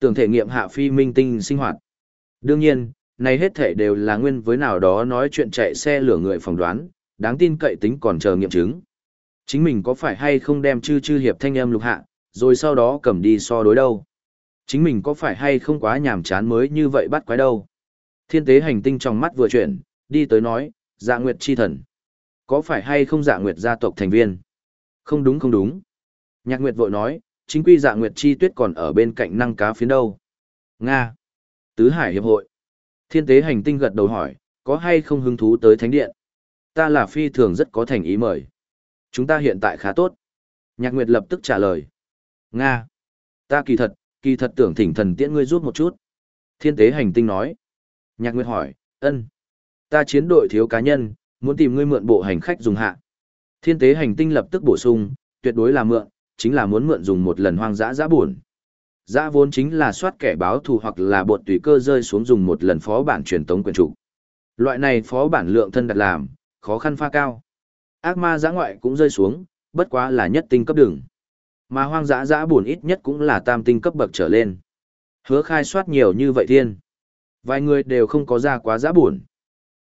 Tưởng thể nghiệm hạ phi minh tinh sinh hoạt. Đương nhiên, này hết thể đều là nguyên với nào đó nói chuyện chạy xe lửa người phỏng đoán, đáng tin cậy tính còn chờ nghiệm chứng. Chính mình có phải hay không đem chư chư hiệp thanh âm lục hạ, rồi sau đó cầm đi so đối đâu. Chính mình có phải hay không quá nhàm chán mới như vậy bắt quái đâu. Thiên tế hành tinh trong mắt vừa chuyển, đi tới nói, dạ nguyệt chi thần. Có phải hay không dạ nguyệt gia tộc thành viên? Không đúng không đúng. Nhạc nguyệt vội nói, chính quy dạ nguyệt chi tuyết còn ở bên cạnh năng cá phiến đâu. Nga. Tứ Hải Hiệp hội. Thiên tế hành tinh gật đầu hỏi, có hay không hứng thú tới thánh điện? Ta là phi thường rất có thành ý mời. Chúng ta hiện tại khá tốt. Nhạc Nguyệt lập tức trả lời. Nga. Ta kỳ thật, kỳ thật tưởng thỉnh thần tiễn ngươi rút một chút. Thiên tế hành tinh nói. Nhạc Nguyệt hỏi, ân. Ta chiến đội thiếu cá nhân, muốn tìm ngươi mượn bộ hành khách dùng hạ. Thiên tế hành tinh lập tức bổ sung, tuyệt đối là mượn, chính là muốn mượn dùng một lần hoang dã dã buồn. Dã vốn chính là soát kẻ báo thù hoặc là bột tùy cơ rơi xuống dùng một lần phó bản truyền tống quyền chủ. Loại này phó bản lượng thân đặt làm, khó khăn pha cao. Ác ma dã ngoại cũng rơi xuống, bất quá là nhất tinh cấp đường. Mà hoang dã dã buồn ít nhất cũng là tam tinh cấp bậc trở lên. Hứa khai soát nhiều như vậy thiên. Vài người đều không có ra quá dã buồn.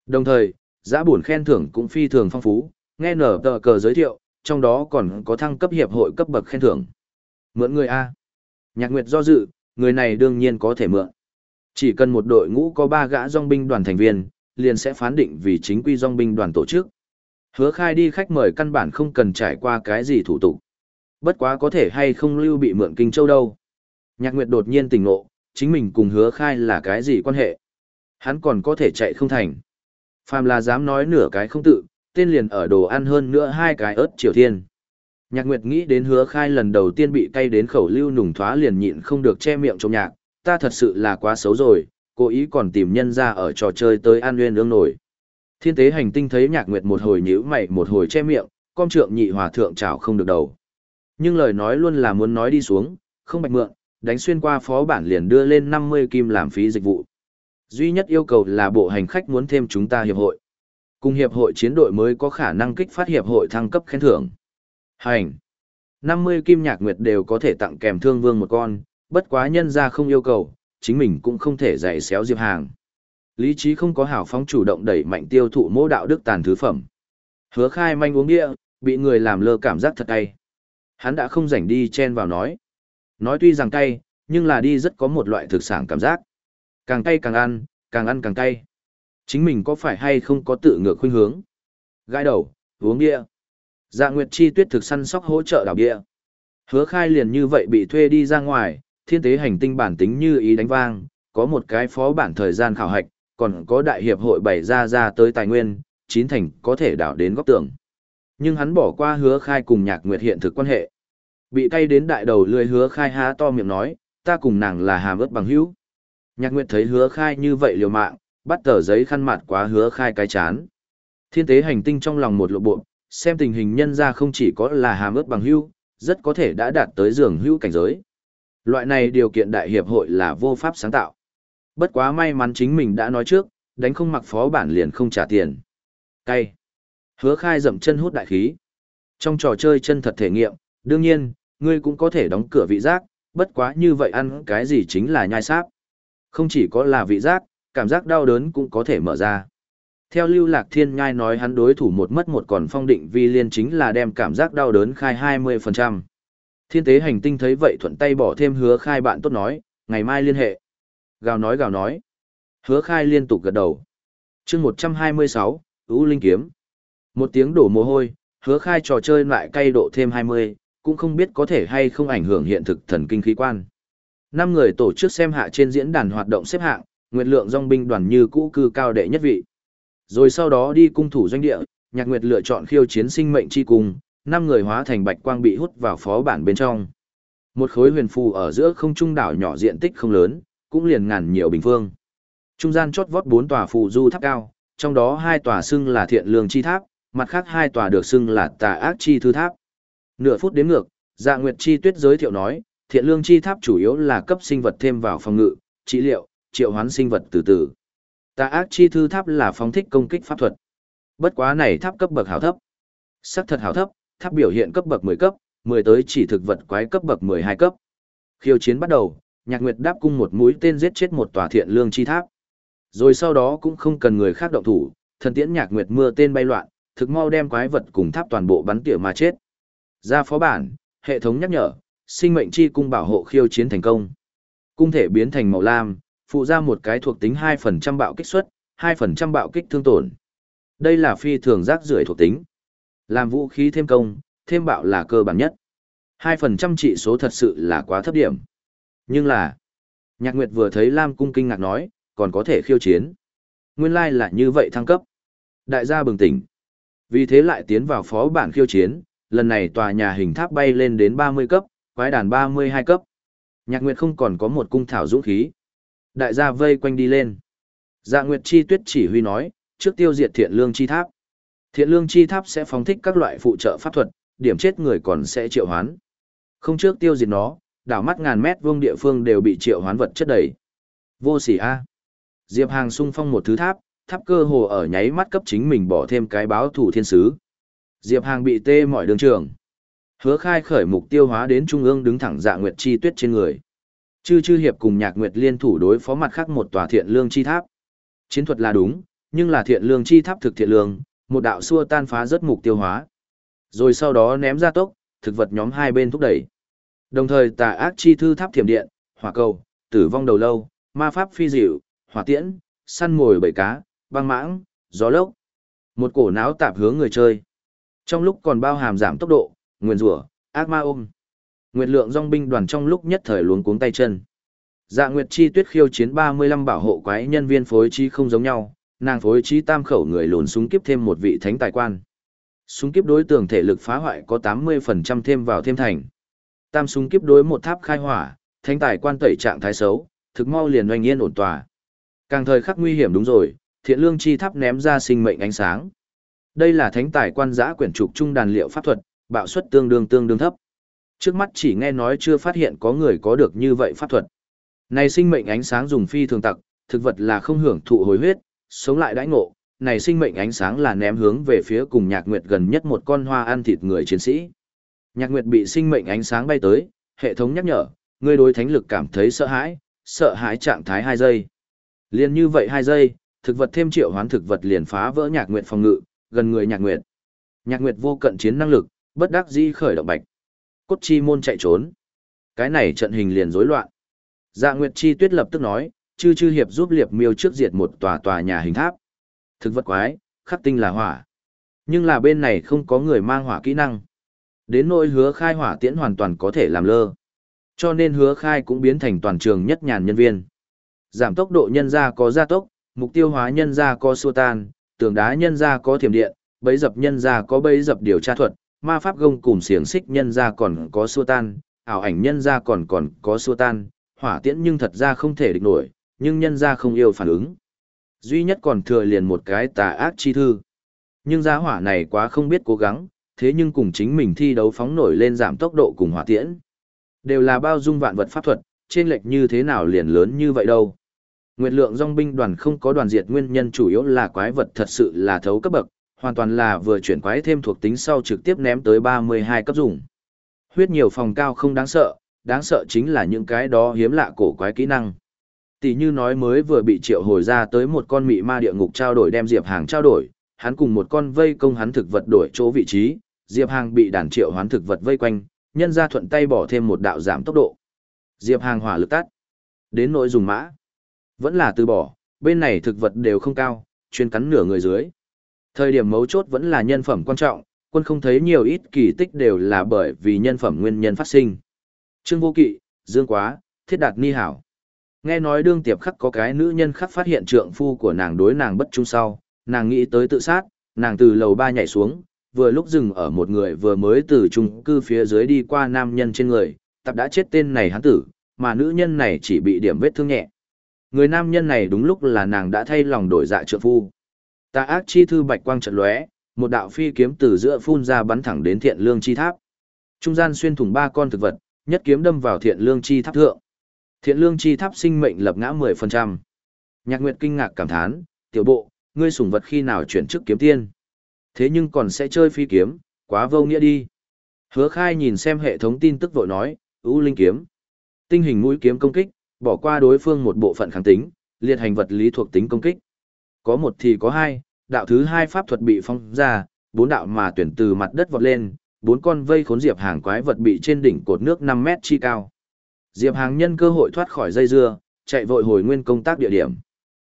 Đồng thời, dã buồn khen thưởng cũng phi thường phong phú, nghe nở tờ cờ giới thiệu, trong đó còn có thăng cấp hiệp hội cấp bậc khen thưởng. Mượn người A. Nhạc Nguyệt do dự, người này đương nhiên có thể mượn. Chỉ cần một đội ngũ có ba gã dòng binh đoàn thành viên, liền sẽ phán định vì chính quy dòng binh đoàn tổ chức. Hứa khai đi khách mời căn bản không cần trải qua cái gì thủ tục. Bất quá có thể hay không lưu bị mượn Kinh Châu đâu. Nhạc Nguyệt đột nhiên tỉnh ngộ, chính mình cùng hứa khai là cái gì quan hệ. Hắn còn có thể chạy không thành. Phàm là dám nói nửa cái không tự, tên liền ở đồ ăn hơn nữa hai cái ớt triều thiên. Nhạc Nguyệt nghĩ đến hứa khai lần đầu tiên bị cay đến khẩu lưu nùng thoá liền nhịn không được che miệng trong nhạc, ta thật sự là quá xấu rồi, cố ý còn tìm nhân ra ở trò chơi tới an nguyên ương nổi. Thiên tế hành tinh thấy nhạc nguyệt một hồi nhíu mày một hồi che miệng, con trượng nhị hòa thượng chảo không được đầu. Nhưng lời nói luôn là muốn nói đi xuống, không bạch mượn, đánh xuyên qua phó bản liền đưa lên 50 kim làm phí dịch vụ. Duy nhất yêu cầu là bộ hành khách muốn thêm chúng ta hiệp hội. Cùng hiệp hội chiến đội mới có khả năng kích phát hiệp hội thăng cấp khen thưởng. Hành. 50 kim nhạc nguyệt đều có thể tặng kèm thương vương một con, bất quá nhân ra không yêu cầu, chính mình cũng không thể dạy xéo diệp hàng. Lý trí không có hảo phóng chủ động đẩy mạnh tiêu thụ mô đạo đức tàn thứ phẩm. Hứa khai manh uống địa, bị người làm lơ cảm giác thật cay. Hắn đã không rảnh đi chen vào nói. Nói tuy rằng cay, nhưng là đi rất có một loại thực sản cảm giác. Càng cay càng ăn, càng ăn càng cay. Chính mình có phải hay không có tự ngược khuynh hướng. gãi đầu, uống bia Dạ Nguyệt Chi Tuyết thực săn sóc hỗ trợ đảo bia Hứa khai liền như vậy bị thuê đi ra ngoài, thiên tế hành tinh bản tính như ý đánh vang, có một cái phó bản thời gian khảo hạch, còn có đại hiệp hội bày ra ra tới tài nguyên, chín thành có thể đảo đến góc tường. Nhưng hắn bỏ qua hứa khai cùng nhạc nguyệt hiện thực quan hệ. Bị cay đến đại đầu lười hứa khai há to miệng nói, ta cùng nàng là hàm ớt bằng hữu. Nhạc nguyệt thấy hứa khai như vậy liều mạng, bắt tờ giấy khăn mặt quá hứa khai cái chán. Thiên tế hành tinh trong lòng một lộ bộ, xem tình hình nhân ra không chỉ có là hàm ớt bằng hữu, rất có thể đã đạt tới giường hữu cảnh giới. Loại này điều kiện đại hiệp hội là vô pháp sáng tạo. Bất quá may mắn chính mình đã nói trước, đánh không mặc phó bản liền không trả tiền. Cay. Hứa khai dậm chân hút đại khí. Trong trò chơi chân thật thể nghiệm, đương nhiên, ngươi cũng có thể đóng cửa vị giác, bất quá như vậy ăn cái gì chính là nhai sáp. Không chỉ có là vị giác, cảm giác đau đớn cũng có thể mở ra. Theo Lưu Lạc Thiên Nhai nói hắn đối thủ một mất một còn phong định vi liên chính là đem cảm giác đau đớn khai 20%. Thiên tế hành tinh thấy vậy thuận tay bỏ thêm hứa khai bạn tốt nói, ngày mai liên hệ. Gào nói gào nói. Hứa khai liên tục gật đầu. chương 126, Ú linh kiếm. Một tiếng đổ mồ hôi, hứa khai trò chơi lại cay độ thêm 20, cũng không biết có thể hay không ảnh hưởng hiện thực thần kinh khí quan. Năm người tổ chức xem hạ trên diễn đàn hoạt động xếp hạng, nguyệt lượng dòng binh đoàn như cũ cư cao đệ nhất vị. Rồi sau đó đi cung thủ doanh địa, nhạc nguyệt lựa chọn khiêu chiến sinh mệnh chi cung, năm người hóa thành bạch quang bị hút vào phó bản bên trong. Một khối huyền phù ở giữa không trung đảo nhỏ diện tích không lớn, cũng liền ngàn nhiều bình phương. Trung gian chót vót bốn tòa phù du tháp cao, trong đó hai tòa xưng là thiện lương chi tháp, mặt khác hai tòa được xưng là tà ác chi thư tháp. Nửa phút đến ngược, Dạ Nguyệt Chi Tuyết giới thiệu nói, thiện lương chi tháp chủ yếu là cấp sinh vật thêm vào phòng ngự, trị liệu, triệu hoán sinh vật từ từ. Tà ác chi thư tháp là phóng thích công kích pháp thuật. Bất quá này tháp cấp bậc hảo thấp. Sắc thật hảo thấp, tháp biểu hiện cấp bậc 10 cấp, 10 tới chỉ thực vật quái cấp bậc 12 cấp. Khiêu chiến bắt đầu, Nhạc Nguyệt đáp cung một mũi tên giết chết một tòa thiện lương chi tháp. Rồi sau đó cũng không cần người khác động thủ, thần tiễn Nhạc Nguyệt mưa tên bay loạn, thực mau đem quái vật cùng tháp toàn bộ bắn tỉa mà chết. Ra phó bản, hệ thống nhắc nhở, sinh mệnh chi cung bảo hộ khiêu chiến thành công. Cung thể biến thành màu lam, phụ ra một cái thuộc tính 2% bạo kích suất, 2% bạo kích thương tổn. Đây là phi thường rác rưởi thuộc tính. Làm vũ khí thêm công, thêm bạo là cơ bản nhất. 2% trị số thật sự là quá thấp điểm. Nhưng là, Nhạc Nguyệt vừa thấy Lam Cung kinh ngạc nói, còn có thể khiêu chiến. Nguyên lai like là như vậy thăng cấp. Đại gia bừng tỉnh. Vì thế lại tiến vào phó bản khiêu chiến, lần này tòa nhà hình tháp bay lên đến 30 cấp, quái đàn 32 cấp. Nhạc Nguyệt không còn có một cung thảo dũng khí. Đại gia vây quanh đi lên. Dạ Nguyệt Chi Tuyết chỉ huy nói, trước tiêu diệt thiện lương chi tháp. Thiện lương chi tháp sẽ phóng thích các loại phụ trợ pháp thuật, điểm chết người còn sẽ triệu hoán. Không trước tiêu diệt nó, đảo mắt ngàn mét vuông địa phương đều bị triệu hoán vật chất đầy. Vô sỉ A. Diệp Hàng sung phong một thứ tháp, tháp cơ hồ ở nháy mắt cấp chính mình bỏ thêm cái báo thủ thiên sứ. Diệp Hàng bị tê mọi đường trường. Hứa khai khởi mục tiêu hóa đến trung ương đứng thẳng dạ nguyệt chi tuyết trên người. Chư chư hiệp cùng nhạc nguyệt liên thủ đối phó mặt khác một tòa thiện lương chi tháp. Chiến thuật là đúng, nhưng là thiện lương chi tháp thực thiện lương, một đạo xua tan phá rất mục tiêu hóa. Rồi sau đó ném ra tốc, thực vật nhóm hai bên thúc đẩy. Đồng thời tà ác chi thư tháp thiểm điện, hỏa cầu, tử vong đầu lâu, ma pháp phi dịu, hỏa tiễn, săn mồi bầy cá, băng mãng, gió lốc. Một cổ náo tạp hướng người chơi. Trong lúc còn bao hàm giảm tốc độ, nguyên rủa, ác ma ôm. Nguyệt lượng dòng binh đoàn trong lúc nhất thời luống cuống tay chân. Dạ Nguyệt Chi Tuyết khiêu chiến 35 bảo hộ quái nhân viên phối trí không giống nhau, nàng phối trí tam khẩu người lùn súng kiếp thêm một vị thánh tài quan. Súng kiếp đối tượng thể lực phá hoại có 80% thêm vào thêm thành. Tam súng kiếp đối một tháp khai hỏa, thánh tài quan tẩy trạng thái xấu, thực mau liền oanh yên ổn tòa. Càng thời khắc nguy hiểm đúng rồi, thiện lương chi tháp ném ra sinh mệnh ánh sáng. Đây là thánh tài quan giã quyển trục trung đàn liệu pháp thuật, bạo suất tương đương tương đương thấp. Trước mắt chỉ nghe nói chưa phát hiện có người có được như vậy pháp thuật. Này sinh mệnh ánh sáng dùng phi thường tặc, thực vật là không hưởng thụ hồi huyết, sống lại đãi ngộ, này sinh mệnh ánh sáng là ném hướng về phía cùng Nhạc Nguyệt gần nhất một con hoa ăn thịt người chiến sĩ. Nhạc Nguyệt bị sinh mệnh ánh sáng bay tới, hệ thống nhắc nhở, ngươi đối thánh lực cảm thấy sợ hãi, sợ hãi trạng thái hai giây. Liên như vậy hai giây, thực vật thêm triệu hoán thực vật liền phá vỡ Nhạc Nguyệt phòng ngự, gần người Nhạc Nguyệt. Nhạc Nguyệt vô cận chiến năng lực, bất đắc dĩ khởi động bạch. Cốt chi môn chạy trốn. Cái này trận hình liền rối loạn. Dạ Nguyệt Chi Tuyết lập tức nói, chư chư hiệp giúp liệp miêu trước diệt một tòa tòa nhà hình tháp. Thực vật quái, khắc tinh là hỏa. Nhưng là bên này không có người mang hỏa kỹ năng. Đến nỗi hứa khai hỏa tiễn hoàn toàn có thể làm lơ. Cho nên hứa khai cũng biến thành toàn trường nhất nhàn nhân viên. Giảm tốc độ nhân ra có gia tốc, mục tiêu hóa nhân ra có xua tan, tường đá nhân ra có thiểm điện, bấy dập nhân ra có bấy dập điều tra thuật, ma pháp gông cùng xiềng xích nhân ra còn có xua tan, ảo ảnh nhân ra còn còn có xua tan, hỏa tiễn nhưng thật ra không thể địch nổi, nhưng nhân ra không yêu phản ứng. Duy nhất còn thừa liền một cái tà ác chi thư. Nhưng giá hỏa này quá không biết cố gắng, thế nhưng cùng chính mình thi đấu phóng nổi lên giảm tốc độ cùng hỏa tiễn. Đều là bao dung vạn vật pháp thuật, trên lệch như thế nào liền lớn như vậy đâu. Nguyệt lượng dòng binh đoàn không có đoàn diệt nguyên nhân chủ yếu là quái vật thật sự là thấu cấp bậc, hoàn toàn là vừa chuyển quái thêm thuộc tính sau trực tiếp ném tới 32 cấp dùng. Huyết nhiều phòng cao không đáng sợ, đáng sợ chính là những cái đó hiếm lạ cổ quái kỹ năng. Tỷ như nói mới vừa bị triệu hồi ra tới một con mị ma địa ngục trao đổi đem Diệp Hàng trao đổi, hắn cùng một con vây công hắn thực vật đổi chỗ vị trí, Diệp Hàng bị đàn triệu hoán thực vật vây quanh, nhân ra thuận tay bỏ thêm một đạo giảm tốc độ. Diệp Hàng hỏa lực tắt. Đến nỗi dùng mã. Vẫn là từ bỏ, bên này thực vật đều không cao, chuyên cắn nửa người dưới. Thời điểm mấu chốt vẫn là nhân phẩm quan trọng, quân không thấy nhiều ít kỳ tích đều là bởi vì nhân phẩm nguyên nhân phát sinh. Trương Vô Kỵ, Dương Quá, Thiết Đạt Ni Hảo. Nghe nói đương tiệp khắc có cái nữ nhân khắc phát hiện trượng phu của nàng đối nàng bất trung sau, nàng nghĩ tới tự sát, nàng từ lầu ba nhảy xuống, vừa lúc dừng ở một người vừa mới từ trung cư phía dưới đi qua nam nhân trên người, tập đã chết tên này hắn tử, mà nữ nhân này chỉ bị điểm vết thương nhẹ. Người nam nhân này đúng lúc là nàng đã thay lòng đổi dạ trượng phu. Tà ác chi thư bạch quang trận lóe, một đạo phi kiếm từ giữa phun ra bắn thẳng đến thiện lương chi tháp. Trung gian xuyên thủng ba con thực vật, nhất kiếm đâm vào thiện lương chi tháp thượng. Thiện lương chi tháp sinh mệnh lập ngã 10%. Nhạc Nguyệt kinh ngạc cảm thán, tiểu bộ, ngươi sủng vật khi nào chuyển chức kiếm tiên. Thế nhưng còn sẽ chơi phi kiếm, quá vô nghĩa đi. Hứa khai nhìn xem hệ thống tin tức vội nói, ưu linh kiếm. Tinh hình mũi kiếm công kích, Bỏ qua đối phương một bộ phận kháng tính, liệt hành vật lý thuộc tính công kích. Có một thì có hai, đạo thứ hai pháp thuật bị phong ra, bốn đạo mà tuyển từ mặt đất vọt lên, bốn con vây khốn Diệp Hàng quái vật bị trên đỉnh cột nước 5 mét chi cao. Diệp Hàng nhân cơ hội thoát khỏi dây dưa, chạy vội hồi nguyên công tác địa điểm.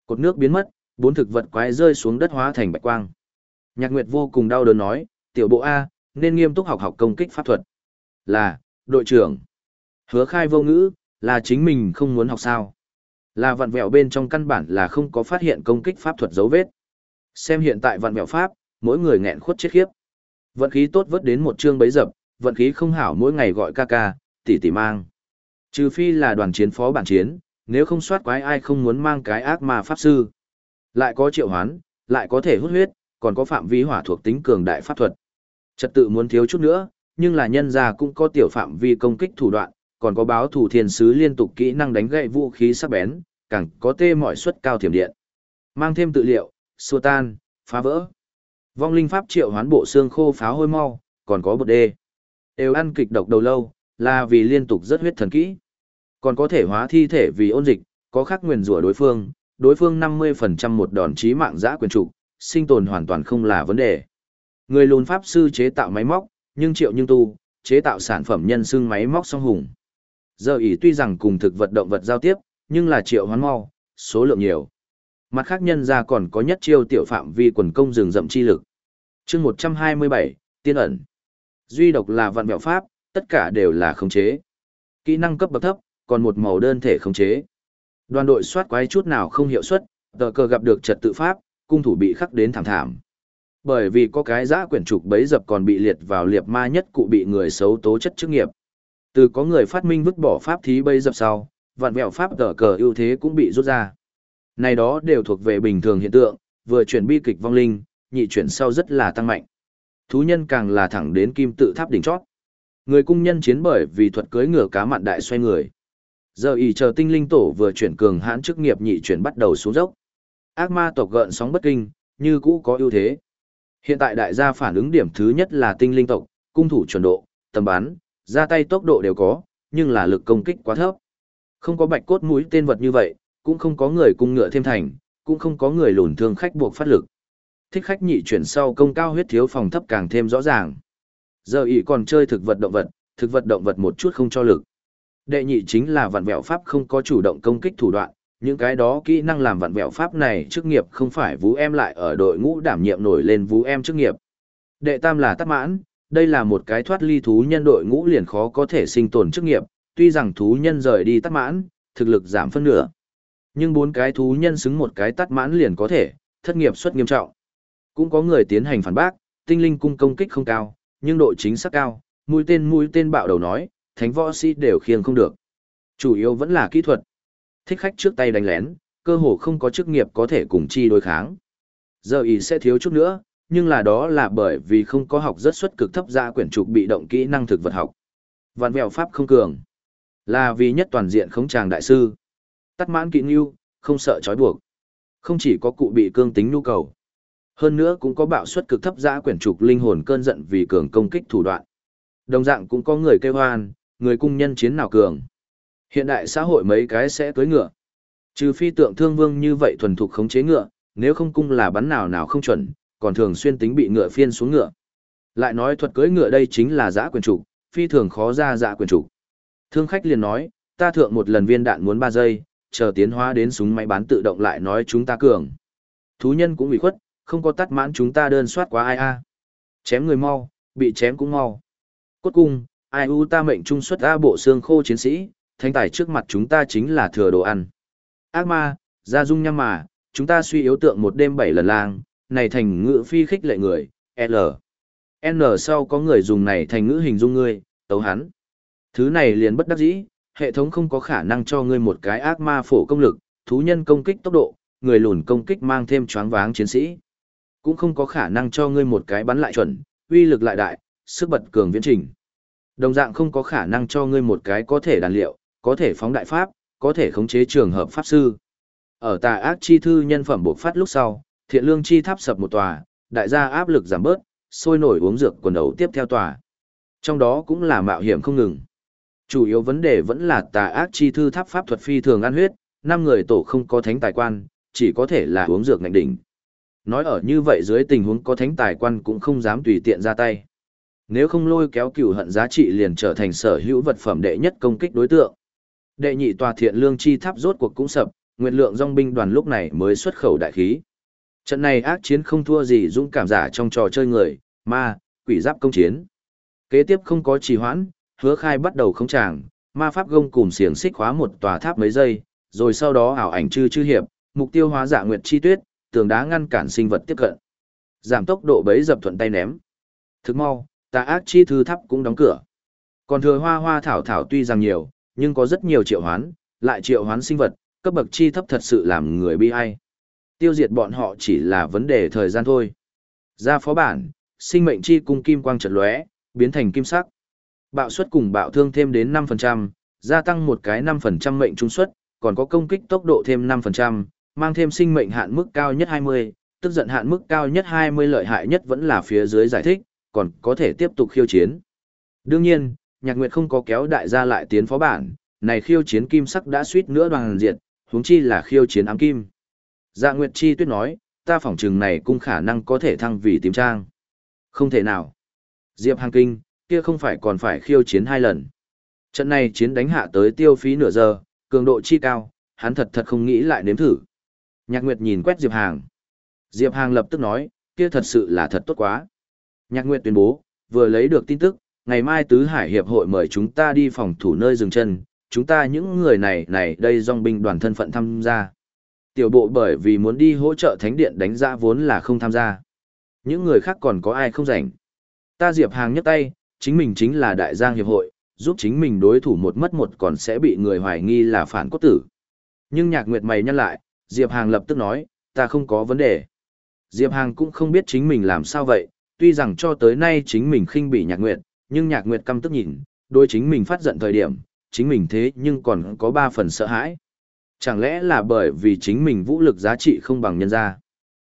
Cột nước biến mất, bốn thực vật quái rơi xuống đất hóa thành bạch quang. Nhạc Nguyệt vô cùng đau đớn nói, tiểu bộ A, nên nghiêm túc học học công kích pháp thuật. Là, đội trưởng. Hứa khai vô ngữ, là chính mình không muốn học sao. Là vặn vẹo bên trong căn bản là không có phát hiện công kích pháp thuật dấu vết. Xem hiện tại vận mẹo pháp, mỗi người nghẹn khuất chết khiếp. Vận khí tốt vớt đến một chương bấy dập, vận khí không hảo mỗi ngày gọi ca ca, tỷ tỷ mang. Trừ phi là đoàn chiến phó bản chiến, nếu không soát quái ai không muốn mang cái ác ma pháp sư. Lại có triệu hoán, lại có thể hút huyết, còn có phạm vi hỏa thuộc tính cường đại pháp thuật. Trật tự muốn thiếu chút nữa, nhưng là nhân gia cũng có tiểu phạm vi công kích thủ đoạn, còn có báo thủ thiên sứ liên tục kỹ năng đánh gậy vũ khí sắc bén, càng có tê mọi suất cao thiểm điện. Mang thêm tự liệu, xua tan, phá vỡ. Vong linh pháp triệu hoán bộ xương khô pháo hôi mau, còn có bột đê. Đều ăn kịch độc đầu lâu, là vì liên tục rất huyết thần kỹ. Còn có thể hóa thi thể vì ôn dịch, có khắc nguyền rủa đối phương, đối phương 50% một đòn chí mạng giã quyền trục, sinh tồn hoàn toàn không là vấn đề. Người lùn pháp sư chế tạo máy móc, nhưng triệu nhưng tu, chế tạo sản phẩm nhân xương máy móc song hùng. Giờ ý tuy rằng cùng thực vật động vật giao tiếp, nhưng là triệu hoán mau, số lượng nhiều. Mặt khác nhân ra còn có nhất chiêu tiểu phạm vi quần công rừng rậm chi lực. chương 127, tiên ẩn. Duy độc là vạn mẹo pháp, tất cả đều là khống chế. Kỹ năng cấp bậc thấp, còn một màu đơn thể khống chế. Đoàn đội soát quái chút nào không hiệu suất, tờ cờ gặp được trật tự pháp, cung thủ bị khắc đến thảm thảm. Bởi vì có cái giã quyển trục bấy dập còn bị liệt vào liệt ma nhất cụ bị người xấu tố chất chức nghiệp. Từ có người phát minh vứt bỏ pháp thí bấy dập sau, vạn vẹo pháp tờ cờ ưu thế cũng bị rút ra. Này đó đều thuộc về bình thường hiện tượng, vừa chuyển bi kịch vong linh, nhị chuyển sau rất là tăng mạnh. Thú nhân càng là thẳng đến kim tự tháp đỉnh chót. Người cung nhân chiến bởi vì thuật cưới ngựa cá mặn đại xoay người. Giờ ý chờ tinh linh tổ vừa chuyển cường hãn chức nghiệp nhị chuyển bắt đầu xuống dốc. Ác ma tộc gợn sóng bất kinh, như cũ có ưu thế. Hiện tại đại gia phản ứng điểm thứ nhất là tinh linh tộc, cung thủ chuẩn độ, tầm bắn, ra tay tốc độ đều có, nhưng là lực công kích quá thấp. Không có bạch cốt mũi tên vật như vậy, cũng không có người cung ngựa thêm thành, cũng không có người lùn thương khách buộc phát lực. Thích khách nhị chuyển sau công cao huyết thiếu phòng thấp càng thêm rõ ràng. Giờ ý còn chơi thực vật động vật, thực vật động vật một chút không cho lực. Đệ nhị chính là vạn vẹo pháp không có chủ động công kích thủ đoạn, những cái đó kỹ năng làm vạn vẹo pháp này chức nghiệp không phải vũ em lại ở đội ngũ đảm nhiệm nổi lên vũ em chức nghiệp. Đệ tam là tắc mãn, đây là một cái thoát ly thú nhân đội ngũ liền khó có thể sinh tồn chức nghiệp, tuy rằng thú nhân rời đi tắc mãn, thực lực giảm phân nửa. Nhưng bốn cái thú nhân xứng một cái tắt mãn liền có thể, thất nghiệp suất nghiêm trọng. Cũng có người tiến hành phản bác, tinh linh cung công kích không cao, nhưng độ chính xác cao, mũi tên mũi tên bạo đầu nói, thánh võ sĩ đều khiêng không được. Chủ yếu vẫn là kỹ thuật. Thích khách trước tay đánh lén, cơ hồ không có chức nghiệp có thể cùng chi đối kháng. Giờ ý sẽ thiếu chút nữa, nhưng là đó là bởi vì không có học rất xuất cực thấp ra quyển trục bị động kỹ năng thực vật học. Vạn vẹo pháp không cường. Là vì nhất toàn diện khống tràng đại sư. Tắt mãn kỵ nghiêu, không sợ trói buộc. Không chỉ có cụ bị cương tính nhu cầu. Hơn nữa cũng có bạo suất cực thấp giã quyển trục linh hồn cơn giận vì cường công kích thủ đoạn. Đồng dạng cũng có người kêu hoan, người cung nhân chiến nào cường. Hiện đại xã hội mấy cái sẽ cưới ngựa. Trừ phi tượng thương vương như vậy thuần thục khống chế ngựa, nếu không cung là bắn nào nào không chuẩn, còn thường xuyên tính bị ngựa phiên xuống ngựa. Lại nói thuật cưới ngựa đây chính là giã quyền trục, phi thường khó ra giã quyền trục. Thương khách liền nói, ta thượng một lần viên đạn muốn 3 giây, chờ tiến hóa đến súng máy bán tự động lại nói chúng ta cường. Thú nhân cũng bị khuất, không có tắt mãn chúng ta đơn soát quá ai a. Chém người mau, bị chém cũng mau. Cốt cung, ai u ta mệnh trung xuất ra bộ xương khô chiến sĩ, thanh tài trước mặt chúng ta chính là thừa đồ ăn. Ác ma, ra dung nhăm mà, chúng ta suy yếu tượng một đêm bảy lần lang, này thành ngữ phi khích lệ người, L. N sau có người dùng này thành ngữ hình dung ngươi, tấu hắn. Thứ này liền bất đắc dĩ, hệ thống không có khả năng cho ngươi một cái ác ma phổ công lực, thú nhân công kích tốc độ, người lùn công kích mang thêm choáng váng chiến sĩ. Cũng không có khả năng cho ngươi một cái bắn lại chuẩn, uy lực lại đại, sức bật cường viễn trình. Đồng dạng không có khả năng cho ngươi một cái có thể đàn liệu, có thể phóng đại pháp, có thể khống chế trường hợp pháp sư. Ở tà ác chi thư nhân phẩm buộc phát lúc sau, thiện lương chi tháp sập một tòa, đại gia áp lực giảm bớt, sôi nổi uống dược quần đấu tiếp theo tòa. Trong đó cũng là mạo hiểm không ngừng. Chủ yếu vấn đề vẫn là tà ác chi thư tháp pháp thuật phi thường ăn huyết, năm người tổ không có thánh tài quan, chỉ có thể là uống dược ngạnh đỉnh. Nói ở như vậy dưới tình huống có thánh tài quan cũng không dám tùy tiện ra tay. Nếu không lôi kéo cửu hận giá trị liền trở thành sở hữu vật phẩm đệ nhất công kích đối tượng. Đệ nhị tòa thiện lương chi tháp rốt cuộc cũng sập, nguyện lượng dòng binh đoàn lúc này mới xuất khẩu đại khí. Trận này ác chiến không thua gì dũng cảm giả trong trò chơi người, ma, quỷ giáp công chiến. Kế tiếp không có trì hoãn, hứa khai bắt đầu không tràng, ma pháp gông cùng xiềng xích khóa một tòa tháp mấy giây, rồi sau đó ảo ảnh chư chư hiệp, mục tiêu hóa dạ nguyệt chi tuyết, tường đá ngăn cản sinh vật tiếp cận. Giảm tốc độ bấy dập thuận tay ném. Thức mau, tà ác chi thư tháp cũng đóng cửa. Còn thừa hoa hoa thảo thảo tuy rằng nhiều, nhưng có rất nhiều triệu hoán, lại triệu hoán sinh vật, cấp bậc chi thấp thật sự làm người bi ai. Tiêu diệt bọn họ chỉ là vấn đề thời gian thôi. Ra phó bản, sinh mệnh chi cung kim quang trật lóe, biến thành kim sắc. Bạo suất cùng bạo thương thêm đến 5%, gia tăng một cái 5% mệnh trung suất, còn có công kích tốc độ thêm 5%, mang thêm sinh mệnh hạn mức cao nhất 20, tức giận hạn mức cao nhất 20 lợi hại nhất vẫn là phía dưới giải thích, còn có thể tiếp tục khiêu chiến. Đương nhiên, Nhạc Nguyệt không có kéo đại gia lại tiến phó bản, này khiêu chiến kim sắc đã suýt nữa đoàn diệt, huống chi là khiêu chiến ám kim. Dạ Nguyệt Chi tuyết nói, ta phỏng chừng này cũng khả năng có thể thăng vì tím trang. Không thể nào. Diệp Hàng Kinh, kia không phải còn phải khiêu chiến hai lần. Trận này chiến đánh hạ tới tiêu phí nửa giờ, cường độ chi cao, hắn thật thật không nghĩ lại nếm thử. Nhạc Nguyệt nhìn quét Diệp Hàng. Diệp Hàng lập tức nói, kia thật sự là thật tốt quá. Nhạc Nguyệt tuyên bố, vừa lấy được tin tức, ngày mai Tứ Hải Hiệp hội mời chúng ta đi phòng thủ nơi dừng chân, chúng ta những người này này đây dòng binh đoàn thân phận tham gia. Tiểu bộ bởi vì muốn đi hỗ trợ thánh điện đánh giá vốn là không tham gia. Những người khác còn có ai không rảnh. Ta Diệp Hàng nhấc tay, chính mình chính là đại giang hiệp hội, giúp chính mình đối thủ một mất một còn sẽ bị người hoài nghi là phản cốt tử. Nhưng nhạc nguyệt mày nhắc lại, Diệp Hàng lập tức nói, ta không có vấn đề. Diệp Hàng cũng không biết chính mình làm sao vậy, tuy rằng cho tới nay chính mình khinh bị nhạc nguyệt, nhưng nhạc nguyệt căm tức nhìn, đôi chính mình phát giận thời điểm, chính mình thế nhưng còn có ba phần sợ hãi. Chẳng lẽ là bởi vì chính mình vũ lực giá trị không bằng nhân gia?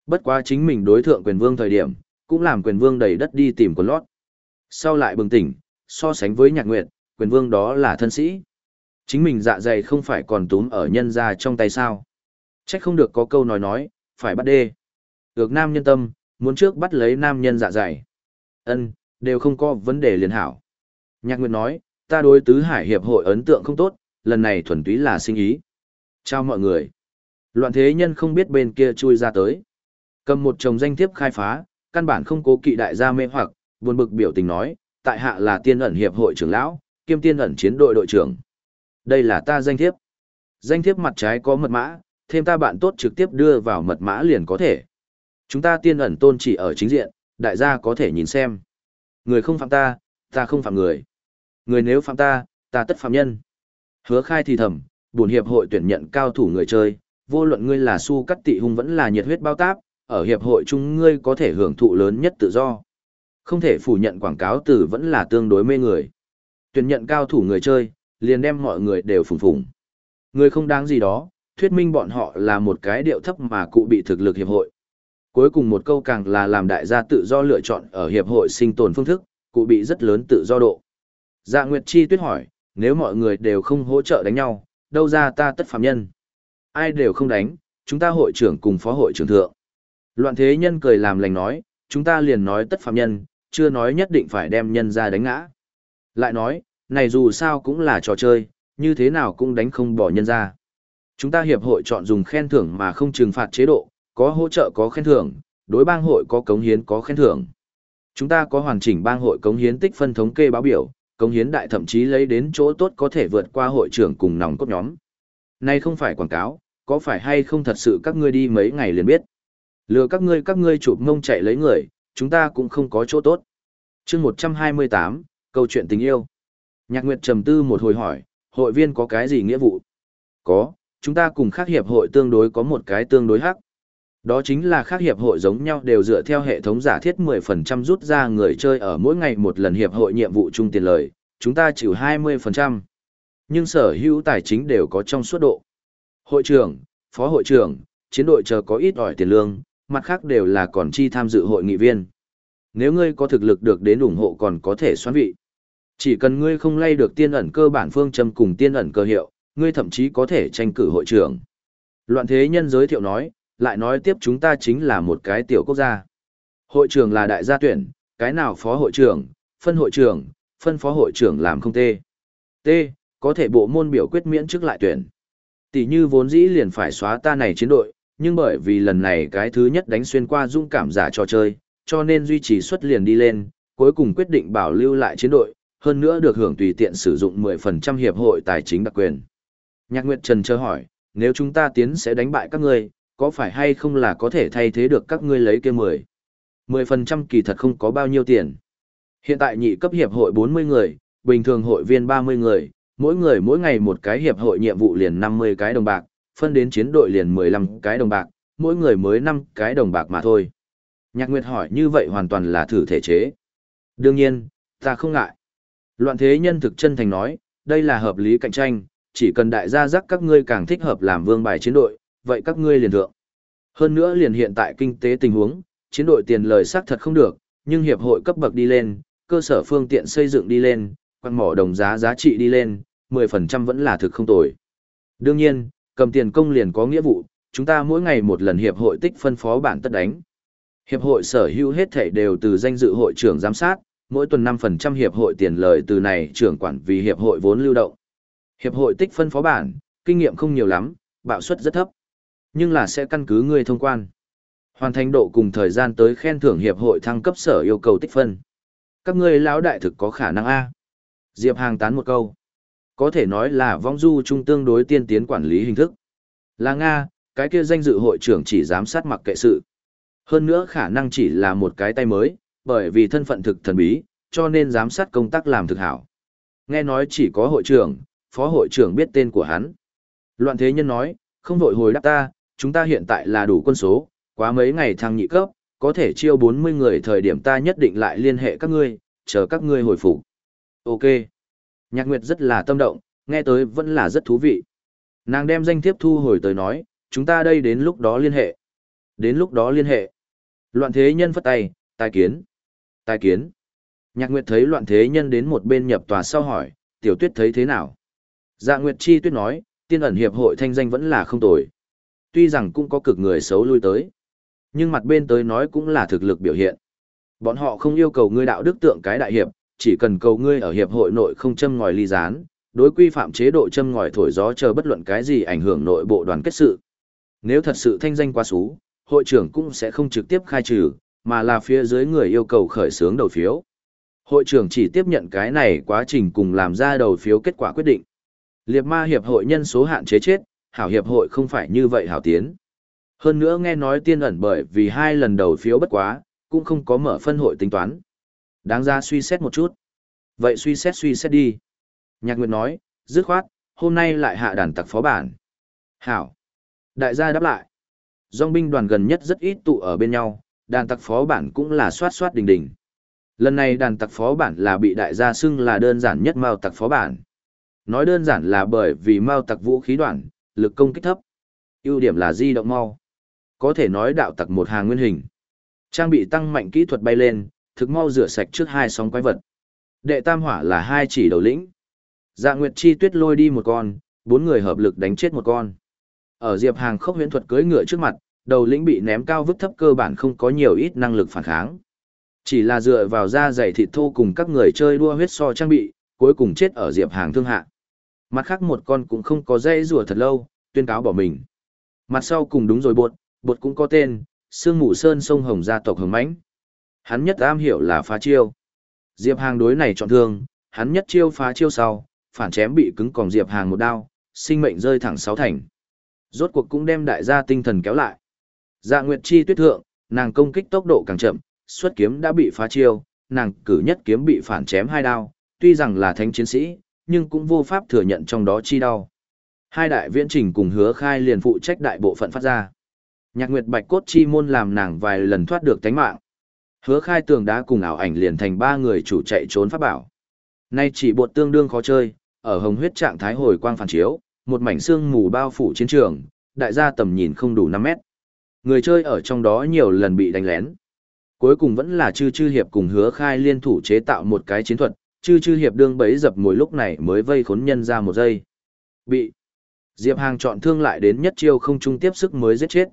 Bất quá chính mình đối thượng quyền vương thời điểm, cũng làm quyền vương đầy đất đi tìm quần lót. Sau lại bừng tỉnh, so sánh với nhạc nguyệt, quyền vương đó là thân sĩ. Chính mình dạ dày không phải còn túm ở nhân gia trong tay sao. Trách không được có câu nói nói, phải bắt đê. Ước nam nhân tâm, muốn trước bắt lấy nam nhân dạ dày. ân đều không có vấn đề liền hảo. Nhạc Nguyệt nói, ta đối tứ hải hiệp hội ấn tượng không tốt, lần này thuần túy là sinh ý. Chào mọi người. Loạn thế nhân không biết bên kia chui ra tới. Cầm một chồng danh thiếp khai phá, căn bản không cố kỵ đại gia mê hoặc, buồn bực biểu tình nói, tại hạ là tiên ẩn hiệp hội trưởng lão, kiêm tiên ẩn chiến đội đội trưởng. Đây là ta danh thiếp. Danh thiếp mặt trái có mật mã, thêm ta bạn tốt trực tiếp đưa vào mật mã liền có thể. Chúng ta tiên ẩn tôn chỉ ở chính diện, đại gia có thể nhìn xem. Người không phạm ta, ta không phạm người. Người nếu phạm ta, ta tất phạm nhân. Hứa khai thì thầm, buồn hiệp hội tuyển nhận cao thủ người chơi, vô luận ngươi là su cắt tị hung vẫn là nhiệt huyết bao táp, ở hiệp hội chúng ngươi có thể hưởng thụ lớn nhất tự do. Không thể phủ nhận quảng cáo từ vẫn là tương đối mê người. Tuyển nhận cao thủ người chơi, liền đem mọi người đều phùng phùng. Người không đáng gì đó, thuyết minh bọn họ là một cái điệu thấp mà cụ bị thực lực hiệp hội. Cuối cùng một câu càng là làm đại gia tự do lựa chọn ở hiệp hội sinh tồn phương thức, cụ bị rất lớn tự do độ. Dạ Nguyệt Chi tuyết hỏi, nếu mọi người đều không hỗ trợ đánh nhau, đâu ra ta tất phạm nhân. Ai đều không đánh, chúng ta hội trưởng cùng phó hội trưởng thượng. Loạn thế nhân cười làm lành nói, chúng ta liền nói tất phạm nhân, chưa nói nhất định phải đem nhân ra đánh ngã. Lại nói, này dù sao cũng là trò chơi, như thế nào cũng đánh không bỏ nhân ra. Chúng ta hiệp hội chọn dùng khen thưởng mà không trừng phạt chế độ, có hỗ trợ có khen thưởng, đối bang hội có cống hiến có khen thưởng. Chúng ta có hoàn chỉnh bang hội cống hiến tích phân thống kê báo biểu, cống hiến đại thậm chí lấy đến chỗ tốt có thể vượt qua hội trưởng cùng nòng cốt nhóm. Này không phải quảng cáo, có phải hay không thật sự các ngươi đi mấy ngày liền biết. Lừa các ngươi các ngươi chụp ngông chạy lấy người, chúng ta cũng không có chỗ tốt. chương 128, câu chuyện tình yêu. Nhạc Nguyệt trầm tư một hồi hỏi, hội viên có cái gì nghĩa vụ? Có, chúng ta cùng khác hiệp hội tương đối có một cái tương đối hắc. Đó chính là khác hiệp hội giống nhau đều dựa theo hệ thống giả thiết 10% rút ra người chơi ở mỗi ngày một lần hiệp hội nhiệm vụ chung tiền lời, chúng ta chịu 20%. Nhưng sở hữu tài chính đều có trong suốt độ. Hội trưởng, phó hội trưởng, chiến đội chờ có ít ỏi tiền lương, mặt khác đều là còn chi tham dự hội nghị viên. Nếu ngươi có thực lực được đến ủng hộ còn có thể xoán vị. Chỉ cần ngươi không lay được tiên ẩn cơ bản phương châm cùng tiên ẩn cơ hiệu, ngươi thậm chí có thể tranh cử hội trưởng. Loạn thế nhân giới thiệu nói, lại nói tiếp chúng ta chính là một cái tiểu quốc gia. Hội trưởng là đại gia tuyển, cái nào phó hội trưởng, phân hội trưởng, phân phó hội trưởng làm không tê. T, có thể bộ môn biểu quyết miễn chức lại tuyển. Tỷ như vốn dĩ liền phải xóa ta này chiến đội, nhưng bởi vì lần này cái thứ nhất đánh xuyên qua dung cảm giả trò chơi, cho nên duy trì xuất liền đi lên, cuối cùng quyết định bảo lưu lại chiến đội, hơn nữa được hưởng tùy tiện sử dụng 10% hiệp hội tài chính đặc quyền. Nhạc Nguyệt Trần chờ hỏi, nếu chúng ta tiến sẽ đánh bại các ngươi, có phải hay không là có thể thay thế được các ngươi lấy kia 10? 10% kỳ thật không có bao nhiêu tiền. Hiện tại nhị cấp hiệp hội 40 người, bình thường hội viên 30 người, mỗi người mỗi ngày một cái hiệp hội nhiệm vụ liền 50 cái đồng bạc, phân đến chiến đội liền 15 cái đồng bạc, mỗi người mới 5 cái đồng bạc mà thôi. Nhạc Nguyệt hỏi như vậy hoàn toàn là thử thể chế. Đương nhiên, ta không ngại. Loạn thế nhân thực chân thành nói, đây là hợp lý cạnh tranh, chỉ cần đại gia giác các ngươi càng thích hợp làm vương bài chiến đội, vậy các ngươi liền thượng. Hơn nữa liền hiện tại kinh tế tình huống, chiến đội tiền lời xác thật không được, nhưng hiệp hội cấp bậc đi lên, cơ sở phương tiện xây dựng đi lên, quan mỏ đồng giá giá trị đi lên, 10% vẫn là thực không tồi. Đương nhiên, cầm tiền công liền có nghĩa vụ, chúng ta mỗi ngày một lần hiệp hội tích phân phó bản tất đánh. Hiệp hội sở hữu hết thể đều từ danh dự hội trưởng giám sát, mỗi tuần 5% hiệp hội tiền lời từ này trưởng quản vì hiệp hội vốn lưu động. Hiệp hội tích phân phó bản, kinh nghiệm không nhiều lắm, bạo suất rất thấp. Nhưng là sẽ căn cứ người thông quan. Hoàn thành độ cùng thời gian tới khen thưởng hiệp hội thăng cấp sở yêu cầu tích phân. Các ngươi lão đại thực có khả năng A. Diệp Hàng tán một câu. Có thể nói là vong du trung tương đối tiên tiến quản lý hình thức. Là Nga, cái kia danh dự hội trưởng chỉ giám sát mặc kệ sự. Hơn nữa khả năng chỉ là một cái tay mới, bởi vì thân phận thực thần bí, cho nên giám sát công tác làm thực hảo. Nghe nói chỉ có hội trưởng, phó hội trưởng biết tên của hắn. Loạn thế nhân nói, không vội hồi đáp ta, chúng ta hiện tại là đủ quân số, quá mấy ngày thăng nhị cấp, có thể chiêu 40 người thời điểm ta nhất định lại liên hệ các ngươi, chờ các ngươi hồi phục. Ok. Nhạc Nguyệt rất là tâm động, nghe tới vẫn là rất thú vị. Nàng đem danh thiếp thu hồi tới nói, chúng ta đây đến lúc đó liên hệ. Đến lúc đó liên hệ. Loạn thế nhân phất tay, tài kiến. Tài kiến. Nhạc Nguyệt thấy loạn thế nhân đến một bên nhập tòa sau hỏi, tiểu tuyết thấy thế nào? Dạ Nguyệt Chi tuyết nói, tiên ẩn hiệp hội thanh danh vẫn là không tồi. Tuy rằng cũng có cực người xấu lui tới. Nhưng mặt bên tới nói cũng là thực lực biểu hiện. Bọn họ không yêu cầu ngươi đạo đức tượng cái đại hiệp, chỉ cần cầu ngươi ở hiệp hội nội không châm ngòi ly gián, đối quy phạm chế độ châm ngòi thổi gió chờ bất luận cái gì ảnh hưởng nội bộ đoàn kết sự. Nếu thật sự thanh danh quá xú, hội trưởng cũng sẽ không trực tiếp khai trừ, mà là phía dưới người yêu cầu khởi xướng đầu phiếu. Hội trưởng chỉ tiếp nhận cái này quá trình cùng làm ra đầu phiếu kết quả quyết định. Liệt ma hiệp hội nhân số hạn chế chết, hảo hiệp hội không phải như vậy hảo tiến. Hơn nữa nghe nói tiên ẩn bởi vì hai lần đầu phiếu bất quá, cũng không có mở phân hội tính toán. Đáng ra suy xét một chút. Vậy suy xét suy xét đi. Nhạc Nguyệt nói, dứt khoát, hôm nay lại hạ đàn tặc phó bản. Hảo. Đại gia đáp lại. Dòng binh đoàn gần nhất rất ít tụ ở bên nhau, đàn tặc phó bản cũng là soát soát đình đình. Lần này đàn tặc phó bản là bị đại gia xưng là đơn giản nhất mao tặc phó bản. Nói đơn giản là bởi vì mao tặc vũ khí đoạn, lực công kích thấp. ưu điểm là di động mau. Có thể nói đạo tặc một hàng nguyên hình. Trang bị tăng mạnh kỹ thuật bay lên, thực mau rửa sạch trước hai sóng quái vật. Đệ tam hỏa là hai chỉ đầu lĩnh. Dạ Nguyệt Chi Tuyết lôi đi một con, bốn người hợp lực đánh chết một con. Ở Diệp Hàng khốc huyễn thuật cưỡi ngựa trước mặt, đầu lĩnh bị ném cao vứt thấp cơ bản không có nhiều ít năng lực phản kháng. Chỉ là dựa vào da dày thịt thô cùng các người chơi đua huyết so trang bị, cuối cùng chết ở Diệp Hàng thương hạ. Mặt khác một con cũng không có dây rùa thật lâu, tuyên cáo bỏ mình. Mặt sau cùng đúng rồi bột, bột cũng có tên, Sương Mù Sơn sông Hồng gia tộc Hồng Mãnh. Hắn nhất am hiểu là phá chiêu. Diệp Hàng đối này chọn thương, hắn nhất chiêu phá chiêu sau, phản chém bị cứng còn Diệp Hàng một đao, sinh mệnh rơi thẳng sáu thành. Rốt cuộc cũng đem đại gia tinh thần kéo lại. Dạ Nguyệt Chi tuyết thượng, nàng công kích tốc độ càng chậm, xuất kiếm đã bị phá chiêu, nàng cử nhất kiếm bị phản chém hai đao, tuy rằng là thánh chiến sĩ, nhưng cũng vô pháp thừa nhận trong đó chi đau. Hai đại viễn trình cùng hứa khai liền phụ trách đại bộ phận phát ra. Nhạc Nguyệt Bạch cốt chi môn làm nàng vài lần thoát được tánh mạng. Hứa khai tường đá cùng ảo ảnh liền thành ba người chủ chạy trốn pháp bảo. Nay chỉ bột tương đương khó chơi, ở hồng huyết trạng thái hồi quang phản chiếu, một mảnh xương mù bao phủ chiến trường, đại gia tầm nhìn không đủ 5 mét. Người chơi ở trong đó nhiều lần bị đánh lén. Cuối cùng vẫn là chư chư hiệp cùng hứa khai liên thủ chế tạo một cái chiến thuật, chư chư hiệp đương bấy dập mồi lúc này mới vây khốn nhân ra một giây. Bị Diệp Hàng chọn thương lại đến nhất chiêu không trung tiếp sức mới giết chết.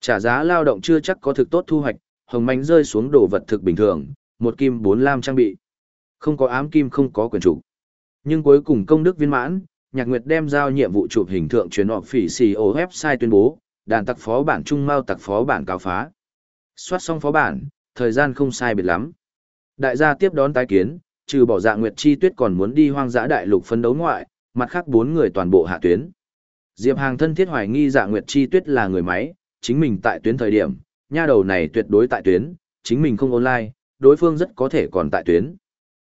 Trả giá lao động chưa chắc có thực tốt thu hoạch, hồng mánh rơi xuống đồ vật thực bình thường, một kim bốn lam trang bị. Không có ám kim không có quyền chủ. Nhưng cuối cùng công đức viên mãn, Nhạc Nguyệt đem giao nhiệm vụ chụp hình thượng truyền họp phỉ xì website tuyên bố, đàn tặc phó bản trung mau tặc phó bản cáo phá. Soát xong phó bản, thời gian không sai biệt lắm. Đại gia tiếp đón tái kiến, trừ bỏ dạ Nguyệt Chi Tuyết còn muốn đi hoang dã đại lục phân đấu ngoại, mặt khác bốn người toàn bộ hạ tuyến. Diệp Hàng thân thiết hoài nghi dạ Nguyệt Chi Tuyết là người máy, chính mình tại tuyến thời điểm, nha đầu này tuyệt đối tại tuyến, chính mình không online, đối phương rất có thể còn tại tuyến.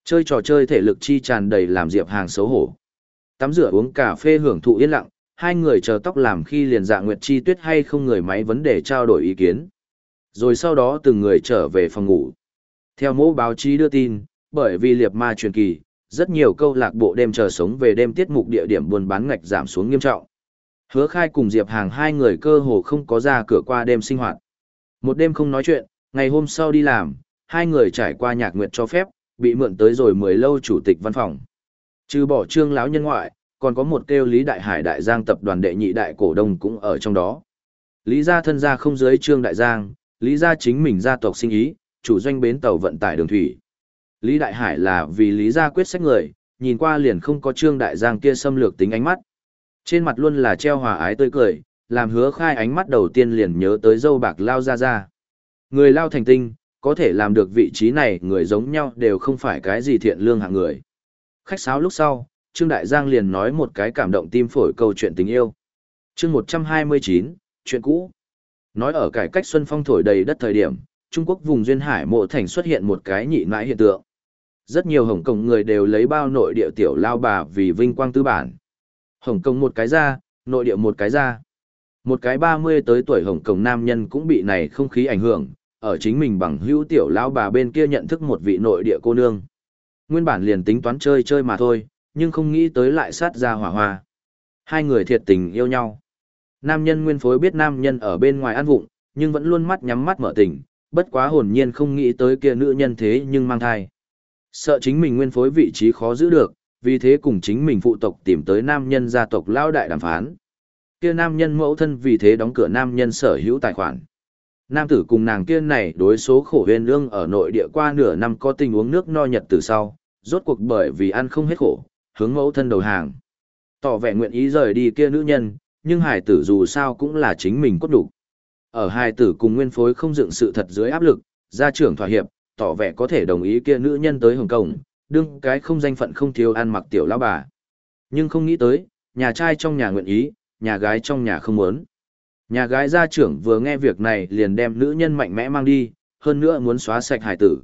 Chơi trò chơi thể lực chi tràn đầy làm Diệp Hàng xấu hổ. Tắm rửa uống cà phê hưởng thụ yên lặng, hai người chờ tóc làm khi liền dạ Nguyệt Chi Tuyết hay không người máy vấn đề trao đổi ý kiến. Rồi sau đó từng người trở về phòng ngủ. Theo mẫu báo chí đưa tin, bởi vì liệp ma truyền kỳ, rất nhiều câu lạc bộ đêm chờ sống về đêm tiết mục địa điểm buôn bán ngạch giảm xuống nghiêm trọng. Hứa khai cùng Diệp Hàng hai người cơ hồ không có ra cửa qua đêm sinh hoạt. Một đêm không nói chuyện, ngày hôm sau đi làm, hai người trải qua nhạc nguyện cho phép, bị mượn tới rồi mười lâu chủ tịch văn phòng. Trừ bỏ trương lão nhân ngoại, còn có một kêu Lý Đại Hải Đại Giang tập đoàn đệ nhị đại cổ đông cũng ở trong đó. Lý gia thân gia không dưới trương Đại Giang, Lý gia chính mình gia tộc sinh ý, chủ doanh bến tàu vận tải đường thủy. Lý Đại Hải là vì Lý gia quyết sách người, nhìn qua liền không có trương Đại Giang kia xâm lược tính ánh mắt. Trên mặt luôn là treo hòa ái tươi cười, làm hứa khai ánh mắt đầu tiên liền nhớ tới dâu bạc lao ra ra. Người lao thành tinh, có thể làm được vị trí này người giống nhau đều không phải cái gì thiện lương hạng người. Khách sáo lúc sau, Trương Đại Giang liền nói một cái cảm động tim phổi câu chuyện tình yêu. chương 129, chuyện cũ. Nói ở cải cách Xuân Phong thổi đầy đất thời điểm, Trung Quốc vùng Duyên Hải mộ thành xuất hiện một cái nhị nãi hiện tượng. Rất nhiều Hồng Kông người đều lấy bao nội địa tiểu lao bà vì vinh quang tư bản. Hồng Kông một cái ra, nội địa một cái ra. Một cái 30 tới tuổi Hồng Kông nam nhân cũng bị này không khí ảnh hưởng, ở chính mình bằng hữu tiểu lao bà bên kia nhận thức một vị nội địa cô nương. Nguyên bản liền tính toán chơi chơi mà thôi, nhưng không nghĩ tới lại sát ra hỏa hoa. Hai người thiệt tình yêu nhau. Nam nhân nguyên phối biết nam nhân ở bên ngoài ăn vụng, nhưng vẫn luôn mắt nhắm mắt mở tình, bất quá hồn nhiên không nghĩ tới kia nữ nhân thế nhưng mang thai. Sợ chính mình nguyên phối vị trí khó giữ được, vì thế cùng chính mình phụ tộc tìm tới nam nhân gia tộc lao đại đàm phán. Kia nam nhân mẫu thân vì thế đóng cửa nam nhân sở hữu tài khoản. Nam tử cùng nàng kia này đối số khổ huyền lương ở nội địa qua nửa năm có tình uống nước no nhật từ sau, rốt cuộc bởi vì ăn không hết khổ, hướng mẫu thân đầu hàng. Tỏ vẻ nguyện ý rời đi kia nữ nhân, nhưng hải tử dù sao cũng là chính mình cốt đủ. Ở hải tử cùng nguyên phối không dựng sự thật dưới áp lực, gia trưởng thỏa hiệp, tỏ vẻ có thể đồng ý kia nữ nhân tới Hồng Kông, đương cái không danh phận không thiếu ăn mặc tiểu lão bà. Nhưng không nghĩ tới, nhà trai trong nhà nguyện ý, nhà gái trong nhà không muốn. Nhà gái gia trưởng vừa nghe việc này liền đem nữ nhân mạnh mẽ mang đi, hơn nữa muốn xóa sạch hải tử.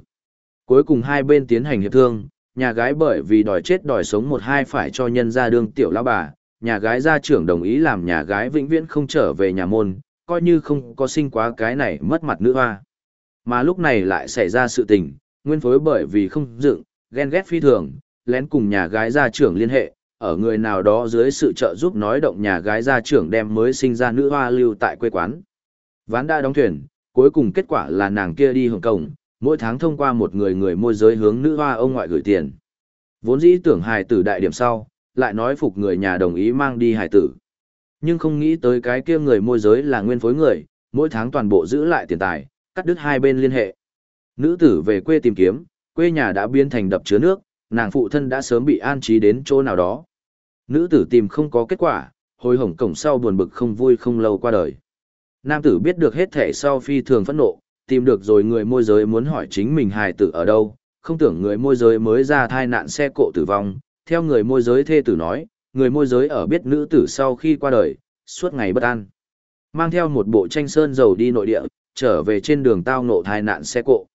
Cuối cùng hai bên tiến hành hiệp thương, nhà gái bởi vì đòi chết đòi sống một hai phải cho nhân ra đương tiểu lão bà, nhà gái gia trưởng đồng ý làm nhà gái vĩnh viễn không trở về nhà môn, coi như không có sinh quá cái này mất mặt nữ hoa. Mà lúc này lại xảy ra sự tình, nguyên phối bởi vì không dựng, ghen ghét phi thường, lén cùng nhà gái gia trưởng liên hệ, ở người nào đó dưới sự trợ giúp nói động nhà gái gia trưởng đem mới sinh ra nữ hoa lưu tại quê quán. Ván đã đóng thuyền, cuối cùng kết quả là nàng kia đi Hồng Kông, mỗi tháng thông qua một người người môi giới hướng nữ hoa ông ngoại gửi tiền. Vốn dĩ tưởng hài tử đại điểm sau, lại nói phục người nhà đồng ý mang đi hài tử. Nhưng không nghĩ tới cái kia người môi giới là nguyên phối người, mỗi tháng toàn bộ giữ lại tiền tài, cắt đứt hai bên liên hệ. Nữ tử về quê tìm kiếm, quê nhà đã biến thành đập chứa nước, nàng phụ thân đã sớm bị an trí đến chỗ nào đó. Nữ tử tìm không có kết quả, hồi hổng cổng sau buồn bực không vui không lâu qua đời. Nam tử biết được hết thể sau phi thường phẫn nộ, tìm được rồi người môi giới muốn hỏi chính mình hài tử ở đâu, không tưởng người môi giới mới ra thai nạn xe cộ tử vong, theo người môi giới thê tử nói, người môi giới ở biết nữ tử sau khi qua đời, suốt ngày bất an. Mang theo một bộ tranh sơn dầu đi nội địa, trở về trên đường tao nộ thai nạn xe cộ.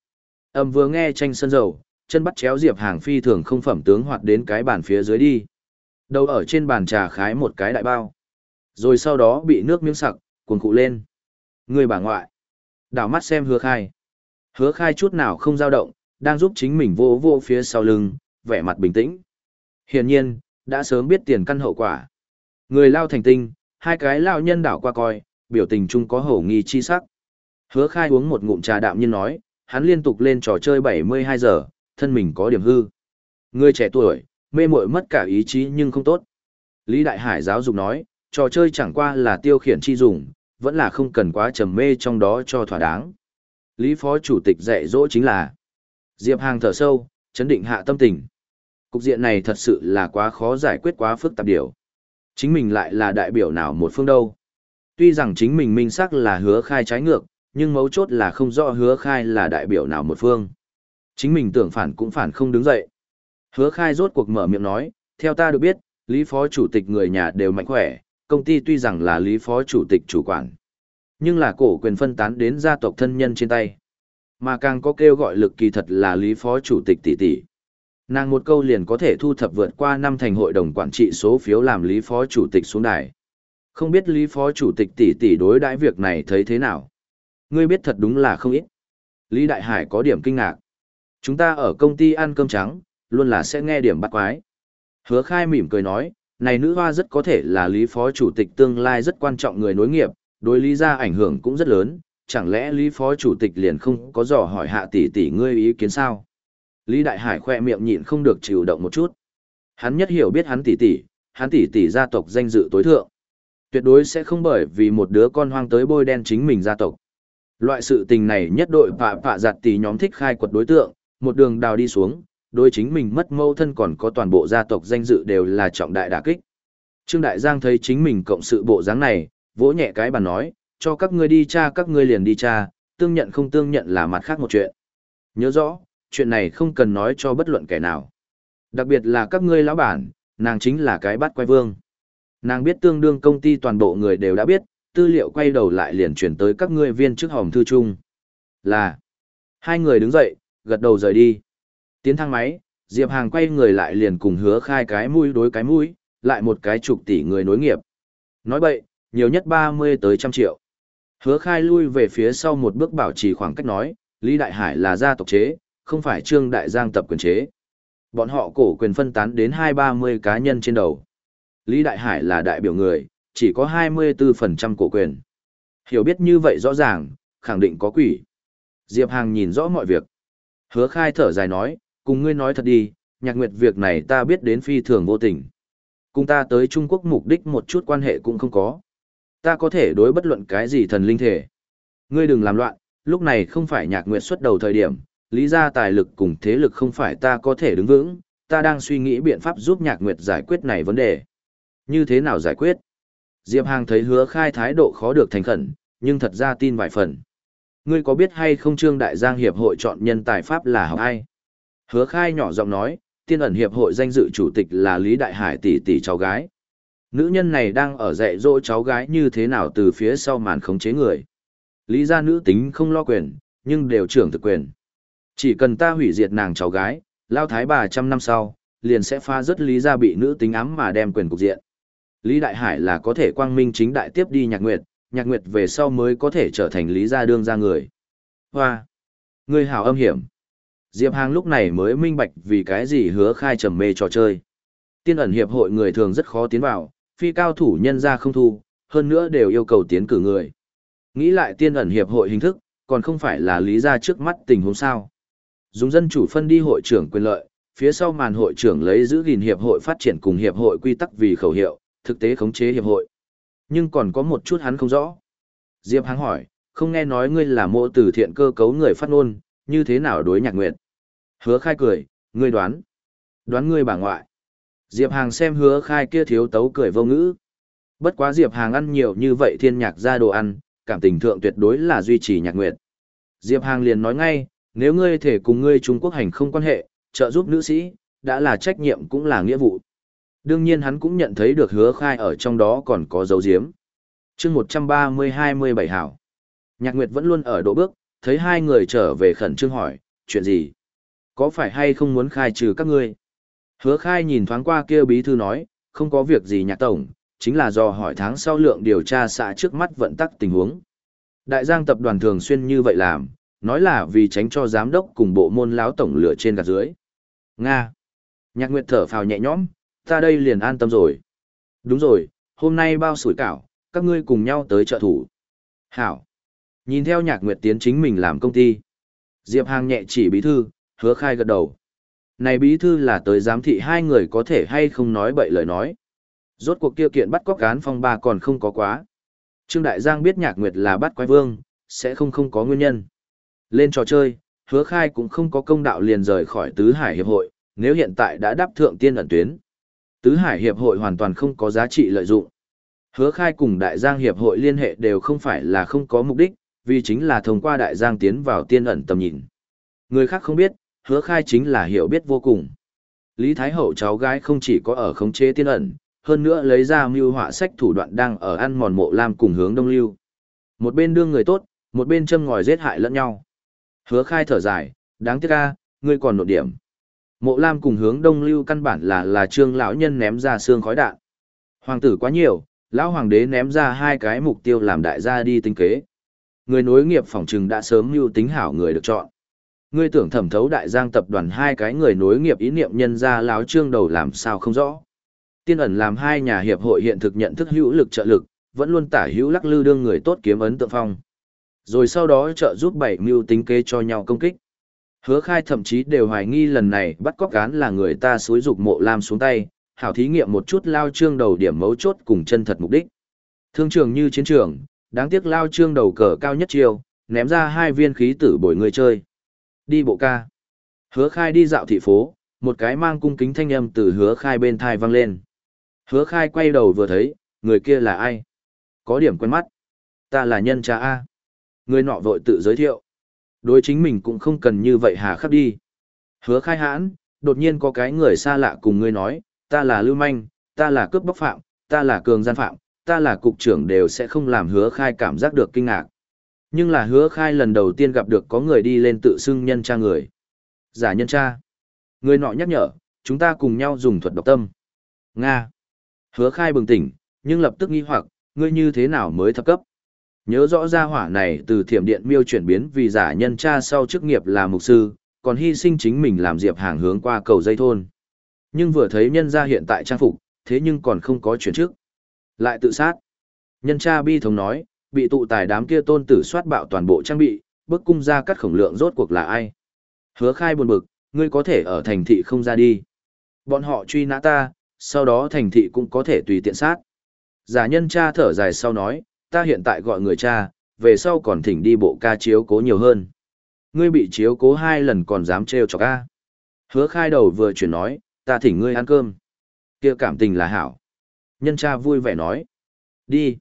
Âm vừa nghe tranh sơn dầu, chân bắt chéo diệp hàng phi thường không phẩm tướng hoạt đến cái bàn phía dưới đi. Đầu ở trên bàn trà khái một cái đại bao. Rồi sau đó bị nước miếng sặc, cuồng cụ lên. Người bà ngoại. Đảo mắt xem hứa khai. Hứa khai chút nào không dao động, đang giúp chính mình vô vô phía sau lưng, vẻ mặt bình tĩnh. Hiển nhiên, đã sớm biết tiền căn hậu quả. Người lao thành tinh, hai cái lao nhân đảo qua coi, biểu tình chung có hổ nghi chi sắc. Hứa khai uống một ngụm trà đạm nhiên nói, hắn liên tục lên trò chơi 72 giờ, thân mình có điểm hư. Người trẻ tuổi, mê muội mất cả ý chí nhưng không tốt. Lý Đại Hải giáo dục nói, trò chơi chẳng qua là tiêu khiển chi dùng, vẫn là không cần quá trầm mê trong đó cho thỏa đáng. Lý Phó Chủ tịch dạy dỗ chính là Diệp Hàng thở sâu, chấn định hạ tâm tình. Cục diện này thật sự là quá khó giải quyết quá phức tạp điều. Chính mình lại là đại biểu nào một phương đâu. Tuy rằng chính mình minh xác là hứa khai trái ngược, nhưng mấu chốt là không rõ hứa khai là đại biểu nào một phương. Chính mình tưởng phản cũng phản không đứng dậy. Hứa khai rốt cuộc mở miệng nói, theo ta được biết, Lý Phó Chủ tịch người nhà đều mạnh khỏe, công ty tuy rằng là Lý Phó Chủ tịch chủ quản, nhưng là cổ quyền phân tán đến gia tộc thân nhân trên tay. Mà càng có kêu gọi lực kỳ thật là Lý Phó Chủ tịch tỷ tỷ. Nàng một câu liền có thể thu thập vượt qua năm thành hội đồng quản trị số phiếu làm Lý Phó Chủ tịch xuống đài. Không biết Lý Phó Chủ tịch tỷ tỷ đối đãi việc này thấy thế nào? Ngươi biết thật đúng là không ít. Lý Đại Hải có điểm kinh ngạc. Chúng ta ở công ty ăn cơm trắng, luôn là sẽ nghe điểm bắt quái. Hứa khai mỉm cười nói, này nữ hoa rất có thể là Lý Phó Chủ tịch tương lai rất quan trọng người nối nghiệp, đối lý ra ảnh hưởng cũng rất lớn, chẳng lẽ Lý Phó Chủ tịch liền không có dò hỏi hạ tỷ tỷ ngươi ý kiến sao? Lý Đại Hải khoe miệng nhịn không được chịu động một chút. Hắn nhất hiểu biết hắn tỷ tỷ, hắn tỷ tỷ gia tộc danh dự tối thượng. Tuyệt đối sẽ không bởi vì một đứa con hoang tới bôi đen chính mình gia tộc. Loại sự tình này nhất đội phạ phạ giặt tỷ nhóm thích khai quật đối tượng, một đường đào đi xuống, đối chính mình mất mâu thân còn có toàn bộ gia tộc danh dự đều là trọng đại đả kích. Trương Đại Giang thấy chính mình cộng sự bộ dáng này, vỗ nhẹ cái bàn nói, cho các ngươi đi cha các ngươi liền đi cha, tương nhận không tương nhận là mặt khác một chuyện. Nhớ rõ, chuyện này không cần nói cho bất luận kẻ nào. Đặc biệt là các ngươi lão bản, nàng chính là cái bắt quay vương. Nàng biết tương đương công ty toàn bộ người đều đã biết, tư liệu quay đầu lại liền chuyển tới các ngươi viên chức hòm thư chung. Là, hai người đứng dậy, gật đầu rời đi. Tiến thang máy, Diệp Hàng quay người lại liền cùng hứa khai cái mũi đối cái mũi, lại một cái chục tỷ người nối nghiệp. Nói bậy, nhiều nhất 30 tới trăm triệu. Hứa khai lui về phía sau một bước bảo trì khoảng cách nói, Lý Đại Hải là gia tộc chế, không phải Trương Đại Giang tập quyền chế. Bọn họ cổ quyền phân tán đến 2-30 cá nhân trên đầu. Lý Đại Hải là đại biểu người, chỉ có 24% cổ quyền. Hiểu biết như vậy rõ ràng, khẳng định có quỷ. Diệp Hàng nhìn rõ mọi việc. Hứa khai thở dài nói, cùng ngươi nói thật đi, nhạc nguyệt việc này ta biết đến phi thường vô tình. Cùng ta tới Trung Quốc mục đích một chút quan hệ cũng không có. Ta có thể đối bất luận cái gì thần linh thể. Ngươi đừng làm loạn, lúc này không phải nhạc nguyệt xuất đầu thời điểm, lý ra tài lực cùng thế lực không phải ta có thể đứng vững, ta đang suy nghĩ biện pháp giúp nhạc nguyệt giải quyết này vấn đề. Như thế nào giải quyết? Diệp Hàng thấy hứa khai thái độ khó được thành khẩn, nhưng thật ra tin vài phần. Ngươi có biết hay không Trương Đại Giang Hiệp hội chọn nhân tài Pháp là học ai? Hứa khai nhỏ giọng nói, tiên ẩn Hiệp hội danh dự chủ tịch là Lý Đại Hải tỷ tỷ cháu gái. Nữ nhân này đang ở dạy dỗ cháu gái như thế nào từ phía sau màn khống chế người. Lý gia nữ tính không lo quyền, nhưng đều trưởng thực quyền. Chỉ cần ta hủy diệt nàng cháu gái, lao thái bà trăm năm sau, liền sẽ pha rất lý gia bị nữ tính ám mà đem quyền cục diện. Lý Đại Hải là có thể quang minh chính đại tiếp đi nhạc nguyệt, nhạc nguyệt về sau mới có thể trở thành lý gia đương gia người. Hoa! Người hảo âm hiểm. Diệp Hàng lúc này mới minh bạch vì cái gì hứa khai trầm mê trò chơi. Tiên ẩn hiệp hội người thường rất khó tiến vào, phi cao thủ nhân ra không thu, hơn nữa đều yêu cầu tiến cử người. Nghĩ lại tiên ẩn hiệp hội hình thức, còn không phải là lý ra trước mắt tình huống sao. Dùng dân chủ phân đi hội trưởng quyền lợi, phía sau màn hội trưởng lấy giữ gìn hiệp hội phát triển cùng hiệp hội quy tắc vì khẩu hiệu, thực tế khống chế hiệp hội. Nhưng còn có một chút hắn không rõ. Diệp Hàng hỏi, không nghe nói ngươi là mộ từ thiện cơ cấu người phát ngôn, như thế nào đối nhạc nguyệt? Hứa khai cười, ngươi đoán. Đoán ngươi bà ngoại. Diệp Hàng xem hứa khai kia thiếu tấu cười vô ngữ. Bất quá Diệp Hàng ăn nhiều như vậy thiên nhạc ra đồ ăn, cảm tình thượng tuyệt đối là duy trì nhạc nguyệt. Diệp Hàng liền nói ngay, nếu ngươi thể cùng ngươi Trung Quốc hành không quan hệ, trợ giúp nữ sĩ, đã là trách nhiệm cũng là nghĩa vụ. Đương nhiên hắn cũng nhận thấy được hứa khai ở trong đó còn có dấu diếm. chương 130-27 hảo. Nhạc Nguyệt vẫn luôn ở độ bước, thấy hai người trở về khẩn trương hỏi, chuyện gì? Có phải hay không muốn khai trừ các ngươi? Hứa khai nhìn thoáng qua kia bí thư nói, không có việc gì nhạc tổng, chính là do hỏi tháng sau lượng điều tra xã trước mắt vận tắc tình huống. Đại giang tập đoàn thường xuyên như vậy làm, nói là vì tránh cho giám đốc cùng bộ môn láo tổng lửa trên gạt dưới. Nga. Nhạc Nguyệt thở phào nhẹ nhõm, ta đây liền an tâm rồi. Đúng rồi, hôm nay bao sủi cảo, các ngươi cùng nhau tới trợ thủ. Hảo. Nhìn theo nhạc Nguyệt tiến chính mình làm công ty. Diệp Hàng nhẹ chỉ bí thư, hứa khai gật đầu. Này bí thư là tới giám thị hai người có thể hay không nói bậy lời nói. Rốt cuộc kia kiện bắt cóc cán phong ba còn không có quá. Trương Đại Giang biết nhạc nguyệt là bắt quái vương, sẽ không không có nguyên nhân. Lên trò chơi, hứa khai cũng không có công đạo liền rời khỏi Tứ Hải Hiệp hội, nếu hiện tại đã đáp thượng tiên ẩn tuyến. Tứ Hải Hiệp hội hoàn toàn không có giá trị lợi dụng. Hứa khai cùng Đại Giang Hiệp hội liên hệ đều không phải là không có mục đích, vì chính là thông qua Đại Giang tiến vào tiên ẩn tầm nhìn. Người khác không biết, hứa khai chính là hiểu biết vô cùng. Lý Thái Hậu cháu gái không chỉ có ở khống chế tiên ẩn, hơn nữa lấy ra mưu họa sách thủ đoạn đang ở ăn mòn mộ lam cùng hướng đông lưu. Một bên đương người tốt, một bên châm ngòi giết hại lẫn nhau. Hứa khai thở dài, đáng tiếc ca, ngươi còn nội điểm. Mộ lam cùng hướng đông lưu căn bản là là trương lão nhân ném ra xương khói đạn. Hoàng tử quá nhiều, lão hoàng đế ném ra hai cái mục tiêu làm đại gia đi tinh kế. Người nối nghiệp phòng trừng đã sớm mưu tính hảo người được chọn. Ngươi tưởng thẩm thấu đại giang tập đoàn hai cái người nối nghiệp ý niệm nhân ra láo trương đầu làm sao không rõ. Tiên ẩn làm hai nhà hiệp hội hiện thực nhận thức hữu lực trợ lực, vẫn luôn tả hữu lắc lư đương người tốt kiếm ấn tượng phong. Rồi sau đó trợ giúp bảy mưu tính kế cho nhau công kích. Hứa khai thậm chí đều hoài nghi lần này bắt cóc cán là người ta xúi dục mộ lam xuống tay, hảo thí nghiệm một chút lao trương đầu điểm mấu chốt cùng chân thật mục đích. Thương trường như chiến trường, đáng tiếc lao trương đầu cờ cao nhất chiêu, ném ra hai viên khí tử bồi người chơi. Đi bộ ca. Hứa khai đi dạo thị phố, một cái mang cung kính thanh âm từ hứa khai bên thai vang lên. Hứa khai quay đầu vừa thấy, người kia là ai? Có điểm quen mắt. Ta là nhân cha A. Người nọ vội tự giới thiệu. Đối chính mình cũng không cần như vậy hà khắc đi. Hứa khai hãn, đột nhiên có cái người xa lạ cùng ngươi nói, ta là lưu manh, ta là cướp bóc phạm, ta là cường gian phạm, ta là cục trưởng đều sẽ không làm hứa khai cảm giác được kinh ngạc. Nhưng là hứa khai lần đầu tiên gặp được có người đi lên tự xưng nhân cha người. Giả nhân cha. Người nọ nhắc nhở, chúng ta cùng nhau dùng thuật độc tâm. Nga. Hứa khai bừng tỉnh, nhưng lập tức nghi hoặc, ngươi như thế nào mới thập cấp? Nhớ rõ ra hỏa này từ thiểm điện miêu chuyển biến vì giả nhân cha sau chức nghiệp là mục sư, còn hy sinh chính mình làm diệp hàng hướng qua cầu dây thôn. Nhưng vừa thấy nhân ra hiện tại trang phục, thế nhưng còn không có chuyển trước. Lại tự sát. Nhân cha bi thống nói, bị tụ tài đám kia tôn tử soát bạo toàn bộ trang bị, bức cung ra cắt khổng lượng rốt cuộc là ai. Hứa khai buồn bực, ngươi có thể ở thành thị không ra đi. Bọn họ truy nã ta, sau đó thành thị cũng có thể tùy tiện sát. Giả nhân cha thở dài sau nói, ta hiện tại gọi người cha, về sau còn thỉnh đi bộ ca chiếu cố nhiều hơn. Ngươi bị chiếu cố hai lần còn dám trêu cho ca. Hứa khai đầu vừa chuyển nói, ta thỉnh ngươi ăn cơm. kia cảm tình là hảo. Nhân cha vui vẻ nói. Đi.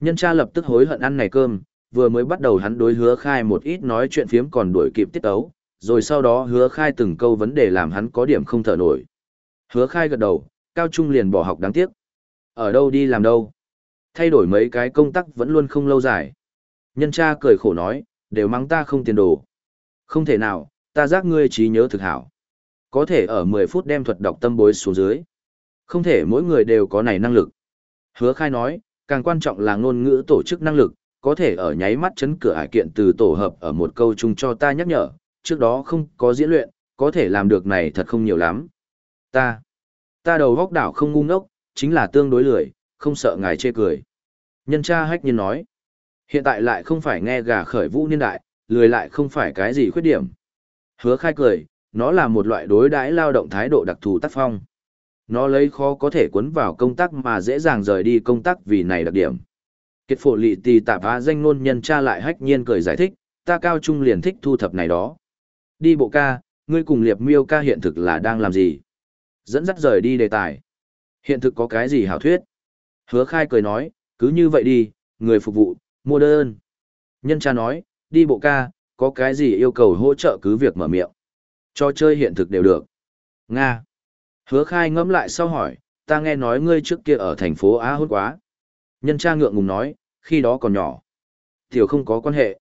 Nhân cha lập tức hối hận ăn này cơm, vừa mới bắt đầu hắn đối hứa khai một ít nói chuyện phiếm còn đuổi kịp tiết ấu, rồi sau đó hứa khai từng câu vấn đề làm hắn có điểm không thở nổi. Hứa khai gật đầu, cao trung liền bỏ học đáng tiếc. Ở đâu đi làm đâu? Thay đổi mấy cái công tác vẫn luôn không lâu dài. Nhân cha cười khổ nói, đều mắng ta không tiền đồ. Không thể nào, ta giác ngươi trí nhớ thực hảo. Có thể ở 10 phút đem thuật đọc tâm bối xuống dưới. Không thể mỗi người đều có này năng lực. Hứa khai nói, càng quan trọng là ngôn ngữ tổ chức năng lực, có thể ở nháy mắt chấn cửa hải kiện từ tổ hợp ở một câu chung cho ta nhắc nhở, trước đó không có diễn luyện, có thể làm được này thật không nhiều lắm. Ta, ta đầu góc đảo không ngu ngốc, chính là tương đối lười, không sợ ngài chê cười. Nhân cha hách nhiên nói, hiện tại lại không phải nghe gà khởi vũ niên đại, lười lại không phải cái gì khuyết điểm. Hứa khai cười, nó là một loại đối đãi lao động thái độ đặc thù tác phong. Nó lấy khó có thể cuốn vào công tác mà dễ dàng rời đi công tác vì này đặc điểm. Kết phổ lị tì tạp á danh nôn nhân cha lại hách nhiên cười giải thích, ta cao trung liền thích thu thập này đó. Đi bộ ca, ngươi cùng liệp miêu ca hiện thực là đang làm gì? Dẫn dắt rời đi đề tài. Hiện thực có cái gì hảo thuyết? Hứa khai cười nói, cứ như vậy đi, người phục vụ, mua đơn. Nhân cha nói, đi bộ ca, có cái gì yêu cầu hỗ trợ cứ việc mở miệng. Cho chơi hiện thực đều được. Nga. Hứa khai ngẫm lại sau hỏi, ta nghe nói ngươi trước kia ở thành phố Á hôn quá. Nhân cha ngượng ngùng nói, khi đó còn nhỏ. Tiểu không có quan hệ.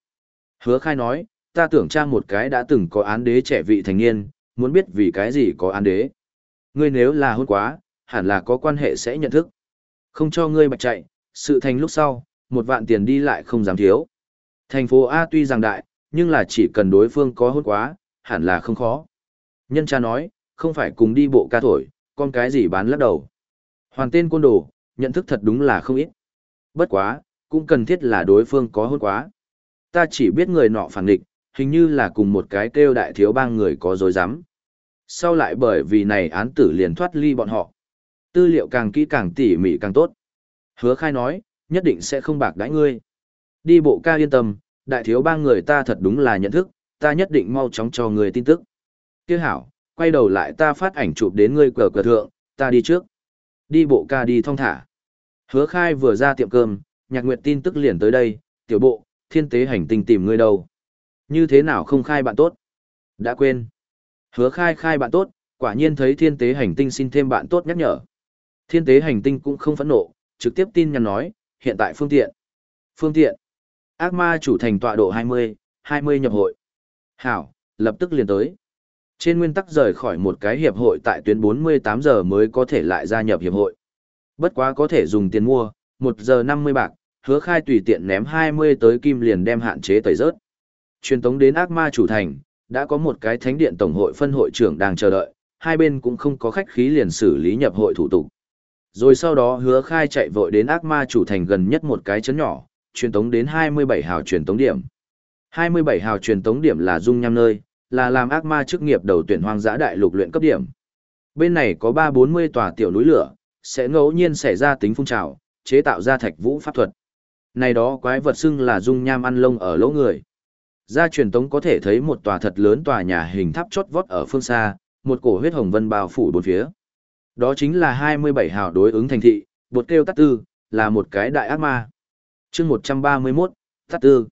Hứa khai nói, ta tưởng cha một cái đã từng có án đế trẻ vị thành niên, muốn biết vì cái gì có án đế. Ngươi nếu là hôn quá, hẳn là có quan hệ sẽ nhận thức. Không cho ngươi bạch chạy, sự thành lúc sau, một vạn tiền đi lại không dám thiếu. Thành phố A tuy rằng đại, nhưng là chỉ cần đối phương có hôn quá, hẳn là không khó. Nhân cha nói, không phải cùng đi bộ ca thổi, con cái gì bán lắc đầu. Hoàn tên côn đồ, nhận thức thật đúng là không ít. Bất quá, cũng cần thiết là đối phương có hôn quá. Ta chỉ biết người nọ phản địch, hình như là cùng một cái kêu đại thiếu bang người có dối rắm Sau lại bởi vì này án tử liền thoát ly bọn họ. Tư liệu càng kỹ càng tỉ mỉ càng tốt. Hứa khai nói, nhất định sẽ không bạc đãi ngươi. Đi bộ ca yên tâm, đại thiếu ba người ta thật đúng là nhận thức, ta nhất định mau chóng cho người tin tức. Tiếc hảo, quay đầu lại ta phát ảnh chụp đến ngươi cờ cờ thượng, ta đi trước. Đi bộ ca đi thong thả. Hứa khai vừa ra tiệm cơm, nhạc nguyệt tin tức liền tới đây, tiểu bộ, thiên tế hành tinh tìm ngươi đâu. Như thế nào không khai bạn tốt? Đã quên. Hứa khai khai bạn tốt, quả nhiên thấy thiên tế hành tinh xin thêm bạn tốt nhắc nhở. Thiên tế hành tinh cũng không phẫn nộ, trực tiếp tin nhắn nói, hiện tại phương tiện. Phương tiện. Ác ma chủ thành tọa độ 20, 20 nhập hội. Hảo, lập tức liền tới. Trên nguyên tắc rời khỏi một cái hiệp hội tại tuyến 48 giờ mới có thể lại gia nhập hiệp hội. Bất quá có thể dùng tiền mua, 1 giờ 50 bạc, hứa khai tùy tiện ném 20 tới kim liền đem hạn chế tẩy rớt. Truyền tống đến ác ma chủ thành, đã có một cái thánh điện tổng hội phân hội trưởng đang chờ đợi, hai bên cũng không có khách khí liền xử lý nhập hội thủ tục. Rồi sau đó hứa khai chạy vội đến ác ma chủ thành gần nhất một cái chấn nhỏ, truyền tống đến 27 hào truyền tống điểm. 27 hào truyền tống điểm là dung nham nơi, là làm ác ma chức nghiệp đầu tuyển hoang dã đại lục luyện cấp điểm. Bên này có 340 tòa tiểu núi lửa, sẽ ngẫu nhiên xảy ra tính phun trào, chế tạo ra thạch vũ pháp thuật. Này đó quái vật xưng là dung nham ăn lông ở lỗ người. Ra truyền tống có thể thấy một tòa thật lớn tòa nhà hình tháp chót vót ở phương xa, một cổ huyết hồng vân bao phủ bốn phía. Đó chính là 27 hào đối ứng thành thị, bột kêu tắt tư, là một cái đại ác ma. chương 131, tắt tư.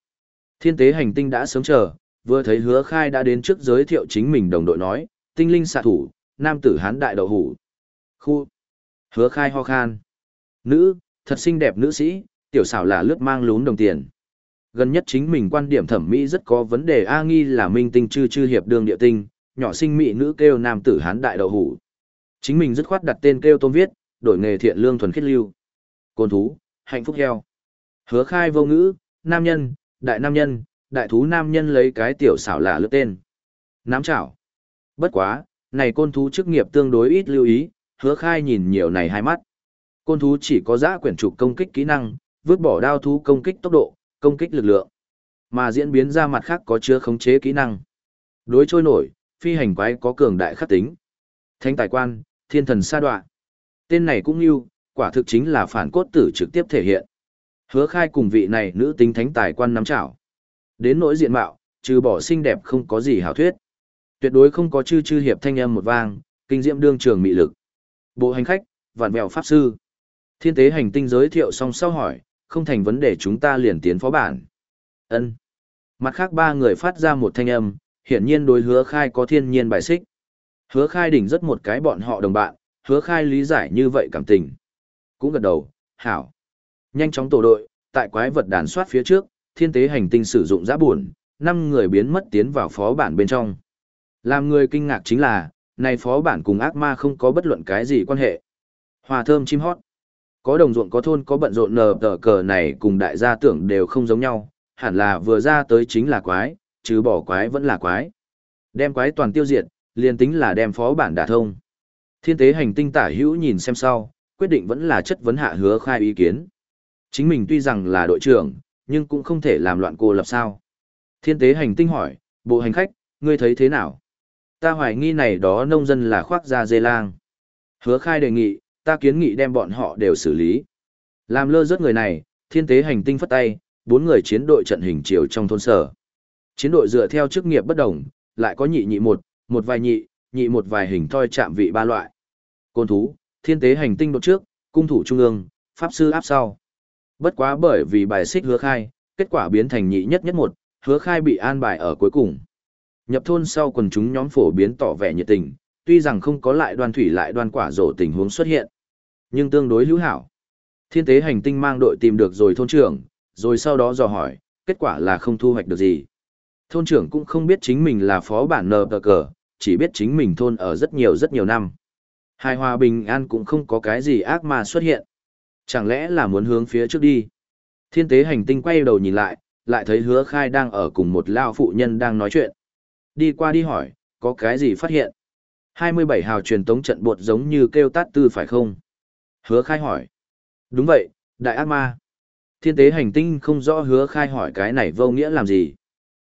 Thiên tế hành tinh đã sớm chờ, vừa thấy hứa khai đã đến trước giới thiệu chính mình đồng đội nói, tinh linh xạ thủ, nam tử hán đại đậu hủ. Khu. Hứa khai ho khan. Nữ, thật xinh đẹp nữ sĩ, tiểu xảo là lướt mang lún đồng tiền. Gần nhất chính mình quan điểm thẩm mỹ rất có vấn đề A nghi là minh tinh chư chư hiệp đường địa tinh, nhỏ sinh mỹ nữ kêu nam tử hán đại đậu hủ. Chính mình dứt khoát đặt tên kêu tôm viết, đổi nghề thiện lương thuần khiết lưu. Côn thú, hạnh phúc heo. Hứa khai vô ngữ, nam nhân, đại nam nhân, đại thú nam nhân lấy cái tiểu xảo lạ lướt tên. Nám chảo. Bất quá, này côn thú chức nghiệp tương đối ít lưu ý, hứa khai nhìn nhiều này hai mắt. Côn thú chỉ có giã quyển trục công kích kỹ năng, vứt bỏ đao thú công kích tốc độ, công kích lực lượng. Mà diễn biến ra mặt khác có chứa khống chế kỹ năng. Đối trôi nổi, phi hành quái có cường đại khắc tính. Thánh tài quan, thiên thần sa đoạn. Tên này cũng như, quả thực chính là phản cốt tử trực tiếp thể hiện. Hứa khai cùng vị này nữ tính thánh tài quan nắm chảo. Đến nỗi diện mạo, trừ bỏ xinh đẹp không có gì hảo thuyết. Tuyệt đối không có chư chư hiệp thanh âm một vang, kinh diệm đương trường mị lực. Bộ hành khách, vạn bèo pháp sư. Thiên tế hành tinh giới thiệu xong sau hỏi, không thành vấn đề chúng ta liền tiến phó bản. ân Mặt khác ba người phát ra một thanh âm, hiển nhiên đối hứa khai có thiên nhiên bài xích. Hứa khai đỉnh rất một cái bọn họ đồng bạn, hứa khai lý giải như vậy cảm tình. Cũng gật đầu, hảo. Nhanh chóng tổ đội, tại quái vật đàn soát phía trước, thiên tế hành tinh sử dụng giã buồn, năm người biến mất tiến vào phó bản bên trong. Làm người kinh ngạc chính là, này phó bản cùng ác ma không có bất luận cái gì quan hệ. Hòa thơm chim hót. Có đồng ruộng có thôn có bận rộn nờ tờ cờ này cùng đại gia tưởng đều không giống nhau, hẳn là vừa ra tới chính là quái, chứ bỏ quái vẫn là quái. Đem quái toàn tiêu diệt, liền tính là đem phó bản đả thông. Thiên tế hành tinh tả hữu nhìn xem sau, quyết định vẫn là chất vấn hạ hứa khai ý kiến. Chính mình tuy rằng là đội trưởng, nhưng cũng không thể làm loạn cô lập sao. Thiên tế hành tinh hỏi, bộ hành khách, ngươi thấy thế nào? Ta hoài nghi này đó nông dân là khoác da dê lang. Hứa khai đề nghị, ta kiến nghị đem bọn họ đều xử lý. Làm lơ rớt người này, thiên tế hành tinh phất tay, bốn người chiến đội trận hình chiều trong thôn sở. Chiến đội dựa theo chức nghiệp bất đồng, lại có nhị nhị một, một vài nhị, nhị một vài hình thoi chạm vị ba loại. Côn thú, thiên tế hành tinh đột trước, cung thủ trung ương, pháp sư áp sau. Bất quá bởi vì bài xích hứa khai, kết quả biến thành nhị nhất nhất một, hứa khai bị an bài ở cuối cùng. Nhập thôn sau quần chúng nhóm phổ biến tỏ vẻ nhiệt tình, tuy rằng không có lại đoan thủy lại đoan quả rổ tình huống xuất hiện, nhưng tương đối hữu hảo. Thiên tế hành tinh mang đội tìm được rồi thôn trưởng, rồi sau đó dò hỏi, kết quả là không thu hoạch được gì. Thôn trưởng cũng không biết chính mình là phó bản nờ tờ cờ, chỉ biết chính mình thôn ở rất nhiều rất nhiều năm. Hai hòa bình an cũng không có cái gì ác mà xuất hiện. Chẳng lẽ là muốn hướng phía trước đi? Thiên tế hành tinh quay đầu nhìn lại, lại thấy hứa khai đang ở cùng một lao phụ nhân đang nói chuyện. Đi qua đi hỏi, có cái gì phát hiện? 27 hào truyền tống trận bột giống như kêu tát tư phải không? Hứa khai hỏi. Đúng vậy, đại ác ma. Thiên tế hành tinh không rõ hứa khai hỏi cái này vô nghĩa làm gì.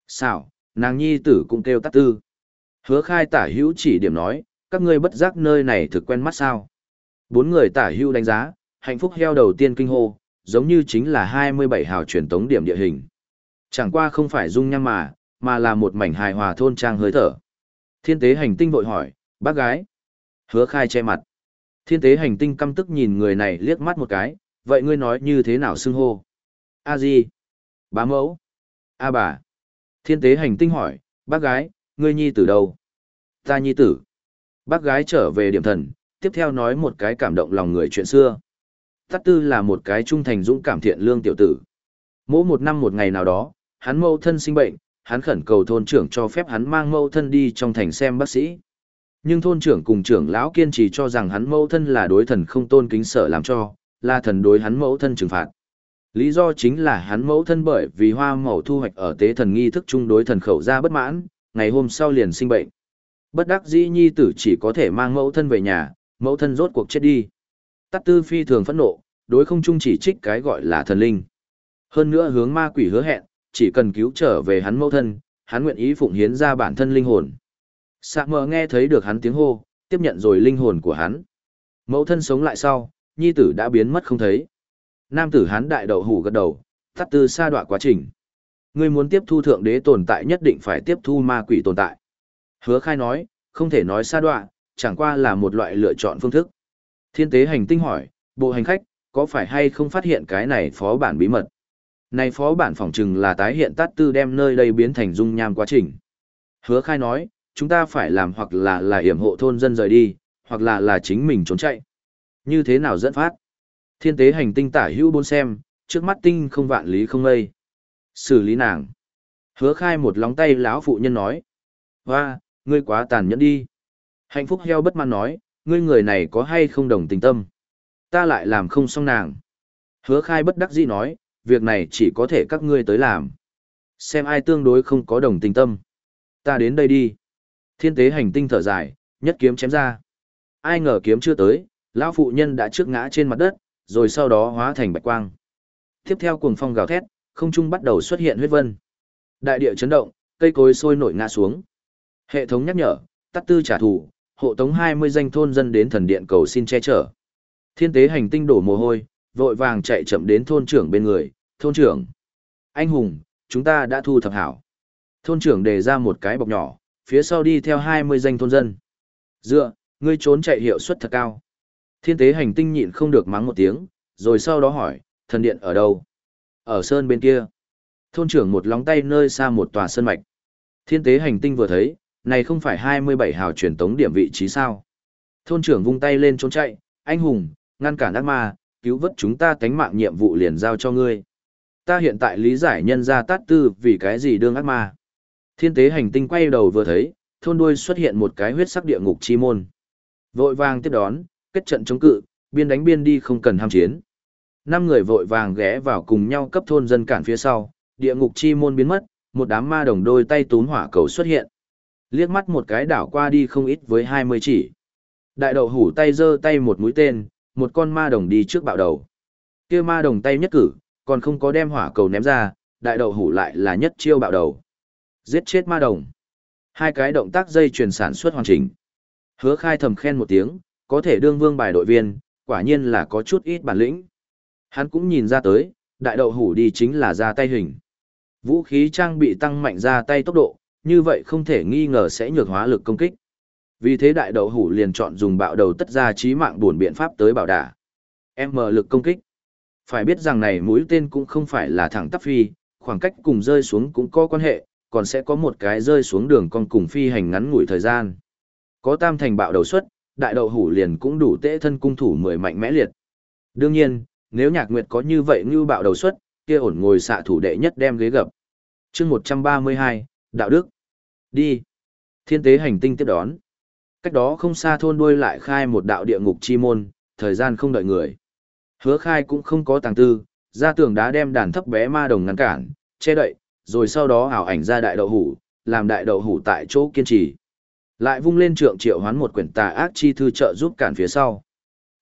Sao, nàng nhi tử cũng kêu tát tư. Hứa khai tả hữu chỉ điểm nói, các ngươi bất giác nơi này thực quen mắt sao. Bốn người tả hữu đánh giá, hạnh phúc heo đầu tiên kinh hô, giống như chính là 27 hào truyền tống điểm địa hình. Chẳng qua không phải dung nhăm mà, mà là một mảnh hài hòa thôn trang hơi thở. Thiên tế hành tinh vội hỏi, bác gái. Hứa khai che mặt. Thiên tế hành tinh căm tức nhìn người này liếc mắt một cái, vậy ngươi nói như thế nào xưng hô? A gì? Bá mẫu? A bà? Thiên tế hành tinh hỏi, bác gái, ngươi nhi tử đâu? Ta nhi tử. Bác gái trở về điểm thần, tiếp theo nói một cái cảm động lòng người chuyện xưa. Tát tư là một cái trung thành dũng cảm thiện lương tiểu tử. Mỗi một năm một ngày nào đó, hắn mâu thân sinh bệnh, hắn khẩn cầu thôn trưởng cho phép hắn mang mâu thân đi trong thành xem bác sĩ. Nhưng thôn trưởng cùng trưởng lão kiên trì cho rằng hắn mâu thân là đối thần không tôn kính sợ làm cho, là thần đối hắn mẫu thân trừng phạt. Lý do chính là hắn mẫu thân bởi vì hoa màu thu hoạch ở tế thần nghi thức chung đối thần khẩu ra bất mãn, ngày hôm sau liền sinh bệnh. Bất đắc dĩ nhi tử chỉ có thể mang mẫu thân về nhà, mẫu thân rốt cuộc chết đi. Tắt tư phi thường phẫn nộ, đối không trung chỉ trích cái gọi là thần linh. Hơn nữa hướng ma quỷ hứa hẹn, chỉ cần cứu trở về hắn mẫu thân, hắn nguyện ý phụng hiến ra bản thân linh hồn. Sạ mờ nghe thấy được hắn tiếng hô, tiếp nhận rồi linh hồn của hắn. Mẫu thân sống lại sau, nhi tử đã biến mất không thấy. Nam tử hắn đại đậu hủ gật đầu, tắt tư sa đọa quá trình. Ngươi muốn tiếp thu thượng đế tồn tại nhất định phải tiếp thu ma quỷ tồn tại. Hứa khai nói, không thể nói sa đọa, chẳng qua là một loại lựa chọn phương thức. Thiên tế hành tinh hỏi, bộ hành khách, có phải hay không phát hiện cái này phó bản bí mật? Này phó bản phỏng chừng là tái hiện tát tư đem nơi đây biến thành dung nham quá trình. Hứa khai nói, chúng ta phải làm hoặc là là hiểm hộ thôn dân rời đi, hoặc là là chính mình trốn chạy. Như thế nào dẫn phát? Thiên tế hành tinh tả hữu bốn xem, trước mắt tinh không vạn lý không lây. Xử lý nàng. Hứa khai một lóng tay lão phụ nhân nói. Hoa, ngươi quá tàn nhẫn đi. Hạnh phúc heo bất mãn nói, ngươi người này có hay không đồng tình tâm. Ta lại làm không xong nàng. Hứa khai bất đắc dĩ nói, việc này chỉ có thể các ngươi tới làm. Xem ai tương đối không có đồng tình tâm. Ta đến đây đi. Thiên tế hành tinh thở dài, nhất kiếm chém ra. Ai ngờ kiếm chưa tới, lão phụ nhân đã trước ngã trên mặt đất, rồi sau đó hóa thành bạch quang. Tiếp theo cuồng phong gào thét, không trung bắt đầu xuất hiện huyết vân. Đại địa chấn động, cây cối sôi nổi ngã xuống. Hệ thống nhắc nhở, tắt tư trả thù, hộ tống 20 danh thôn dân đến thần điện cầu xin che chở. Thiên tế hành tinh đổ mồ hôi, vội vàng chạy chậm đến thôn trưởng bên người, thôn trưởng. Anh hùng, chúng ta đã thu thập hảo. Thôn trưởng đề ra một cái bọc nhỏ, phía sau đi theo 20 danh thôn dân. Dựa, ngươi trốn chạy hiệu suất thật cao. Thiên tế hành tinh nhịn không được mắng một tiếng, rồi sau đó hỏi, thần điện ở đâu? Ở sơn bên kia. Thôn trưởng một lóng tay nơi xa một tòa sơn mạch. Thiên tế hành tinh vừa thấy, này không phải 27 hào truyền tống điểm vị trí sao? Thôn trưởng vung tay lên trốn chạy, anh hùng, ngăn cản ác ma, cứu vớt chúng ta tánh mạng nhiệm vụ liền giao cho ngươi. Ta hiện tại lý giải nhân ra tát tư vì cái gì đương ác ma. Thiên tế hành tinh quay đầu vừa thấy, thôn đuôi xuất hiện một cái huyết sắc địa ngục chi môn. Vội vàng tiếp đón, kết trận chống cự, biên đánh biên đi không cần ham chiến. Năm người vội vàng ghé vào cùng nhau cấp thôn dân cản phía sau, địa ngục chi môn biến mất, một đám ma đồng đôi tay túm hỏa cầu xuất hiện. Liếc mắt một cái đảo qua đi không ít với 20 chỉ. Đại đậu hủ tay giơ tay một mũi tên, một con ma đồng đi trước bạo đầu. Kia ma đồng tay nhất cử, còn không có đem hỏa cầu ném ra, đại đậu hủ lại là nhất chiêu bạo đầu. Giết chết ma đồng. Hai cái động tác dây chuyển sản xuất hoàn chỉnh. Hứa khai thầm khen một tiếng, có thể đương vương bài đội viên, quả nhiên là có chút ít bản lĩnh. Hắn cũng nhìn ra tới, đại đậu hủ đi chính là ra tay hình. Vũ khí trang bị tăng mạnh ra tay tốc độ, như vậy không thể nghi ngờ sẽ nhược hóa lực công kích. Vì thế đại đậu hủ liền chọn dùng bạo đầu tất ra trí mạng buồn biện pháp tới bảo đả. M lực công kích. Phải biết rằng này mũi tên cũng không phải là thẳng tắp phi, khoảng cách cùng rơi xuống cũng có quan hệ, còn sẽ có một cái rơi xuống đường con cùng phi hành ngắn ngủi thời gian. Có tam thành bạo đầu xuất, đại đậu hủ liền cũng đủ tễ thân cung thủ mười mạnh mẽ liệt. Đương nhiên, nếu nhạc nguyệt có như vậy như bạo đầu xuất, kia ổn ngồi xạ thủ đệ nhất đem ghế gập. chương 132, Đạo Đức. Đi. Thiên tế hành tinh tiếp đón. Cách đó không xa thôn đuôi lại khai một đạo địa ngục chi môn, thời gian không đợi người. Hứa khai cũng không có tàng tư, ra tường đá đem đàn thấp bé ma đồng ngăn cản, che đậy, rồi sau đó ảo ảnh ra đại đậu hủ, làm đại đậu hủ tại chỗ kiên trì. Lại vung lên trượng triệu hoán một quyển tà ác chi thư trợ giúp cản phía sau.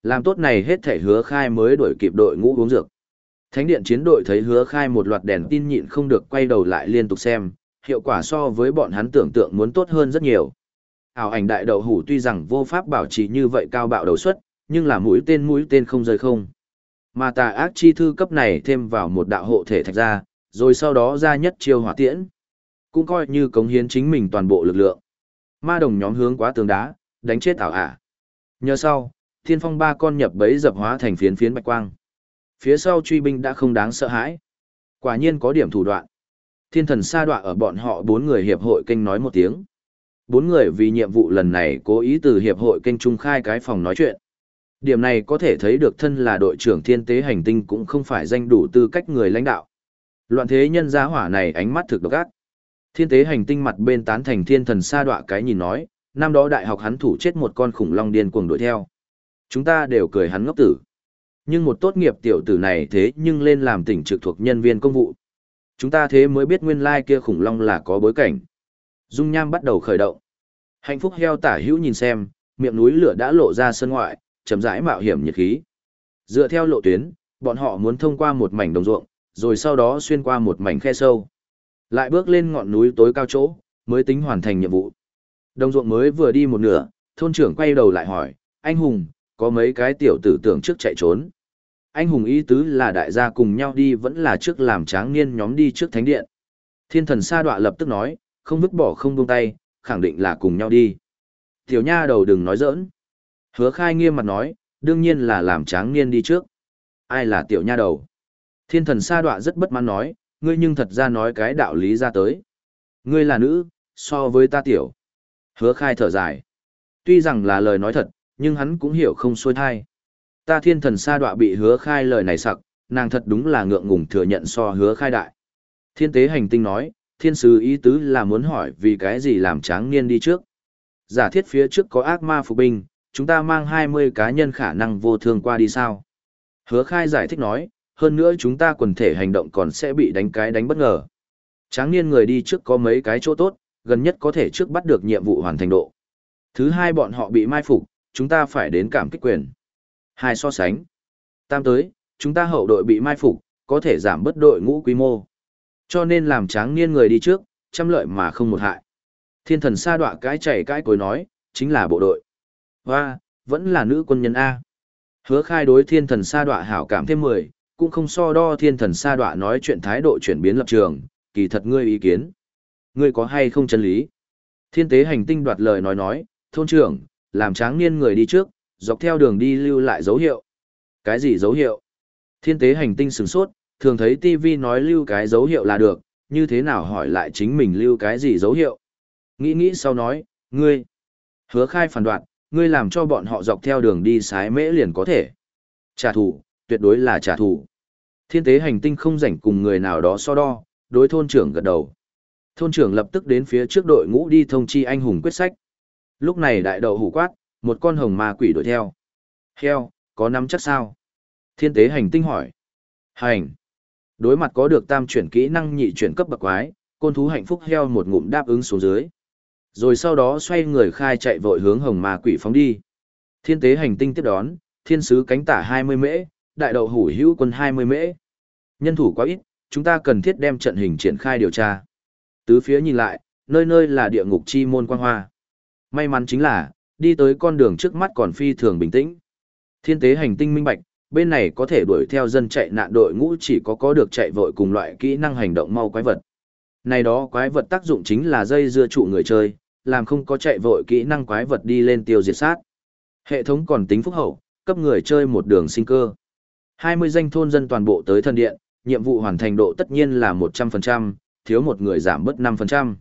Làm tốt này hết thể hứa khai mới đuổi kịp đội ngũ uống dược. Thánh điện chiến đội thấy hứa khai một loạt đèn tin nhịn không được quay đầu lại liên tục xem, hiệu quả so với bọn hắn tưởng tượng muốn tốt hơn rất nhiều. Ảo ảnh đại đầu hủ tuy rằng vô pháp bảo trì như vậy cao bạo đầu suất, nhưng là mũi tên mũi tên không rơi không. Mà tà ác chi thư cấp này thêm vào một đạo hộ thể thạch ra, rồi sau đó ra nhất chiêu hỏa tiễn. Cũng coi như cống hiến chính mình toàn bộ lực lượng. Ma đồng nhóm hướng quá tường đá, đánh chết ảo ả. Nhờ sau, thiên phong ba con nhập bấy dập hóa thành phiến phiến bạch quang. Phía sau truy binh đã không đáng sợ hãi. Quả nhiên có điểm thủ đoạn. Thiên thần sa đọa ở bọn họ bốn người hiệp hội kênh nói một tiếng. Bốn người vì nhiệm vụ lần này cố ý từ hiệp hội kênh trung khai cái phòng nói chuyện. Điểm này có thể thấy được thân là đội trưởng thiên tế hành tinh cũng không phải danh đủ tư cách người lãnh đạo. Loạn thế nhân gia hỏa này ánh mắt thực độc ác. Thiên tế hành tinh mặt bên tán thành thiên thần sa đọa cái nhìn nói, năm đó đại học hắn thủ chết một con khủng long điên cuồng đuổi theo. Chúng ta đều cười hắn ngốc tử. Nhưng một tốt nghiệp tiểu tử này thế nhưng lên làm tỉnh trực thuộc nhân viên công vụ. Chúng ta thế mới biết nguyên lai kia khủng long là có bối cảnh. Dung nham bắt đầu khởi động. Hạnh phúc heo tả hữu nhìn xem, miệng núi lửa đã lộ ra sân ngoại, chậm rãi mạo hiểm nhiệt khí. Dựa theo lộ tuyến, bọn họ muốn thông qua một mảnh đồng ruộng, rồi sau đó xuyên qua một mảnh khe sâu. Lại bước lên ngọn núi tối cao chỗ, mới tính hoàn thành nhiệm vụ. Đồng ruộng mới vừa đi một nửa, thôn trưởng quay đầu lại hỏi, anh Hùng, có mấy cái tiểu tử tưởng trước chạy trốn. Anh Hùng ý tứ là đại gia cùng nhau đi vẫn là trước làm tráng niên nhóm đi trước thánh điện. Thiên thần sa đọa lập tức nói, không vứt bỏ không buông tay, khẳng định là cùng nhau đi. Tiểu nha đầu đừng nói giỡn. Hứa khai nghiêm mặt nói, đương nhiên là làm tráng niên đi trước. Ai là tiểu nha đầu? Thiên thần sa đọa rất bất mãn nói, ngươi nhưng thật ra nói cái đạo lý ra tới. Ngươi là nữ, so với ta tiểu. Hứa khai thở dài. Tuy rằng là lời nói thật, nhưng hắn cũng hiểu không xuôi thai. Ta thiên thần sa đọa bị hứa khai lời này sặc, nàng thật đúng là ngượng ngùng thừa nhận so hứa khai đại. Thiên tế hành tinh nói, thiên sứ ý tứ là muốn hỏi vì cái gì làm tráng niên đi trước. Giả thiết phía trước có ác ma phục binh, chúng ta mang 20 cá nhân khả năng vô thương qua đi sao. Hứa khai giải thích nói, hơn nữa chúng ta quần thể hành động còn sẽ bị đánh cái đánh bất ngờ. Tráng niên người đi trước có mấy cái chỗ tốt, gần nhất có thể trước bắt được nhiệm vụ hoàn thành độ. Thứ hai bọn họ bị mai phục, chúng ta phải đến cảm kích quyền. Hai so sánh. Tam tới, chúng ta hậu đội bị mai phục, có thể giảm bất đội ngũ quy mô. Cho nên làm tráng niên người đi trước, trăm lợi mà không một hại. Thiên thần sa đọa cái chảy cái cối nói, chính là bộ đội. Và, vẫn là nữ quân nhân A. Hứa khai đối thiên thần sa đọa hảo cảm thêm 10, cũng không so đo thiên thần sa đọa nói chuyện thái độ chuyển biến lập trường, kỳ thật ngươi ý kiến. Ngươi có hay không chân lý? Thiên tế hành tinh đoạt lời nói nói, thôn trưởng, làm tráng niên người đi trước, dọc theo đường đi lưu lại dấu hiệu. Cái gì dấu hiệu? Thiên tế hành tinh sừng sốt, thường thấy TV nói lưu cái dấu hiệu là được, như thế nào hỏi lại chính mình lưu cái gì dấu hiệu? Nghĩ nghĩ sau nói, ngươi, hứa khai phản đoạn, ngươi làm cho bọn họ dọc theo đường đi sái mễ liền có thể. Trả thù, tuyệt đối là trả thù. Thiên tế hành tinh không rảnh cùng người nào đó so đo, đối thôn trưởng gật đầu. Thôn trưởng lập tức đến phía trước đội ngũ đi thông chi anh hùng quyết sách. Lúc này đại đầu hủ quát, một con hồng ma quỷ đuổi theo. Heo, có nắm chắc sao? Thiên tế hành tinh hỏi. Hành. Đối mặt có được tam chuyển kỹ năng nhị chuyển cấp bậc quái, côn thú hạnh phúc heo một ngụm đáp ứng xuống dưới. Rồi sau đó xoay người khai chạy vội hướng hồng ma quỷ phóng đi. Thiên tế hành tinh tiếp đón, thiên sứ cánh tả 20 mễ, đại đậu hủ hữu quân 20 mễ. Nhân thủ quá ít, chúng ta cần thiết đem trận hình triển khai điều tra. Tứ phía nhìn lại, nơi nơi là địa ngục chi môn quang hoa. May mắn chính là, đi tới con đường trước mắt còn phi thường bình tĩnh. Thiên tế hành tinh minh bạch, bên này có thể đuổi theo dân chạy nạn đội ngũ chỉ có có được chạy vội cùng loại kỹ năng hành động mau quái vật. Này đó quái vật tác dụng chính là dây dưa trụ người chơi, làm không có chạy vội kỹ năng quái vật đi lên tiêu diệt sát. Hệ thống còn tính phúc hậu, cấp người chơi một đường sinh cơ. 20 danh thôn dân toàn bộ tới thần điện, nhiệm vụ hoàn thành độ tất nhiên là 100%, thiếu một người giảm bớt 5%.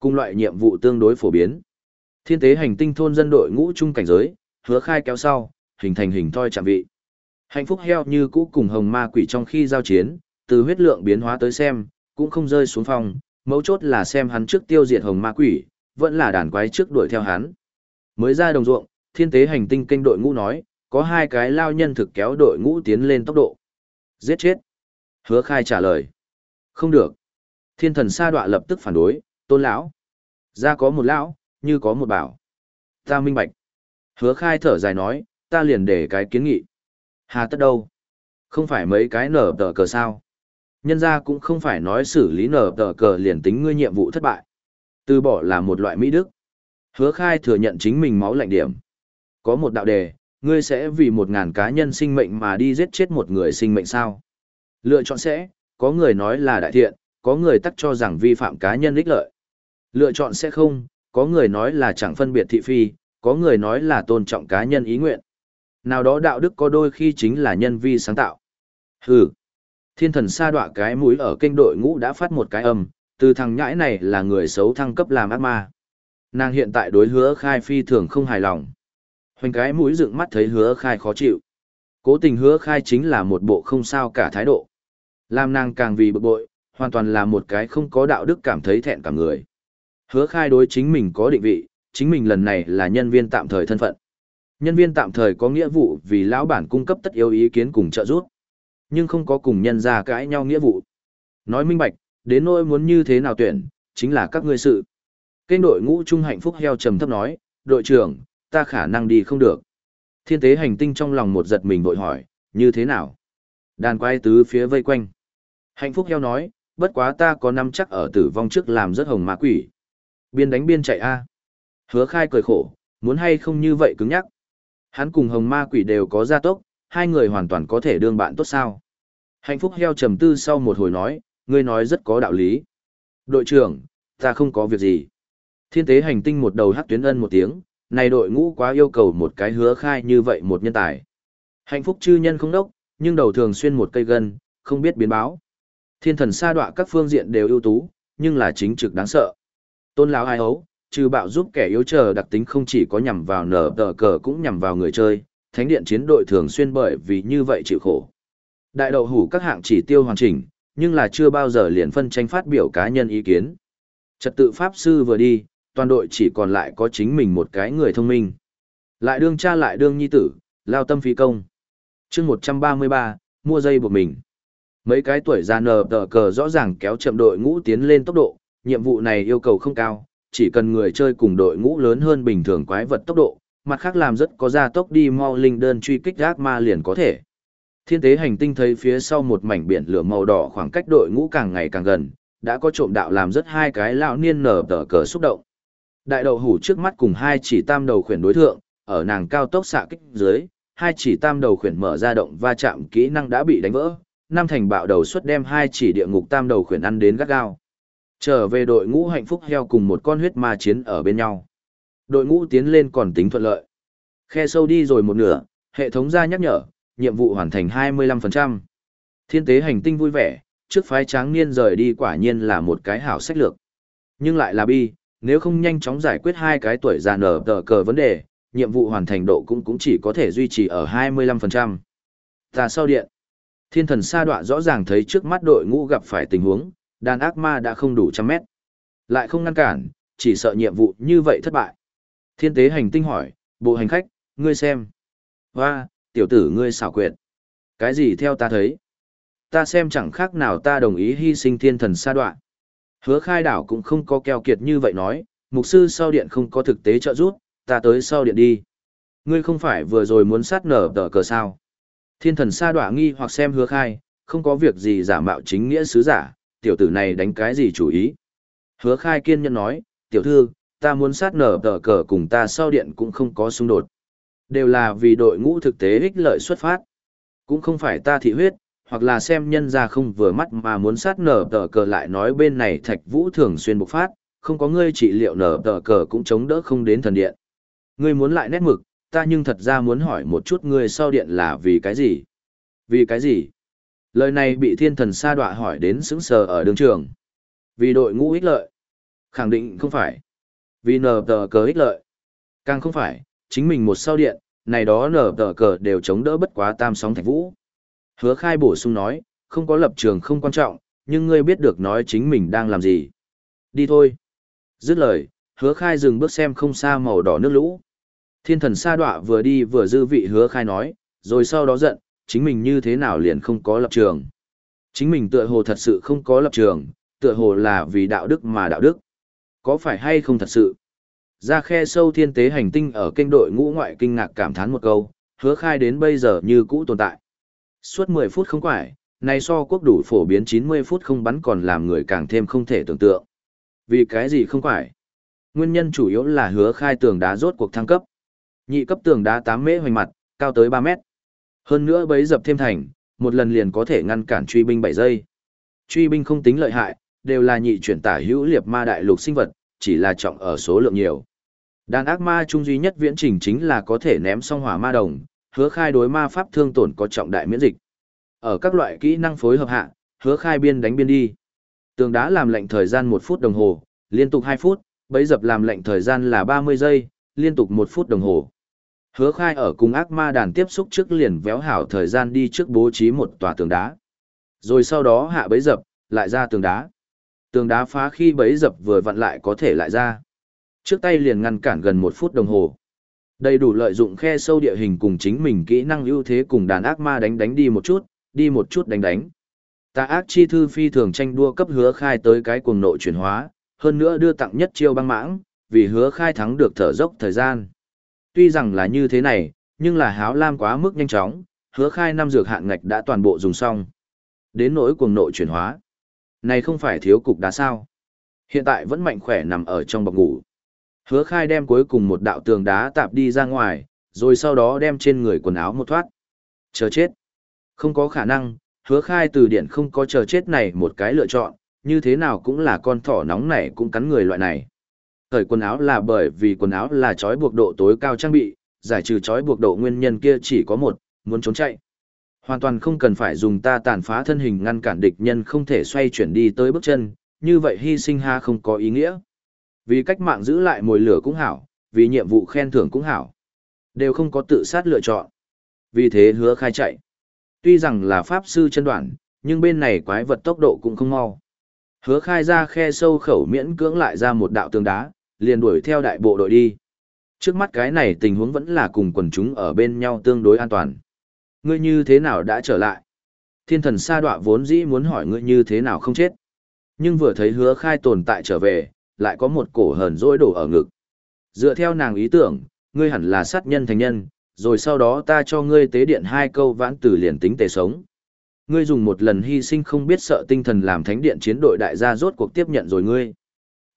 Cùng loại nhiệm vụ tương đối phổ biến. Thiên tế hành tinh thôn dân đội ngũ chung cảnh giới, hứa khai kéo sau, hình thành hình thoi chạm vị. Hạnh phúc heo như cũ cùng hồng ma quỷ trong khi giao chiến, từ huyết lượng biến hóa tới xem, cũng không rơi xuống phòng, mấu chốt là xem hắn trước tiêu diệt hồng ma quỷ, vẫn là đàn quái trước đuổi theo hắn. Mới ra đồng ruộng, thiên tế hành tinh kênh đội ngũ nói, có hai cái lao nhân thực kéo đội ngũ tiến lên tốc độ. Giết chết. Hứa khai trả lời. Không được. Thiên thần sa đọa lập tức phản đối, tôn lão. Ra có một lão, như có một bảo. Ta minh bạch. Hứa khai thở dài nói, ta liền để cái kiến nghị. Hà tất đâu? Không phải mấy cái nở tờ cờ sao? Nhân ra cũng không phải nói xử lý nở tờ cờ liền tính ngươi nhiệm vụ thất bại. Từ bỏ là một loại mỹ đức. Hứa khai thừa nhận chính mình máu lạnh điểm. Có một đạo đề, ngươi sẽ vì một ngàn cá nhân sinh mệnh mà đi giết chết một người sinh mệnh sao? Lựa chọn sẽ, có người nói là đại thiện, có người tắc cho rằng vi phạm cá nhân ích lợi. Lựa chọn sẽ không, có người nói là chẳng phân biệt thị phi, có người nói là tôn trọng cá nhân ý nguyện. Nào đó đạo đức có đôi khi chính là nhân vi sáng tạo. Hừ. Thiên thần sa đọa cái mũi ở kênh đội ngũ đã phát một cái âm, từ thằng nhãi này là người xấu thăng cấp làm ác ma. Nàng hiện tại đối hứa khai phi thường không hài lòng. Hoành cái mũi dựng mắt thấy hứa khai khó chịu. Cố tình hứa khai chính là một bộ không sao cả thái độ. Làm nàng càng vì bực bội, hoàn toàn là một cái không có đạo đức cảm thấy thẹn cả người. Hứa khai đối chính mình có định vị, chính mình lần này là nhân viên tạm thời thân phận. Nhân viên tạm thời có nghĩa vụ vì lão bản cung cấp tất yếu ý kiến cùng trợ giúp, nhưng không có cùng nhân ra cãi nhau nghĩa vụ. Nói minh bạch, đến nỗi muốn như thế nào tuyển, chính là các ngươi sự. Kênh đội ngũ trung hạnh phúc heo trầm thấp nói, đội trưởng, ta khả năng đi không được. Thiên tế hành tinh trong lòng một giật mình vội hỏi, như thế nào? Đàn quay tứ phía vây quanh. Hạnh phúc heo nói, bất quá ta có năm chắc ở tử vong trước làm rất hồng ma quỷ. Biên đánh biên chạy a. Hứa khai cười khổ, muốn hay không như vậy cứng nhắc. Hắn cùng hồng ma quỷ đều có gia tốc, hai người hoàn toàn có thể đương bạn tốt sao. Hạnh phúc heo trầm tư sau một hồi nói, ngươi nói rất có đạo lý. Đội trưởng, ta không có việc gì. Thiên tế hành tinh một đầu hắc tuyến ân một tiếng, này đội ngũ quá yêu cầu một cái hứa khai như vậy một nhân tài. Hạnh phúc chư nhân không đốc, nhưng đầu thường xuyên một cây gân, không biết biến báo. Thiên thần sa đọa các phương diện đều ưu tú, nhưng là chính trực đáng sợ. Tôn lão ai ấu, trừ bạo giúp kẻ yếu chờ đặc tính không chỉ có nhằm vào nở tờ cờ cũng nhằm vào người chơi, thánh điện chiến đội thường xuyên bởi vì như vậy chịu khổ. Đại đậu hủ các hạng chỉ tiêu hoàn chỉnh, nhưng là chưa bao giờ liền phân tranh phát biểu cá nhân ý kiến. Trật tự pháp sư vừa đi, toàn đội chỉ còn lại có chính mình một cái người thông minh. Lại đương cha lại đương nhi tử, lao tâm phí công. chương 133, mua dây buộc mình. Mấy cái tuổi già nờ tờ cờ rõ ràng kéo chậm đội ngũ tiến lên tốc độ, nhiệm vụ này yêu cầu không cao, chỉ cần người chơi cùng đội ngũ lớn hơn bình thường quái vật tốc độ, mặt khác làm rất có gia tốc đi mau linh đơn truy kích ác ma liền có thể. Thiên tế hành tinh thấy phía sau một mảnh biển lửa màu đỏ khoảng cách đội ngũ càng ngày càng gần, đã có trộm đạo làm rất hai cái lão niên nở tờ cờ xúc động. Đại đầu hủ trước mắt cùng hai chỉ tam đầu khuyển đối thượng, ở nàng cao tốc xạ kích dưới, hai chỉ tam đầu khuyển mở ra động va chạm kỹ năng đã bị đánh vỡ, năm thành bạo đầu suất đem hai chỉ địa ngục tam đầu khuyển ăn đến gắt gao. Trở về đội ngũ hạnh phúc heo cùng một con huyết ma chiến ở bên nhau. Đội ngũ tiến lên còn tính thuận lợi. Khe sâu đi rồi một nửa, hệ thống ra nhắc nhở, nhiệm vụ hoàn thành 25%. Thiên tế hành tinh vui vẻ, trước phái tráng niên rời đi quả nhiên là một cái hảo sách lược. Nhưng lại là bi, nếu không nhanh chóng giải quyết hai cái tuổi già nở tờ cờ vấn đề, nhiệm vụ hoàn thành độ cũng cũng chỉ có thể duy trì ở 25%. Ta sau điện, thiên thần sa đọa rõ ràng thấy trước mắt đội ngũ gặp phải tình huống, đàn ác ma đã không đủ trăm mét. Lại không ngăn cản, chỉ sợ nhiệm vụ như vậy thất bại. Thiên tế hành tinh hỏi, bộ hành khách, ngươi xem. Hoa, tiểu tử ngươi xảo quyệt. Cái gì theo ta thấy? Ta xem chẳng khác nào ta đồng ý hy sinh thiên thần sa đoạn. Hứa khai đảo cũng không có keo kiệt như vậy nói, mục sư sau điện không có thực tế trợ giúp, ta tới sau điện đi. Ngươi không phải vừa rồi muốn sát nở tờ cờ sao. Thiên thần sa Đoạn nghi hoặc xem hứa khai, không có việc gì giả mạo chính nghĩa sứ giả, tiểu tử này đánh cái gì chủ ý. Hứa khai kiên nhân nói, tiểu thư, ta muốn sát nở tờ cờ cùng ta sau điện cũng không có xung đột. Đều là vì đội ngũ thực tế ích lợi xuất phát. Cũng không phải ta thị huyết, hoặc là xem nhân ra không vừa mắt mà muốn sát nở tờ cờ lại nói bên này thạch vũ thường xuyên bộc phát, không có ngươi trị liệu nở tờ cờ cũng chống đỡ không đến thần điện. Ngươi muốn lại nét mực, ta nhưng thật ra muốn hỏi một chút ngươi sau điện là vì cái gì? Vì cái gì? Lời này bị thiên thần sa đọa hỏi đến sững sờ ở đường trường. Vì đội ngũ ích lợi. Khẳng định không phải. Vì nở tờ cờ ích lợi. Càng không phải, chính mình một sao điện, này đó nở tờ cờ đều chống đỡ bất quá tam sóng thạch vũ. Hứa khai bổ sung nói, không có lập trường không quan trọng, nhưng ngươi biết được nói chính mình đang làm gì. Đi thôi. Dứt lời, hứa khai dừng bước xem không xa màu đỏ nước lũ. Thiên thần sa đọa vừa đi vừa dư vị hứa khai nói, rồi sau đó giận, chính mình như thế nào liền không có lập trường. Chính mình tựa hồ thật sự không có lập trường, tựa hồ là vì đạo đức mà đạo đức. Có phải hay không thật sự? Ra khe sâu thiên tế hành tinh ở kênh đội ngũ ngoại kinh ngạc cảm thán một câu, hứa khai đến bây giờ như cũ tồn tại. Suốt 10 phút không quải, này so quốc đủ phổ biến 90 phút không bắn còn làm người càng thêm không thể tưởng tượng. Vì cái gì không quải? Nguyên nhân chủ yếu là hứa khai tường đá rốt cuộc thăng cấp. Nhị cấp tường đá 8 mễ hoành mặt, cao tới 3 mét. Hơn nữa bấy dập thêm thành, một lần liền có thể ngăn cản truy binh 7 giây. Truy binh không tính lợi hại, đều là nhị chuyển tả hữu liệt ma đại lục sinh vật, chỉ là trọng ở số lượng nhiều. Đàn ác ma trung duy nhất viễn trình chính là có thể ném song hỏa ma đồng, hứa khai đối ma pháp thương tổn có trọng đại miễn dịch. Ở các loại kỹ năng phối hợp hạ, hứa khai biên đánh biên đi. Tường đá làm lệnh thời gian 1 phút đồng hồ, liên tục 2 phút, bấy dập làm lệnh thời gian là 30 giây, liên tục 1 phút đồng hồ. Hứa khai ở cùng ác ma đàn tiếp xúc trước liền véo hảo thời gian đi trước bố trí một tòa tường đá. Rồi sau đó hạ bấy dập, lại ra tường đá. Tường đá phá khi bấy dập vừa vặn lại có thể lại ra. Trước tay liền ngăn cản gần một phút đồng hồ. Đầy đủ lợi dụng khe sâu địa hình cùng chính mình kỹ năng ưu thế cùng đàn ác ma đánh đánh đi một chút, đi một chút đánh đánh. Tà ác chi thư phi thường tranh đua cấp hứa khai tới cái cuồng nội chuyển hóa, hơn nữa đưa tặng nhất chiêu băng mãng, vì hứa khai thắng được thở dốc thời gian. Tuy rằng là như thế này, nhưng là háo lam quá mức nhanh chóng, hứa khai năm dược hạn ngạch đã toàn bộ dùng xong. Đến nỗi cuồng nội chuyển hóa. Này không phải thiếu cục đá sao. Hiện tại vẫn mạnh khỏe nằm ở trong bọc ngủ. Hứa khai đem cuối cùng một đạo tường đá tạp đi ra ngoài, rồi sau đó đem trên người quần áo một thoát. Chờ chết. Không có khả năng, hứa khai từ điển không có chờ chết này một cái lựa chọn, như thế nào cũng là con thỏ nóng này cũng cắn người loại này. Thời quần áo là bởi vì quần áo là trói buộc độ tối cao trang bị, giải trừ trói buộc độ nguyên nhân kia chỉ có một, muốn trốn chạy. Hoàn toàn không cần phải dùng ta tàn phá thân hình ngăn cản địch nhân không thể xoay chuyển đi tới bước chân, như vậy hy sinh ha không có ý nghĩa. Vì cách mạng giữ lại mồi lửa cũng hảo, vì nhiệm vụ khen thưởng cũng hảo. Đều không có tự sát lựa chọn. Vì thế hứa khai chạy. Tuy rằng là pháp sư chân đoạn, nhưng bên này quái vật tốc độ cũng không mau. Hứa khai ra khe sâu khẩu miễn cưỡng lại ra một đạo tường đá, liền đuổi theo đại bộ đội đi. Trước mắt cái này tình huống vẫn là cùng quần chúng ở bên nhau tương đối an toàn. Ngươi như thế nào đã trở lại? Thiên thần sa đọa vốn dĩ muốn hỏi ngươi như thế nào không chết. Nhưng vừa thấy hứa khai tồn tại trở về, lại có một cổ hờn dỗi đổ ở ngực. Dựa theo nàng ý tưởng, ngươi hẳn là sát nhân thành nhân, rồi sau đó ta cho ngươi tế điện hai câu vãn tử liền tính tề sống. Ngươi dùng một lần hy sinh không biết sợ tinh thần làm thánh điện chiến đội đại gia rốt cuộc tiếp nhận rồi ngươi.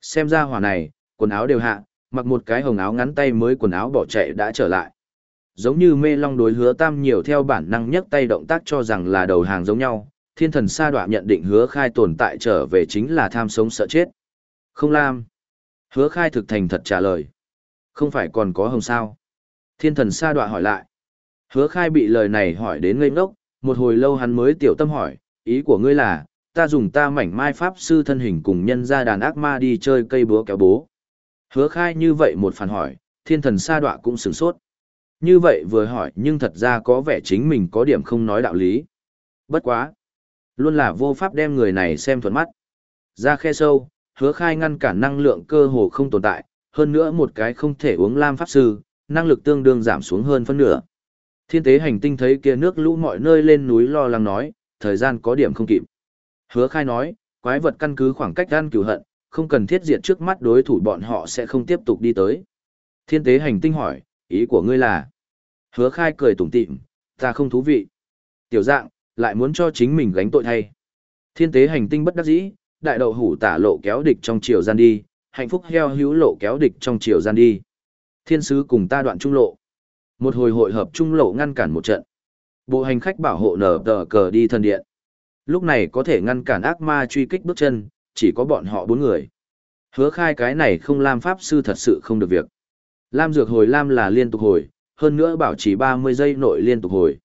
Xem ra hỏa này, quần áo đều hạ, mặc một cái hồng áo ngắn tay mới quần áo bỏ chạy đã trở lại. Giống như mê long đối hứa tam nhiều theo bản năng nhấc tay động tác cho rằng là đầu hàng giống nhau, thiên thần sa đoạ nhận định hứa khai tồn tại trở về chính là tham sống sợ chết. Không làm. Hứa khai thực thành thật trả lời. Không phải còn có hồng sao. Thiên thần sa đoạ hỏi lại. Hứa khai bị lời này hỏi đến ngây ngốc, một hồi lâu hắn mới tiểu tâm hỏi, ý của ngươi là, ta dùng ta mảnh mai pháp sư thân hình cùng nhân ra đàn ác ma đi chơi cây búa kéo bố. Hứa khai như vậy một phản hỏi, thiên thần sa đọa cũng sửng sốt. Như vậy vừa hỏi nhưng thật ra có vẻ chính mình có điểm không nói đạo lý. Bất quá. Luôn là vô pháp đem người này xem thuận mắt. Ra khe sâu, hứa khai ngăn cản năng lượng cơ hồ không tồn tại, hơn nữa một cái không thể uống lam pháp sư, năng lực tương đương giảm xuống hơn phân nửa. Thiên tế hành tinh thấy kia nước lũ mọi nơi lên núi lo lắng nói, thời gian có điểm không kịp. Hứa khai nói, quái vật căn cứ khoảng cách gan cửu hận, không cần thiết diệt trước mắt đối thủ bọn họ sẽ không tiếp tục đi tới. Thiên tế hành tinh hỏi, ý của ngươi là? Hứa khai cười tủm tỉm, ta không thú vị. Tiểu dạng, lại muốn cho chính mình gánh tội thay. Thiên tế hành tinh bất đắc dĩ, đại đậu hủ tả lộ kéo địch trong chiều gian đi, hạnh phúc heo hữu lộ kéo địch trong chiều gian đi. Thiên sứ cùng ta đoạn trung lộ. Một hồi hội hợp trung lộ ngăn cản một trận. Bộ hành khách bảo hộ nở tờ cờ đi thần điện. Lúc này có thể ngăn cản ác ma truy kích bước chân, chỉ có bọn họ bốn người. Hứa khai cái này không Lam Pháp Sư thật sự không được việc. Lam dược hồi Lam là liên tục hồi, hơn nữa bảo chỉ 30 giây nội liên tục hồi.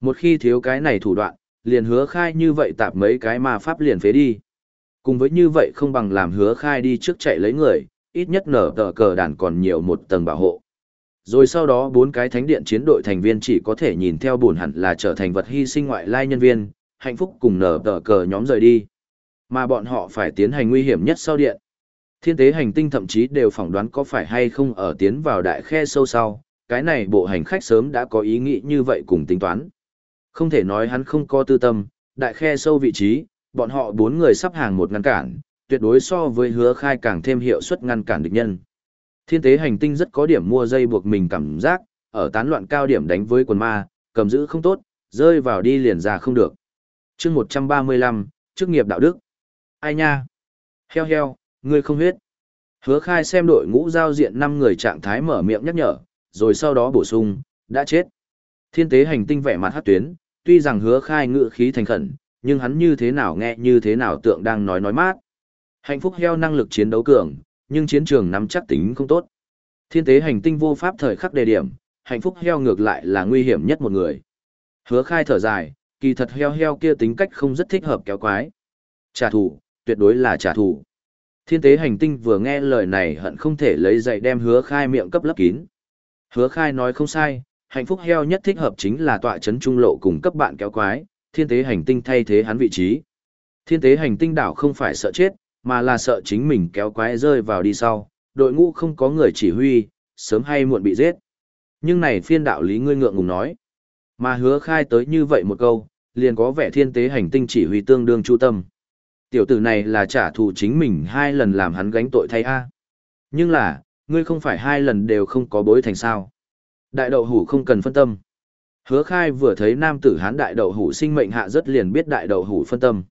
Một khi thiếu cái này thủ đoạn, liền hứa khai như vậy tạp mấy cái mà pháp liền phế đi. Cùng với như vậy không bằng làm hứa khai đi trước chạy lấy người, ít nhất nở tờ cờ đàn còn nhiều một tầng bảo hộ. Rồi sau đó bốn cái thánh điện chiến đội thành viên chỉ có thể nhìn theo buồn hẳn là trở thành vật hy sinh ngoại lai nhân viên, hạnh phúc cùng nở tờ cờ nhóm rời đi. Mà bọn họ phải tiến hành nguy hiểm nhất sau điện. Thiên tế hành tinh thậm chí đều phỏng đoán có phải hay không ở tiến vào đại khe sâu sau, cái này bộ hành khách sớm đã có ý nghĩ như vậy cùng tính toán. Không thể nói hắn không có tư tâm, đại khe sâu vị trí, bọn họ bốn người sắp hàng một ngăn cản, tuyệt đối so với hứa khai càng thêm hiệu suất ngăn cản địch nhân. Thiên tế hành tinh rất có điểm mua dây buộc mình cảm giác, ở tán loạn cao điểm đánh với quần ma, cầm giữ không tốt, rơi vào đi liền ra không được. chương 135, chức nghiệp đạo đức. Ai nha? Heo heo, ngươi không huyết. Hứa khai xem đội ngũ giao diện 5 người trạng thái mở miệng nhắc nhở, rồi sau đó bổ sung, đã chết. Thiên tế hành tinh vẻ mặt hát tuyến, tuy rằng hứa khai ngự khí thành khẩn, nhưng hắn như thế nào nghe như thế nào tượng đang nói nói mát. Hạnh phúc heo năng lực chiến đấu cường, nhưng chiến trường nắm chắc tính không tốt. Thiên tế hành tinh vô pháp thời khắc đề điểm, hạnh phúc heo ngược lại là nguy hiểm nhất một người. Hứa khai thở dài, kỳ thật heo heo kia tính cách không rất thích hợp kéo quái. Trả thù, tuyệt đối là trả thù. Thiên tế hành tinh vừa nghe lời này hận không thể lấy dậy đem hứa khai miệng cấp lấp kín. Hứa khai nói không sai, hạnh phúc heo nhất thích hợp chính là tọa chấn trung lộ cùng cấp bạn kéo quái, thiên tế hành tinh thay thế hắn vị trí. Thiên tế hành tinh đảo không phải sợ chết, mà là sợ chính mình kéo quái rơi vào đi sau, đội ngũ không có người chỉ huy, sớm hay muộn bị giết. Nhưng này phiên đạo lý ngươi ngượng ngùng nói. Mà hứa khai tới như vậy một câu, liền có vẻ thiên tế hành tinh chỉ huy tương đương chu tâm. Tiểu tử này là trả thù chính mình hai lần làm hắn gánh tội thay A. Nhưng là, ngươi không phải hai lần đều không có bối thành sao. Đại đậu hủ không cần phân tâm. Hứa khai vừa thấy nam tử hán đại đậu hủ sinh mệnh hạ rất liền biết đại đậu hủ phân tâm.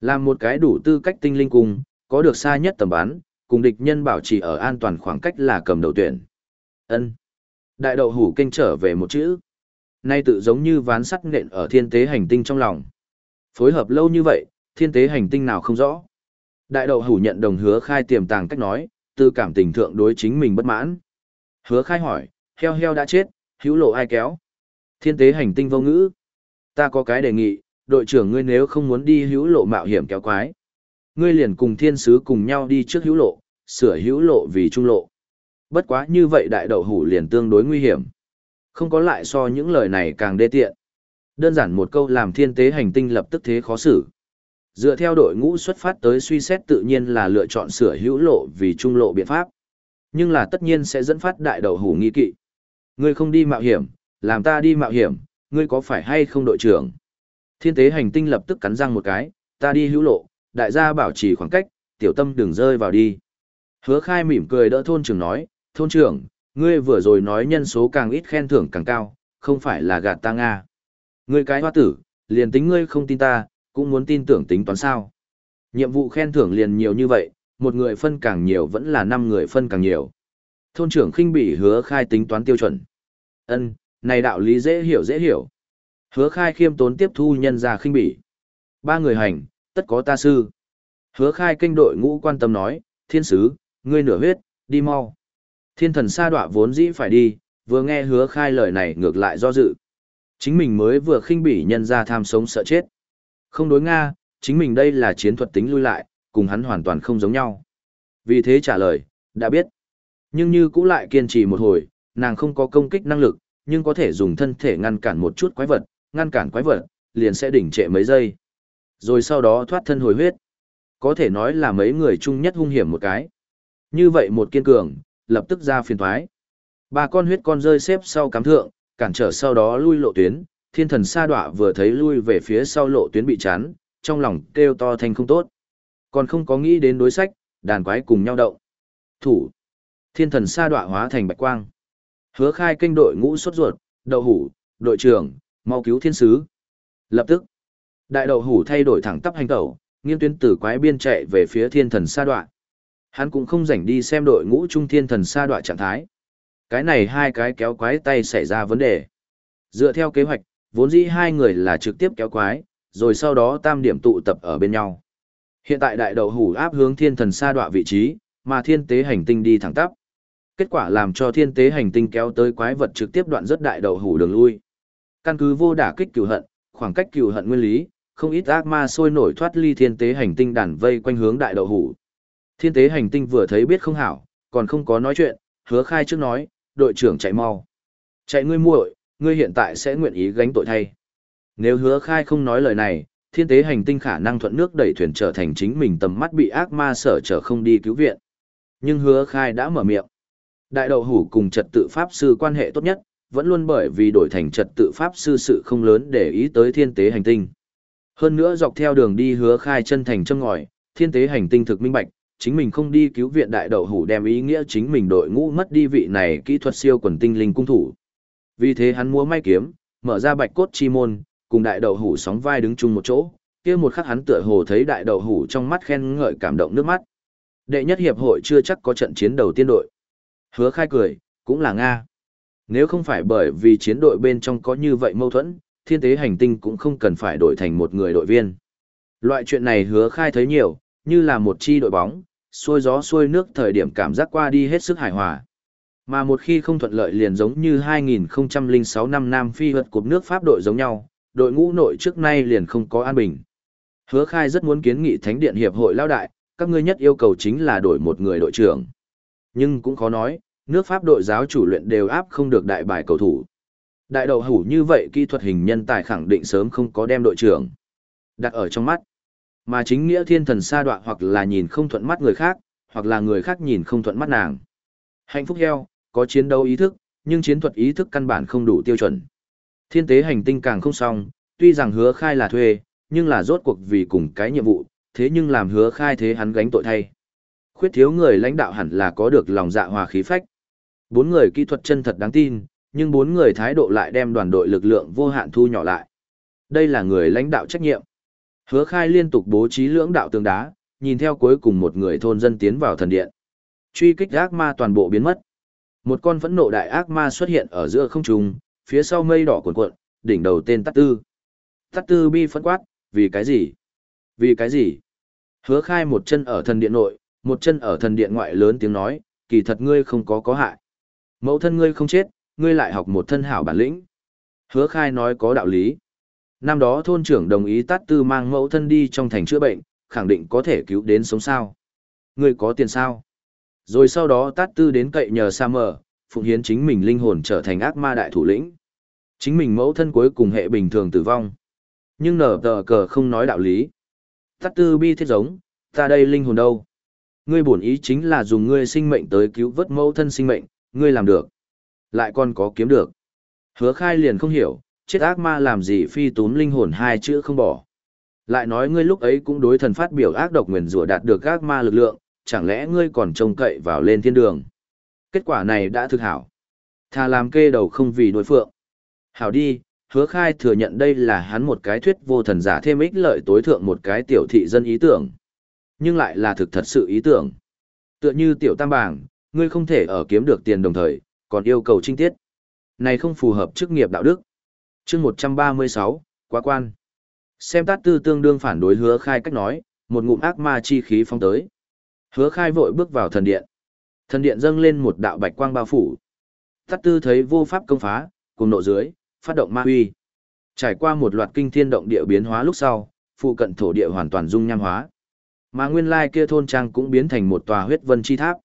Làm một cái đủ tư cách tinh linh cùng, có được xa nhất tầm bán, cùng địch nhân bảo trì ở an toàn khoảng cách là cầm đầu tuyển. ân Đại đậu hủ kinh trở về một chữ. Nay tự giống như ván sắt nện ở thiên tế hành tinh trong lòng. Phối hợp lâu như vậy, thiên tế hành tinh nào không rõ. Đại đậu hủ nhận đồng hứa khai tiềm tàng cách nói, tư cảm tình thượng đối chính mình bất mãn. Hứa khai hỏi, heo heo đã chết, hữu lộ ai kéo? Thiên tế hành tinh vô ngữ. Ta có cái đề nghị, đội trưởng ngươi nếu không muốn đi hữu lộ mạo hiểm kéo quái. Ngươi liền cùng thiên sứ cùng nhau đi trước hữu lộ, sửa hữu lộ vì trung lộ. Bất quá như vậy đại đậu hủ liền tương đối nguy hiểm. Không có lại so những lời này càng đê tiện. Đơn giản một câu làm thiên tế hành tinh lập tức thế khó xử. Dựa theo đội ngũ xuất phát tới suy xét tự nhiên là lựa chọn sửa hữu lộ vì trung lộ biện pháp. Nhưng là tất nhiên sẽ dẫn phát đại đầu hủ nghi kỵ. Ngươi không đi mạo hiểm, làm ta đi mạo hiểm, ngươi có phải hay không đội trưởng? Thiên tế hành tinh lập tức cắn răng một cái, ta đi hữu lộ, đại gia bảo trì khoảng cách, tiểu tâm đừng rơi vào đi. Hứa khai mỉm cười đỡ thôn trưởng nói, thôn trưởng, ngươi vừa rồi nói nhân số càng ít khen thưởng càng cao, không phải là gạt ta Nga. Ngươi cái hoa tử, liền tính ngươi không tin ta, cũng muốn tin tưởng tính toán sao. Nhiệm vụ khen thưởng liền nhiều như vậy, một người phân càng nhiều vẫn là năm người phân càng nhiều. Thôn trưởng khinh bị hứa khai tính toán tiêu chuẩn. ân này đạo lý dễ hiểu dễ hiểu. Hứa khai khiêm tốn tiếp thu nhân ra khinh bỉ. Ba người hành, tất có ta sư. Hứa khai kênh đội ngũ quan tâm nói, thiên sứ, ngươi nửa huyết, đi mau. Thiên thần sa đọa vốn dĩ phải đi, vừa nghe hứa khai lời này ngược lại do dự. Chính mình mới vừa khinh bỉ nhân ra tham sống sợ chết. Không đối Nga, chính mình đây là chiến thuật tính lui lại, cùng hắn hoàn toàn không giống nhau. Vì thế trả lời, đã biết. Nhưng như cũ lại kiên trì một hồi, nàng không có công kích năng lực, nhưng có thể dùng thân thể ngăn cản một chút quái vật, ngăn cản quái vật, liền sẽ đỉnh trệ mấy giây. Rồi sau đó thoát thân hồi huyết. Có thể nói là mấy người chung nhất hung hiểm một cái. Như vậy một kiên cường, lập tức ra phiền thoái. Ba con huyết con rơi xếp sau cắm thượng, cản trở sau đó lui lộ tuyến, thiên thần sa đọa vừa thấy lui về phía sau lộ tuyến bị chắn, trong lòng kêu to thành không tốt. Còn không có nghĩ đến đối sách, đàn quái cùng nhau động. Thủ. Thiên thần sa đọa hóa thành bạch quang. Hứa khai kênh đội ngũ xuất ruột, đậu hủ, đội trưởng, mau cứu thiên sứ. Lập tức, đại đậu hủ thay đổi thẳng tắp hành tẩu, nghiêng tuyến tử quái biên chạy về phía thiên thần sa đoạn. Hắn cũng không rảnh đi xem đội ngũ trung thiên thần sa đoạn trạng thái. Cái này hai cái kéo quái tay xảy ra vấn đề. Dựa theo kế hoạch, vốn dĩ hai người là trực tiếp kéo quái, rồi sau đó tam điểm tụ tập ở bên nhau. Hiện tại đại đầu hủ áp hướng thiên thần sa đoạn vị trí, mà thiên tế hành tinh đi thẳng tắp. Kết quả làm cho thiên tế hành tinh kéo tới quái vật trực tiếp đoạn rất đại đầu hủ đường lui. Căn cứ vô đả kích cửu hận, khoảng cách cửu hận nguyên lý, không ít ác ma sôi nổi thoát ly thiên tế hành tinh đàn vây quanh hướng đại đậu hủ. Thiên tế hành tinh vừa thấy biết không hảo, còn không có nói chuyện, hứa khai trước nói, đội trưởng chạy mau. Chạy ngươi muội, ngươi hiện tại sẽ nguyện ý gánh tội thay. Nếu hứa khai không nói lời này, thiên tế hành tinh khả năng thuận nước đẩy thuyền trở thành chính mình tầm mắt bị ác ma sở trở không đi cứu viện. Nhưng hứa khai đã mở miệng. Đại đậu hủ cùng trật tự pháp sư quan hệ tốt nhất, vẫn luôn bởi vì đổi thành trật tự pháp sư sự không lớn để ý tới thiên tế hành tinh. Hơn nữa dọc theo đường đi hứa khai chân thành châm ngòi, thiên tế hành tinh thực minh bạch, chính mình không đi cứu viện đại đậu hủ đem ý nghĩa chính mình đội ngũ mất đi vị này kỹ thuật siêu quần tinh linh cung thủ. Vì thế hắn múa may kiếm, mở ra bạch cốt chi môn, cùng đại đậu hủ sóng vai đứng chung một chỗ, kia một khắc hắn tựa hồ thấy đại đậu hủ trong mắt khen ngợi cảm động nước mắt. Đệ nhất hiệp hội chưa chắc có trận chiến đầu tiên đội. Hứa khai cười, cũng là Nga. Nếu không phải bởi vì chiến đội bên trong có như vậy mâu thuẫn, thiên tế hành tinh cũng không cần phải đổi thành một người đội viên. Loại chuyện này hứa khai thấy nhiều, như là một chi đội bóng, xuôi gió xuôi nước thời điểm cảm giác qua đi hết sức hài hòa. Mà một khi không thuận lợi liền giống như 2006 năm Nam Phi vượt cuộc nước Pháp đội giống nhau, đội ngũ nội trước nay liền không có an bình. Hứa khai rất muốn kiến nghị Thánh điện Hiệp hội lao đại, các ngươi nhất yêu cầu chính là đổi một người đội trưởng. Nhưng cũng khó nói, nước Pháp đội giáo chủ luyện đều áp không được đại bài cầu thủ. Đại đầu hủ như vậy kỹ thuật hình nhân tài khẳng định sớm không có đem đội trưởng. Đặt ở trong mắt. Mà chính nghĩa thiên thần sa đoạn hoặc là nhìn không thuận mắt người khác, hoặc là người khác nhìn không thuận mắt nàng. Hạnh phúc heo, có chiến đấu ý thức, nhưng chiến thuật ý thức căn bản không đủ tiêu chuẩn. Thiên tế hành tinh càng không xong, tuy rằng hứa khai là thuê, nhưng là rốt cuộc vì cùng cái nhiệm vụ, thế nhưng làm hứa khai thế hắn gánh tội thay. Khuyết thiếu người lãnh đạo hẳn là có được lòng dạ hòa khí phách. Bốn người kỹ thuật chân thật đáng tin, nhưng bốn người thái độ lại đem đoàn đội lực lượng vô hạn thu nhỏ lại. Đây là người lãnh đạo trách nhiệm. Hứa khai liên tục bố trí lưỡng đạo tường đá, nhìn theo cuối cùng một người thôn dân tiến vào thần điện. Truy kích ác ma toàn bộ biến mất. Một con phẫn nộ đại ác ma xuất hiện ở giữa không trung, phía sau mây đỏ cuộn cuộn, đỉnh đầu tên Tát Tư. Tát Tư bi phẫn quát, vì cái gì? Vì cái gì? Hứa khai một chân ở thần điện nội, một chân ở thần điện ngoại lớn tiếng nói, kỳ thật ngươi không có có hại. Mẫu thân ngươi không chết, ngươi lại học một thân hảo bản lĩnh. Hứa khai nói có đạo lý. Năm đó thôn trưởng đồng ý tát tư mang mẫu thân đi trong thành chữa bệnh, khẳng định có thể cứu đến sống sao. Ngươi có tiền sao? Rồi sau đó tát tư đến cậy nhờ sa mờ, phụng hiến chính mình linh hồn trở thành ác ma đại thủ lĩnh. Chính mình mẫu thân cuối cùng hệ bình thường tử vong. Nhưng nở tờ cờ không nói đạo lý. Tát tư bi thiết giống, ta đây linh hồn đâu? Ngươi bổn ý chính là dùng ngươi sinh mệnh tới cứu vớt mẫu thân sinh mệnh, ngươi làm được. Lại còn có kiếm được. Hứa khai liền không hiểu, chết ác ma làm gì phi tốn linh hồn hai chữ không bỏ. Lại nói ngươi lúc ấy cũng đối thần phát biểu ác độc nguyền rủa đạt được ác ma lực lượng, chẳng lẽ ngươi còn trông cậy vào lên thiên đường. Kết quả này đã thực hảo. Thà làm kê đầu không vì đối phượng. Hảo đi, hứa khai thừa nhận đây là hắn một cái thuyết vô thần giả thêm ích lợi tối thượng một cái tiểu thị dân ý tưởng. Nhưng lại là thực thật sự ý tưởng. Tựa như tiểu tam bảng, ngươi không thể ở kiếm được tiền đồng thời, còn yêu cầu trinh tiết. Này không phù hợp chức nghiệp đạo đức. chương 136, quá quan. Xem tát tư tương đương phản đối hứa khai cách nói, một ngụm ác ma chi khí phong tới. Hứa khai vội bước vào thần điện. Thần điện dâng lên một đạo bạch quang bao phủ. Tát tư thấy vô pháp công phá, cùng nộ dưới, phát động ma huy. Trải qua một loạt kinh thiên động địa biến hóa lúc sau, phụ cận thổ địa hoàn toàn dung nham hóa. Mà nguyên lai kia thôn trang cũng biến thành một tòa huyết vân chi tháp.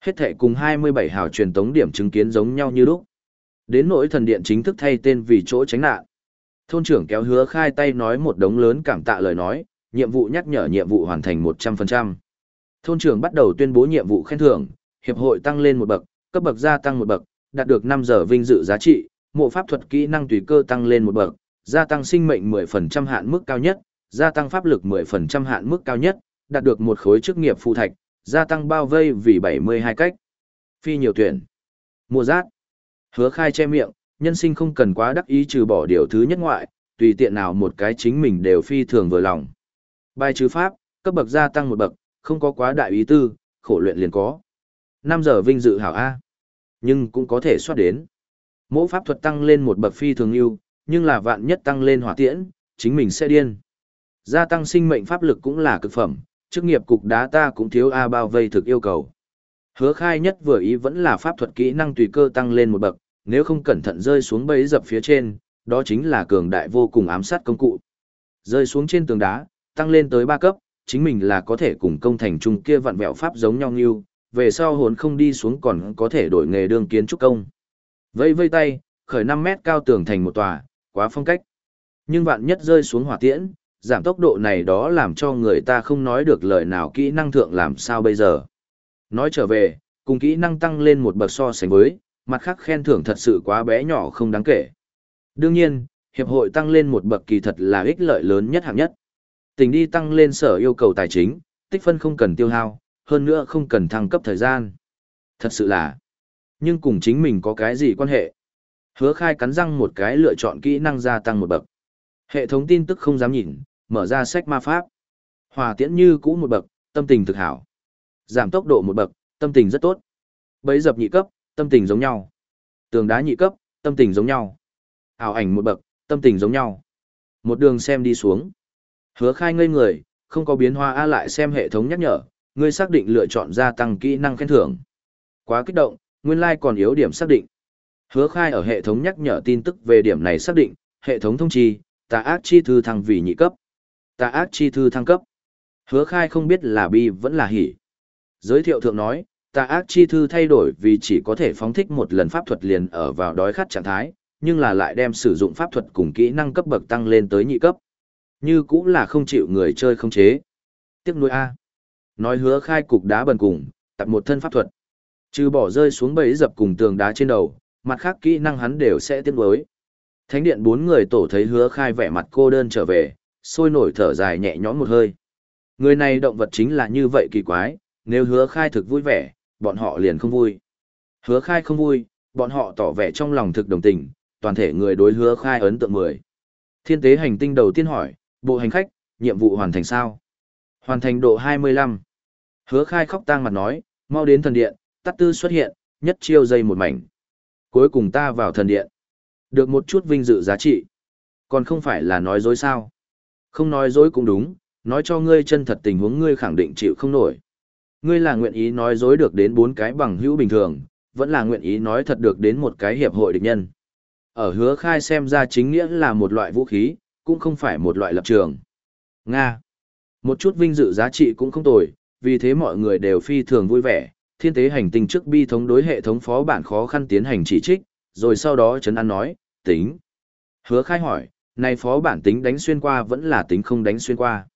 Hết thể cùng 27 hào truyền tống điểm chứng kiến giống nhau như lúc. Đến nỗi thần điện chính thức thay tên vì chỗ tránh nạn. Thôn trưởng kéo hứa khai tay nói một đống lớn cảm tạ lời nói, nhiệm vụ nhắc nhở nhiệm vụ hoàn thành 100%. Thôn trưởng bắt đầu tuyên bố nhiệm vụ khen thưởng, hiệp hội tăng lên một bậc, cấp bậc gia tăng một bậc, đạt được 5 giờ vinh dự giá trị, mộ pháp thuật kỹ năng tùy cơ tăng lên một bậc, gia tăng sinh mệnh 10% hạn mức cao nhất, gia tăng pháp lực 10% hạn mức cao nhất, đạt được một khối chức nghiệp phụ thạch, gia tăng bao vây vì 72 cách. Phi nhiều tuyển. Mùa giác. Hứa khai che miệng, nhân sinh không cần quá đắc ý trừ bỏ điều thứ nhất ngoại, tùy tiện nào một cái chính mình đều phi thường vừa lòng. Bài trừ pháp, cấp bậc gia tăng một bậc, không có quá đại ý tư, khổ luyện liền có. 5 giờ vinh dự hảo A. Nhưng cũng có thể soát đến. Mỗ pháp thuật tăng lên một bậc phi thường ưu, nhưng là vạn nhất tăng lên hỏa tiễn, chính mình sẽ điên. Gia tăng sinh mệnh pháp lực cũng là cực phẩm, chức nghiệp cục đá ta cũng thiếu A bao vây thực yêu cầu. Hứa khai nhất vừa ý vẫn là pháp thuật kỹ năng tùy cơ tăng lên một bậc, nếu không cẩn thận rơi xuống bẫy dập phía trên, đó chính là cường đại vô cùng ám sát công cụ. Rơi xuống trên tường đá, tăng lên tới 3 cấp, chính mình là có thể cùng công thành trung kia vặn vẹo pháp giống nhau như, về sau hồn không đi xuống còn có thể đổi nghề đương kiến trúc công. Vây vây tay, khởi 5 mét cao tường thành một tòa, quá phong cách. Nhưng vạn nhất rơi xuống hỏa tiễn, giảm tốc độ này đó làm cho người ta không nói được lời nào kỹ năng thượng làm sao bây giờ. Nói trở về, cùng kỹ năng tăng lên một bậc so sánh với, mặt khác khen thưởng thật sự quá bé nhỏ không đáng kể. Đương nhiên, hiệp hội tăng lên một bậc kỳ thật là ích lợi lớn nhất hạng nhất. Tình đi tăng lên sở yêu cầu tài chính, tích phân không cần tiêu hao, hơn nữa không cần thăng cấp thời gian. Thật sự là, nhưng cùng chính mình có cái gì quan hệ? Hứa khai cắn răng một cái lựa chọn kỹ năng gia tăng một bậc. Hệ thống tin tức không dám nhìn, mở ra sách ma pháp. Hòa tiễn như cũ một bậc, tâm tình thực hảo. Giảm tốc độ một bậc, tâm tình rất tốt. Bấy dập nhị cấp, tâm tình giống nhau. Tường đá nhị cấp, tâm tình giống nhau. Ảo ảnh một bậc, tâm tình giống nhau. Một đường xem đi xuống. Hứa khai ngây người, không có biến hóa A lại xem hệ thống nhắc nhở, ngươi xác định lựa chọn gia tăng kỹ năng khen thưởng. Quá kích động, nguyên lai like còn yếu điểm xác định. Hứa khai ở hệ thống nhắc nhở tin tức về điểm này xác định, hệ thống thông chi, tà ác chi thư thăng vì nhị cấp. Tà ác chi thư thăng cấp. Hứa khai không biết là bi vẫn là hỉ. Giới thiệu thượng nói, tà ác chi thư thay đổi vì chỉ có thể phóng thích một lần pháp thuật liền ở vào đói khát trạng thái, nhưng là lại đem sử dụng pháp thuật cùng kỹ năng cấp bậc tăng lên tới nhị cấp. Như cũng là không chịu người chơi không chế. Tiếc nuôi A. Nói hứa khai cục đá bần cùng, tập một thân pháp thuật. Trừ bỏ rơi xuống bẫy dập cùng tường đá trên đầu, mặt khác kỹ năng hắn đều sẽ tiếc nuối. Thánh điện bốn người tổ thấy hứa khai vẻ mặt cô đơn trở về, sôi nổi thở dài nhẹ nhõm một hơi. Người này động vật chính là như vậy kỳ quái, nếu hứa khai thực vui vẻ, bọn họ liền không vui. Hứa khai không vui, bọn họ tỏ vẻ trong lòng thực đồng tình, toàn thể người đối hứa khai ấn tượng 10. Thiên tế hành tinh đầu tiên hỏi, bộ hành khách, nhiệm vụ hoàn thành sao? Hoàn thành độ 25. Hứa khai khóc tang mặt nói, mau đến thần điện, tắt tư xuất hiện, nhất chiêu dây một mảnh. Cuối cùng ta vào thần điện. Được một chút vinh dự giá trị. Còn không phải là nói dối sao? Không nói dối cũng đúng, nói cho ngươi chân thật tình huống ngươi khẳng định chịu không nổi. Ngươi là nguyện ý nói dối được đến bốn cái bằng hữu bình thường, vẫn là nguyện ý nói thật được đến một cái hiệp hội địch nhân. Ở hứa khai xem ra chính nghĩa là một loại vũ khí, cũng không phải một loại lập trường. Nga. Một chút vinh dự giá trị cũng không tồi, vì thế mọi người đều phi thường vui vẻ. Thiên tế hành tinh trước bi thống đối hệ thống phó bản khó khăn tiến hành chỉ trích, rồi sau đó Trấn An nói, tính. Hứa khai hỏi, này phó bản tính đánh xuyên qua vẫn là tính không đánh xuyên qua.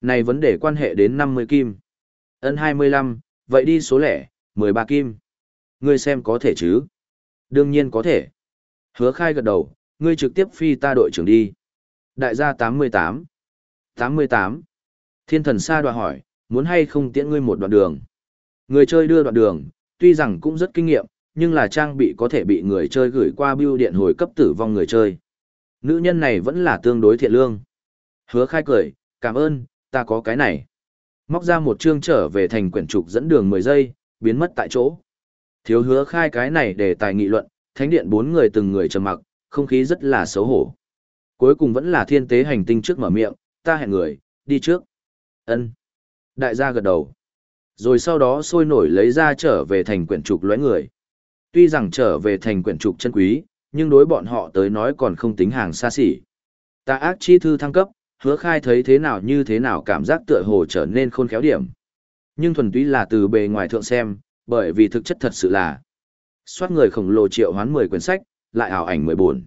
Này vấn đề quan hệ đến 50 kim. Ấn 25, vậy đi số lẻ, 13 kim. Ngươi xem có thể chứ? Đương nhiên có thể. Hứa khai gật đầu, ngươi trực tiếp phi ta đội trưởng đi. Đại gia 88. 88. Thiên thần sa đoạ hỏi, muốn hay không tiễn ngươi một đoạn đường. Người chơi đưa đoạn đường, tuy rằng cũng rất kinh nghiệm, nhưng là trang bị có thể bị người chơi gửi qua bưu điện hồi cấp tử vong người chơi. Nữ nhân này vẫn là tương đối thiện lương. Hứa khai cười, cảm ơn, ta có cái này. Móc ra một chương trở về thành quyển trục dẫn đường 10 giây, biến mất tại chỗ. Thiếu hứa khai cái này để tài nghị luận, thánh điện bốn người từng người trầm mặc, không khí rất là xấu hổ. Cuối cùng vẫn là thiên tế hành tinh trước mở miệng, ta hẹn người, đi trước. ân Đại gia gật đầu. Rồi sau đó sôi nổi lấy ra trở về thành quyển trục lóe người. Tuy rằng trở về thành quyển trục chân quý, nhưng đối bọn họ tới nói còn không tính hàng xa xỉ. Ta ác chi thư thăng cấp, hứa khai thấy thế nào như thế nào cảm giác tựa hồ trở nên khôn khéo điểm. Nhưng thuần túy là từ bề ngoài thượng xem, bởi vì thực chất thật sự là soát người khổng lồ triệu hoán 10 quyển sách, lại ảo ảnh 14.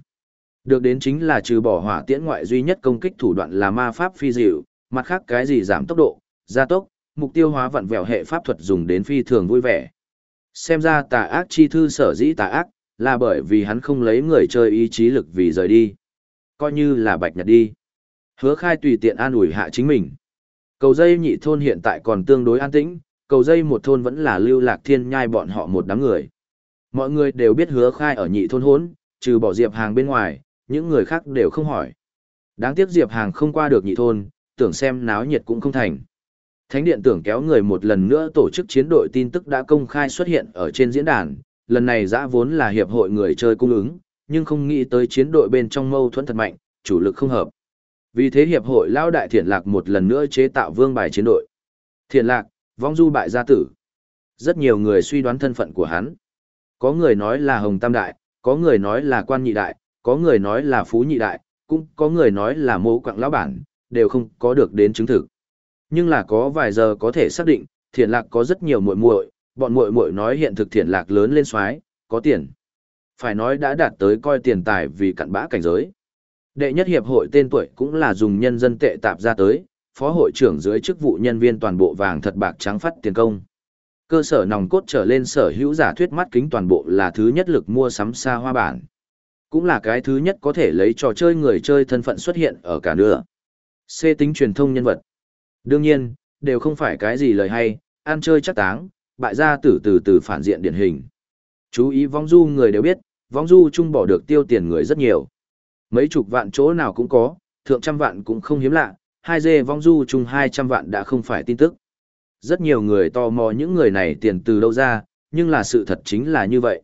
Được đến chính là trừ bỏ hỏa tiễn ngoại duy nhất công kích thủ đoạn là ma pháp phi dịu, mặt khác cái gì giảm tốc độ, gia tốc, mục tiêu hóa vặn vẹo hệ pháp thuật dùng đến phi thường vui vẻ. Xem ra tà ác chi thư sở dĩ tà ác, là bởi vì hắn không lấy người chơi ý chí lực vì rời đi. Coi như là bạch nhật đi. Hứa khai tùy tiện an ủi hạ chính mình. Cầu dây nhị thôn hiện tại còn tương đối an tĩnh, cầu dây một thôn vẫn là lưu lạc thiên nhai bọn họ một đám người. Mọi người đều biết hứa khai ở nhị thôn hốn, trừ bỏ diệp hàng bên ngoài, những người khác đều không hỏi. Đáng tiếc diệp hàng không qua được nhị thôn, tưởng xem náo nhiệt cũng không thành. Thánh điện tưởng kéo người một lần nữa tổ chức chiến đội tin tức đã công khai xuất hiện ở trên diễn đàn, lần này dã vốn là hiệp hội người chơi cung ứng, nhưng không nghĩ tới chiến đội bên trong mâu thuẫn thật mạnh, chủ lực không hợp. Vì thế hiệp hội lao đại thiện lạc một lần nữa chế tạo vương bài chiến đội. Thiện lạc, vong du bại gia tử. Rất nhiều người suy đoán thân phận của hắn. Có người nói là Hồng Tam Đại, có người nói là Quan Nhị Đại, có người nói là Phú Nhị Đại, cũng có người nói là mô quạng lão bản, đều không có được đến chứng thực. Nhưng là có vài giờ có thể xác định, thiện lạc có rất nhiều muội muội, bọn muội muội nói hiện thực thiện lạc lớn lên xoái, có tiền. Phải nói đã đạt tới coi tiền tài vì cặn bã cảnh giới. Đệ nhất hiệp hội tên tuổi cũng là dùng nhân dân tệ tạp ra tới, phó hội trưởng dưới chức vụ nhân viên toàn bộ vàng thật bạc trắng phát tiền công. Cơ sở nòng cốt trở lên sở hữu giả thuyết mắt kính toàn bộ là thứ nhất lực mua sắm xa hoa bản. Cũng là cái thứ nhất có thể lấy trò chơi người chơi thân phận xuất hiện ở cả nửa. C tính truyền thông nhân vật. Đương nhiên, đều không phải cái gì lời hay, ăn chơi chắc táng, bại gia tử từ từ phản diện điển hình. Chú ý vong du người đều biết, vong du chung bỏ được tiêu tiền người rất nhiều. Mấy chục vạn chỗ nào cũng có, thượng trăm vạn cũng không hiếm lạ, hai dê vong du chung hai trăm vạn đã không phải tin tức. Rất nhiều người tò mò những người này tiền từ đâu ra, nhưng là sự thật chính là như vậy.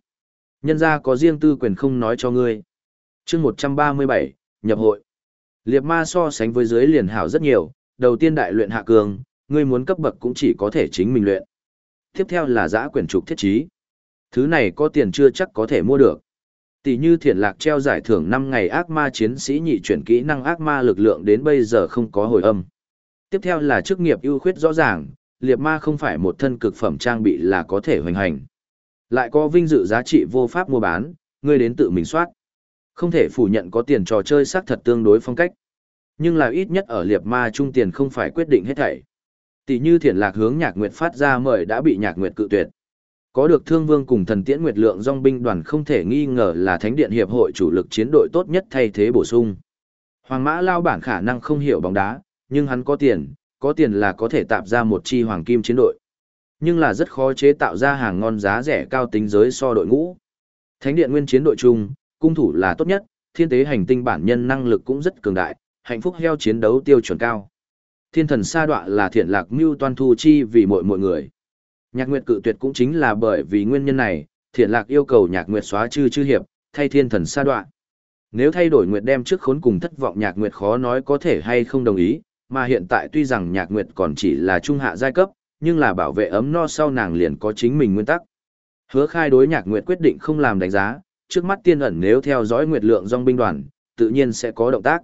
Nhân gia có riêng tư quyền không nói cho ngươi. chương 137, nhập hội. Liệp ma so sánh với dưới liền hảo rất nhiều, đầu tiên đại luyện hạ cường, ngươi muốn cấp bậc cũng chỉ có thể chính mình luyện. Tiếp theo là giã quyển trục thiết trí. Thứ này có tiền chưa chắc có thể mua được. Tỷ như thiển lạc treo giải thưởng 5 ngày ác ma chiến sĩ nhị chuyển kỹ năng ác ma lực lượng đến bây giờ không có hồi âm. Tiếp theo là chức nghiệp ưu khuyết rõ ràng, liệt ma không phải một thân cực phẩm trang bị là có thể hoành hành. Lại có vinh dự giá trị vô pháp mua bán, ngươi đến tự mình soát. Không thể phủ nhận có tiền trò chơi xác thật tương đối phong cách. Nhưng là ít nhất ở liệt ma trung tiền không phải quyết định hết thảy. Tỷ như thiển lạc hướng nhạc nguyệt phát ra mời đã bị nhạc nguyệt cự tuyệt. Có được thương vương cùng thần tiễn nguyệt lượng dòng binh đoàn không thể nghi ngờ là thánh điện hiệp hội chủ lực chiến đội tốt nhất thay thế bổ sung. Hoàng mã lao bản khả năng không hiểu bóng đá, nhưng hắn có tiền, có tiền là có thể tạp ra một chi hoàng kim chiến đội. Nhưng là rất khó chế tạo ra hàng ngon giá rẻ cao tính giới so đội ngũ. Thánh điện nguyên chiến đội chung, cung thủ là tốt nhất, thiên tế hành tinh bản nhân năng lực cũng rất cường đại, hạnh phúc heo chiến đấu tiêu chuẩn cao. Thiên thần sa đọa là thiện lạc mưu toan thu chi vì mọi mọi người. Nhạc Nguyệt cự tuyệt cũng chính là bởi vì nguyên nhân này, thiện lạc yêu cầu Nhạc Nguyệt xóa chư chư hiệp, thay thiên thần sa đọa. Nếu thay đổi Nguyệt đem trước khốn cùng thất vọng Nhạc Nguyệt khó nói có thể hay không đồng ý, mà hiện tại tuy rằng Nhạc Nguyệt còn chỉ là trung hạ giai cấp, nhưng là bảo vệ ấm no sau nàng liền có chính mình nguyên tắc. Hứa khai đối Nhạc Nguyệt quyết định không làm đánh giá, trước mắt tiên ẩn nếu theo dõi Nguyệt lượng dòng binh đoàn, tự nhiên sẽ có động tác.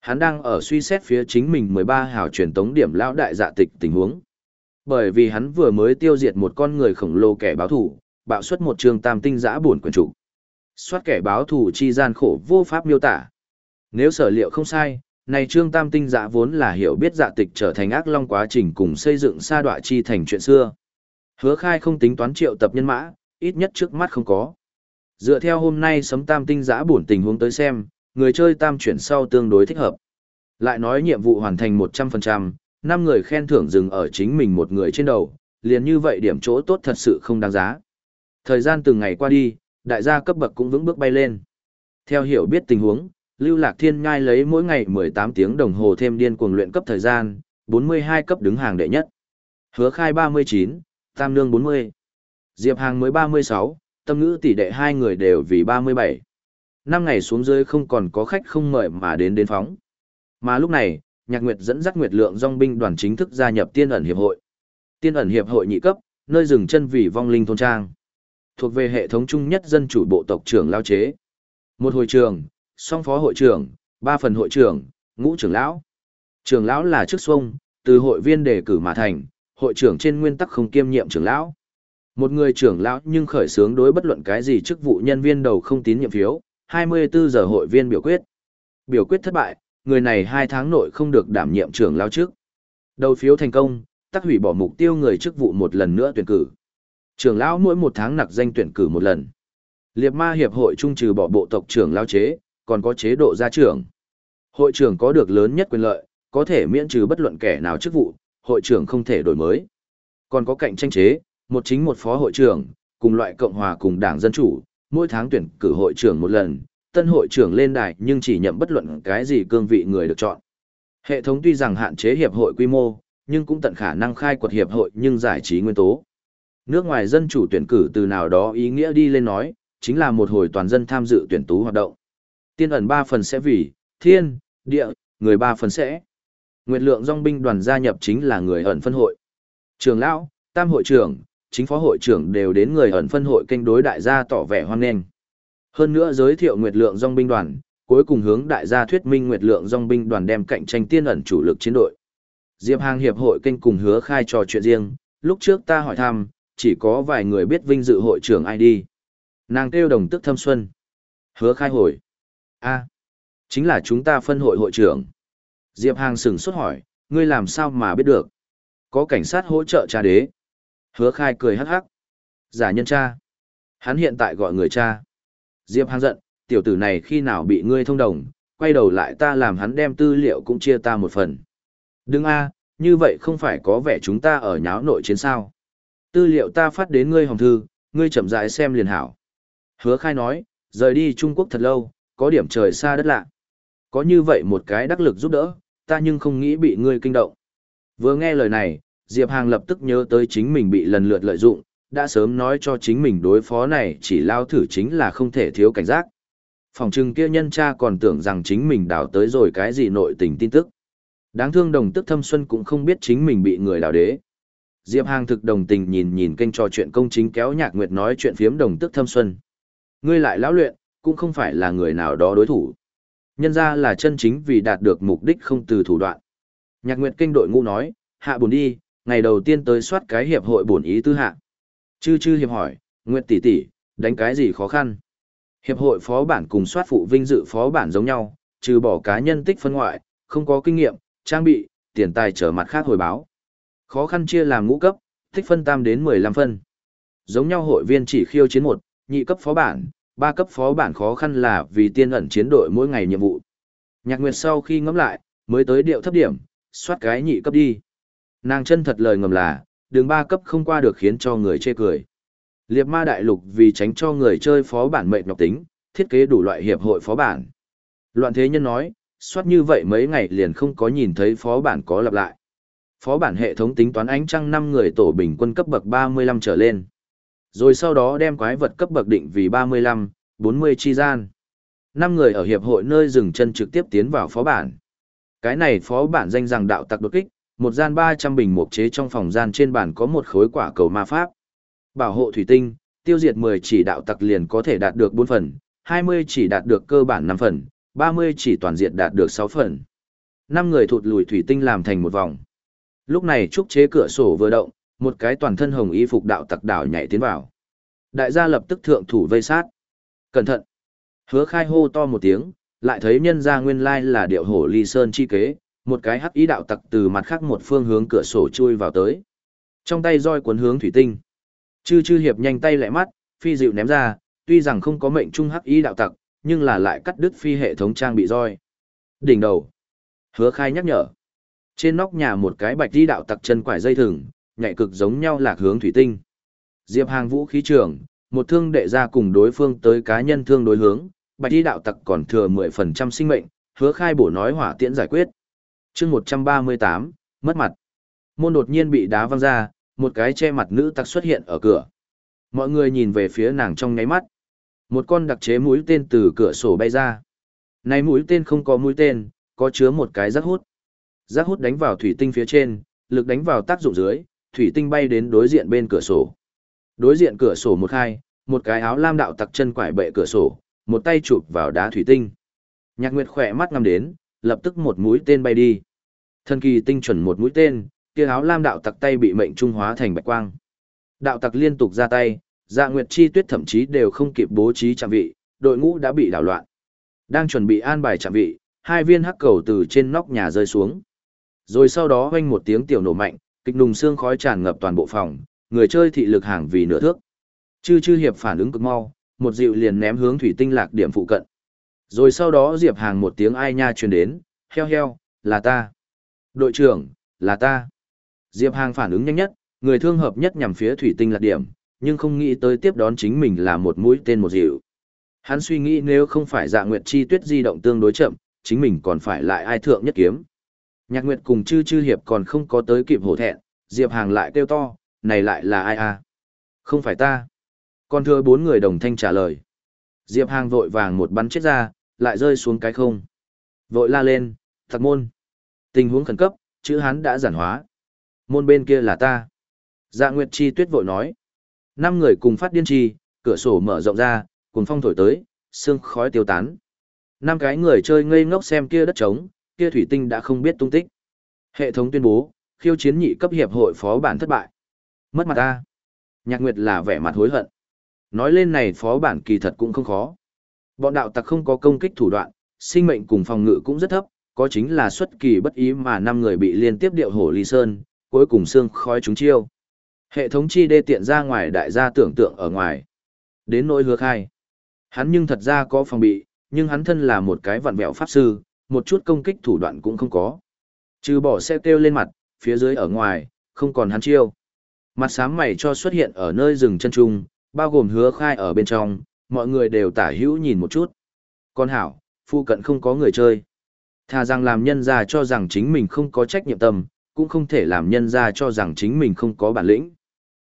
Hắn đang ở suy xét phía chính mình 13 hào truyền tống điểm lão đại dạ tịch tình huống. Bởi vì hắn vừa mới tiêu diệt một con người khổng lồ kẻ báo thủ, bạo xuất một trường tam tinh giã buồn quyền chủ. Xoát kẻ báo thủ chi gian khổ vô pháp miêu tả. Nếu sở liệu không sai, này trương tam tinh dạ vốn là hiểu biết dạ tịch trở thành ác long quá trình cùng xây dựng sa đoạ chi thành chuyện xưa. Hứa khai không tính toán triệu tập nhân mã, ít nhất trước mắt không có. Dựa theo hôm nay sấm tam tinh dạ giã buồn tình huống tới xem, người chơi tam chuyển sau tương đối thích hợp. Lại nói nhiệm vụ hoàn thành 100%, năm người khen thưởng dừng ở chính mình một người trên đầu, liền như vậy điểm chỗ tốt thật sự không đáng giá. Thời gian từng ngày qua đi, đại gia cấp bậc cũng vững bước bay lên. Theo hiểu biết tình huống, Lưu Lạc Thiên ngay lấy mỗi ngày 18 tiếng đồng hồ thêm điên cuồng luyện cấp thời gian, 42 cấp đứng hàng đệ nhất. Hứa khai 39, Tam Nương 40. Diệp Hàng mới 36, Tâm Ngữ tỷ đệ hai người đều vì 37. Năm ngày xuống dưới không còn có khách không mời mà đến đến phóng. Mà lúc này, Nhạc Nguyệt dẫn dắt Nguyệt Lượng Dòng binh đoàn chính thức gia nhập Tiên ẩn hiệp hội. Tiên ẩn hiệp hội nhị cấp, nơi dừng chân vì vong linh thôn trang. Thuộc về hệ thống chung nhất dân chủ bộ tộc trưởng lao chế. Một hồi trường, song phó hội trưởng, ba phần hội trưởng, ngũ trưởng lão. Trưởng lão là chức xuông, từ hội viên đề cử mà thành, hội trưởng trên nguyên tắc không kiêm nhiệm trưởng lão. Một người trưởng lão nhưng khởi xướng đối bất luận cái gì chức vụ nhân viên đầu không tín nhiệm phiếu, 24 giờ hội viên biểu quyết. Biểu quyết thất bại, người này hai tháng nội không được đảm nhiệm trưởng lão trước. Đầu phiếu thành công, tắc hủy bỏ mục tiêu người chức vụ một lần nữa tuyển cử. Trưởng lão mỗi một tháng nặc danh tuyển cử một lần. Liệt ma hiệp hội trung trừ bỏ bộ tộc trưởng lão chế, còn có chế độ gia trưởng. Hội trưởng có được lớn nhất quyền lợi, có thể miễn trừ bất luận kẻ nào chức vụ, hội trưởng không thể đổi mới. Còn có cạnh tranh chế, một chính một phó hội trưởng, cùng loại Cộng hòa cùng Đảng Dân Chủ, mỗi tháng tuyển cử hội trưởng một lần, tân hội trưởng lên đài nhưng chỉ nhậm bất luận cái gì cương vị người được chọn. Hệ thống tuy rằng hạn chế hiệp hội quy mô, nhưng cũng tận khả năng khai quật hiệp hội nhưng giải trí nguyên tố. Nước ngoài dân chủ tuyển cử từ nào đó ý nghĩa đi lên nói, chính là một hồi toàn dân tham dự tuyển tú hoạt động. Tiên ẩn ba phần sẽ vì, thiên, địa, người ba phần sẽ. Nguyệt lượng dòng binh đoàn gia nhập chính là người ẩn phân hội. Trường lão, tam hội trưởng, chính phó hội trưởng đều đến người ẩn phân hội kênh đối đại gia tỏ vẻ hoan nghênh. Hơn nữa giới thiệu Nguyệt Lượng Dòng binh đoàn, cuối cùng hướng đại gia thuyết minh Nguyệt Lượng Dòng binh đoàn đem cạnh tranh tiên ẩn chủ lực chiến đội. Diệp Hàng hiệp hội kênh cùng hứa khai trò chuyện riêng, lúc trước ta hỏi thăm, chỉ có vài người biết vinh dự hội trưởng ID. Nàng kêu đồng tức thâm xuân. Hứa khai hồi a chính là chúng ta phân hội hội trưởng. Diệp Hàng sửng sốt hỏi, ngươi làm sao mà biết được? Có cảnh sát hỗ trợ cha đế. Hứa khai cười hắc hắc. Giả nhân cha. Hắn hiện tại gọi người cha. Diệp Hàng giận, tiểu tử này khi nào bị ngươi thông đồng, quay đầu lại ta làm hắn đem tư liệu cũng chia ta một phần. Đừng a, như vậy không phải có vẻ chúng ta ở nháo nội chiến sao. Tư liệu ta phát đến ngươi hồng thư, ngươi chậm rãi xem liền hảo. Hứa khai nói, rời đi Trung Quốc thật lâu, có điểm trời xa đất lạ. Có như vậy một cái đắc lực giúp đỡ, ta nhưng không nghĩ bị ngươi kinh động. Vừa nghe lời này, Diệp Hàng lập tức nhớ tới chính mình bị lần lượt lợi dụng, đã sớm nói cho chính mình đối phó này chỉ lao thử chính là không thể thiếu cảnh giác. Phòng trừng kia nhân cha còn tưởng rằng chính mình đào tới rồi cái gì nội tình tin tức. Đáng thương đồng tức thâm xuân cũng không biết chính mình bị người đào đế. Diệp Hàng thực đồng tình nhìn nhìn kênh trò chuyện công chính kéo nhạc nguyệt nói chuyện phiếm đồng tức thâm xuân. Ngươi lại lão luyện, cũng không phải là người nào đó đối thủ. Nhân ra là chân chính vì đạt được mục đích không từ thủ đoạn. Nhạc nguyệt kinh đội ngũ nói, hạ buồn đi, ngày đầu tiên tới soát cái hiệp hội bổn ý tư hạ. Chư chư hiệp hỏi, Nguyệt tỷ tỷ, đánh cái gì khó khăn? Hiệp hội phó bản cùng soát phụ vinh dự phó bản giống nhau, trừ bỏ cá nhân tích phân ngoại, không có kinh nghiệm, trang bị, tiền tài trở mặt khác hồi báo. Khó khăn chia làm ngũ cấp, tích phân tam đến 15 phân. Giống nhau hội viên chỉ khiêu chiến một, nhị cấp phó bản, ba cấp phó bản khó khăn là vì tiên ẩn chiến đội mỗi ngày nhiệm vụ. Nhạc Nguyệt sau khi ngẫm lại, mới tới điệu thấp điểm, soát cái nhị cấp đi. Nàng chân thật lời ngầm là, đường ba cấp không qua được khiến cho người chê cười. Liệp ma đại lục vì tránh cho người chơi phó bản mệnh nhọc tính, thiết kế đủ loại hiệp hội phó bản. Loạn thế nhân nói, soát như vậy mấy ngày liền không có nhìn thấy phó bản có lặp lại. Phó bản hệ thống tính toán ánh trăng 5 người tổ bình quân cấp bậc 35 trở lên. Rồi sau đó đem quái vật cấp bậc định vì 35, 40 chi gian. 5 người ở hiệp hội nơi dừng chân trực tiếp tiến vào phó bản. Cái này phó bản danh rằng đạo tặc đột kích, một gian 300 bình mục chế trong phòng gian trên bản có một khối quả cầu ma pháp. Bảo hộ thủy tinh, tiêu diệt 10 chỉ đạo tặc liền có thể đạt được 4 phần, 20 chỉ đạt được cơ bản 5 phần, 30 chỉ toàn diện đạt được 6 phần. 5 người thụt lùi thủy tinh làm thành một vòng. Lúc này trúc chế cửa sổ vừa động, một cái toàn thân hồng y phục đạo tặc đảo nhảy tiến vào. Đại gia lập tức thượng thủ vây sát. Cẩn thận! Hứa khai hô to một tiếng, lại thấy nhân gia nguyên lai là điệu hổ ly sơn chi kế, một cái hắc ý đạo tặc từ mặt khác một phương hướng cửa sổ chui vào tới. Trong tay roi cuốn hướng thủy tinh. Chư chư hiệp nhanh tay lẹ mắt, phi dịu ném ra, tuy rằng không có mệnh trung hắc ý đạo tặc, nhưng là lại cắt đứt phi hệ thống trang bị roi. Đỉnh đầu. Hứa khai nhắc nhở. Trên nóc nhà một cái bạch đi đạo tặc chân quải dây thừng, nhạy cực giống nhau lạc hướng thủy tinh. Diệp hàng vũ khí trưởng, một thương đệ ra cùng đối phương tới cá nhân thương đối hướng, bạch đi đạo tặc còn thừa 10% sinh mệnh, hứa khai bổ nói hỏa tiễn giải quyết. Chương một trăm ba mươi tám mất mặt. Môn đột nhiên bị đá văng ra một cái che mặt nữ tặc xuất hiện ở cửa. Mọi người nhìn về phía nàng trong nháy mắt. Một con đặc chế mũi tên từ cửa sổ bay ra. Này mũi tên không có mũi tên có chứa một cái rác hút. Rác hút đánh vào thủy tinh phía trên lực đánh vào tác dụng dưới thủy tinh bay đến đối diện bên cửa sổ đối diện cửa sổ một khai một cái áo lam đạo tặc chân quải bệ cửa sổ một tay chụp vào đá thủy tinh nhạc nguyệt khỏe mắt ngắm đến lập tức một mũi tên bay đi. Thần kỳ tinh chuẩn một mũi tên, kia áo lam đạo tặc tay bị mệnh trung hóa thành bạch quang. Đạo tặc liên tục ra tay, Dạ Nguyệt Chi Tuyết thậm chí đều không kịp bố trí trạm vị, đội ngũ đã bị đảo loạn. Đang chuẩn bị an bài trạm vị, hai viên hắc cầu từ trên nóc nhà rơi xuống. Rồi sau đó vang một tiếng tiểu nổ mạnh, kịch nùng xương khói tràn ngập toàn bộ phòng, người chơi thị lực hàng vì nửa thước. Chư chư hiệp phản ứng cực mau, một dịu liền ném hướng thủy tinh lạc điểm phụ cận. Rồi sau đó Diệp Hàng một tiếng ai nha truyền đến, heo heo, là ta. Đội trưởng, là ta. Diệp Hàng phản ứng nhanh nhất, người thương hợp nhất nhằm phía thủy tinh lạc điểm, nhưng không nghĩ tới tiếp đón chính mình là một mũi tên một dịu. Hắn suy nghĩ nếu không phải dạ nguyệt chi tuyết di động tương đối chậm, chính mình còn phải lại ai thượng nhất kiếm. Nhạc Nguyệt cùng chư chư hiệp còn không có tới kịp hổ thẹn, Diệp Hàng lại kêu to, này lại là ai à? Không phải ta. Còn thưa bốn người đồng thanh trả lời. Diệp Hàng vội vàng một bắn chết ra, lại rơi xuống cái không. Vội la lên, thật môn. Tình huống khẩn cấp, chữ hắn đã giản hóa. Môn bên kia là ta. Dạ Nguyệt Chi tuyết vội nói. Năm người cùng phát điên chi, cửa sổ mở rộng ra, cùng phong thổi tới, sương khói tiêu tán. Năm cái người chơi ngây ngốc xem kia đất trống, kia thủy tinh đã không biết tung tích. Hệ thống tuyên bố, khiêu chiến nhị cấp hiệp hội phó bản thất bại. Mất mặt ta. Nhạc Nguyệt là vẻ mặt hối hận. Nói lên này phó bản kỳ thật cũng không khó. Bọn đạo tặc không có công kích thủ đoạn, sinh mệnh cùng phòng ngự cũng rất thấp, có chính là xuất kỳ bất ý mà năm người bị liên tiếp điệu hổ ly sơn, cuối cùng xương khói chúng chiêu. Hệ thống chi đê tiện ra ngoài đại gia tưởng tượng ở ngoài. Đến nỗi hứa khai. Hắn nhưng thật ra có phòng bị, nhưng hắn thân là một cái vặn vẹo pháp sư, một chút công kích thủ đoạn cũng không có. Trừ bỏ xe kêu lên mặt, phía dưới ở ngoài, không còn hắn chiêu. Mặt sám mày cho xuất hiện ở nơi rừng chân trung, bao gồm hứa khai ở bên trong, mọi người đều tả hữu nhìn một chút. Con hảo, phụ cận không có người chơi. Thà rằng làm nhân ra cho rằng chính mình không có trách nhiệm tâm, cũng không thể làm nhân ra cho rằng chính mình không có bản lĩnh.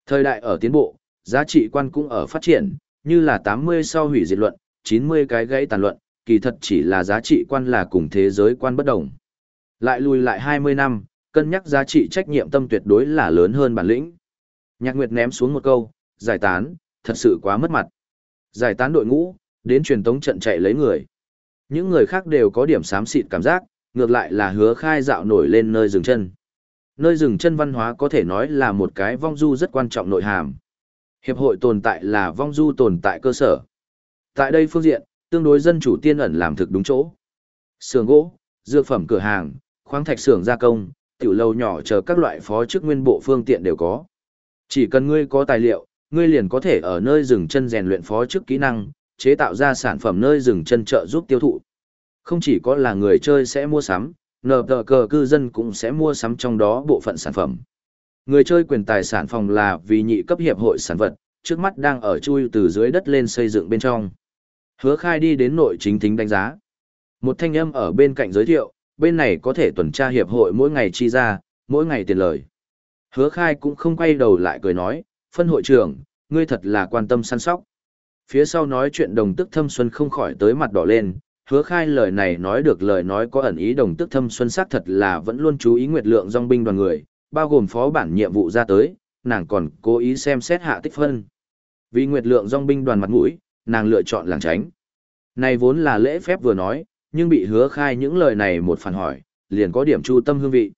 Thời đại ở tiến bộ, giá trị quan cũng ở phát triển, như là 80 sau hủy diệt luận, 90 cái gãy tàn luận, kỳ thật chỉ là giá trị quan là cùng thế giới quan bất đồng. Lại lùi lại 20 năm, cân nhắc giá trị trách nhiệm tâm tuyệt đối là lớn hơn bản lĩnh. Nhạc Nguyệt ném xuống một câu, giải tán, thật sự quá mất mặt. Giải tán đội ngũ, đến truyền tống trận chạy lấy người. Những người khác đều có điểm xám xịt cảm giác, ngược lại là hứa khai dạo nổi lên nơi dừng chân. Nơi dừng chân văn hóa có thể nói là một cái vong du rất quan trọng nội hàm. Hiệp hội tồn tại là vong du tồn tại cơ sở. Tại đây phương diện, tương đối dân chủ tiên ẩn làm thực đúng chỗ. Sưởng gỗ, dược phẩm cửa hàng, khoáng thạch xưởng gia công, tiểu lâu nhỏ chờ các loại phó chức nguyên bộ phương tiện đều có. Chỉ cần ngươi có tài liệu, ngươi liền có thể ở nơi dừng chân rèn luyện phó chức kỹ năng, chế tạo ra sản phẩm nơi dừng chân trợ giúp tiêu thụ. Không chỉ có là người chơi sẽ mua sắm, nợ tờ cờ cư dân cũng sẽ mua sắm trong đó bộ phận sản phẩm. Người chơi quyền tài sản phòng là vì nhị cấp hiệp hội sản vật, trước mắt đang ở chui từ dưới đất lên xây dựng bên trong. Hứa khai đi đến nội chính thính đánh giá. Một thanh âm ở bên cạnh giới thiệu, bên này có thể tuần tra hiệp hội mỗi ngày chi ra, mỗi ngày tiền lời. Hứa khai cũng không quay đầu lại cười nói, phân hội trưởng, ngươi thật là quan tâm săn sóc. Phía sau nói chuyện đồng tức thâm xuân không khỏi tới mặt đỏ lên, hứa khai lời này nói được lời nói có ẩn ý đồng tức thâm xuân xác thật là vẫn luôn chú ý nguyệt lượng dòng binh đoàn người, bao gồm phó bản nhiệm vụ ra tới, nàng còn cố ý xem xét hạ tích phân. Vì nguyệt lượng dòng binh đoàn mặt mũi, nàng lựa chọn làng tránh. Này vốn là lễ phép vừa nói, nhưng bị hứa khai những lời này một phản hỏi, liền có điểm chu tâm hương vị.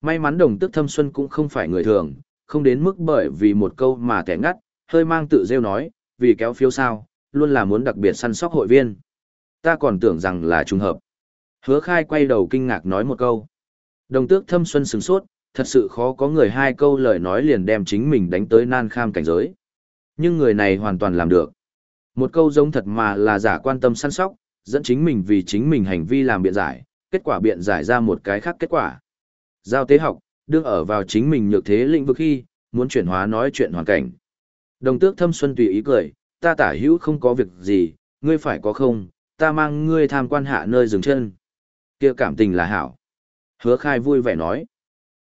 May mắn đồng tức thâm xuân cũng không phải người thường, không đến mức bởi vì một câu mà kẻ ngắt, hơi mang tự rêu nói, vì kéo phiếu sao, luôn là muốn đặc biệt săn sóc hội viên. Ta còn tưởng rằng là trùng hợp. Hứa khai quay đầu kinh ngạc nói một câu. Đồng tước thâm xuân sừng sốt, thật sự khó có người hai câu lời nói liền đem chính mình đánh tới nan kham cảnh giới. Nhưng người này hoàn toàn làm được. Một câu giống thật mà là giả quan tâm săn sóc, dẫn chính mình vì chính mình hành vi làm biện giải, kết quả biện giải ra một cái khác kết quả. Giao tế học, đương ở vào chính mình nhược thế lĩnh vực khi, muốn chuyển hóa nói chuyện hoàn cảnh. Đồng tước thâm xuân tùy ý cười, ta tả hữu không có việc gì, ngươi phải có không, ta mang ngươi tham quan hạ nơi dừng chân. kia cảm tình là hảo. Hứa khai vui vẻ nói.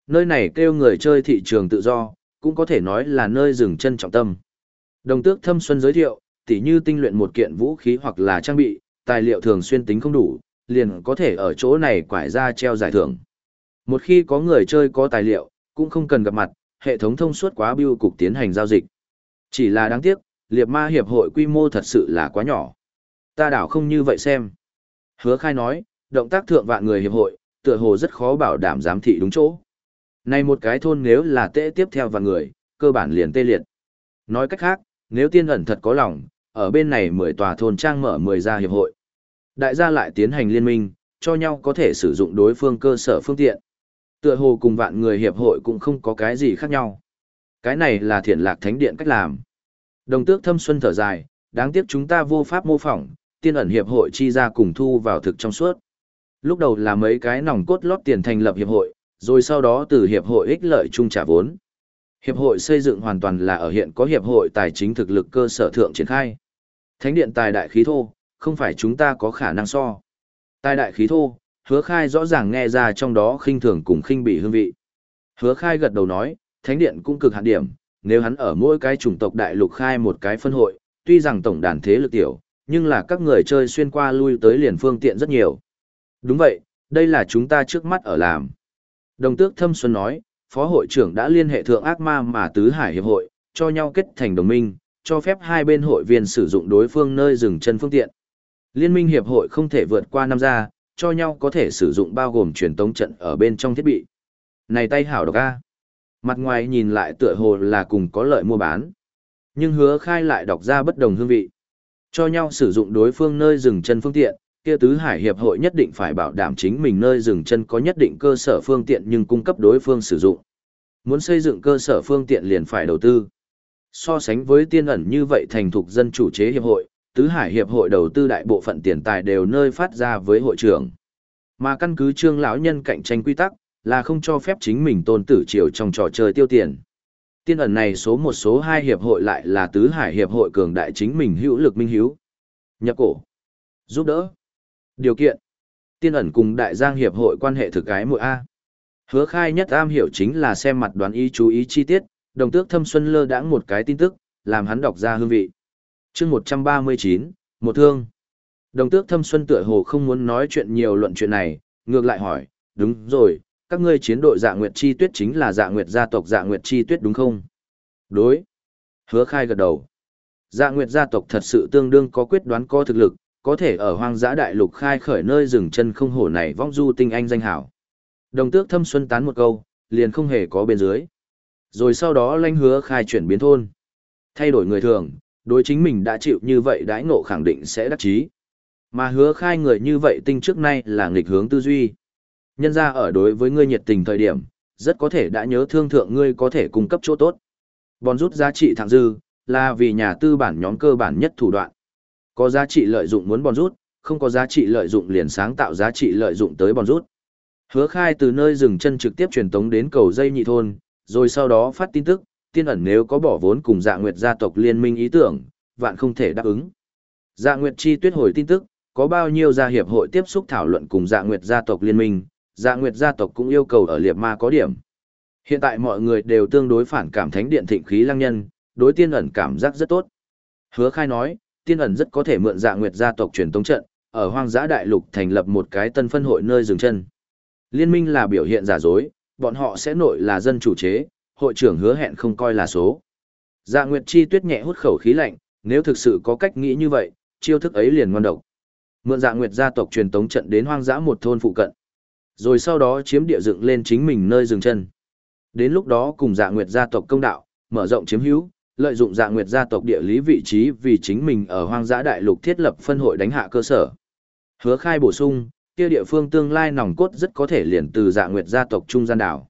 Nơi này kêu người chơi thị trường tự do, cũng có thể nói là nơi dừng chân trọng tâm. Đồng tước thâm xuân giới thiệu, tỉ như tinh luyện một kiện vũ khí hoặc là trang bị, tài liệu thường xuyên tính không đủ, liền có thể ở chỗ này quải ra treo giải thưởng. Một khi có người chơi có tài liệu, cũng không cần gặp mặt, hệ thống thông suốt quá biêu cục tiến hành giao dịch. Chỉ là đáng tiếc, liệt ma hiệp hội quy mô thật sự là quá nhỏ. Ta đảo không như vậy xem. Hứa khai nói, động tác thượng vạn người hiệp hội, tựa hồ rất khó bảo đảm giám thị đúng chỗ. Này một cái thôn nếu là tệ tiếp theo vạn người, cơ bản liền tê liệt. Nói cách khác, nếu tiên ẩn thật có lòng, ở bên này 10 tòa thôn trang mở 10 gia hiệp hội. Đại gia lại tiến hành liên minh, cho nhau có thể sử dụng đối phương cơ sở phương tiện. Tựa hồ cùng vạn người hiệp hội cũng không có cái gì khác nhau. Cái này là thiện lạc thánh điện cách làm. Đồng tước thâm xuân thở dài, đáng tiếc chúng ta vô pháp mô phỏng, tiên ẩn hiệp hội chi ra cùng thu vào thực trong suốt. Lúc đầu là mấy cái nòng cốt lót tiền thành lập hiệp hội, rồi sau đó từ hiệp hội ích lợi chung trả vốn. Hiệp hội xây dựng hoàn toàn là ở hiện có hiệp hội tài chính thực lực cơ sở thượng triển khai. Thánh điện tài đại khí thô, không phải chúng ta có khả năng so. Tài đại khí thô, hứa khai rõ ràng nghe ra trong đó khinh thường cùng khinh bị hương vị. Hứa khai gật đầu nói, thánh điện cũng cực hạn điểm, nếu hắn ở mỗi cái chủng tộc đại lục khai một cái phân hội, tuy rằng tổng đàn thế lực tiểu, nhưng là các người chơi xuyên qua lui tới liền phương tiện rất nhiều. Đúng vậy, đây là chúng ta trước mắt ở làm. Đồng tước Thâm Xuân nói, Phó hội trưởng đã liên hệ thượng ác ma mà tứ hải hiệp hội, cho nhau kết thành đồng minh, cho phép hai bên hội viên sử dụng đối phương nơi dừng chân phương tiện. Liên minh hiệp hội không thể vượt qua năm gia, cho nhau có thể sử dụng bao gồm truyền tống trận ở bên trong thiết bị. Này tay hảo độc a. Mặt ngoài nhìn lại tựa hồ là cùng có lợi mua bán. Nhưng hứa khai lại đọc ra bất đồng hương vị. Cho nhau sử dụng đối phương nơi dừng chân phương tiện, kia tứ hải hiệp hội nhất định phải bảo đảm chính mình nơi dừng chân có nhất định cơ sở phương tiện nhưng cung cấp đối phương sử dụng. Muốn xây dựng cơ sở phương tiện liền phải đầu tư. So sánh với tiên ẩn như vậy thành thục dân chủ chế hiệp hội, tứ hải hiệp hội đầu tư đại bộ phận tiền tài đều nơi phát ra với hội trưởng. Mà căn cứ trương lão nhân cạnh tranh quy tắc, là không cho phép chính mình tôn tử triều trong trò chơi tiêu tiền. Tiên ẩn này số một số hai hiệp hội lại là tứ hải hiệp hội cường đại chính mình hữu lực minh hiếu. Nhập cổ. Giúp đỡ. Điều kiện. Tiên ẩn cùng đại giang hiệp hội quan hệ thực cái mỗi A. Hứa khai nhất am hiểu chính là xem mặt đoán ý chú ý chi tiết, đồng tước thâm xuân lơ đãng một cái tin tức, làm hắn đọc ra hương vị. chương 139, một thương. Đồng tước thâm xuân tựa hồ không muốn nói chuyện nhiều luận chuyện này, ngược lại hỏi, đúng rồi, các ngươi chiến đội dạ nguyệt chi tuyết chính là dạ nguyệt gia tộc dạ nguyệt chi tuyết đúng không? Đối. Hứa khai gật đầu. Dạ nguyệt gia tộc thật sự tương đương có quyết đoán có thực lực, có thể ở hoang dã đại lục khai khởi nơi rừng chân không hổ này vong du tinh anh danh hảo. Đồng tước thâm xuân tán một câu, liền không hề có bên dưới. Rồi sau đó lanh hứa khai chuyển biến thôn. Thay đổi người thường, đối chính mình đã chịu như vậy đãi ngộ khẳng định sẽ đắc chí. Mà hứa khai người như vậy tinh trước nay là nghịch hướng tư duy. Nhân ra ở đối với ngươi nhiệt tình thời điểm, rất có thể đã nhớ thương thượng ngươi có thể cung cấp chỗ tốt. Bòn rút giá trị thẳng dư, là vì nhà tư bản nhóm cơ bản nhất thủ đoạn. Có giá trị lợi dụng muốn bòn rút, không có giá trị lợi dụng liền sáng tạo giá trị lợi dụng tới bòn rút. Hứa khai từ nơi dừng chân trực tiếp truyền tống đến cầu dây nhị thôn, rồi sau đó phát tin tức, tiên ẩn nếu có bỏ vốn cùng dạ nguyệt gia tộc liên minh ý tưởng, vạn không thể đáp ứng. Dạ nguyệt chi tuyết hồi tin tức, có bao nhiêu gia hiệp hội tiếp xúc thảo luận cùng dạ nguyệt gia tộc liên minh, dạ nguyệt gia tộc cũng yêu cầu ở liệt ma có điểm. Hiện tại mọi người đều tương đối phản cảm thánh điện thịnh khí lăng nhân, đối tiên ẩn cảm giác rất tốt. Hứa khai nói, tiên ẩn rất có thể mượn dạ nguyệt gia tộc truyền tống trận, ở hoang dã đại lục thành lập một cái tân phân hội nơi dừng chân. Liên minh là biểu hiện giả dối, bọn họ sẽ nội là dân chủ chế, hội trưởng hứa hẹn không coi là số. Dạ Nguyệt Chi Tuyết nhẹ hút khẩu khí lạnh, nếu thực sự có cách nghĩ như vậy, chiêu thức ấy liền ngon độc. Mượn Dạ Nguyệt gia tộc truyền tống trận đến hoang dã một thôn phụ cận. Rồi sau đó chiếm địa dựng lên chính mình nơi dừng chân. Đến lúc đó cùng Dạ Nguyệt gia tộc công đạo, mở rộng chiếm hữu, lợi dụng Dạ Nguyệt gia tộc địa lý vị trí vì chính mình ở hoang dã đại lục thiết lập phân hội đánh hạ cơ sở. Hứa khai bổ sung, kia địa phương tương lai nòng cốt rất có thể liền từ Dạ Nguyệt gia tộc trung gian đảo.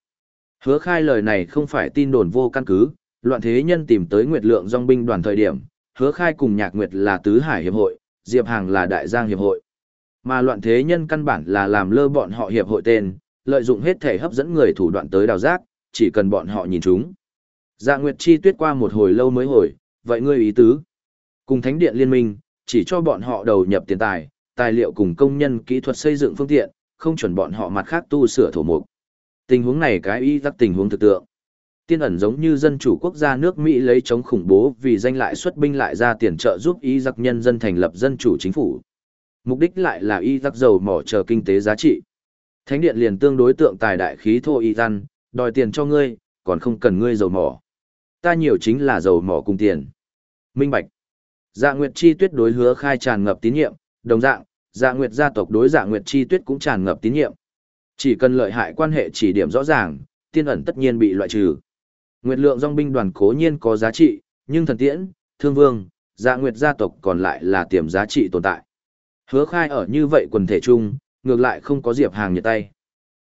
Hứa khai lời này không phải tin đồn vô căn cứ, loạn thế nhân tìm tới Nguyệt Lượng dòng binh đoàn thời điểm, hứa khai cùng nhạc Nguyệt là Tứ Hải Hiệp hội, Diệp Hàng là Đại Giang Hiệp hội. Mà loạn thế nhân căn bản là làm lơ bọn họ hiệp hội tên, lợi dụng hết thể hấp dẫn người thủ đoạn tới đào giác, chỉ cần bọn họ nhìn chúng. Dạ Nguyệt chi tuyết qua một hồi lâu mới hồi, vậy ngươi ý tứ. Cùng Thánh điện liên minh, chỉ cho bọn họ đầu nhập tiền tài, tài liệu cùng công nhân kỹ thuật xây dựng phương tiện, không chuẩn bọn họ mặt khác tu sửa thổ mục. Tình huống này cái y tắc tình huống thực tượng. Tiên ẩn giống như dân chủ quốc gia nước Mỹ lấy chống khủng bố vì danh lại xuất binh lại ra tiền trợ giúp y giặc nhân dân thành lập dân chủ chính phủ. Mục đích lại là y giặc dầu mỏ chờ kinh tế giá trị. Thánh điện liền tương đối tượng tài đại khí thô y dân, đòi tiền cho ngươi, còn không cần ngươi dầu mỏ. Ta nhiều chính là dầu mỏ cùng tiền. Minh Bạch. Dạ Nguyệt Chi Tuyết đối hứa khai tràn ngập tín nhiệm, đồng dạng, Dạ Nguyệt gia tộc đối Dạ Nguyệt Chi Tuyết cũng tràn ngập tín nhiệm. Chỉ cần lợi hại quan hệ chỉ điểm rõ ràng, tiên ẩn tất nhiên bị loại trừ. Nguyệt lượng dòng binh đoàn cố nhiên có giá trị, nhưng thần tiễn, thương vương, dạ nguyệt gia tộc còn lại là tiềm giá trị tồn tại. Hứa khai ở như vậy quần thể chung, ngược lại không có diệp hàng nhiệt tay.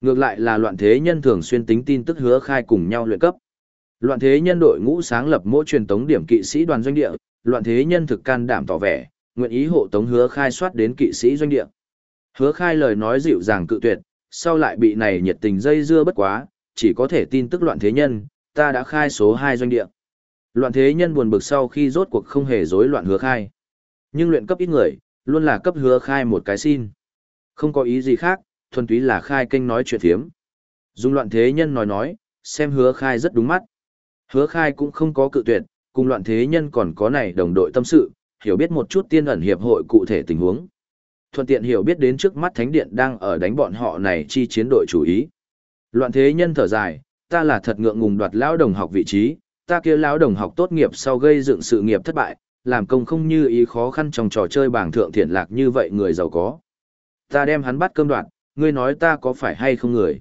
Ngược lại là loạn thế nhân thường xuyên tính tin tức hứa khai cùng nhau luyện cấp. Loạn thế nhân đội ngũ sáng lập mỗi truyền tống điểm kỵ sĩ đoàn doanh địa, loạn thế nhân thực can đảm tỏ vẻ, nguyện ý hộ tống hứa khai soát đến kỵ sĩ doanh địa. Hứa khai lời nói dịu dàng cự tuyệt, sau lại bị này nhiệt tình dây dưa bất quá, chỉ có thể tin tức loạn thế nhân, ta đã khai số 2 doanh địa. Loạn thế nhân buồn bực sau khi rốt cuộc không hề rối loạn hứa khai. Nhưng luyện cấp ít người, luôn là cấp hứa khai một cái xin. Không có ý gì khác, thuần túy là khai kênh nói chuyện thiếm. Dùng loạn thế nhân nói nói, xem hứa khai rất đúng mắt. Hứa khai cũng không có cự tuyệt, cùng loạn thế nhân còn có này đồng đội tâm sự, hiểu biết một chút tiên ẩn hiệp hội cụ thể tình huống. Thuận tiện hiểu biết đến trước mắt Thánh Điện đang ở đánh bọn họ này chi chiến đội chủ ý. Loạn thế nhân thở dài, ta là thật ngượng ngùng đoạt lão đồng học vị trí, ta kia lão đồng học tốt nghiệp sau gây dựng sự nghiệp thất bại, làm công không như ý khó khăn trong trò chơi bảng thượng thiện lạc như vậy người giàu có. Ta đem hắn bắt cơm đoạt, ngươi nói ta có phải hay không người.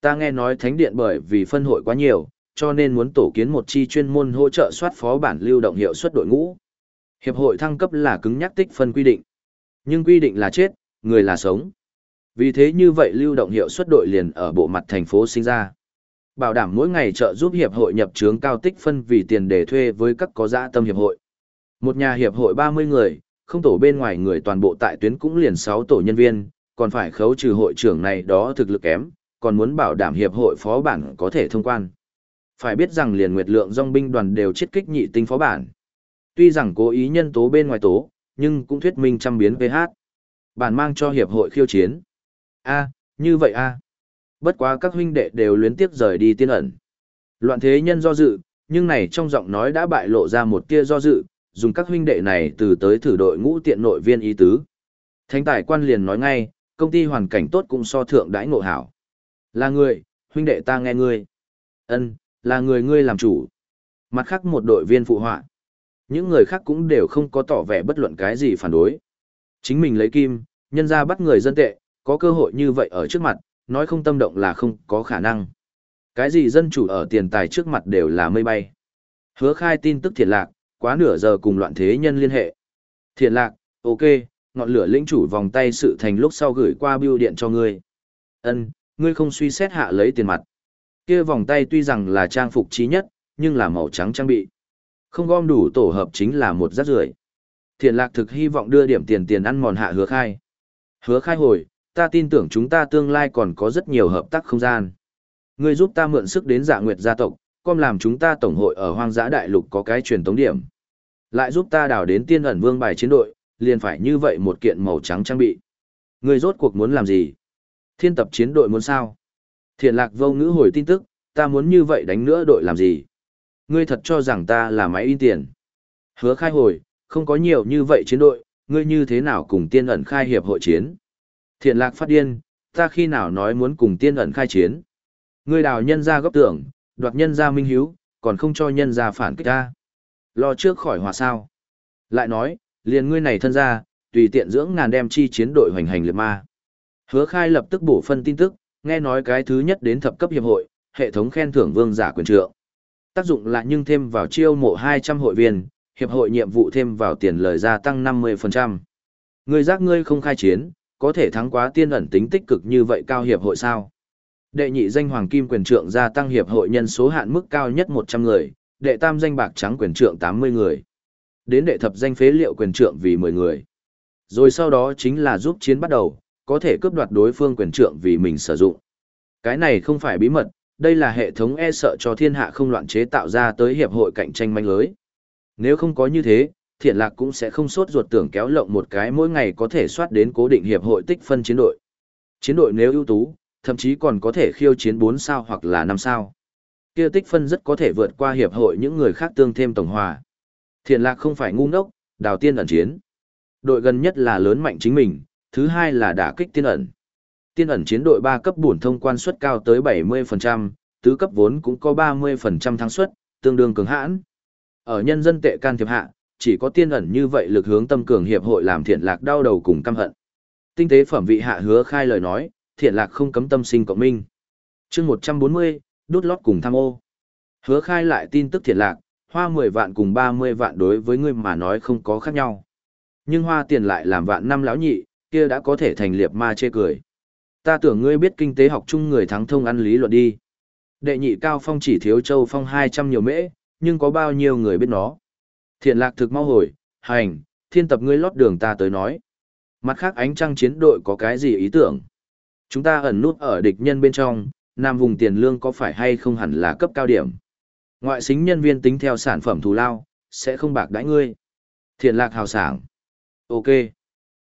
Ta nghe nói thánh điện bởi vì phân hội quá nhiều, cho nên muốn tổ kiến một chi chuyên môn hỗ trợ soát phó bản lưu động hiệu suất đội ngũ. Hiệp hội thăng cấp là cứng nhắc tích phân quy định. Nhưng quy định là chết, người là sống. Vì thế như vậy lưu động hiệu suất đội liền ở bộ mặt thành phố sinh ra. Bảo đảm mỗi ngày trợ giúp hiệp hội nhập trướng cao tích phân vì tiền để thuê với các có dã tâm hiệp hội. Một nhà hiệp hội 30 người, không tổ bên ngoài người toàn bộ tại tuyến cũng liền 6 tổ nhân viên, còn phải khấu trừ hội trưởng này đó thực lực kém, còn muốn bảo đảm hiệp hội phó bản có thể thông quan. Phải biết rằng liền nguyệt lượng dòng binh đoàn đều chết kích nhị tinh phó bản. Tuy rằng cố ý nhân tố bên ngoài tố, nhưng cũng thuyết minh trăm biến PH. Bản mang cho hiệp hội khiêu chiến. A, như vậy a. Bất quá các huynh đệ đều luyến tiếp rời đi tiên ẩn. Loạn thế nhân do dự, nhưng này trong giọng nói đã bại lộ ra một tia do dự, dùng các huynh đệ này từ tới thử đội ngũ tiện nội viên ý tứ. Thánh tài quan liền nói ngay, công ty hoàn cảnh tốt cũng so thượng đãi ngộ hảo. Là người, huynh đệ ta nghe ngươi. Ân, là người ngươi làm chủ. Mặt khác một đội viên phụ họa. Những người khác cũng đều không có tỏ vẻ bất luận cái gì phản đối. Chính mình lấy kim, nhân ra bắt người dân tệ, có cơ hội như vậy ở trước mặt, nói không tâm động là không có khả năng. Cái gì dân chủ ở tiền tài trước mặt đều là mây bay. Hứa khai tin tức thiệt lạc, quá nửa giờ cùng loạn thế nhân liên hệ. Thiệt lạc, ok, ngọn lửa lĩnh chủ vòng tay sự thành lúc sau gửi qua bưu điện cho ngươi. Ân, ngươi không suy xét hạ lấy tiền mặt. Kia vòng tay tuy rằng là trang phục trí nhất, nhưng là màu trắng trang bị. Không gom đủ tổ hợp chính là một rác rưởi. Thiện lạc thực hy vọng đưa điểm tiền tiền ăn mòn hạ hứa khai. Hứa khai hồi, ta tin tưởng chúng ta tương lai còn có rất nhiều hợp tác không gian. Ngươi giúp ta mượn sức đến dạ nguyệt gia tộc, com làm chúng ta tổng hội ở hoang dã đại lục có cái truyền tống điểm. Lại giúp ta đào đến tiên ẩn vương bài chiến đội, liền phải như vậy một kiện màu trắng trang bị. Ngươi rốt cuộc muốn làm gì? Thiên tập chiến đội muốn sao? Thiện lạc vô ngữ hồi tin tức, ta muốn như vậy đánh nữa đội làm gì? Ngươi thật cho rằng ta là máy in tiền. Hứa khai hồi, không có nhiều như vậy chiến đội, ngươi như thế nào cùng tiên ẩn khai hiệp hội chiến? Thiện lạc phát điên, ta khi nào nói muốn cùng tiên ẩn khai chiến? Ngươi đào nhân ra góc tưởng, đoạt nhân ra minh hiếu, còn không cho nhân ra phản kích ta. Lo trước khỏi hòa sao. Lại nói, liền ngươi này thân ra, tùy tiện dưỡng ngàn đem chi chiến đội hoành hành liệt ma. Hứa khai lập tức bổ phân tin tức, nghe nói cái thứ nhất đến thập cấp hiệp hội, hệ thống khen thưởng vương giả quyền trượng. Tác dụng là nhưng thêm vào chiêu mộ 200 hội viên, hiệp hội nhiệm vụ thêm vào tiền lời gia tăng 50%. Ngươi giác ngươi không khai chiến, có thể thắng quá tiên ẩn tính tích cực như vậy cao hiệp hội sao? Đệ nhị danh hoàng kim quyền trượng gia tăng hiệp hội nhân số hạn mức cao nhất 100 người, đệ tam danh bạc trắng quyền trượng 80 người. Đến đệ thập danh phế liệu quyền trượng vì 10 người. Rồi sau đó chính là giúp chiến bắt đầu, có thể cướp đoạt đối phương quyền trượng vì mình sử dụng. Cái này không phải bí mật, đây là hệ thống e sợ cho thiên hạ không loạn chế tạo ra tới hiệp hội cạnh tranh manh lưới. Nếu không có như thế, thiện lạc cũng sẽ không sốt ruột tưởng kéo lộng một cái mỗi ngày có thể soát đến cố định hiệp hội tích phân chiến đội. Chiến đội nếu ưu tú, thậm chí còn có thể khiêu chiến 4 sao hoặc là 5 sao. Kia tích phân rất có thể vượt qua hiệp hội những người khác tương thêm tổng hòa. Thiện lạc không phải ngu ngốc, đào tiên ẩn chiến. Đội gần nhất là lớn mạnh chính mình, thứ hai là đả kích tiên ẩn. Tiên ẩn chiến đội 3 cấp bổn thông quan suất cao tới 70%, tứ cấp vốn cũng có 30% thắng suất, tương đương cường hãn. Ở nhân dân tệ can thiệp hạ, chỉ có tiên ẩn như vậy lực hướng tâm cường hiệp hội làm thiện lạc đau đầu cùng căm hận. Tinh tế phẩm vị hạ hứa khai lời nói, thiện lạc không cấm tâm sinh cộng minh. chương 140, đút lót cùng tham ô. Hứa khai lại tin tức thiện lạc, hoa 10 vạn cùng 30 vạn đối với người mà nói không có khác nhau. Nhưng hoa tiền lại làm vạn năm lão nhị, kia đã có thể thành liệp ma chê cười. Ta tưởng ngươi biết kinh tế học chung người thắng thông ăn lý luận đi. Đệ nhị cao phong chỉ thiếu châu phong 200 nhiều mễ, nhưng có bao nhiêu người biết nó. Thiện lạc thực mau hồi, hành, thiên tập ngươi lót đường ta tới nói. Mặt khác ánh trăng chiến đội có cái gì ý tưởng? Chúng ta ẩn nút ở địch nhân bên trong, nam vùng tiền lương có phải hay không hẳn là cấp cao điểm. Ngoại xính nhân viên tính theo sản phẩm thù lao, sẽ không bạc đãi ngươi. Thiện lạc hào sảng. Ok.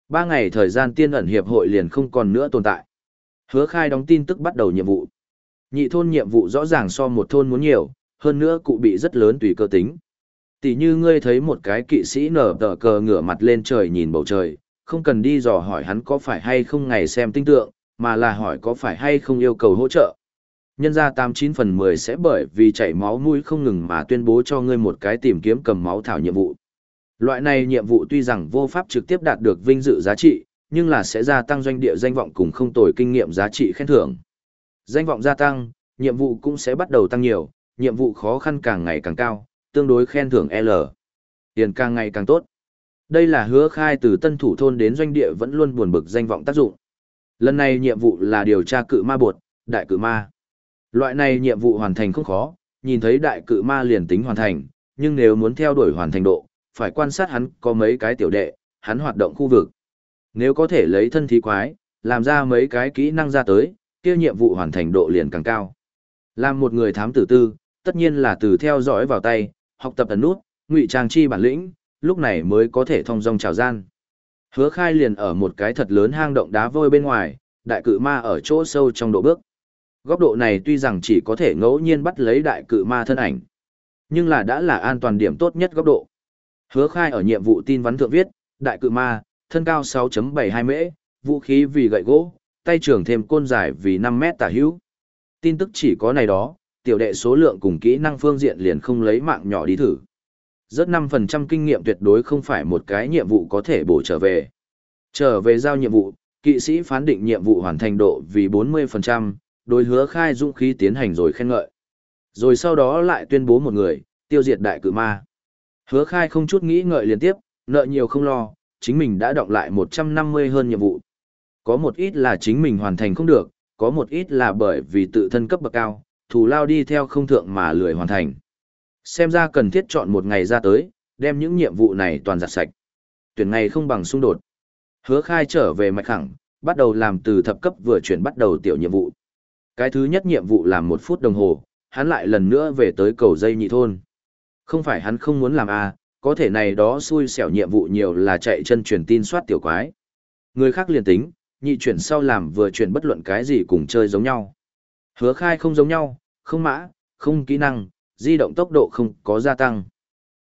Ba ngày thời gian tiên ẩn hiệp hội liền không còn nữa tồn tại. Hứa khai đóng tin tức bắt đầu nhiệm vụ. Nhị thôn nhiệm vụ rõ ràng so một thôn muốn nhiều, hơn nữa cụ bị rất lớn tùy cơ tính. Tỷ như ngươi thấy một cái kỵ sĩ nở tờ cờ ngửa mặt lên trời nhìn bầu trời, không cần đi dò hỏi hắn có phải hay không ngày xem tinh tượng, mà là hỏi có phải hay không yêu cầu hỗ trợ. Nhân ra 89 phần 10 sẽ bởi vì chảy máu mũi không ngừng mà tuyên bố cho ngươi một cái tìm kiếm cầm máu thảo nhiệm vụ. Loại này nhiệm vụ tuy rằng vô pháp trực tiếp đạt được vinh dự giá trị, nhưng là sẽ gia tăng doanh địa danh vọng cùng không tồi kinh nghiệm giá trị khen thưởng. Danh vọng gia tăng, nhiệm vụ cũng sẽ bắt đầu tăng nhiều, nhiệm vụ khó khăn càng ngày càng cao, tương đối khen thưởng L. Tiền càng ngày càng tốt. Đây là hứa khai từ tân thủ thôn đến doanh địa vẫn luôn buồn bực danh vọng tác dụng. Lần này nhiệm vụ là điều tra cự ma bột, đại cự ma. Loại này nhiệm vụ hoàn thành không khó, nhìn thấy đại cự ma liền tính hoàn thành, nhưng nếu muốn theo đuổi hoàn thành độ, phải quan sát hắn có mấy cái tiểu đệ, hắn hoạt động khu vực. Nếu có thể lấy thân thí quái, làm ra mấy cái kỹ năng ra tới, kia nhiệm vụ hoàn thành độ liền càng cao. Làm một người thám tử tư, tất nhiên là từ theo dõi vào tay, học tập ẩn nút, ngụy trang chi bản lĩnh, lúc này mới có thể thông dong trào gian. Hứa khai liền ở một cái thật lớn hang động đá vôi bên ngoài, đại cự ma ở chỗ sâu trong độ bước. Góc độ này tuy rằng chỉ có thể ngẫu nhiên bắt lấy đại cự ma thân ảnh, nhưng là đã là an toàn điểm tốt nhất góc độ. Hứa khai ở nhiệm vụ tin vắn thượng viết, đại cự ma, thân cao 6.72 mễ, vũ khí vì gậy gỗ, tay trường thêm côn dài vì 5 mét tả hữu. Tin tức chỉ có này đó, tiểu đệ số lượng cùng kỹ năng phương diện liền không lấy mạng nhỏ đi thử. Rất 5% kinh nghiệm tuyệt đối không phải một cái nhiệm vụ có thể bổ trở về. Trở về giao nhiệm vụ, kỵ sĩ phán định nhiệm vụ hoàn thành độ vì 40%, đối hứa khai dũng khí tiến hành rồi khen ngợi. Rồi sau đó lại tuyên bố một người, tiêu diệt đại cự ma. Hứa khai không chút nghĩ ngợi liên tiếp, nợ nhiều không lo, chính mình đã đọng lại 150 hơn nhiệm vụ. Có một ít là chính mình hoàn thành không được, có một ít là bởi vì tự thân cấp bậc cao, thù lao đi theo không thượng mà lười hoàn thành. Xem ra cần thiết chọn một ngày ra tới, đem những nhiệm vụ này toàn giặt sạch. Tuyển ngày không bằng xung đột. Hứa khai trở về mạch khẳng, bắt đầu làm từ thập cấp vừa chuyển bắt đầu tiểu nhiệm vụ. Cái thứ nhất nhiệm vụ làm một phút đồng hồ, hắn lại lần nữa về tới cầu dây nhị thôn. Không phải hắn không muốn làm a à, có thể này đó xui xẻo nhiệm vụ nhiều là chạy chân truyền tin soát tiểu quái. Người khác liền tính, nhị chuyển sau làm vừa chuyển bất luận cái gì cùng chơi giống nhau. Hứa khai không giống nhau, không mã, không kỹ năng, di động tốc độ không có gia tăng.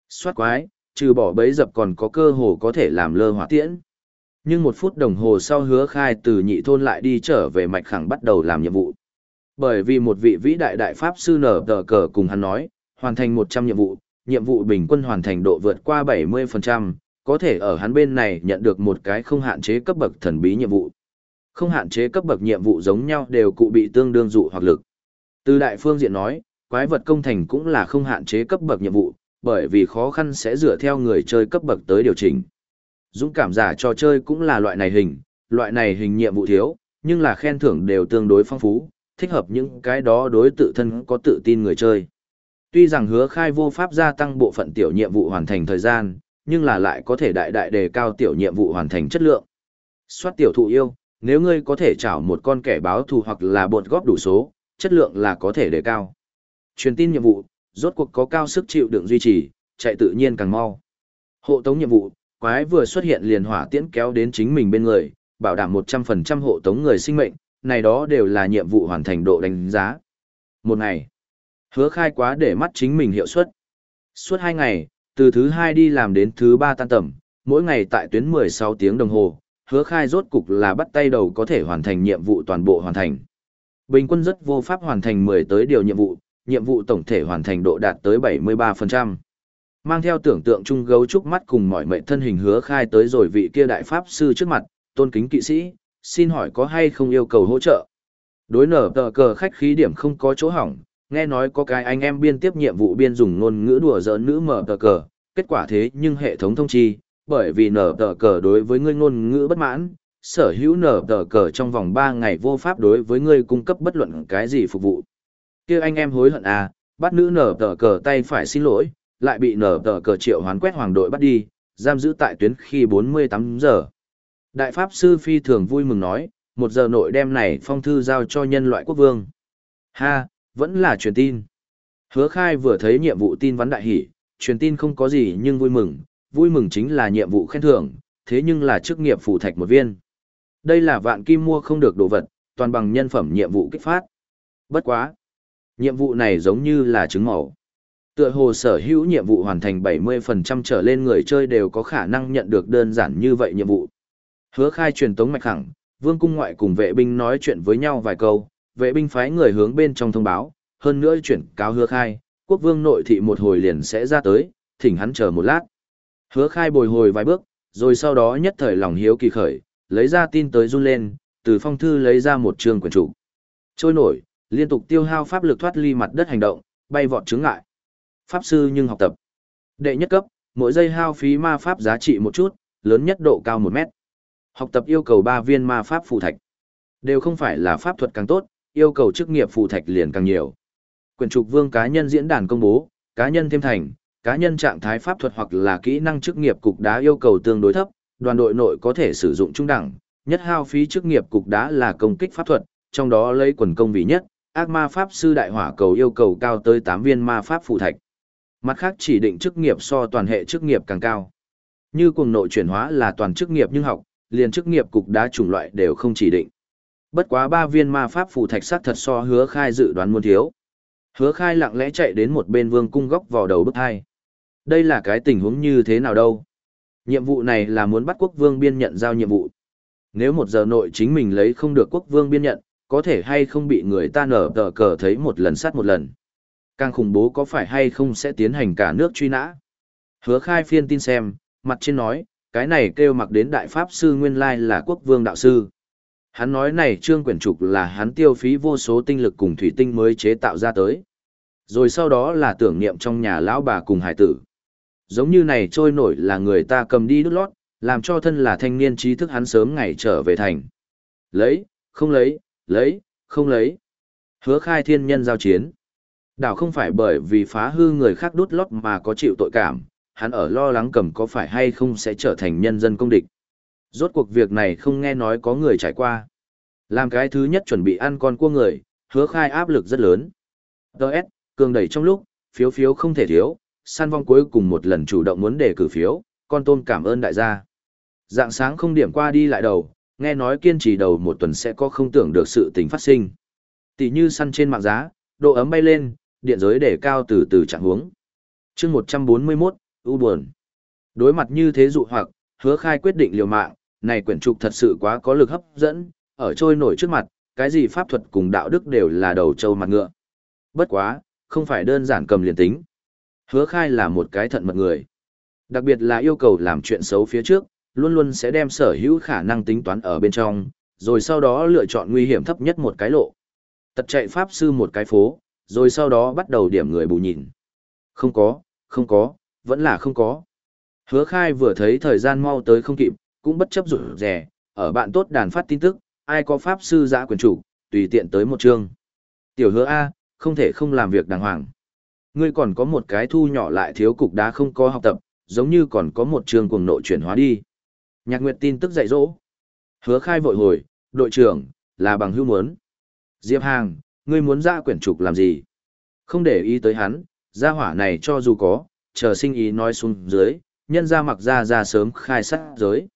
Soát quái, trừ bỏ bấy dập còn có cơ hồ có thể làm lơ hỏa tiễn. Nhưng một phút đồng hồ sau hứa khai từ nhị thôn lại đi trở về mạch khẳng bắt đầu làm nhiệm vụ. Bởi vì một vị vĩ đại đại pháp sư nở tờ cờ cùng hắn nói, hoàn thành 100 nhiệm vụ, nhiệm vụ bình quân hoàn thành độ vượt qua 70%, có thể ở hắn bên này nhận được một cái không hạn chế cấp bậc thần bí nhiệm vụ. Không hạn chế cấp bậc nhiệm vụ giống nhau đều cụ bị tương đương dụ hoặc lực. Từ đại phương diện nói, quái vật công thành cũng là không hạn chế cấp bậc nhiệm vụ, bởi vì khó khăn sẽ dựa theo người chơi cấp bậc tới điều chỉnh. Dũng cảm giả trò chơi cũng là loại này hình, loại này hình nhiệm vụ thiếu, nhưng là khen thưởng đều tương đối phong phú, thích hợp những cái đó đối tự thân có tự tin người chơi. Tuy rằng hứa khai vô pháp gia tăng bộ phận tiểu nhiệm vụ hoàn thành thời gian, nhưng là lại có thể đại đại đề cao tiểu nhiệm vụ hoàn thành chất lượng. Xoát tiểu thụ yêu, nếu ngươi có thể trảo một con kẻ báo thù hoặc là bột góp đủ số, chất lượng là có thể đề cao. Truyền tin nhiệm vụ, rốt cuộc có cao sức chịu đựng duy trì, chạy tự nhiên càng mau. Hộ tống nhiệm vụ, quái vừa xuất hiện liền hỏa tiễn kéo đến chính mình bên người, bảo đảm 100% hộ tống người sinh mệnh, này đó đều là nhiệm vụ hoàn thành độ đánh giá. Một ngày, hứa khai quá để mắt chính mình hiệu suất. Suốt hai ngày, từ thứ hai đi làm đến thứ ba tan tầm, mỗi ngày tại tuyến 16 tiếng đồng hồ, hứa khai rốt cục là bắt tay đầu có thể hoàn thành nhiệm vụ toàn bộ hoàn thành. Bình quân rất vô pháp hoàn thành 10 tới điều nhiệm vụ, nhiệm vụ tổng thể hoàn thành độ đạt tới 73%. Mang theo tưởng tượng chung gấu trúc mắt cùng mọi mệnh thân hình hứa khai tới rồi vị kia đại pháp sư trước mặt, tôn kính kỵ sĩ, xin hỏi có hay không yêu cầu hỗ trợ. Đối nở tờ cờ khách khí điểm không có chỗ hỏng, nghe nói có cái anh em biên tiếp nhiệm vụ biên dùng ngôn ngữ đùa giỡn nữ mở tờ cờ, kết quả thế nhưng hệ thống thông chi, bởi vì nở tờ cờ đối với ngươi ngôn ngữ bất mãn, sở hữu nở tờ cờ trong vòng 3 ngày vô pháp đối với ngươi cung cấp bất luận cái gì phục vụ. kia anh em hối hận à, bắt nữ nở tờ cờ tay phải xin lỗi, lại bị nở tờ cờ triệu hoán quét hoàng đội bắt đi, giam giữ tại tuyến khi 48 giờ. Đại Pháp Sư Phi thường vui mừng nói, một giờ nội đem này phong thư giao cho nhân loại quốc vương. Ha, vẫn là truyền tin. Hứa khai vừa thấy nhiệm vụ tin vắn đại hỷ, truyền tin không có gì nhưng vui mừng, vui mừng chính là nhiệm vụ khen thưởng, thế nhưng là chức nghiệp phụ thạch một viên. Đây là vạn kim mua không được đồ vật, toàn bằng nhân phẩm nhiệm vụ kích phát. Bất quá. Nhiệm vụ này giống như là trứng màu. Tựa hồ sở hữu nhiệm vụ hoàn thành 70% trở lên người chơi đều có khả năng nhận được đơn giản như vậy nhiệm vụ. Hứa khai truyền tống mạch khẳng, vương cung ngoại cùng vệ binh nói chuyện với nhau vài câu, vệ binh phái người hướng bên trong thông báo, hơn nữa chuyển cáo hứa khai, quốc vương nội thị một hồi liền sẽ ra tới, thỉnh hắn chờ một lát. Hứa khai bồi hồi vài bước, rồi sau đó nhất thời lòng hiếu kỳ khởi, lấy ra tin tới run lên, từ phong thư lấy ra một trường quyển trụ. Trôi nổi, liên tục tiêu hao pháp lực thoát ly mặt đất hành động, bay vọt chứng ngại. Pháp sư nhưng học tập. Đệ nhất cấp, mỗi giây hao phí ma pháp giá trị một chút, lớn nhất độ cao 1 mét. Học tập yêu cầu 3 viên ma pháp phù thạch. Đều không phải là pháp thuật càng tốt, yêu cầu chức nghiệp phù thạch liền càng nhiều. Quyền trục vương cá nhân diễn đàn công bố, cá nhân thêm thành, cá nhân trạng thái pháp thuật hoặc là kỹ năng chức nghiệp cục đá yêu cầu tương đối thấp, đoàn đội nội có thể sử dụng trung đẳng, nhất hao phí chức nghiệp cục đá là công kích pháp thuật, trong đó lấy quần công vì nhất, ác ma pháp sư đại hỏa cầu yêu cầu cao tới 8 viên ma pháp phù thạch. Mặt khác chỉ định chức nghiệp so toàn hệ chức nghiệp càng cao. Như cuồng nội chuyển hóa là toàn chức nghiệp nhưng học, liền chức nghiệp cục đá chủng loại đều không chỉ định. Bất quá ba viên ma pháp phù thạch sắc thật so hứa khai dự đoán muôn thiếu. Hứa khai lặng lẽ chạy đến một bên vương cung góc vào đầu bức hai. Đây là cái tình huống như thế nào đâu? Nhiệm vụ này là muốn bắt quốc vương biên nhận giao nhiệm vụ. Nếu một giờ nội chính mình lấy không được quốc vương biên nhận, có thể hay không bị người ta nở tờ cờ thấy một lần sát một lần. Càng khủng bố có phải hay không sẽ tiến hành cả nước truy nã. Hứa khai phiên tin xem, mặt trên nói, cái này kêu mặc đến đại pháp sư nguyên lai là quốc vương đạo sư. Hắn nói này trương quyển trục là hắn tiêu phí vô số tinh lực cùng thủy tinh mới chế tạo ra tới. Rồi sau đó là tưởng niệm trong nhà lão bà cùng hải tử. Giống như này trôi nổi là người ta cầm đi đút lót, làm cho thân là thanh niên trí thức hắn sớm ngày trở về thành. Lấy, không lấy, lấy, không lấy. Hứa khai thiên nhân giao chiến. Đảo không phải bởi vì phá hư người khác đút lót mà có chịu tội cảm, hắn ở lo lắng cầm có phải hay không sẽ trở thành nhân dân công địch. Rốt cuộc việc này không nghe nói có người trải qua. Làm cái thứ nhất chuẩn bị ăn con cua người, hứa khai áp lực rất lớn. Đợt, cường đẩy trong lúc, phiếu phiếu không thể thiếu, săn vong cuối cùng một lần chủ động muốn đề cử phiếu, con tôm cảm ơn đại gia. Dạng sáng không điểm qua đi lại đầu, nghe nói kiên trì đầu một tuần sẽ có không tưởng được sự tình phát sinh. Tỷ như săn trên mạng giá, độ ấm bay lên, điện giới để cao từ từ trạng hướng. chương 141, ưu buồn. Đối mặt như thế dụ hoặc, hứa khai quyết định liều mạng, này quyển trục thật sự quá có lực hấp dẫn, ở trôi nổi trước mặt, cái gì pháp thuật cùng đạo đức đều là đầu trâu mặt ngựa. Bất quá, không phải đơn giản cầm liền tính. Hứa khai là một cái thận mật người. Đặc biệt là yêu cầu làm chuyện xấu phía trước, luôn luôn sẽ đem sở hữu khả năng tính toán ở bên trong, rồi sau đó lựa chọn nguy hiểm thấp nhất một cái lộ. Tật chạy pháp sư một cái phố, rồi sau đó bắt đầu điểm người bù nhìn. Không có, không có, vẫn là không có. Hứa khai vừa thấy thời gian mau tới không kịp, cũng bất chấp rủi rẻ, ở bạn tốt đàn phát tin tức, ai có pháp sư giã quyền chủ, tùy tiện tới một chương. Tiểu hứa A, không thể không làm việc đàng hoàng. Ngươi còn có một cái thu nhỏ lại thiếu cục đá không có học tập, giống như còn có một trường cuồng nội chuyển hóa đi. Nhạc Nguyệt tin tức dạy dỗ. Hứa khai vội hồi, đội trưởng, là bằng hưu muốn. Diệp Hàng, ngươi muốn ra quyển trục làm gì? Không để ý tới hắn, gia hỏa này cho dù có, chờ sinh ý nói xuống dưới, nhân ra mặc ra ra sớm khai sát giới.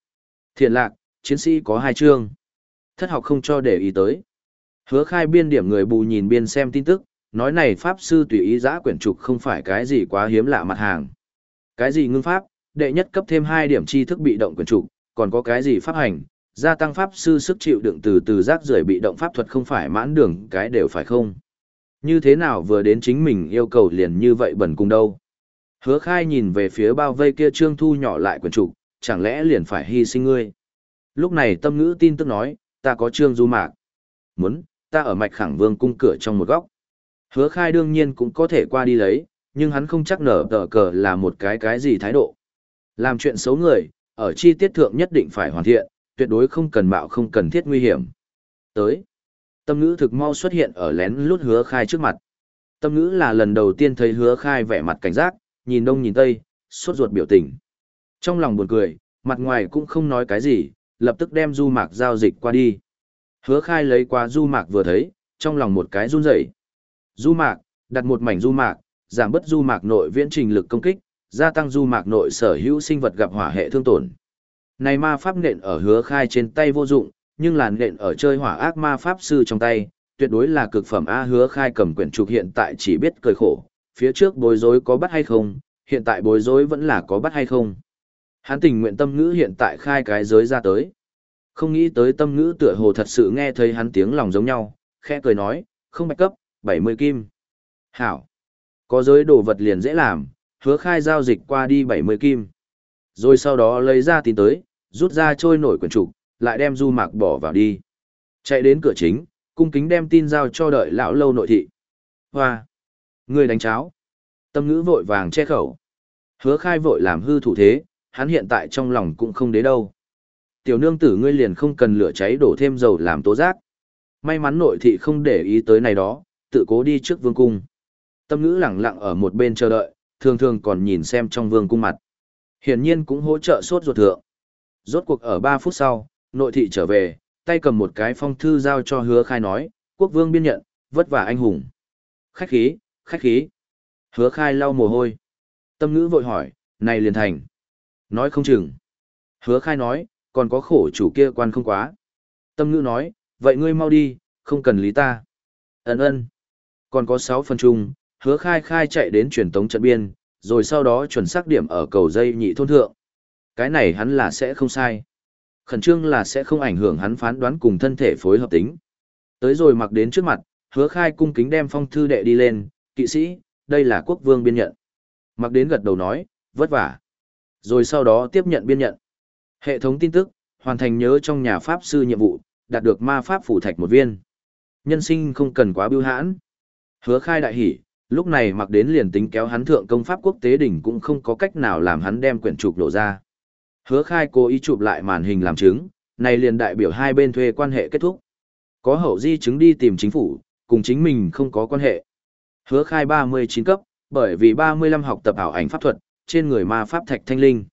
Thiện lạc, chiến sĩ có hai chương. Thất học không cho để ý tới. Hứa khai biên điểm người bù nhìn biên xem tin tức, nói này pháp sư tùy ý giã quyển trục không phải cái gì quá hiếm lạ mặt hàng. Cái gì ngưng pháp, đệ nhất cấp thêm 2 điểm tri thức bị động quyển trục, còn có cái gì pháp hành, gia tăng pháp sư sức chịu đựng từ từ rác rưởi bị động pháp thuật không phải mãn đường cái đều phải không. Như thế nào vừa đến chính mình yêu cầu liền như vậy bẩn cùng đâu. Hứa khai nhìn về phía bao vây kia trương thu nhỏ lại quyển trục, chẳng lẽ liền phải hy sinh ngươi. Lúc này tâm ngữ tin tức nói, ta có trương du mạc. Muốn, ta ở mạch khẳng vương cung cửa trong một góc. Hứa khai đương nhiên cũng có thể qua đi lấy, nhưng hắn không chắc nở tờ cờ là một cái cái gì thái độ. Làm chuyện xấu người, ở chi tiết thượng nhất định phải hoàn thiện, tuyệt đối không cần mạo không cần thiết nguy hiểm. Tới, tâm ngữ thực mau xuất hiện ở lén lút hứa khai trước mặt. Tâm ngữ là lần đầu tiên thấy hứa khai vẻ mặt cảnh giác, nhìn đông nhìn tây, suốt ruột biểu tình. Trong lòng buồn cười, mặt ngoài cũng không nói cái gì, lập tức đem du mạc giao dịch qua đi. Hứa khai lấy qua du mạc vừa thấy, trong lòng một cái run rẩy Du mạc, đặt một mảnh du mạc, giảm bớt du mạc nội viễn trình lực công kích, gia tăng du mạc nội sở hữu sinh vật gặp hỏa hệ thương tổn. Này ma pháp nện ở hứa khai trên tay vô dụng, nhưng làn nện ở chơi hỏa ác ma pháp sư trong tay, tuyệt đối là cực phẩm A hứa khai cầm quyển trục hiện tại chỉ biết cười khổ, phía trước bối rối có bắt hay không, hiện tại bối rối vẫn là có bắt hay không. Hắn tình nguyện tâm ngữ hiện tại khai cái giới ra tới. Không nghĩ tới tâm ngữ tựa hồ thật sự nghe thấy hắn tiếng lòng giống nhau, khẽ cười nói, không bạch cấp, 70 kim. Hảo. Có giới đồ vật liền dễ làm, hứa khai giao dịch qua đi 70 kim. Rồi sau đó lấy ra tin tới, rút ra trôi nổi quyển trục, lại đem du mạc bỏ vào đi. Chạy đến cửa chính, cung kính đem tin giao cho đợi lão lâu nội thị. Hoa! Người đánh cháo. Tâm ngữ vội vàng che khẩu. Hứa khai vội làm hư thủ thế, hắn hiện tại trong lòng cũng không đế đâu. Tiểu nương tử ngươi liền không cần lửa cháy đổ thêm dầu làm tố giác. May mắn nội thị không để ý tới này đó, tự cố đi trước vương cung. Tâm ngữ lặng lặng ở một bên chờ đợi, thường thường còn nhìn xem trong vương cung mặt. Hiển nhiên cũng hỗ trợ sốt ruột thượng. Rốt cuộc ở 3 phút sau, nội thị trở về, tay cầm một cái phong thư giao cho hứa khai nói, quốc vương biên nhận, vất vả anh hùng. Khách khí, khách khí. Hứa khai lau mồ hôi. Tâm ngữ vội hỏi, này liền thành. Nói không chừng. Hứa khai nói, còn có khổ chủ kia quan không quá. Tâm ngữ nói, vậy ngươi mau đi, không cần lý ta. Ấn ơn. Còn có 6 phần chung, hứa khai khai chạy đến truyền tống trận biên, rồi sau đó chuẩn xác điểm ở cầu dây nhị thôn thượng. Cái này hắn là sẽ không sai. Khẩn trương là sẽ không ảnh hưởng hắn phán đoán cùng thân thể phối hợp tính. Tới rồi mặc đến trước mặt, hứa khai cung kính đem phong thư đệ đi lên, kỵ sĩ, đây là quốc vương biên nhận. Mặc đến gật đầu nói, vất vả. Rồi sau đó tiếp nhận biên nhận. Hệ thống tin tức, hoàn thành nhớ trong nhà pháp sư nhiệm vụ, đạt được ma pháp phủ thạch một viên. Nhân sinh không cần quá biêu hãn. Hứa khai đại hỉ, lúc này mặc đến liền tính kéo hắn thượng công pháp quốc tế đỉnh cũng không có cách nào làm hắn đem quyển trục đổ ra. Hứa khai cố ý chụp lại màn hình làm chứng, này liền đại biểu hai bên thuê quan hệ kết thúc. Có hậu di chứng đi tìm chính phủ, cùng chính mình không có quan hệ. Hứa khai 39 cấp, bởi vì 35 học tập ảo ảnh pháp thuật, trên người ma pháp thạch thanh linh.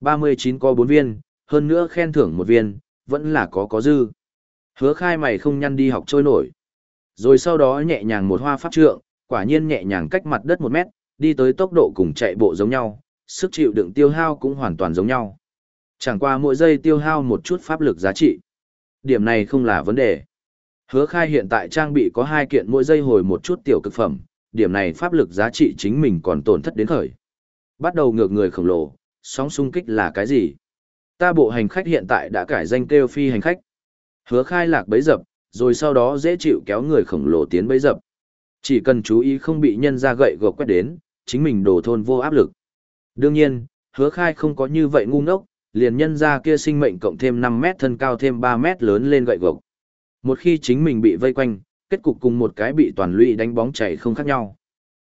39 có 4 viên, hơn nữa khen thưởng một viên, vẫn là có có dư. Hứa khai mày không nhăn đi học trôi nổi. Rồi sau đó nhẹ nhàng một hoa pháp trượng, quả nhiên nhẹ nhàng cách mặt đất 1 mét, đi tới tốc độ cùng chạy bộ giống nhau, sức chịu đựng tiêu hao cũng hoàn toàn giống nhau. Chẳng qua mỗi giây tiêu hao một chút pháp lực giá trị. Điểm này không là vấn đề. Hứa khai hiện tại trang bị có hai kiện mỗi giây hồi một chút tiểu cực phẩm, điểm này pháp lực giá trị chính mình còn tổn thất đến khởi. Bắt đầu ngược người khổng lồ, sóng xung kích là cái gì? Ta bộ hành khách hiện tại đã cải danh kêu phi hành khách. Hứa khai lạc bấy dập, rồi sau đó dễ chịu kéo người khổng lồ tiến bấy dập. Chỉ cần chú ý không bị nhân ra gậy gộc quét đến, chính mình đổ thôn vô áp lực. Đương nhiên, hứa khai không có như vậy ngu ngốc, liền nhân ra kia sinh mệnh cộng thêm 5 mét thân cao thêm 3 mét lớn lên gậy gộc. Một khi chính mình bị vây quanh, kết cục cùng một cái bị toàn lụy đánh bóng chảy không khác nhau.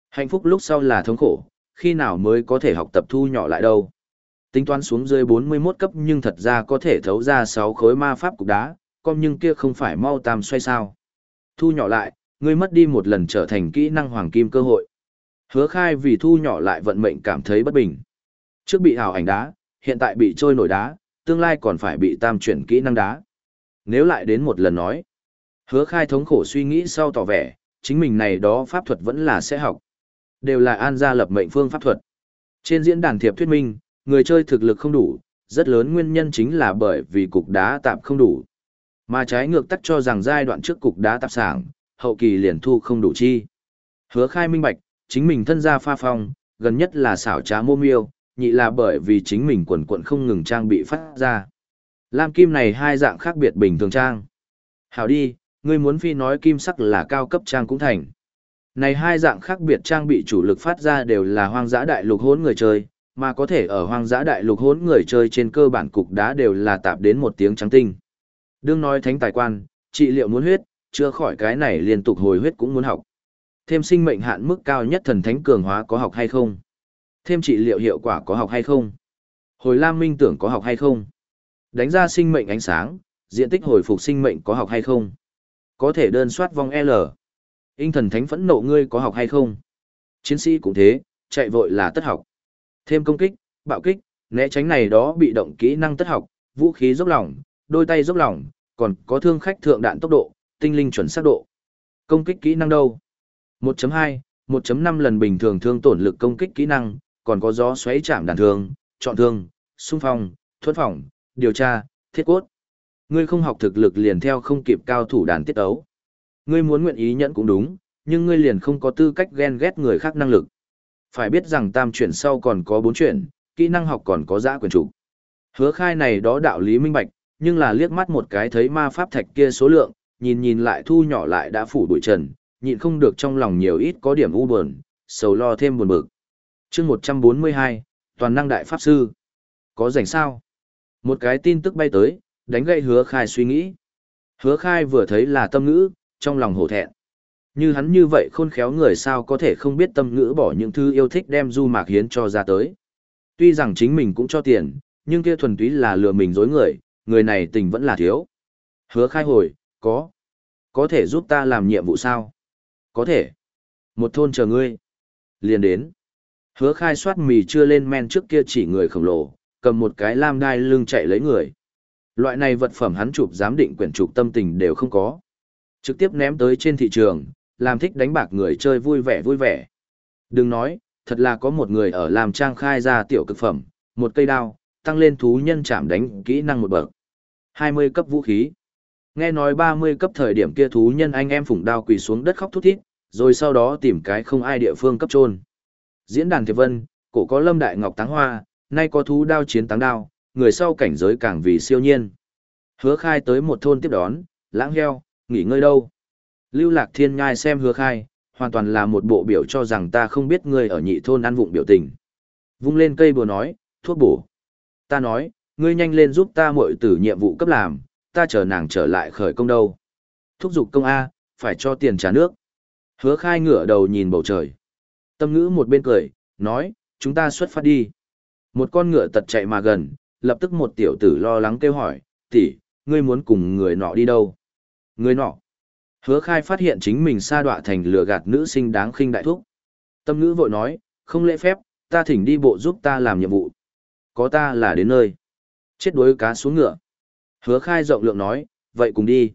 Hạnh phúc lúc sau là thống khổ, khi nào mới có thể học tập thu nhỏ lại đâu. Tính toán xuống dưới 41 cấp nhưng thật ra có thể thấu ra 6 khối ma pháp cục đá, con nhưng kia không phải mau tam xoay sao. Thu nhỏ lại, ngươi mất đi một lần trở thành kỹ năng hoàng kim cơ hội. Hứa khai vì thu nhỏ lại vận mệnh cảm thấy bất bình. Trước bị hào ảnh đá, hiện tại bị trôi nổi đá, tương lai còn phải bị tam chuyển kỹ năng đá. Nếu lại đến một lần nói, hứa khai thống khổ suy nghĩ sau tỏ vẻ, chính mình này đó pháp thuật vẫn là sẽ học. Đều là an gia lập mệnh phương pháp thuật. Trên diễn đàn thiệp thuyết minh, người chơi thực lực không đủ, rất lớn nguyên nhân chính là bởi vì cục đá tạm không đủ. Mà trái ngược tắc cho rằng giai đoạn trước cục đá tạp sảng, hậu kỳ liền thu không đủ chi. Hứa khai minh bạch, chính mình thân gia pha phong, gần nhất là xảo trá mô miêu, nhị là bởi vì chính mình quần quận không ngừng trang bị phát ra. Lam kim này hai dạng khác biệt bình thường trang. Hảo đi, ngươi muốn phi nói kim sắc là cao cấp trang cũng thành. Này hai dạng khác biệt trang bị chủ lực phát ra đều là hoang dã đại lục hốn người chơi, mà có thể ở hoang dã đại lục hốn người chơi trên cơ bản cục đá đều là tạp đến một tiếng trắng tinh. Đương nói thánh tài quan, trị liệu muốn huyết, chưa khỏi cái này liên tục hồi huyết cũng muốn học. Thêm sinh mệnh hạn mức cao nhất thần thánh cường hóa có học hay không? Thêm trị liệu hiệu quả có học hay không? Hồi lam minh tưởng có học hay không? Đánh ra sinh mệnh ánh sáng, diện tích hồi phục sinh mệnh có học hay không? Có thể đơn soát vòng L. Tinh thần thánh phẫn nộ ngươi có học hay không? Chiến sĩ cũng thế, chạy vội là tất học. Thêm công kích, bạo kích, né tránh này đó bị động kỹ năng tất học, vũ khí dốc lỏng, đôi tay dốc lỏng, còn có thương khách thượng đạn tốc độ, tinh linh chuẩn xác độ. Công kích kỹ năng đâu? 1.2, 1.5 lần bình thường thương tổn lực công kích kỹ năng, còn có gió xoáy chạm đạn thương, chọn thương, xung phong, thuẫn phòng, điều tra, thiết cốt. Ngươi không học thực lực liền theo không kịp cao thủ đàn tiết ấu. Ngươi muốn nguyện ý nhẫn cũng đúng, nhưng ngươi liền không có tư cách ghen ghét người khác năng lực. Phải biết rằng tam chuyển sau còn có bốn chuyển, kỹ năng học còn có giã quyền chủ. Hứa khai này đó đạo lý minh bạch, nhưng là liếc mắt một cái thấy ma pháp thạch kia số lượng, nhìn nhìn lại thu nhỏ lại đã phủ bụi trần, nhịn không được trong lòng nhiều ít có điểm u buồn, sầu lo thêm buồn bực. chương 142, toàn năng đại pháp sư. Có rảnh sao? Một cái tin tức bay tới, đánh gậy hứa khai suy nghĩ. Hứa khai vừa thấy là tâm ngữ, trong lòng hổ thẹn. Như hắn như vậy khôn khéo người sao có thể không biết tâm ngữ bỏ những thứ yêu thích đem du mạc hiến cho ra tới. Tuy rằng chính mình cũng cho tiền, nhưng kia thuần túy là lừa mình dối người, người này tình vẫn là thiếu. Hứa khai hồi, có. Có thể giúp ta làm nhiệm vụ sao? Có thể. Một thôn chờ ngươi. Liền đến. Hứa khai soát mì chưa lên men trước kia chỉ người khổng lồ, cầm một cái lam đai lưng chạy lấy người. Loại này vật phẩm hắn chụp giám định quyển trục tâm tình đều không có. Trực tiếp ném tới trên thị trường, làm thích đánh bạc người chơi vui vẻ vui vẻ. Đừng nói, thật là có một người ở làm trang khai ra tiểu cực phẩm, một cây đao, tăng lên thú nhân chạm đánh kỹ năng một bậc. 20 cấp vũ khí. Nghe nói 30 cấp thời điểm kia thú nhân anh em phủng đao quỳ xuống đất khóc thút thít, rồi sau đó tìm cái không ai địa phương cấp trôn. Diễn đàn Thiệp Vân, cổ có Lâm Đại Ngọc Táng Hoa, nay có thú đao chiến táng đao, người sau cảnh giới càng vì siêu nhiên. Hứa khai tới một thôn tiếp đón, lãng heo, nghỉ ngơi đâu. Lưu Lạc Thiên ngai xem hứa khai, hoàn toàn là một bộ biểu cho rằng ta không biết ngươi ở nhị thôn ăn vụng biểu tình. Vung lên cây bùa nói, thuốc bổ. Ta nói, ngươi nhanh lên giúp ta muội tử nhiệm vụ cấp làm, ta chờ nàng trở lại khởi công đâu. Thúc giục công A, phải cho tiền trả nước. Hứa khai ngửa đầu nhìn bầu trời. Tâm ngữ một bên cười, nói, chúng ta xuất phát đi. Một con ngựa tật chạy mà gần, lập tức một tiểu tử lo lắng kêu hỏi, tỷ, ngươi muốn cùng người nọ đi đâu? Người nọ. Hứa khai phát hiện chính mình sa đọa thành lừa gạt nữ sinh đáng khinh đại thúc. Tâm ngữ vội nói, không lễ phép, ta thỉnh đi bộ giúp ta làm nhiệm vụ. Có ta là đến nơi. Chết đuối cá xuống ngựa. Hứa khai rộng lượng nói, vậy cùng đi.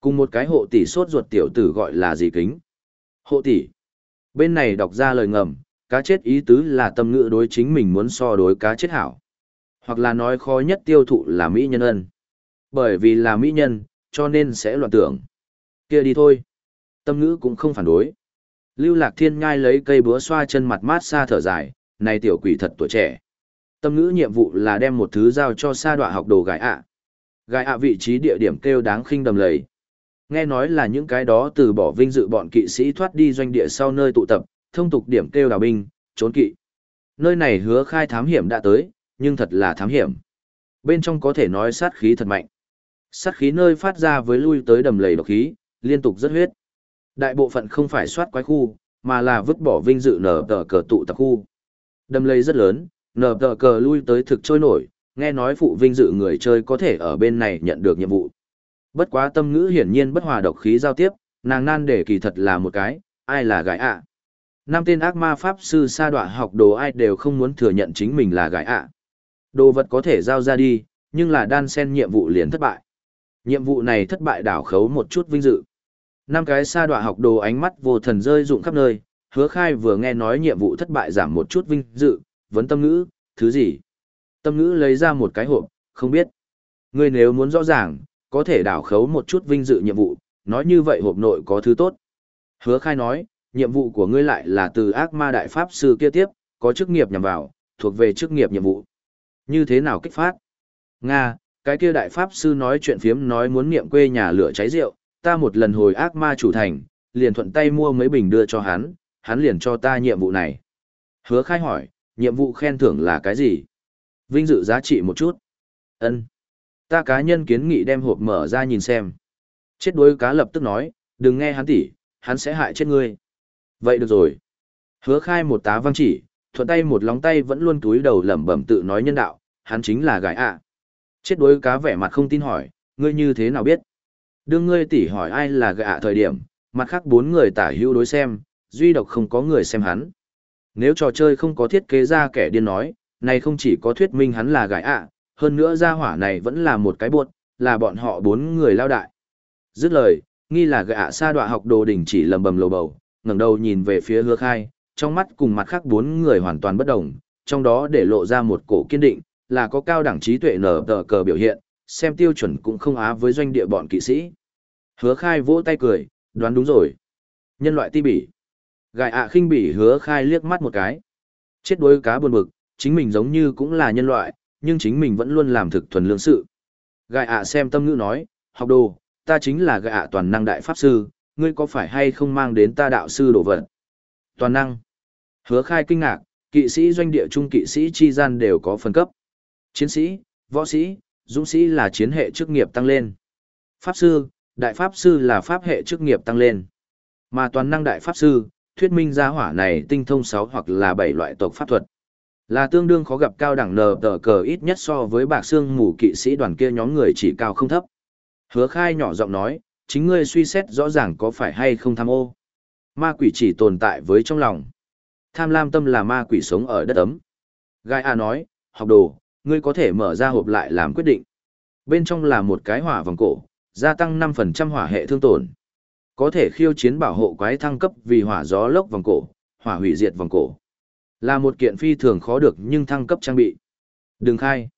Cùng một cái hộ tỷ sốt ruột tiểu tử gọi là gì kính. Hộ tỷ. Bên này đọc ra lời ngầm, cá chết ý tứ là tâm ngữ đối chính mình muốn so đối cá chết hảo. Hoặc là nói khó nhất tiêu thụ là Mỹ nhân ân. Bởi vì là Mỹ nhân, cho nên sẽ loạn tưởng. kia đi thôi. Tâm ngữ cũng không phản đối. Lưu Lạc Thiên ngay lấy cây búa xoa chân mặt mát xa thở dài, này tiểu quỷ thật tuổi trẻ. Tâm ngữ nhiệm vụ là đem một thứ giao cho sa đọa học đồ gái ạ. Gái ạ vị trí địa điểm kêu đáng khinh đầm lầy. Nghe nói là những cái đó từ bỏ vinh dự bọn kỵ sĩ thoát đi doanh địa sau nơi tụ tập, thông tục điểm kêu đào binh, trốn kỵ. Nơi này hứa khai thám hiểm đã tới, nhưng thật là thám hiểm. Bên trong có thể nói sát khí thật mạnh. Sát khí nơi phát ra với lui tới đầm lầy độc khí, liên tục rất huyết. Đại bộ phận không phải soát quái khu, mà là vứt bỏ vinh dự nở tờ cờ tụ tập khu. Đầm lầy rất lớn, nở tờ cờ lui tới thực trôi nổi, nghe nói phụ vinh dự người chơi có thể ở bên này nhận được nhiệm vụ. Bất quá tâm ngữ hiển nhiên bất hòa độc khí giao tiếp, nàng nan để kỳ thật là một cái, ai là gái ạ. Năm tên ác ma pháp sư sa đọa học đồ ai đều không muốn thừa nhận chính mình là gái ạ. Đồ vật có thể giao ra đi, nhưng là đan sen nhiệm vụ liền thất bại. Nhiệm vụ này thất bại đảo khấu một chút vinh dự. Năm cái sa đọa học đồ ánh mắt vô thần rơi rụng khắp nơi, hứa khai vừa nghe nói nhiệm vụ thất bại giảm một chút vinh dự, vấn tâm ngữ, thứ gì? Tâm ngữ lấy ra một cái hộp, không biết. Ngươi nếu muốn rõ ràng, có thể đảo khấu một chút vinh dự nhiệm vụ, nói như vậy hộp nội có thứ tốt. Hứa khai nói, nhiệm vụ của ngươi lại là từ ác ma đại pháp sư kia tiếp, có chức nghiệp nhằm vào, thuộc về chức nghiệp nhiệm vụ. Như thế nào kích phát? Nga, cái kia đại pháp sư nói chuyện phiếm nói muốn niệm quê nhà lửa cháy rượu, ta một lần hồi ác ma chủ thành, liền thuận tay mua mấy bình đưa cho hắn, hắn liền cho ta nhiệm vụ này. Hứa khai hỏi, nhiệm vụ khen thưởng là cái gì? Vinh dự giá trị một chút. ân Ta cá nhân kiến nghị đem hộp mở ra nhìn xem. Chết đuối cá lập tức nói, đừng nghe hắn tỉ, hắn sẽ hại chết ngươi. Vậy được rồi. Hứa khai một tá văng chỉ, thuận tay một lóng tay vẫn luôn túi đầu lẩm bẩm tự nói nhân đạo, hắn chính là gái ạ. Chết đuối cá vẻ mặt không tin hỏi, ngươi như thế nào biết? Đương ngươi tỉ hỏi ai là gạ thời điểm, mặt khác bốn người tả hữu đối xem, duy độc không có người xem hắn. Nếu trò chơi không có thiết kế ra kẻ điên nói, này không chỉ có thuyết minh hắn là gái ạ, hơn nữa gia hỏa này vẫn là một cái buột, là bọn họ bốn người lao đại. Dứt lời, nghi là gạ sa đọa học đồ đỉnh chỉ lầm bầm lầu bầu, ngẩng đầu nhìn về phía hứa khai, trong mắt cùng mặt khác bốn người hoàn toàn bất đồng, trong đó để lộ ra một cổ kiên định, là có cao đẳng trí tuệ nở tờ cờ biểu hiện, xem tiêu chuẩn cũng không á với doanh địa bọn kỵ sĩ. Hứa khai vỗ tay cười, đoán đúng rồi. Nhân loại ti bỉ. Gài ạ khinh bỉ hứa khai liếc mắt một cái. Chết đuối cá buồn bực, chính mình giống như cũng là nhân loại, nhưng chính mình vẫn luôn làm thực thuần lương sự. Gài ạ xem tâm ngữ nói, học đồ, ta chính là gài ạ toàn năng đại pháp sư, ngươi có phải hay không mang đến ta đạo sư đổ vật? Toàn năng. Hứa khai kinh ngạc, kỵ sĩ doanh địa trung kỵ sĩ chi gian đều có phân cấp. Chiến sĩ, võ sĩ, dũng sĩ là chiến hệ chức nghiệp tăng lên. Pháp sư, đại pháp sư là pháp hệ chức nghiệp tăng lên. Mà toàn năng đại pháp sư, thuyết minh gia hỏa này tinh thông 6 hoặc là 7 loại tộc pháp thuật. Là tương đương khó gặp cao đẳng nờ tờ cờ ít nhất so với bạc xương mù kỵ sĩ đoàn kia nhóm người chỉ cao không thấp. Hứa khai nhỏ giọng nói, chính ngươi suy xét rõ ràng có phải hay không tham ô. Ma quỷ chỉ tồn tại với trong lòng. Tham lam tâm là ma quỷ sống ở đất ấm. Gai A nói, học đồ, ngươi có thể mở ra hộp lại làm quyết định. Bên trong là một cái hỏa vòng cổ, gia tăng 5% hỏa hệ thương tổn. Có thể khiêu chiến bảo hộ quái thăng cấp vì hỏa gió lốc vòng cổ, hỏa hủy diệt vòng cổ. Là một kiện phi thường khó được nhưng thăng cấp trang bị. Đừng khai.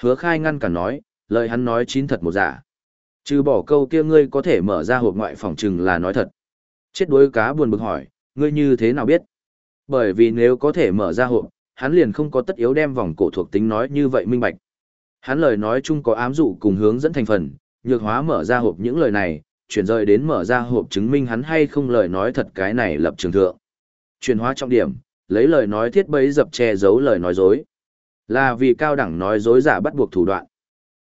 Hứa khai ngăn cả nói, lời hắn nói chín thật một giả. Trừ bỏ câu kia ngươi có thể mở ra hộp ngoại phòng trừng là nói thật. Chết đuối cá buồn bực hỏi, ngươi như thế nào biết? Bởi vì nếu có thể mở ra hộp, hắn liền không có tất yếu đem vòng cổ thuộc tính nói như vậy minh bạch. Hắn lời nói chung có ám dụ cùng hướng dẫn thành phần, nhược hóa mở ra hộp những lời này, chuyển rời đến mở ra hộp chứng minh hắn hay không lời nói thật cái này lập trường thượng. Chuyển hóa trọng điểm, lấy lời nói thiết bấy dập che giấu lời nói dối. Là vì cao đẳng nói dối giả bắt buộc thủ đoạn.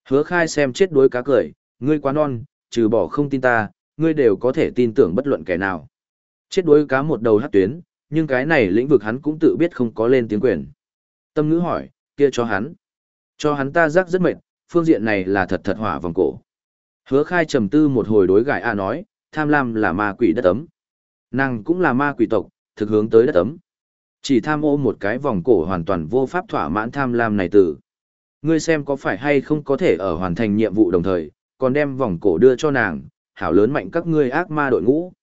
Hứa khai xem chết đối cá cười, ngươi quá non, trừ bỏ không tin ta, ngươi đều có thể tin tưởng bất luận kẻ nào. Chết đối cá một đầu hát tuyến, nhưng cái này lĩnh vực hắn cũng tự biết không có lên tiếng quyền. Tâm ngữ hỏi, kia cho hắn. Cho hắn ta rắc rất mệt, phương diện này là thật thật hỏa vòng cổ. Hứa khai trầm tư một hồi đối gại A nói, tham lam là ma quỷ đất ấm. Nàng cũng là ma quỷ tộc, thực hướng tới đất ấm. Chỉ tham ô một cái vòng cổ hoàn toàn vô pháp thỏa mãn tham lam này từ. Ngươi xem có phải hay không có thể ở hoàn thành nhiệm vụ đồng thời, còn đem vòng cổ đưa cho nàng, hảo lớn mạnh các ngươi ác ma đội ngũ.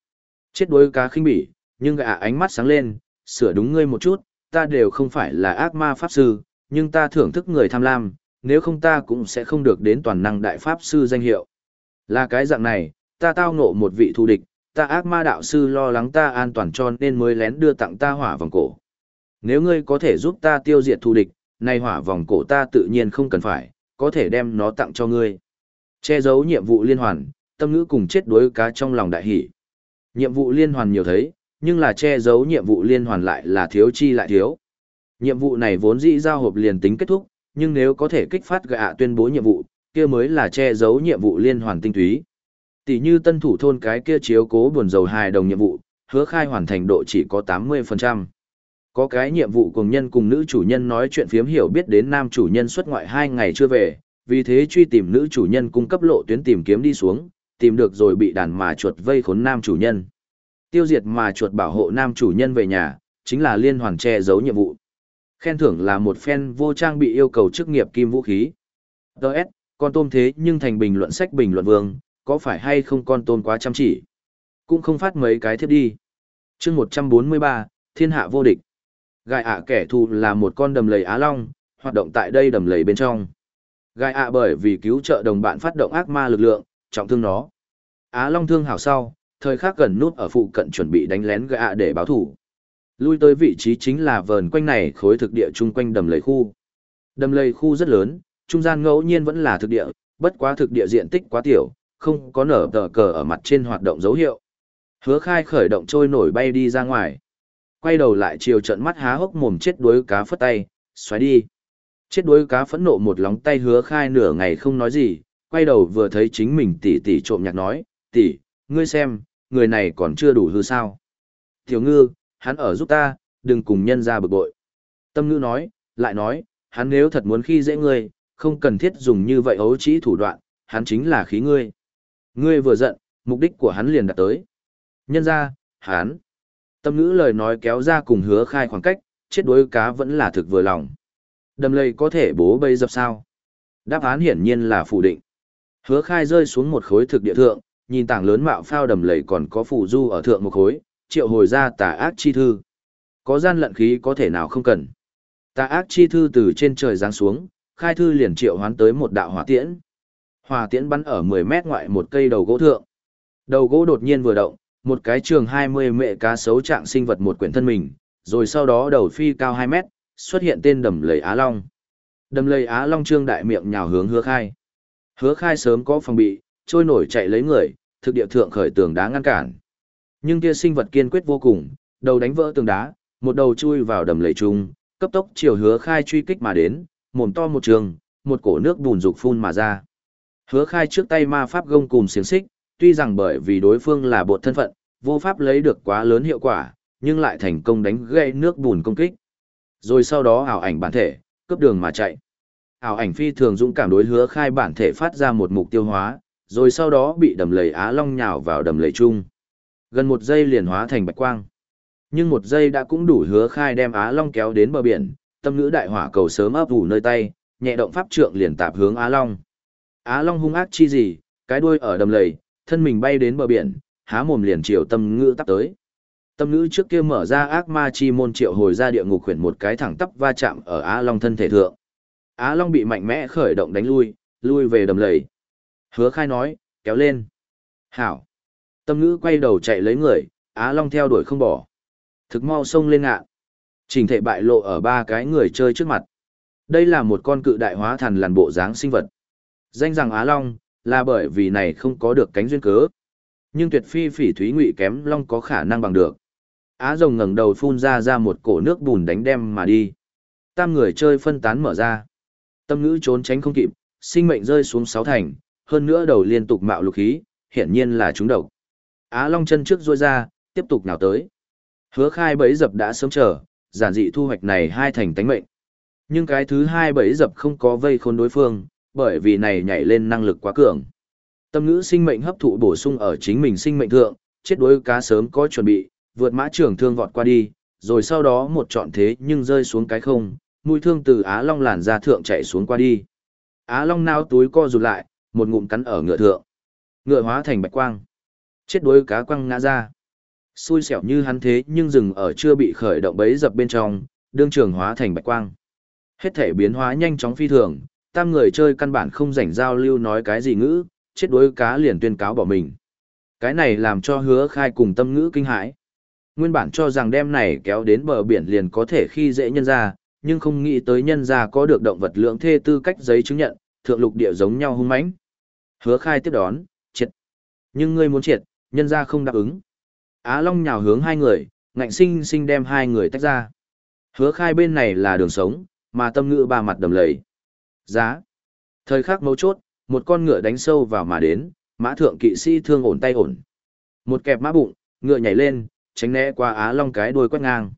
Chết đuối cá khinh bỉ, nhưng gã ánh mắt sáng lên, sửa đúng ngươi một chút, ta đều không phải là ác ma pháp sư, nhưng ta thưởng thức người tham lam, nếu không ta cũng sẽ không được đến toàn năng đại pháp sư danh hiệu. Là cái dạng này, ta tao ngộ một vị thù địch, ta ác ma đạo sư lo lắng ta an toàn cho nên mới lén đưa tặng ta hỏa vòng cổ. Nếu ngươi có thể giúp ta tiêu diệt thù địch, nay hỏa vòng cổ ta tự nhiên không cần phải, có thể đem nó tặng cho ngươi. Che giấu nhiệm vụ liên hoàn, tâm ngữ cùng chết đuối cá trong lòng đại hỷ. Nhiệm vụ liên hoàn nhiều thấy, nhưng là che giấu nhiệm vụ liên hoàn lại là thiếu chi lại thiếu. Nhiệm vụ này vốn dĩ giao hộp liền tính kết thúc, nhưng nếu có thể kích phát gạ tuyên bố nhiệm vụ, kia mới là che giấu nhiệm vụ liên hoàn tinh túy. Tỷ như tân thủ thôn cái kia chiếu cố buồn dầu hài đồng nhiệm vụ, hứa khai hoàn thành độ chỉ có 80%. Có cái nhiệm vụ cùng nhân cùng nữ chủ nhân nói chuyện phiếm hiểu biết đến nam chủ nhân xuất ngoại 2 ngày chưa về, vì thế truy tìm nữ chủ nhân cung cấp lộ tuyến tìm kiếm đi xuống, tìm được rồi bị đàn mà chuột vây khốn nam chủ nhân. Tiêu diệt mà chuột bảo hộ nam chủ nhân về nhà, chính là liên hoàn che giấu nhiệm vụ. Khen thưởng là một phen vô trang bị yêu cầu chức nghiệp kim vũ khí. Đợt, con tôm thế nhưng thành bình luận sách bình luận vương, có phải hay không con tôm quá chăm chỉ? Cũng không phát mấy cái thiếp đi. chương 143, thiên hạ vô địch. Gai ạ kẻ thù là một con đầm lầy Á Long, hoạt động tại đây đầm lầy bên trong. Gai ạ bởi vì cứu trợ đồng bạn phát động ác ma lực lượng, trọng thương nó. Á Long thương hảo sau, thời khắc gần nút ở phụ cận chuẩn bị đánh lén gạ để báo thủ. Lui tới vị trí chính là vờn quanh này khối thực địa chung quanh đầm lầy khu. Đầm lầy khu rất lớn, trung gian ngẫu nhiên vẫn là thực địa, bất quá thực địa diện tích quá tiểu, không có nở tờ cờ ở mặt trên hoạt động dấu hiệu. Hứa khai khởi động trôi nổi bay đi ra ngoài. Quay đầu lại chiều trận mắt há hốc mồm chết đuối cá phất tay, xoáy đi. Chết đuối cá phẫn nộ một lóng tay hứa khai nửa ngày không nói gì, quay đầu vừa thấy chính mình tỷ tỷ trộm nhạc nói, tỷ, ngươi xem, người này còn chưa đủ hư sao. Tiểu ngư, hắn ở giúp ta, đừng cùng nhân ra bực bội. Tâm ngư nói, lại nói, hắn nếu thật muốn khi dễ ngươi, không cần thiết dùng như vậy ấu trĩ thủ đoạn, hắn chính là khí ngươi. Ngươi vừa giận, mục đích của hắn liền đạt tới. Nhân ra, hắn. Tâm ngữ lời nói kéo ra cùng hứa khai khoảng cách, chết đuối cá vẫn là thực vừa lòng. Đầm lầy có thể bố bây dập sao? Đáp án hiển nhiên là phủ định. Hứa khai rơi xuống một khối thực địa thượng, nhìn tảng lớn mạo phao đầm lầy còn có phù du ở thượng một khối, triệu hồi ra tà ác chi thư. Có gian lận khí có thể nào không cần. Tà ác chi thư từ trên trời giáng xuống, khai thư liền triệu hoán tới một đạo hỏa tiễn. Hỏa tiễn bắn ở 10 mét ngoại một cây đầu gỗ thượng. Đầu gỗ đột nhiên vừa động, một cái trường 20 mệ cá sấu trạng sinh vật một quyển thân mình, rồi sau đó đầu phi cao 2 mét, xuất hiện tên đầm lầy Á Long. Đầm lầy Á Long trương đại miệng nhào hướng hứa khai. Hứa khai sớm có phòng bị, trôi nổi chạy lấy người, thực địa thượng khởi tường đá ngăn cản. Nhưng kia sinh vật kiên quyết vô cùng, đầu đánh vỡ tường đá, một đầu chui vào đầm lầy trung, cấp tốc chiều hứa khai truy kích mà đến, mồm to một trường, một cổ nước bùn dục phun mà ra. Hứa khai trước tay ma pháp gông cùng xiềng xích, tuy rằng bởi vì đối phương là bột thân phận, vô pháp lấy được quá lớn hiệu quả, nhưng lại thành công đánh gây nước bùn công kích. Rồi sau đó ảo ảnh bản thể, cướp đường mà chạy. Ảo ảnh phi thường dũng cảm đối hứa khai bản thể phát ra một mục tiêu hóa, rồi sau đó bị đầm lầy Á Long nhào vào đầm lầy chung. Gần một giây liền hóa thành bạch quang. Nhưng một giây đã cũng đủ hứa khai đem Á Long kéo đến bờ biển, tâm ngữ đại hỏa cầu sớm ấp ủ nơi tay, nhẹ động pháp trượng liền tạp hướng Á Long. Á Long hung ác chi gì, cái đuôi ở đầm lầy, thân mình bay đến bờ biển, há mồm liền chiều tâm ngữ tắp tới. Tâm ngữ trước kia mở ra ác ma chi môn triệu hồi ra địa ngục khuyển một cái thẳng tắp va chạm ở Á Long thân thể thượng. Á Long bị mạnh mẽ khởi động đánh lui, lui về đầm lầy. Hứa khai nói, kéo lên. Hảo. Tâm ngữ quay đầu chạy lấy người, Á Long theo đuổi không bỏ. Thực mau sông lên ngạ. Trình thể bại lộ ở ba cái người chơi trước mặt. Đây là một con cự đại hóa thần làn bộ dáng sinh vật. Danh rằng Á Long, là bởi vì này không có được cánh duyên cớ. Nhưng tuyệt phi phỉ thúy ngụy kém Long có khả năng bằng được. Á rồng ngẩng đầu phun ra ra một cổ nước bùn đánh đem mà đi. Tam người chơi phân tán mở ra. Tâm ngữ trốn tránh không kịp, sinh mệnh rơi xuống sáu thành, hơn nữa đầu liên tục mạo lục khí, hiển nhiên là chúng độc. Á Long chân trước rôi ra, tiếp tục nào tới. Hứa khai bẫy dập đã sớm chờ, giản dị thu hoạch này hai thành tánh mệnh. Nhưng cái thứ hai bẫy dập không có vây khôn đối phương, bởi vì này nhảy lên năng lực quá cường. Tâm ngữ sinh mệnh hấp thụ bổ sung ở chính mình sinh mệnh thượng, chết đuối cá sớm có chuẩn bị, vượt mã trường thương vọt qua đi, rồi sau đó một trọn thế nhưng rơi xuống cái không, mũi thương từ Á Long làn ra thượng chạy xuống qua đi. Á Long nao túi co rụt lại, một ngụm cắn ở ngựa thượng. Ngựa hóa thành bạch quang. Chết đuối cá quăng ngã ra. Xui xẻo như hắn thế nhưng dừng ở chưa bị khởi động bấy dập bên trong, đương trường hóa thành bạch quang. Hết thể biến hóa nhanh chóng phi thường, tam người chơi căn bản không rảnh giao lưu nói cái gì ngữ, chết đuối cá liền tuyên cáo bỏ mình. Cái này làm cho hứa khai cùng tâm ngữ kinh hãi. Nguyên bản cho rằng đem này kéo đến bờ biển liền có thể khi dễ nhân ra, nhưng không nghĩ tới nhân ra có được động vật lượng thê tư cách giấy chứng nhận, thượng lục địa giống nhau hung mãnh. Hứa khai tiếp đón, triệt. Nhưng ngươi muốn triệt, nhân ra không đáp ứng. Á Long nhào hướng hai người, ngạnh sinh sinh đem hai người tách ra. Hứa khai bên này là đường sống, mà tâm ngữ ba mặt đầm lầy. Giá. Thời khắc mấu chốt, một con ngựa đánh sâu vào mà đến, mã thượng kỵ sĩ thương ổn tay ổn. Một kẹp mã bụng, ngựa nhảy lên, tránh né qua Á Long cái đuôi quét ngang.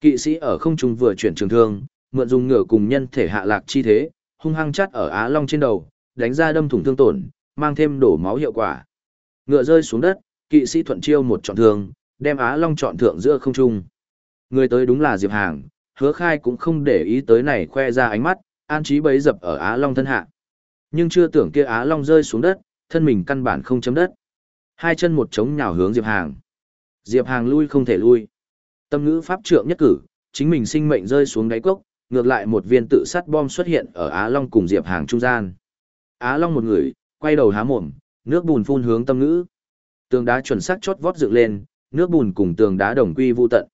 Kỵ sĩ ở không trung vừa chuyển trường thương, mượn dùng ngựa cùng nhân thể hạ lạc chi thế, hung hăng chắt ở Á Long trên đầu, đánh ra đâm thủng thương tổn, mang thêm đổ máu hiệu quả. Ngựa rơi xuống đất, kỵ sĩ thuận chiêu một trọn thương, đem Á Long chọn thượng giữa không trung. Người tới đúng là Diệp Hàng, hứa khai cũng không để ý tới này khoe ra ánh mắt, an trí bấy dập ở Á Long thân hạ. Nhưng chưa tưởng kia Á Long rơi xuống đất, thân mình căn bản không chấm đất. Hai chân một trống nhào hướng Diệp Hàng. Diệp Hàng lui không thể lui. Tâm ngữ pháp trượng nhất cử, chính mình sinh mệnh rơi xuống đáy cốc, ngược lại một viên tự sát bom xuất hiện ở Á Long cùng Diệp Hàng trung gian. Á Long một người, quay đầu há mồm, nước bùn phun hướng tâm ngữ. Tường đá chuẩn xác chót vót dựng lên, nước bùn cùng tường đá đồng quy vô tận.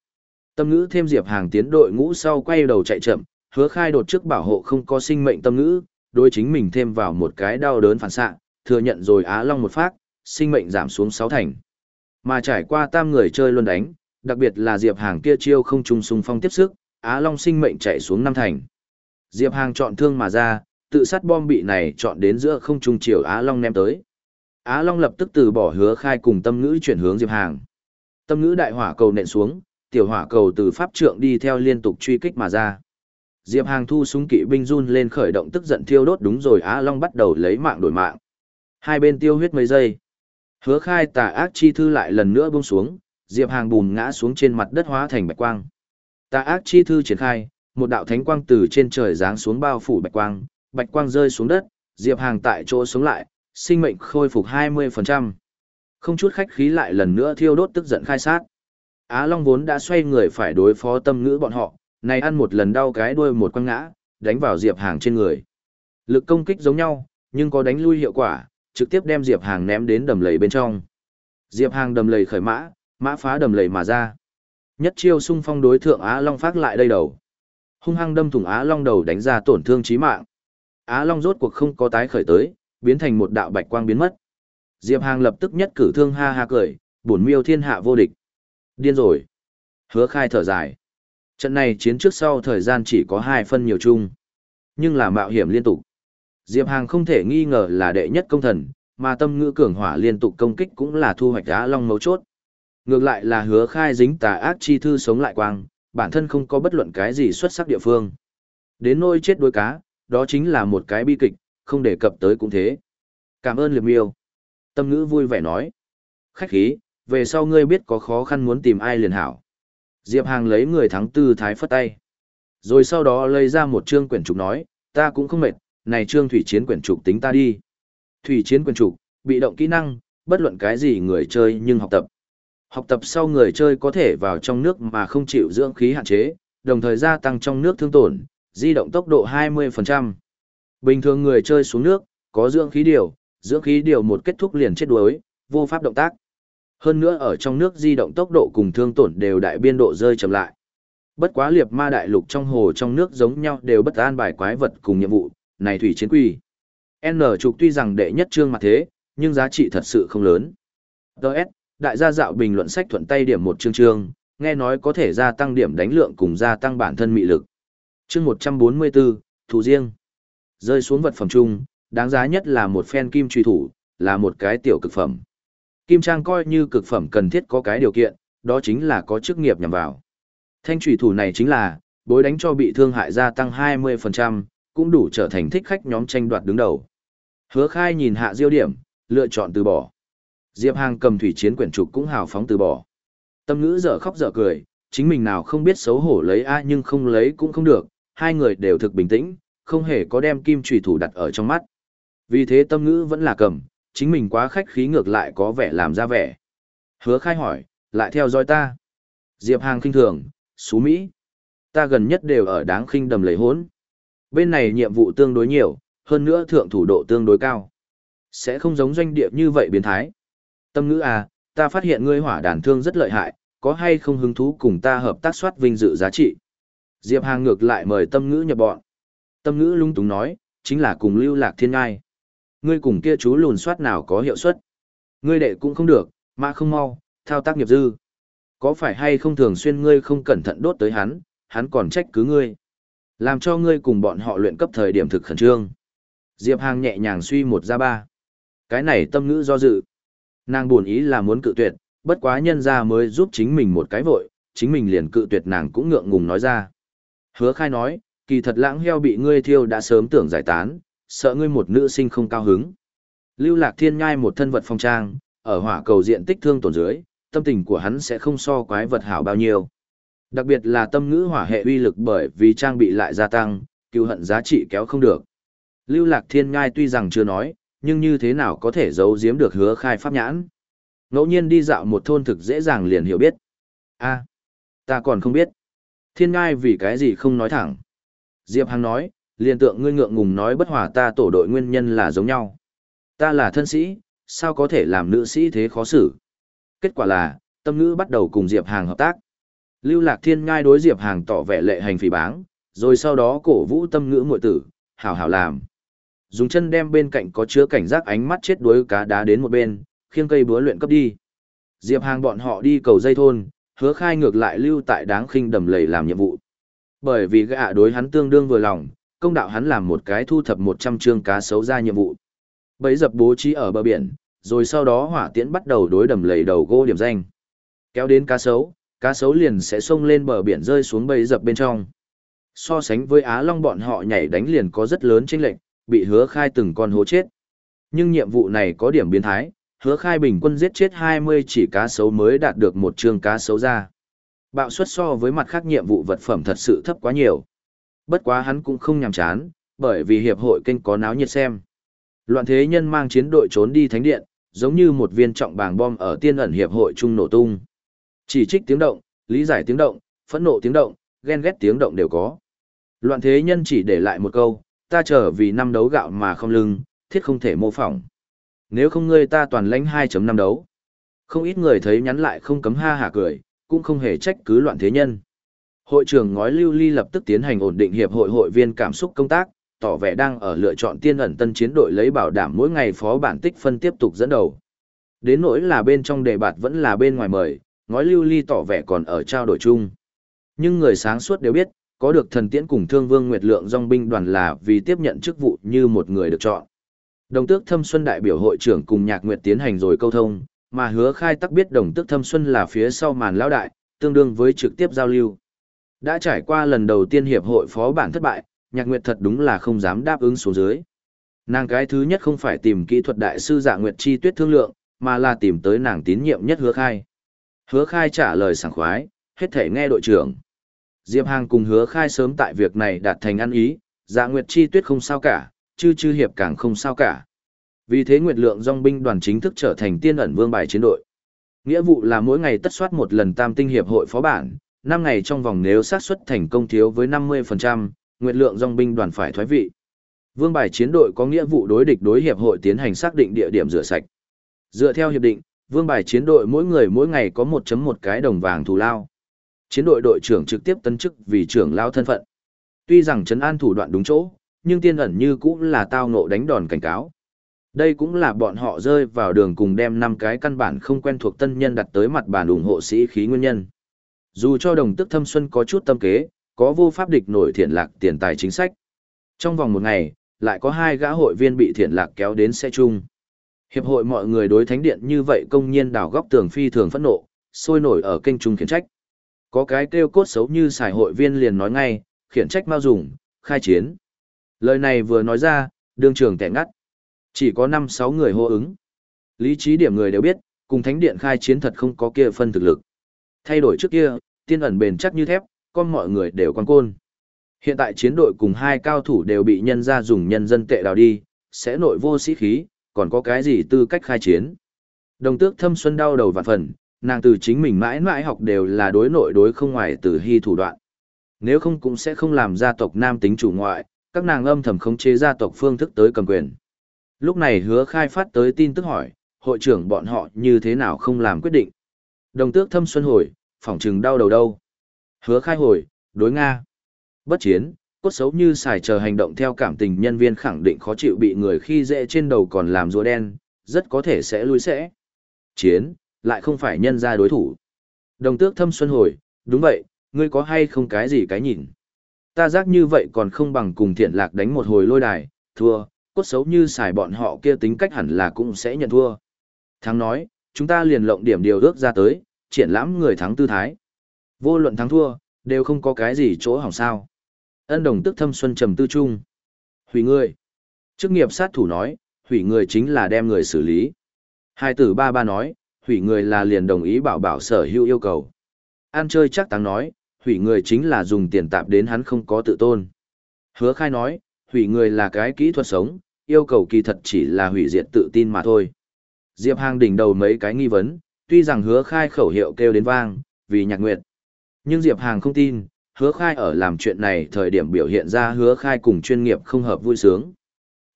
Tâm ngữ thêm Diệp Hàng tiến đội ngũ sau quay đầu chạy chậm, hứa khai đột trước bảo hộ không có sinh mệnh tâm ngữ, đối chính mình thêm vào một cái đau đớn phản xạ, thừa nhận rồi Á Long một phát, sinh mệnh giảm xuống sáu thành. Mà trải qua tam người chơi luôn đánh, đặc biệt là Diệp Hàng kia chiêu không trùng xung phong tiếp sức, Á Long sinh mệnh chạy xuống năm thành. Diệp Hàng chọn thương mà ra, tự sát bom bị này chọn đến giữa không trung chiều Á Long ném tới. Á Long lập tức từ bỏ hứa khai cùng tâm ngữ chuyển hướng Diệp Hàng. Tâm ngữ đại hỏa cầu nện xuống, tiểu hỏa cầu từ pháp trượng đi theo liên tục truy kích mà ra. Diệp Hàng thu súng kỵ binh run lên khởi động tức giận thiêu đốt đúng rồi Á Long bắt đầu lấy mạng đổi mạng. Hai bên tiêu huyết mấy giây. Hứa khai tà ác chi thư lại lần nữa buông xuống, Diệp Hàng bùn ngã xuống trên mặt đất hóa thành bạch quang. Tà ác chi thư triển khai, một đạo thánh quang từ trên trời giáng xuống bao phủ bạch quang, bạch quang rơi xuống đất, Diệp Hàng tại chỗ sống lại, sinh mệnh khôi phục 20%. Không chút khách khí lại lần nữa thiêu đốt tức giận khai sát. Á Long vốn đã xoay người phải đối phó tâm ngữ bọn họ, này ăn một lần đau cái đuôi một quăng ngã, đánh vào Diệp Hàng trên người. Lực công kích giống nhau, nhưng có đánh lui hiệu quả, trực tiếp đem Diệp Hàng ném đến đầm lầy bên trong. Diệp Hàng đầm lầy khởi mã, mã phá đầm lầy mà ra. Nhất chiêu xung phong đối thượng Á Long phát lại đây đầu. Hung hăng đâm thủng Á Long đầu đánh ra tổn thương chí mạng. Á Long rốt cuộc không có tái khởi tới, biến thành một đạo bạch quang biến mất. Diệp Hàng lập tức nhất cử thương ha ha cười, bổn miêu thiên hạ vô địch. Điên rồi. Hứa khai thở dài. Trận này chiến trước sau thời gian chỉ có hai phân nhiều chung. Nhưng là mạo hiểm liên tục. Diệp Hàng không thể nghi ngờ là đệ nhất công thần, mà tâm ngữ cường hỏa liên tục công kích cũng là thu hoạch Á Long mấu chốt. Ngược lại là hứa khai dính tà ác chi thư sống lại quang, bản thân không có bất luận cái gì xuất sắc địa phương. Đến nôi chết đuối cá, đó chính là một cái bi kịch, không đề cập tới cũng thế. Cảm ơn liệp miêu. Tâm ngữ vui vẻ nói. Khách khí, về sau ngươi biết có khó khăn muốn tìm ai liền hảo. Diệp Hàng lấy người thắng tư thái phất tay. Rồi sau đó lấy ra một chương quyển trục nói, ta cũng không mệt, này chương thủy chiến quyển trục tính ta đi. Thủy chiến quyển trục, bị động kỹ năng, bất luận cái gì người chơi nhưng học tập. Học tập sau người chơi có thể vào trong nước mà không chịu dưỡng khí hạn chế, đồng thời gia tăng trong nước thương tổn, di động tốc độ 20%. Bình thường người chơi xuống nước, có dưỡng khí điều, Dưỡng khí điều một kết thúc liền chết đuối, vô pháp động tác. Hơn nữa ở trong nước di động tốc độ cùng thương tổn đều đại biên độ rơi chậm lại. Bất quá liệt ma đại lục trong hồ trong nước giống nhau đều bất an bài quái vật cùng nhiệm vụ, này thủy chiến quỷ. N trục tuy rằng đệ nhất trương mặt thế, nhưng giá trị thật sự không lớn. Đợt, đại gia dạo bình luận sách thuận tay điểm một chương chương, nghe nói có thể gia tăng điểm đánh lượng cùng gia tăng bản thân mị lực. Chương 144, thủ riêng. Rơi xuống vật phẩm chung, đáng giá nhất là một phen kim truy thủ, là một cái tiểu cực phẩm. Kim trang coi như cực phẩm cần thiết có cái điều kiện, đó chính là có chức nghiệp nhằm vào. Thanh truy thủ này chính là, bối đánh cho bị thương hại gia tăng 20%, cũng đủ trở thành thích khách nhóm tranh đoạt đứng đầu. Hứa khai nhìn hạ diêu điểm, lựa chọn từ bỏ. Diệp Hàng cầm thủy chiến quyển trục cũng hào phóng từ bỏ. Tâm ngữ dở khóc dở cười, chính mình nào không biết xấu hổ lấy a nhưng không lấy cũng không được, hai người đều thực bình tĩnh, không hề có đem kim trùy thủ đặt ở trong mắt. Vì thế tâm ngữ vẫn là cầm, chính mình quá khách khí ngược lại có vẻ làm ra vẻ. Hứa khai hỏi, lại theo dõi ta. Diệp Hàng khinh thường, xú Mỹ. Ta gần nhất đều ở đáng khinh đầm lấy hốn. Bên này nhiệm vụ tương đối nhiều, hơn nữa thượng thủ độ tương đối cao. Sẽ không giống doanh địa như vậy biến thái. Tâm ngữ à, ta phát hiện ngươi hỏa đàn thương rất lợi hại, có hay không hứng thú cùng ta hợp tác soát vinh dự giá trị. Diệp Hàng ngược lại mời tâm ngữ nhập bọn. Tâm ngữ lung túng nói, chính là cùng lưu lạc thiên ngai. Ngươi cùng kia chú lùn soát nào có hiệu suất. Ngươi đệ cũng không được, mà không mau, thao tác nghiệp dư. Có phải hay không thường xuyên ngươi không cẩn thận đốt tới hắn, hắn còn trách cứ ngươi. Làm cho ngươi cùng bọn họ luyện cấp thời điểm thực khẩn trương. Diệp Hàng nhẹ nhàng suy một ra ba. Cái này tâm ngữ do dự. Nàng buồn ý là muốn cự tuyệt, bất quá nhân ra mới giúp chính mình một cái vội, chính mình liền cự tuyệt nàng cũng ngượng ngùng nói ra. Hứa khai nói, kỳ thật lãng heo bị ngươi thiêu đã sớm tưởng giải tán, sợ ngươi một nữ sinh không cao hứng. Lưu lạc thiên nhai một thân vật phong trang, ở hỏa cầu diện tích thương tổn dưới, tâm tình của hắn sẽ không so quái vật hảo bao nhiêu. Đặc biệt là tâm ngữ hỏa hệ uy lực bởi vì trang bị lại gia tăng, cứu hận giá trị kéo không được. Lưu lạc thiên nhai tuy rằng chưa nói, nhưng như thế nào có thể giấu giếm được hứa khai pháp nhãn. Ngẫu nhiên đi dạo một thôn thực dễ dàng liền hiểu biết. a ta còn không biết. Thiên ngai vì cái gì không nói thẳng. Diệp Hằng nói, liền tượng ngươi ngượng ngùng nói bất hòa ta tổ đội nguyên nhân là giống nhau. Ta là thân sĩ, sao có thể làm nữ sĩ thế khó xử. Kết quả là, tâm ngữ bắt đầu cùng Diệp Hàng hợp tác. Lưu Lạc Thiên ngai đối Diệp Hàng tỏ vẻ lệ hành phỉ báng, rồi sau đó cổ vũ tâm ngữ muội tử, hảo hảo làm. Dùng chân đem bên cạnh có chứa cảnh giác ánh mắt chết đuối cá đá đến một bên, khiêng cây búa luyện cấp đi. Diệp Hàng bọn họ đi cầu dây thôn, hứa khai ngược lại lưu tại đáng khinh đầm lầy làm nhiệm vụ. Bởi vì gã đối hắn tương đương vừa lòng, công đạo hắn làm một cái thu thập 100 chương cá sấu ra nhiệm vụ. Bấy dập bố trí ở bờ biển, rồi sau đó hỏa tiễn bắt đầu đối đầm lầy đầu gỗ điểm danh. Kéo đến cá sấu, cá sấu liền sẽ xông lên bờ biển rơi xuống bầy dập bên trong. So sánh với Á Long bọn họ nhảy đánh liền có rất lớn chênh lệnh, bị hứa khai từng con hố chết. Nhưng nhiệm vụ này có điểm biến thái, hứa khai bình quân giết chết 20 chỉ cá sấu mới đạt được một chương cá sấu ra. Bạo suất so với mặt khác nhiệm vụ vật phẩm thật sự thấp quá nhiều. Bất quá hắn cũng không nhàm chán, bởi vì hiệp hội kênh có náo nhiệt xem. Loạn thế nhân mang chiến đội trốn đi thánh điện, giống như một viên trọng bàng bom ở tiên ẩn hiệp hội trung nổ tung. Chỉ trích tiếng động, lý giải tiếng động, phẫn nộ tiếng động, ghen ghét tiếng động đều có. Loạn thế nhân chỉ để lại một câu, ta trở vì năm đấu gạo mà không lưng, thiết không thể mô phỏng. Nếu không ngươi ta toàn lãnh 2.5 đấu. Không ít người thấy nhắn lại không cấm ha hả cười, cũng không hề trách cứ loạn thế nhân. Hội trưởng ngói lưu ly lập tức tiến hành ổn định hiệp hội hội viên cảm xúc công tác, tỏ vẻ đang ở lựa chọn tiên ẩn tân chiến đội lấy bảo đảm mỗi ngày phó bản tích phân tiếp tục dẫn đầu. Đến nỗi là bên trong đề bạt vẫn là bên ngoài mời, ngói lưu ly tỏ vẻ còn ở trao đổi chung. Nhưng người sáng suốt đều biết, có được thần tiễn cùng thương vương nguyệt lượng dòng binh đoàn là vì tiếp nhận chức vụ như một người được chọn. Đồng tước thâm xuân đại biểu hội trưởng cùng nhạc nguyệt tiến hành rồi câu thông, mà hứa khai tắc biết đồng tước thâm xuân là phía sau màn lão đại, tương đương với trực tiếp giao lưu. Đã trải qua lần đầu tiên hiệp hội phó bản thất bại, nhạc nguyệt thật đúng là không dám đáp ứng số dưới. Nàng cái thứ nhất không phải tìm kỹ thuật đại sư dạ nguyệt chi tuyết thương lượng, mà là tìm tới nàng tín nhiệm nhất hứa khai. Hứa khai trả lời sảng khoái, hết thể nghe đội trưởng. Diệp Hàng cùng hứa khai sớm tại việc này đạt thành ăn ý, dạ nguyệt chi tuyết không sao cả, chư chư hiệp càng không sao cả. Vì thế Nguyệt Lượng dòng binh đoàn chính thức trở thành tiên ẩn vương bài chiến đội. Nghĩa vụ là mỗi ngày tất soát một lần tam tinh hiệp hội phó bản, 5 ngày trong vòng nếu xác suất thành công thiếu với 50%, Nguyệt Lượng dòng binh đoàn phải thoái vị. Vương bài chiến đội có nghĩa vụ đối địch đối hiệp hội tiến hành xác định địa điểm rửa sạch. Dựa theo hiệp định, vương bài chiến đội mỗi người mỗi ngày có 1.1 cái đồng vàng thù lao. Chiến đội đội trưởng trực tiếp tấn chức vì trưởng lao thân phận. Tuy rằng trấn an thủ đoạn đúng chỗ, nhưng tiên ẩn như cũng là tao ngộ đánh đòn cảnh cáo. Đây cũng là bọn họ rơi vào đường cùng đem năm cái căn bản không quen thuộc tân nhân đặt tới mặt bàn ủng hộ sĩ khí nguyên nhân. Dù cho đồng tức thâm xuân có chút tâm kế, có vô pháp địch nổi thiện lạc tiền tài chính sách. Trong vòng một ngày, lại có hai gã hội viên bị thiện lạc kéo đến xe chung. Hiệp hội mọi người đối thánh điện như vậy công nhiên đào góc tường phi thường phẫn nộ, sôi nổi ở kênh trung khiển trách. Có cái kêu cốt xấu như xài hội viên liền nói ngay, khiển trách mau dùng, khai chiến. Lời này vừa nói ra, đương trường tẻ ngắt. Chỉ có 5-6 người hô ứng. Lý trí điểm người đều biết, cùng thánh điện khai chiến thật không có kia phân thực lực. Thay đổi trước kia, tiên ẩn bền chắc như thép, con mọi người đều quan côn. Hiện tại chiến đội cùng hai cao thủ đều bị nhân ra dùng nhân dân tệ đào đi, sẽ nội vô sĩ khí, còn có cái gì tư cách khai chiến. Đồng tước thâm xuân đau đầu vạn phần, nàng từ chính mình mãi mãi học đều là đối nội đối không ngoài từ hy thủ đoạn. Nếu không cũng sẽ không làm gia tộc nam tính chủ ngoại, các nàng âm thầm khống chế gia tộc phương thức tới cầm quyền. Lúc này hứa khai phát tới tin tức hỏi, hội trưởng bọn họ như thế nào không làm quyết định. Đồng tước thâm xuân hồi, phỏng trừng đau đầu đâu. Hứa khai hồi, đối Nga. Bất chiến, cốt xấu như xài chờ hành động theo cảm tình nhân viên khẳng định khó chịu bị người khi dễ trên đầu còn làm rùa đen, rất có thể sẽ lui sẽ. Chiến, lại không phải nhân ra đối thủ. Đồng tước thâm xuân hồi, đúng vậy, ngươi có hay không cái gì cái nhìn. Ta giác như vậy còn không bằng cùng thiện lạc đánh một hồi lôi đài, thua, cốt xấu như xài bọn họ kia tính cách hẳn là cũng sẽ nhận thua. Thắng nói, chúng ta liền lộng điểm điều ước ra tới, triển lãm người thắng tư thái. Vô luận thắng thua, đều không có cái gì chỗ hỏng sao. Ân đồng tức thâm xuân trầm tư trung. Hủy người. Chức nghiệp sát thủ nói, hủy người chính là đem người xử lý. Hai tử ba ba nói, hủy người là liền đồng ý bảo bảo sở hữu yêu cầu. An chơi chắc tăng nói, hủy người chính là dùng tiền tạp đến hắn không có tự tôn. Hứa khai nói, hủy người là cái kỹ thuật sống, yêu cầu kỳ thật chỉ là hủy diệt tự tin mà thôi. Diệp Hàng đỉnh đầu mấy cái nghi vấn, tuy rằng hứa khai khẩu hiệu kêu đến vang, vì nhạc nguyệt. Nhưng Diệp Hàng không tin, hứa khai ở làm chuyện này thời điểm biểu hiện ra hứa khai cùng chuyên nghiệp không hợp vui sướng.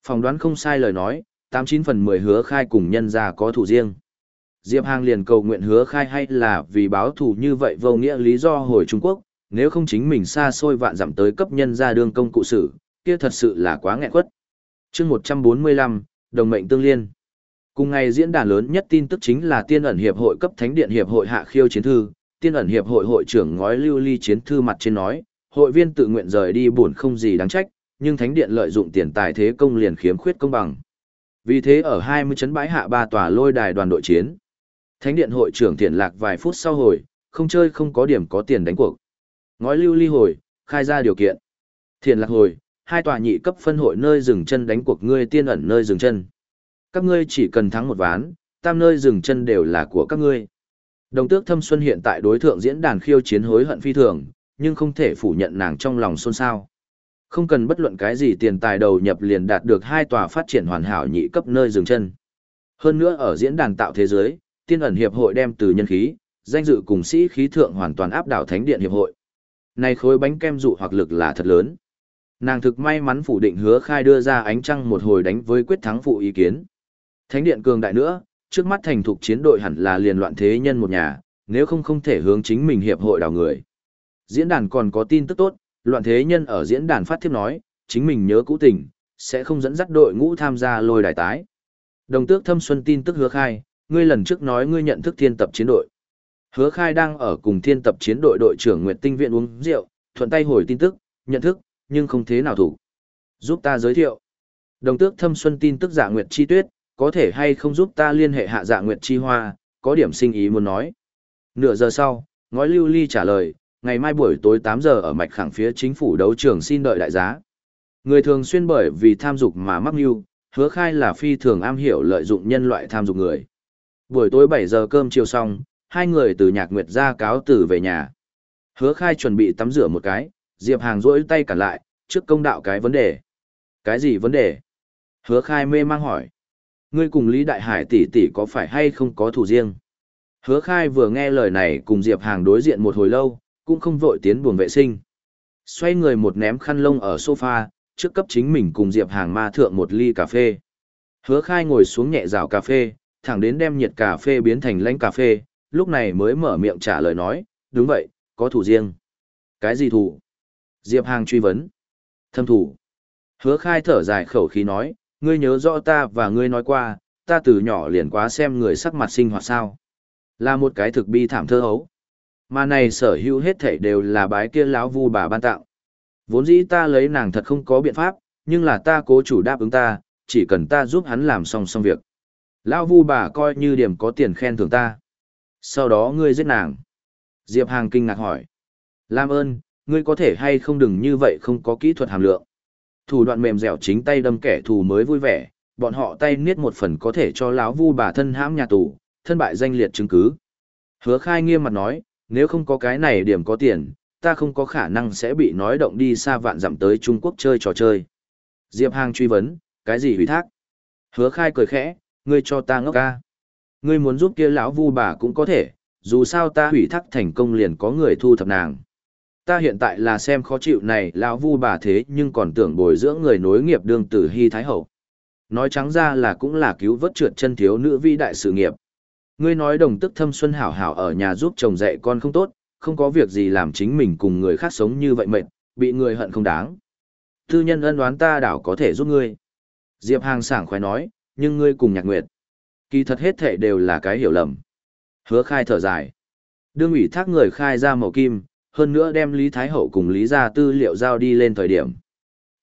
Phòng đoán không sai lời nói, 89 phần 10 hứa khai cùng nhân ra có thủ riêng. Diệp Hàng liền cầu nguyện hứa khai hay là vì báo thù như vậy vô nghĩa lý do hồi Trung Quốc, nếu không chính mình xa xôi vạn dặm tới cấp nhân ra đương công cụ sử, kia thật sự là quá nghẹn quất. chương 145, Đồng mệnh tương liên. Cùng ngày diễn đàn lớn nhất tin tức chính là tiên ẩn hiệp hội cấp thánh điện hiệp hội hạ khiêu chiến thư, tiên ẩn hiệp hội hội trưởng ngói lưu ly chiến thư mặt trên nói, hội viên tự nguyện rời đi buồn không gì đáng trách, nhưng thánh điện lợi dụng tiền tài thế công liền khiếm khuyết công bằng. Vì thế ở 20 chấn bãi hạ ba tòa lôi đài đoàn đội chiến. Thánh điện hội trưởng tiền lạc vài phút sau hồi, không chơi không có điểm có tiền đánh cuộc. Ngói lưu ly hồi, khai ra điều kiện. Thiền lạc hồi, hai tòa nhị cấp phân hội nơi dừng chân đánh cuộc ngươi tiên ẩn nơi dừng chân. Các ngươi chỉ cần thắng một ván, tam nơi dừng chân đều là của các ngươi. Đồng tước thâm xuân hiện tại đối thượng diễn đàn khiêu chiến hối hận phi thường, nhưng không thể phủ nhận nàng trong lòng xôn xao. Không cần bất luận cái gì tiền tài đầu nhập liền đạt được hai tòa phát triển hoàn hảo nhị cấp nơi dừng chân. Hơn nữa ở diễn đàn tạo thế giới, tiên ẩn hiệp hội đem từ nhân khí, danh dự cùng sĩ khí thượng hoàn toàn áp đảo thánh điện hiệp hội. Này khối bánh kem dụ hoặc lực là thật lớn. Nàng thực may mắn phủ định hứa khai đưa ra ánh trăng một hồi đánh với quyết thắng phụ ý kiến. Thánh điện cường đại nữa, trước mắt thành thục chiến đội hẳn là liền loạn thế nhân một nhà, nếu không không thể hướng chính mình hiệp hội đào người. Diễn đàn còn có tin tức tốt, loạn thế nhân ở diễn đàn phát thiếp nói, chính mình nhớ cũ tình, sẽ không dẫn dắt đội ngũ tham gia lôi đài tái. Đồng tước thâm xuân tin tức hứa khai, ngươi lần trước nói ngươi nhận thức thiên tập chiến đội. Hứa khai đang ở cùng thiên tập chiến đội đội trưởng Nguyệt Tinh Viện uống rượu, thuận tay hồi tin tức, nhận thức, nhưng không thế nào thủ. Giúp ta giới thiệu. Đồng tước thâm xuân tin tức giả Nguyệt Chi Tuyết, có thể hay không giúp ta liên hệ hạ giả Nguyệt Chi Hoa, có điểm sinh ý muốn nói. Nửa giờ sau, ngói lưu ly trả lời, ngày mai buổi tối 8 giờ ở mạch khẳng phía chính phủ đấu trường xin đợi đại giá. Người thường xuyên bởi vì tham dục mà mắc mưu, hứa khai là phi thường am hiểu lợi dụng nhân loại tham dục người. Buổi tối 7 giờ cơm chiều xong, hai người từ nhạc nguyệt ra cáo tử về nhà. Hứa khai chuẩn bị tắm rửa một cái, Diệp Hàng rỗi tay cả lại, trước công đạo cái vấn đề. Cái gì vấn đề? Hứa khai mê mang hỏi. Ngươi cùng Lý Đại Hải tỷ tỷ có phải hay không có thủ riêng? Hứa khai vừa nghe lời này cùng Diệp Hàng đối diện một hồi lâu, cũng không vội tiến buồng vệ sinh. Xoay người một ném khăn lông ở sofa, trước cấp chính mình cùng Diệp Hàng ma thượng một ly cà phê. Hứa khai ngồi xuống nhẹ rào cà phê, thẳng đến đem nhiệt cà phê biến thành lãnh cà phê, lúc này mới mở miệng trả lời nói, đúng vậy, có thủ riêng. Cái gì thủ? Diệp Hàng truy vấn. Thâm thủ. Hứa khai thở dài khẩu khí nói, ngươi nhớ rõ ta và ngươi nói qua, ta từ nhỏ liền quá xem người sắc mặt sinh hoạt sao. Là một cái thực bi thảm thơ hấu. Mà này sở hữu hết thảy đều là bái kia lão vu bà ban tạo. Vốn dĩ ta lấy nàng thật không có biện pháp, nhưng là ta cố chủ đáp ứng ta, chỉ cần ta giúp hắn làm xong xong việc. Lão vu bà coi như điểm có tiền khen thưởng ta. Sau đó ngươi giết nàng. Diệp Hàng kinh ngạc hỏi. Làm ơn, ngươi có thể hay không đừng như vậy không có kỹ thuật hàm lượng. Thủ đoạn mềm dẻo chính tay đâm kẻ thù mới vui vẻ, bọn họ tay niết một phần có thể cho lão vu bà thân hãm nhà tù, thân bại danh liệt chứng cứ. Hứa khai nghiêm mặt nói, nếu không có cái này điểm có tiền, ta không có khả năng sẽ bị nói động đi xa vạn dặm tới Trung Quốc chơi trò chơi. Diệp Hàng truy vấn, cái gì hủy thác? Hứa khai cười khẽ, ngươi cho ta ngốc ca. Ngươi muốn giúp kia lão vu bà cũng có thể, dù sao ta hủy thác thành công liền có người thu thập nàng. Ta hiện tại là xem khó chịu này lão vu bà thế nhưng còn tưởng bồi dưỡng người nối nghiệp đương tử hy thái hậu. Nói trắng ra là cũng là cứu vớt trượt chân thiếu nữ vĩ đại sự nghiệp. Ngươi nói đồng tức thâm xuân hảo hảo ở nhà giúp chồng dạy con không tốt, không có việc gì làm chính mình cùng người khác sống như vậy mệt, bị người hận không đáng. Tư nhân ân đoán ta đảo có thể giúp ngươi. Diệp Hàng sảng khoái nói, nhưng ngươi cùng nhạc nguyệt. Kỳ thật hết thể đều là cái hiểu lầm. Hứa khai thở dài. Đương ủy thác người khai ra màu kim, hơn nữa đem Lý Thái Hậu cùng Lý gia tư liệu giao đi lên thời điểm.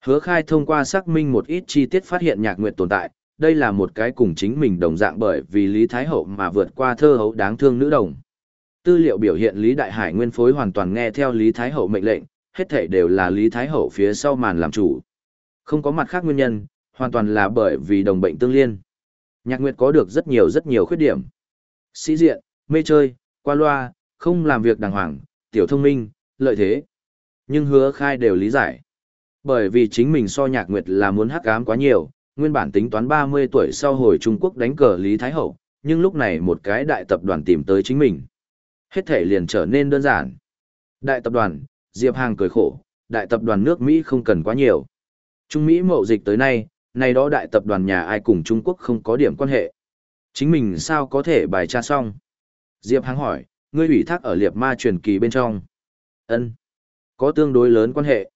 Hứa khai thông qua xác minh một ít chi tiết phát hiện nhạc nguyệt tồn tại, đây là một cái cùng chính mình đồng dạng bởi vì Lý Thái Hậu mà vượt qua thơ hấu đáng thương nữ đồng. Tư liệu biểu hiện Lý Đại Hải nguyên phối hoàn toàn nghe theo Lý Thái Hậu mệnh lệnh, hết thể đều là Lý Thái Hậu phía sau màn làm chủ. Không có mặt khác nguyên nhân, hoàn toàn là bởi vì đồng bệnh tương liên. Nhạc Nguyệt có được rất nhiều rất nhiều khuyết điểm. Sĩ diện, mê chơi, qua loa, không làm việc đàng hoàng, tiểu thông minh, lợi thế. Nhưng hứa khai đều lý giải. Bởi vì chính mình so Nhạc Nguyệt là muốn hắc ám quá nhiều, nguyên bản tính toán 30 tuổi sau hồi Trung Quốc đánh cờ Lý Thái Hậu, nhưng lúc này một cái đại tập đoàn tìm tới chính mình. Hết thể liền trở nên đơn giản. Đại tập đoàn, Diệp Hàng cười khổ, đại tập đoàn nước Mỹ không cần quá nhiều. Trung Mỹ mậu dịch tới nay, nay đó đại tập đoàn nhà ai cùng Trung Quốc không có điểm quan hệ. Chính mình sao có thể bài tra xong? Diệp Hằng hỏi, ngươi ủy thác ở liệp ma truyền kỳ bên trong. ân Có tương đối lớn quan hệ.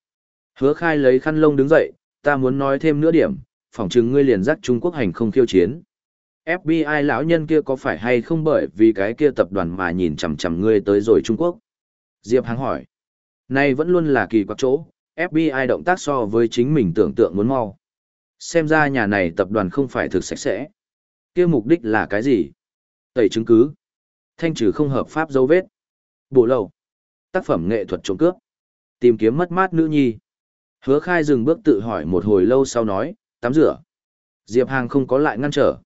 Hứa khai lấy khăn lông đứng dậy, ta muốn nói thêm nữa điểm, phỏng chừng ngươi liền dắt Trung Quốc hành không khiêu chiến. FBI lão nhân kia có phải hay không bởi vì cái kia tập đoàn mà nhìn chằm chằm ngươi tới rồi Trung Quốc? Diệp Hằng hỏi. nay vẫn luôn là kỳ quặc chỗ, FBI động tác so với chính mình tưởng tượng muốn mau. Xem ra nhà này tập đoàn không phải thực sạch sẽ. Kia mục đích là cái gì? Tẩy chứng cứ. Thanh trừ không hợp pháp dấu vết. Bộ lầu. Tác phẩm nghệ thuật trộm cướp. Tìm kiếm mất mát nữ nhi. Hứa khai dừng bước tự hỏi một hồi lâu sau nói, tắm rửa. Diệp Hàng không có lại ngăn trở.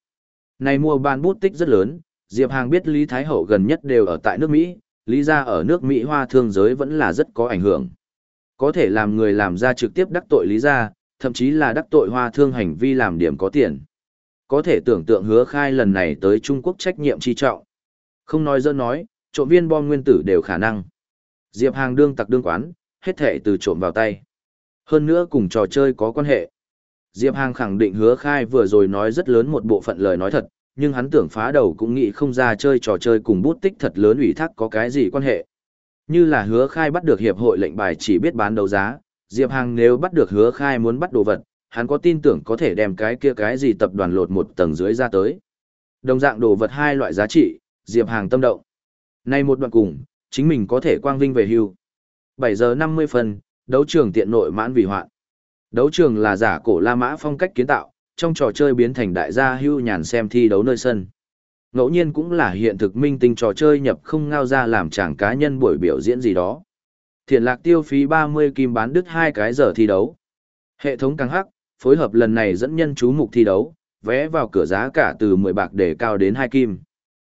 Này mua bán bút tích rất lớn, Diệp Hàng biết Lý Thái Hậu gần nhất đều ở tại nước Mỹ, Lý ra ở nước Mỹ hoa thương giới vẫn là rất có ảnh hưởng. Có thể làm người làm ra trực tiếp đắc tội Lý ra, thậm chí là đắc tội hoa thương hành vi làm điểm có tiền. Có thể tưởng tượng hứa khai lần này tới Trung Quốc trách nhiệm chi trọng. Không nói dơ nói, trộm viên bom nguyên tử đều khả năng. Diệp Hàng đương tặc đương quán, hết thể từ trộm vào tay. Hơn nữa cùng trò chơi có quan hệ. Diệp Hàng khẳng định hứa khai vừa rồi nói rất lớn một bộ phận lời nói thật, nhưng hắn tưởng phá đầu cũng nghĩ không ra chơi trò chơi cùng bút tích thật lớn ủy thác có cái gì quan hệ. Như là hứa khai bắt được hiệp hội lệnh bài chỉ biết bán đấu giá, Diệp Hàng nếu bắt được hứa khai muốn bắt đồ vật, hắn có tin tưởng có thể đem cái kia cái gì tập đoàn lột một tầng dưới ra tới. Đồng dạng đồ vật hai loại giá trị, Diệp Hàng tâm động. Nay một đoạn cùng, chính mình có thể quang vinh về hưu. 7 giờ 50 phần, đấu trường tiện nội mãn vì hoạn. Đấu trường là giả cổ La Mã phong cách kiến tạo, trong trò chơi biến thành đại gia hưu nhàn xem thi đấu nơi sân. Ngẫu nhiên cũng là hiện thực minh tinh trò chơi nhập không ngao ra làm chàng cá nhân buổi biểu diễn gì đó. Thiện lạc tiêu phí 30 kim bán đứt hai cái giờ thi đấu. Hệ thống căng hắc, phối hợp lần này dẫn nhân chú mục thi đấu, vé vào cửa giá cả từ 10 bạc để cao đến 2 kim.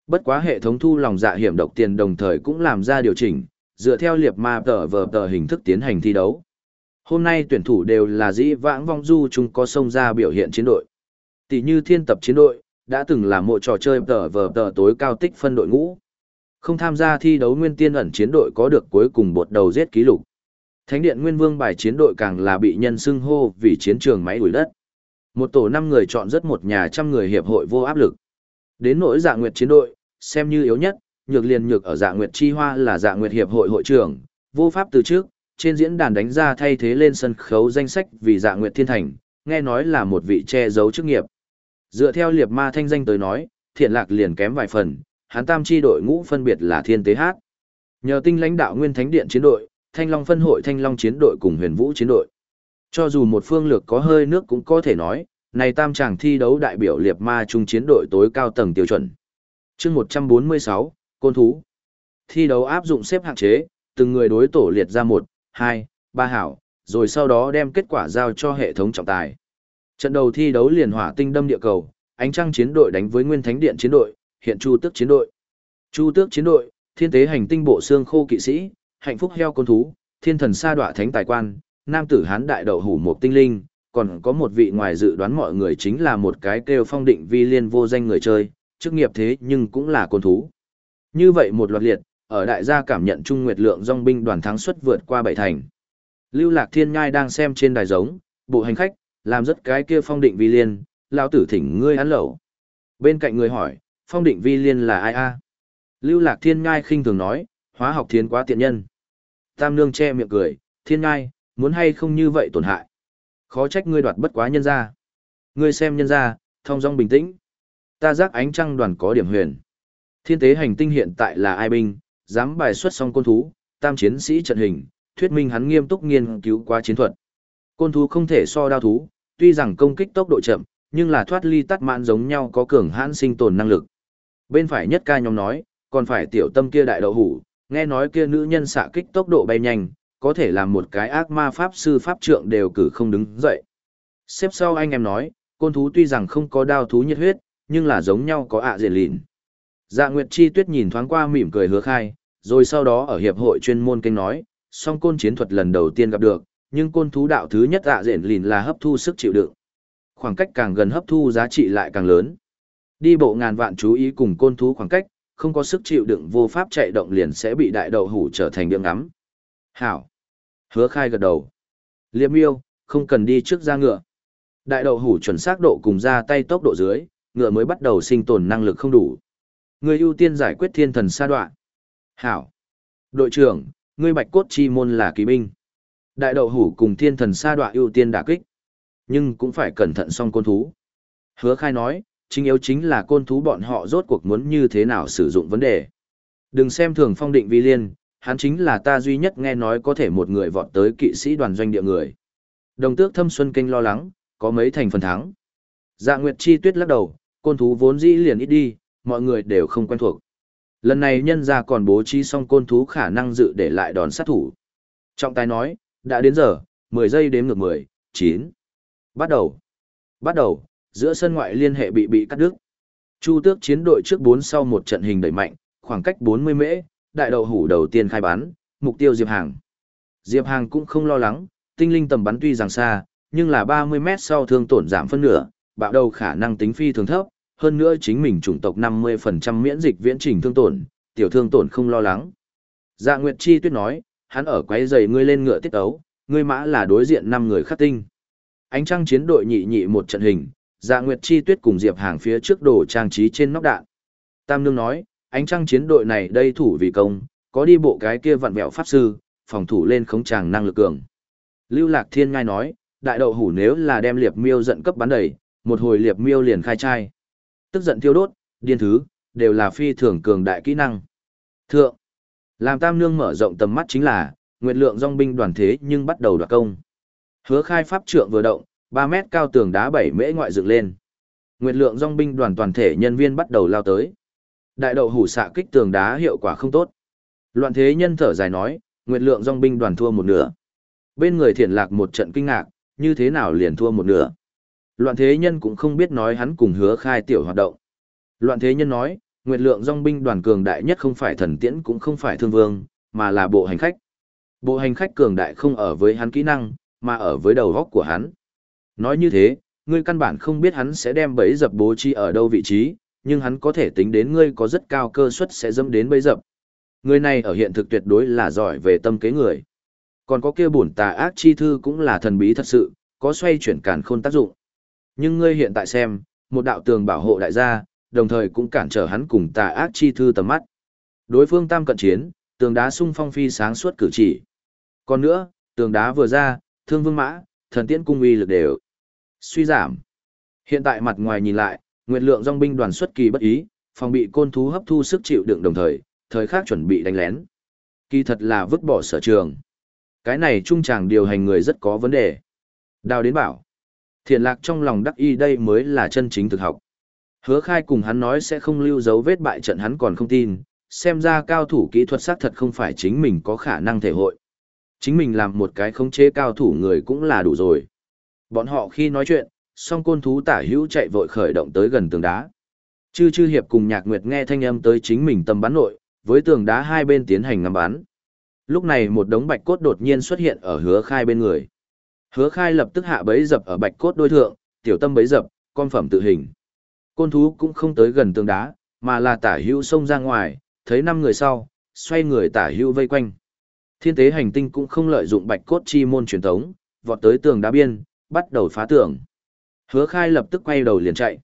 Bất quá hệ thống thu lòng dạ hiểm độc tiền đồng thời cũng làm ra điều chỉnh, dựa theo liệp ma tờ vờ tờ hình thức tiến hành thi đấu. Hôm nay tuyển thủ đều là dĩ vãng vong du chúng có sông ra biểu hiện chiến đội. Tỷ như thiên tập chiến đội, đã từng là một trò chơi tờ vờ tờ tối cao tích phân đội ngũ. Không tham gia thi đấu nguyên tiên ẩn chiến đội có được cuối cùng bột đầu giết ký lục. Thánh điện Nguyên Vương bài chiến đội càng là bị nhân xưng hô vì chiến trường máy đuổi đất. Một tổ năm người chọn rất một nhà trăm người hiệp hội vô áp lực. Đến nỗi dạ nguyệt chiến đội, xem như yếu nhất, nhược liền nhược ở dạ nguyệt chi hoa là dạ nguyệt hiệp hội hội trưởng, vô pháp từ trước, trên diễn đàn đánh ra thay thế lên sân khấu danh sách vì dạ nguyệt thiên thành, nghe nói là một vị che giấu chức nghiệp. Dựa theo liệt ma thanh danh tới nói, thiện lạc liền kém vài phần, hắn tam chi đội ngũ phân biệt là thiên tế hát. Nhờ tinh lãnh đạo nguyên thánh điện chiến đội, thanh long phân hội thanh long chiến đội cùng huyền vũ chiến đội. Cho dù một phương lược có hơi nước cũng có thể nói, này tam chàng thi đấu đại biểu liệt ma trung chiến đội tối cao tầng tiêu chuẩn. chương 146, Côn Thú. Thi đấu áp dụng xếp hạng chế, từng người đối tổ liệt ra một, hai, ba hảo, rồi sau đó đem kết quả giao cho hệ thống trọng tài. Trận đầu thi đấu liền hỏa tinh đâm địa cầu, ánh trăng chiến đội đánh với nguyên thánh điện chiến đội, hiện chu tước chiến đội. Chu tước chiến đội, thiên tế hành tinh bộ xương khô kỵ sĩ, hạnh phúc heo côn thú, thiên thần sa đọa thánh tài quan, nam tử hán đại đậu hủ một tinh linh, còn có một vị ngoài dự đoán mọi người chính là một cái kêu phong định vi liên vô danh người chơi, chức nghiệp thế nhưng cũng là côn thú. Như vậy một loạt liệt, ở đại gia cảm nhận trung nguyệt lượng dòng binh đoàn thắng suất vượt qua bảy thành. Lưu Lạc Thiên Nhai đang xem trên đài giống, bộ hành khách, làm rất cái kia phong định vi liên, lão tử thỉnh ngươi ăn lẩu. Bên cạnh người hỏi, phong định vi liên là ai a? Lưu Lạc Thiên Ngai khinh thường nói, hóa học thiên quá tiện nhân. Tam Nương che miệng cười, Thiên Ngai muốn hay không như vậy tổn hại. Khó trách ngươi đoạt bất quá nhân ra. Ngươi xem nhân ra, thong dong bình tĩnh. Ta giác ánh trăng đoàn có điểm huyền. Thiên tế hành tinh hiện tại là ai binh, dám bài xuất xong côn thú, tam chiến sĩ trận hình, thuyết minh hắn nghiêm túc nghiên cứu qua chiến thuật. Côn thú không thể so đao thú, tuy rằng công kích tốc độ chậm, nhưng là thoát ly tắt mãn giống nhau có cường hãn sinh tồn năng lực. Bên phải nhất ca nhóm nói, còn phải tiểu tâm kia đại đậu hủ, nghe nói kia nữ nhân xạ kích tốc độ bay nhanh, có thể làm một cái ác ma pháp sư pháp trượng đều cử không đứng dậy. Xếp sau anh em nói, côn thú tuy rằng không có đao thú nhiệt huyết, nhưng là giống nhau có ạ à diện lìn. Dạ Nguyệt Chi Tuyết nhìn thoáng qua mỉm cười hứa khai, rồi sau đó ở hiệp hội chuyên môn kênh nói, song côn chiến thuật lần đầu tiên gặp được, nhưng côn thú đạo thứ nhất ạ à diện lìn là hấp thu sức chịu đựng. Khoảng cách càng gần hấp thu giá trị lại càng lớn. Đi bộ ngàn vạn chú ý cùng côn thú khoảng cách, không có sức chịu đựng vô pháp chạy động liền sẽ bị đại đậu hủ trở thành điểm ngắm. Hảo. Hứa khai gật đầu. Liêm yêu, không cần đi trước ra ngựa. Đại đậu hủ chuẩn xác độ cùng ra tay tốc độ dưới, ngựa mới bắt đầu sinh tồn năng lực không đủ. Người ưu tiên giải quyết thiên thần sa đoạn. Hảo. Đội trưởng, ngươi bạch cốt chi môn là kỳ binh. Đại đậu hủ cùng thiên thần sa đoạn ưu tiên đả kích. Nhưng cũng phải cẩn thận song côn thú. Hứa khai nói, chính yếu chính là côn thú bọn họ rốt cuộc muốn như thế nào sử dụng vấn đề. Đừng xem thường phong định vi liên, hắn chính là ta duy nhất nghe nói có thể một người vọt tới kỵ sĩ đoàn doanh địa người. Đồng tước thâm xuân kinh lo lắng, có mấy thành phần thắng. Dạ Nguyệt Chi tuyết lắc đầu, côn thú vốn dĩ liền ít đi, mọi người đều không quen thuộc. Lần này nhân ra còn bố trí xong côn thú khả năng dự để lại đòn sát thủ. Trọng tài nói, đã đến giờ, 10 giây đếm ngược 10, 9. Bắt đầu. Bắt đầu, giữa sân ngoại liên hệ bị bị cắt đứt. Chu tước chiến đội trước 4 sau một trận hình đẩy mạnh, khoảng cách 40 mễ, đại đầu hủ đầu tiên khai bắn, mục tiêu Diệp Hàng. Diệp Hàng cũng không lo lắng, tinh linh tầm bắn tuy rằng xa, nhưng là 30 mét sau thương tổn giảm phân nửa, bạo đầu khả năng tính phi thường thấp, hơn nữa chính mình chủng tộc 50% miễn dịch viễn trình thương tổn, tiểu thương tổn không lo lắng. Dạ Nguyệt Chi tuyết nói, hắn ở quấy giày ngươi lên ngựa tiết ấu, ngươi mã là đối diện 5 người khắc tinh. Ánh trăng chiến đội nhị nhị một trận hình, Dạ Nguyệt Chi tuyết cùng Diệp Hàng phía trước đồ trang trí trên nóc đạn. Tam Nương nói, ánh trăng chiến đội này đây thủ vì công, có đi bộ cái kia vặn vẹo pháp sư, phòng thủ lên không tràng năng lực cường. Lưu Lạc Thiên ngay nói, đại đậu hủ nếu là đem liệp miêu giận cấp bắn đầy, một hồi liệp miêu liền khai trai. Tức giận thiêu đốt, điên thứ, đều là phi thường cường đại kỹ năng. Thượng, làm tam nương mở rộng tầm mắt chính là, nguyệt lượng dong binh đoàn thế nhưng bắt đầu đoạt công. Hứa khai pháp trượng vừa động, 3 mét cao tường đá 7 mễ ngoại dựng lên. Nguyệt lượng dòng binh đoàn toàn thể nhân viên bắt đầu lao tới. Đại đậu hủ xạ kích tường đá hiệu quả không tốt. Loạn thế nhân thở dài nói, nguyệt lượng dòng binh đoàn thua một nửa. Bên người thiển lạc một trận kinh ngạc, như thế nào liền thua một nửa. Loạn thế nhân cũng không biết nói hắn cùng hứa khai tiểu hoạt động. Loạn thế nhân nói, nguyệt lượng dòng binh đoàn cường đại nhất không phải thần tiễn cũng không phải thương vương, mà là bộ hành khách. Bộ hành khách cường đại không ở với hắn kỹ năng, mà ở với đầu góc của hắn. Nói như thế, ngươi căn bản không biết hắn sẽ đem bẫy dập bố trí ở đâu vị trí, nhưng hắn có thể tính đến ngươi có rất cao cơ suất sẽ dâm đến bẫy dập. Người này ở hiện thực tuyệt đối là giỏi về tâm kế người. Còn có kia bổn tà ác chi thư cũng là thần bí thật sự, có xoay chuyển càn khôn tác dụng. Nhưng ngươi hiện tại xem, một đạo tường bảo hộ đại gia, đồng thời cũng cản trở hắn cùng tà ác chi thư tầm mắt. Đối phương tam cận chiến, tường đá sung phong phi sáng suốt cử chỉ. Còn nữa, tường đá vừa ra, thương vương mã, thần tiễn cung uy lực đều suy giảm. Hiện tại mặt ngoài nhìn lại, nguyệt lượng dòng binh đoàn xuất kỳ bất ý, phòng bị côn thú hấp thu sức chịu đựng đồng thời, thời khắc chuẩn bị đánh lén. Kỳ thật là vứt bỏ sở trường. Cái này trung tràng điều hành người rất có vấn đề. Đào đến bảo. Thiện lạc trong lòng đắc y đây mới là chân chính thực học. Hứa khai cùng hắn nói sẽ không lưu dấu vết bại trận hắn còn không tin, xem ra cao thủ kỹ thuật xác thật không phải chính mình có khả năng thể hội. Chính mình làm một cái khống chế cao thủ người cũng là đủ rồi. Bọn họ khi nói chuyện, song côn thú tả hữu chạy vội khởi động tới gần tường đá. Chư chư hiệp cùng nhạc nguyệt nghe thanh âm tới chính mình tầm bắn nội, với tường đá hai bên tiến hành ngắm bắn. Lúc này một đống bạch cốt đột nhiên xuất hiện ở hứa khai bên người. Hứa khai lập tức hạ bấy dập ở bạch cốt đôi thượng, tiểu tâm bấy dập, con phẩm tự hình. Côn thú cũng không tới gần tường đá, mà là tả hữu xông ra ngoài, thấy năm người sau, xoay người tả hữu vây quanh. Thiên tế hành tinh cũng không lợi dụng bạch cốt chi môn truyền thống, vọt tới tường đá biên, bắt đầu phá tường. Hứa khai lập tức quay đầu liền chạy.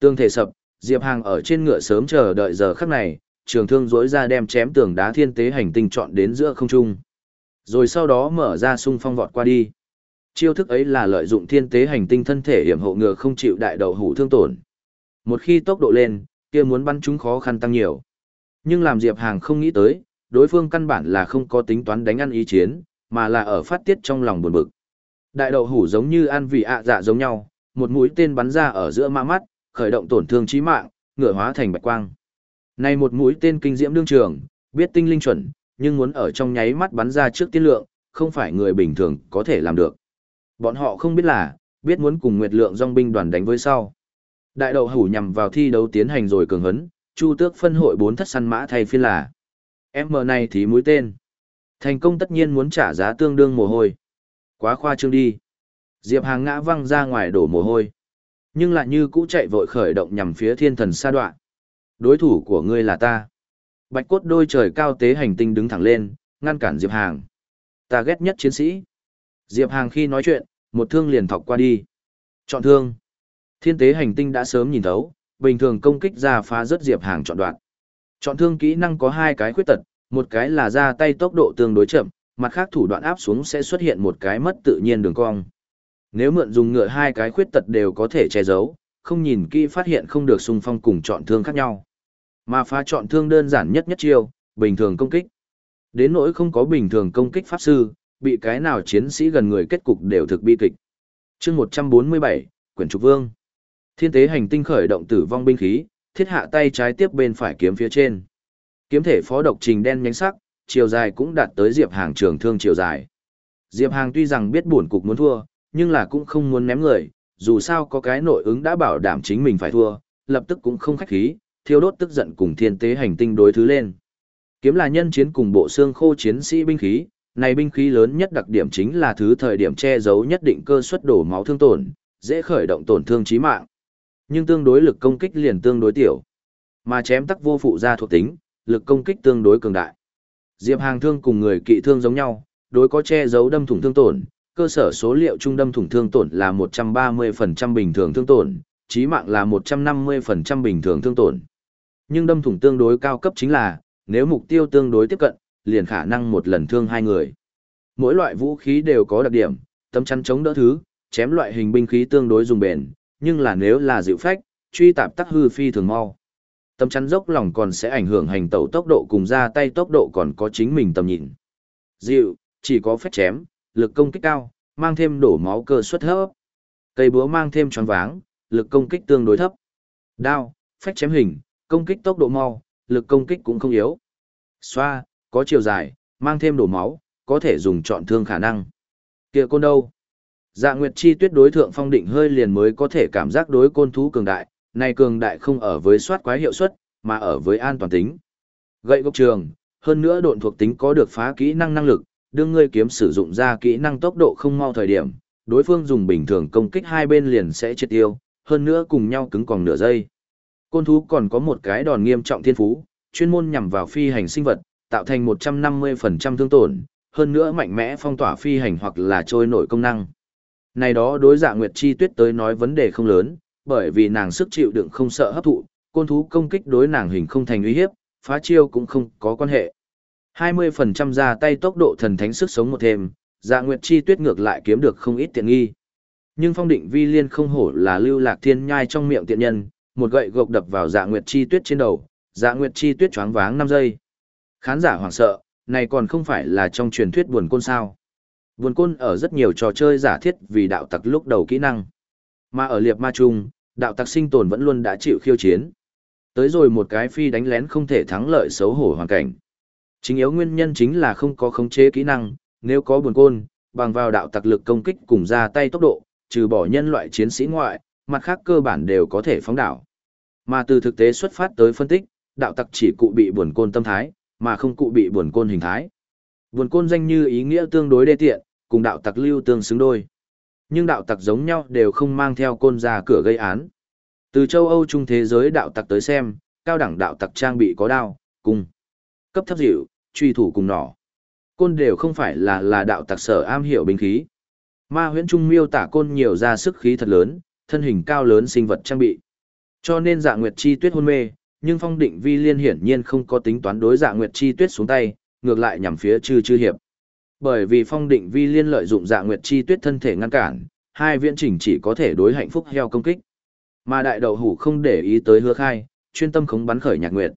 Tường thể sập, Diệp Hàng ở trên ngựa sớm chờ đợi giờ khắc này, trường thương rỗi ra đem chém tường đá thiên tế hành tinh chọn đến giữa không trung. Rồi sau đó mở ra sung phong vọt qua đi. Chiêu thức ấy là lợi dụng thiên tế hành tinh thân thể hiểm hộ ngựa không chịu đại đầu hủ thương tổn. Một khi tốc độ lên, kia muốn bắn chúng khó khăn tăng nhiều. Nhưng làm Diệp Hàng không nghĩ tới, đối phương căn bản là không có tính toán đánh ăn ý chiến, mà là ở phát tiết trong lòng buồn bực. Đại đậu hủ giống như ăn vị ạ dạ giống nhau, một mũi tên bắn ra ở giữa ma mắt, khởi động tổn thương chí mạng, ngựa hóa thành bạch quang. Này một mũi tên kinh diễm đương trường, biết tinh linh chuẩn, nhưng muốn ở trong nháy mắt bắn ra trước tiên lượng, không phải người bình thường có thể làm được. Bọn họ không biết là, biết muốn cùng Nguyệt Lượng dòng binh đoàn đánh với sau. Đại đậu hủ nhằm vào thi đấu tiến hành rồi cường hấn, Chu Tước phân hội bốn thất săn mã thay phiên là. M này thì mũi tên. Thành công tất nhiên muốn trả giá tương đương mồ hôi. Quá khoa trương đi. Diệp Hàng ngã văng ra ngoài đổ mồ hôi. Nhưng lại như cũ chạy vội khởi động nhằm phía thiên thần sa đoạn. Đối thủ của ngươi là ta. Bạch cốt đôi trời cao tế hành tinh đứng thẳng lên, ngăn cản Diệp Hàng. Ta ghét nhất chiến sĩ. Diệp Hàng khi nói chuyện, một thương liền thọc qua đi. Chọn thương. Thiên tế hành tinh đã sớm nhìn thấu, bình thường công kích ra phá rất Diệp Hàng chọn đoạn. Chọn thương kỹ năng có hai cái khuyết tật, một cái là ra tay tốc độ tương đối chậm, mặt khác thủ đoạn áp xuống sẽ xuất hiện một cái mất tự nhiên đường cong. Nếu mượn dùng ngựa hai cái khuyết tật đều có thể che giấu, không nhìn kỹ phát hiện không được xung phong cùng chọn thương khác nhau. Mà phá chọn thương đơn giản nhất nhất chiêu, bình thường công kích. Đến nỗi không có bình thường công kích pháp sư, bị cái nào chiến sĩ gần người kết cục đều thực bi kịch. chương 147, Quyển Trục Vương. Thiên tế hành tinh khởi động tử vong binh khí, thiết hạ tay trái tiếp bên phải kiếm phía trên. Kiếm thể phó độc trình đen nhánh sắc, chiều dài cũng đạt tới Diệp Hàng trường thương chiều dài. Diệp Hàng tuy rằng biết buồn cục muốn thua, nhưng là cũng không muốn ném người, dù sao có cái nội ứng đã bảo đảm chính mình phải thua, lập tức cũng không khách khí, thiêu đốt tức giận cùng thiên tế hành tinh đối thứ lên. Kiếm là nhân chiến cùng bộ xương khô chiến sĩ binh khí, này binh khí lớn nhất đặc điểm chính là thứ thời điểm che giấu nhất định cơ suất đổ máu thương tổn, dễ khởi động tổn thương chí mạng. Nhưng tương đối lực công kích liền tương đối tiểu. Mà chém tắc vô phụ ra thuộc tính, lực công kích tương đối cường đại. Diệp Hàng thương cùng người kỵ thương giống nhau, đối có che giấu đâm thủng thương tổn, cơ sở số liệu trung đâm thủng thương tổn là 130% bình thường thương tổn, chí mạng là 150% bình thường thương tổn. Nhưng đâm thủng tương đối cao cấp chính là, nếu mục tiêu tương đối tiếp cận, liền khả năng một lần thương hai người. Mỗi loại vũ khí đều có đặc điểm, tấm chắn chống đỡ thứ, chém loại hình binh khí tương đối dùng bền, nhưng là nếu là dịu phách, truy tạp tắc hư phi thường mau. Tấm chắn dốc lòng còn sẽ ảnh hưởng hành tẩu tốc độ cùng ra tay tốc độ còn có chính mình tầm nhìn. Dịu, chỉ có phép chém, lực công kích cao, mang thêm đổ máu cơ suất thấp. Cây búa mang thêm tròn váng, lực công kích tương đối thấp. Đao, phách chém hình, công kích tốc độ mau, lực công kích cũng không yếu. Xoa, có chiều dài, mang thêm đổ máu, có thể dùng chọn thương khả năng. Kia côn đâu? Dạ Nguyệt Chi tuyết đối thượng phong định hơi liền mới có thể cảm giác đối côn thú cường đại, này cường đại không ở với soát quái hiệu suất, mà ở với an toàn tính. Gậy gốc trường, hơn nữa độn thuộc tính có được phá kỹ năng năng lực, đương ngươi kiếm sử dụng ra kỹ năng tốc độ không mau thời điểm, đối phương dùng bình thường công kích hai bên liền sẽ chết tiêu, hơn nữa cùng nhau cứng còn nửa giây. Côn thú còn có một cái đòn nghiêm trọng thiên phú, chuyên môn nhằm vào phi hành sinh vật, tạo thành 150% thương tổn, hơn nữa mạnh mẽ phong tỏa phi hành hoặc là trôi nổi công năng. Này đó đối dạ Nguyệt Chi Tuyết tới nói vấn đề không lớn, bởi vì nàng sức chịu đựng không sợ hấp thụ, côn thú công kích đối nàng hình không thành uy hiếp, phá chiêu cũng không có quan hệ. 20% ra tay tốc độ thần thánh sức sống một thêm, dạ Nguyệt Chi Tuyết ngược lại kiếm được không ít tiện nghi. Nhưng phong định vi liên không hổ là lưu lạc thiên nhai trong miệng tiện nhân, một gậy gộc đập vào dạ Nguyệt Chi Tuyết trên đầu, dạ Nguyệt Chi Tuyết choáng váng 5 giây. Khán giả hoảng sợ, này còn không phải là trong truyền thuyết buồn côn sao. Buồn côn ở rất nhiều trò chơi giả thiết vì đạo tặc lúc đầu kỹ năng. Mà ở liệp ma trung đạo tặc sinh tồn vẫn luôn đã chịu khiêu chiến. Tới rồi một cái phi đánh lén không thể thắng lợi xấu hổ hoàn cảnh. Chính yếu nguyên nhân chính là không có khống chế kỹ năng, nếu có buồn côn, bằng vào đạo tặc lực công kích cùng ra tay tốc độ, trừ bỏ nhân loại chiến sĩ ngoại, mặt khác cơ bản đều có thể phóng đảo. Mà từ thực tế xuất phát tới phân tích, đạo tặc chỉ cụ bị buồn côn tâm thái, mà không cụ bị buồn côn hình thái. Buồn côn danh như ý nghĩa tương đối đê tiện, cùng đạo tặc lưu tương xứng đôi. Nhưng đạo tặc giống nhau đều không mang theo côn ra cửa gây án. Từ châu Âu trung thế giới đạo tặc tới xem, cao đẳng đạo tặc trang bị có đao, cung, cấp thấp dịu, truy thủ cùng nỏ. Côn đều không phải là là đạo tặc sở am hiểu binh khí. Ma huyễn trung miêu tả côn nhiều ra sức khí thật lớn, thân hình cao lớn sinh vật trang bị. Cho nên dạ nguyệt chi tuyết hôn mê, nhưng phong định vi liên hiển nhiên không có tính toán đối dạ nguyệt chi tuyết xuống tay, ngược lại nhằm phía chư chư hiệp. Bởi vì phong định vi liên lợi dụng dạ nguyệt chi tuyết thân thể ngăn cản, hai viễn chỉnh chỉ có thể đối hạnh phúc heo công kích. Mà đại đậu hủ không để ý tới hứa khai, chuyên tâm khống bắn khởi nhạc nguyệt.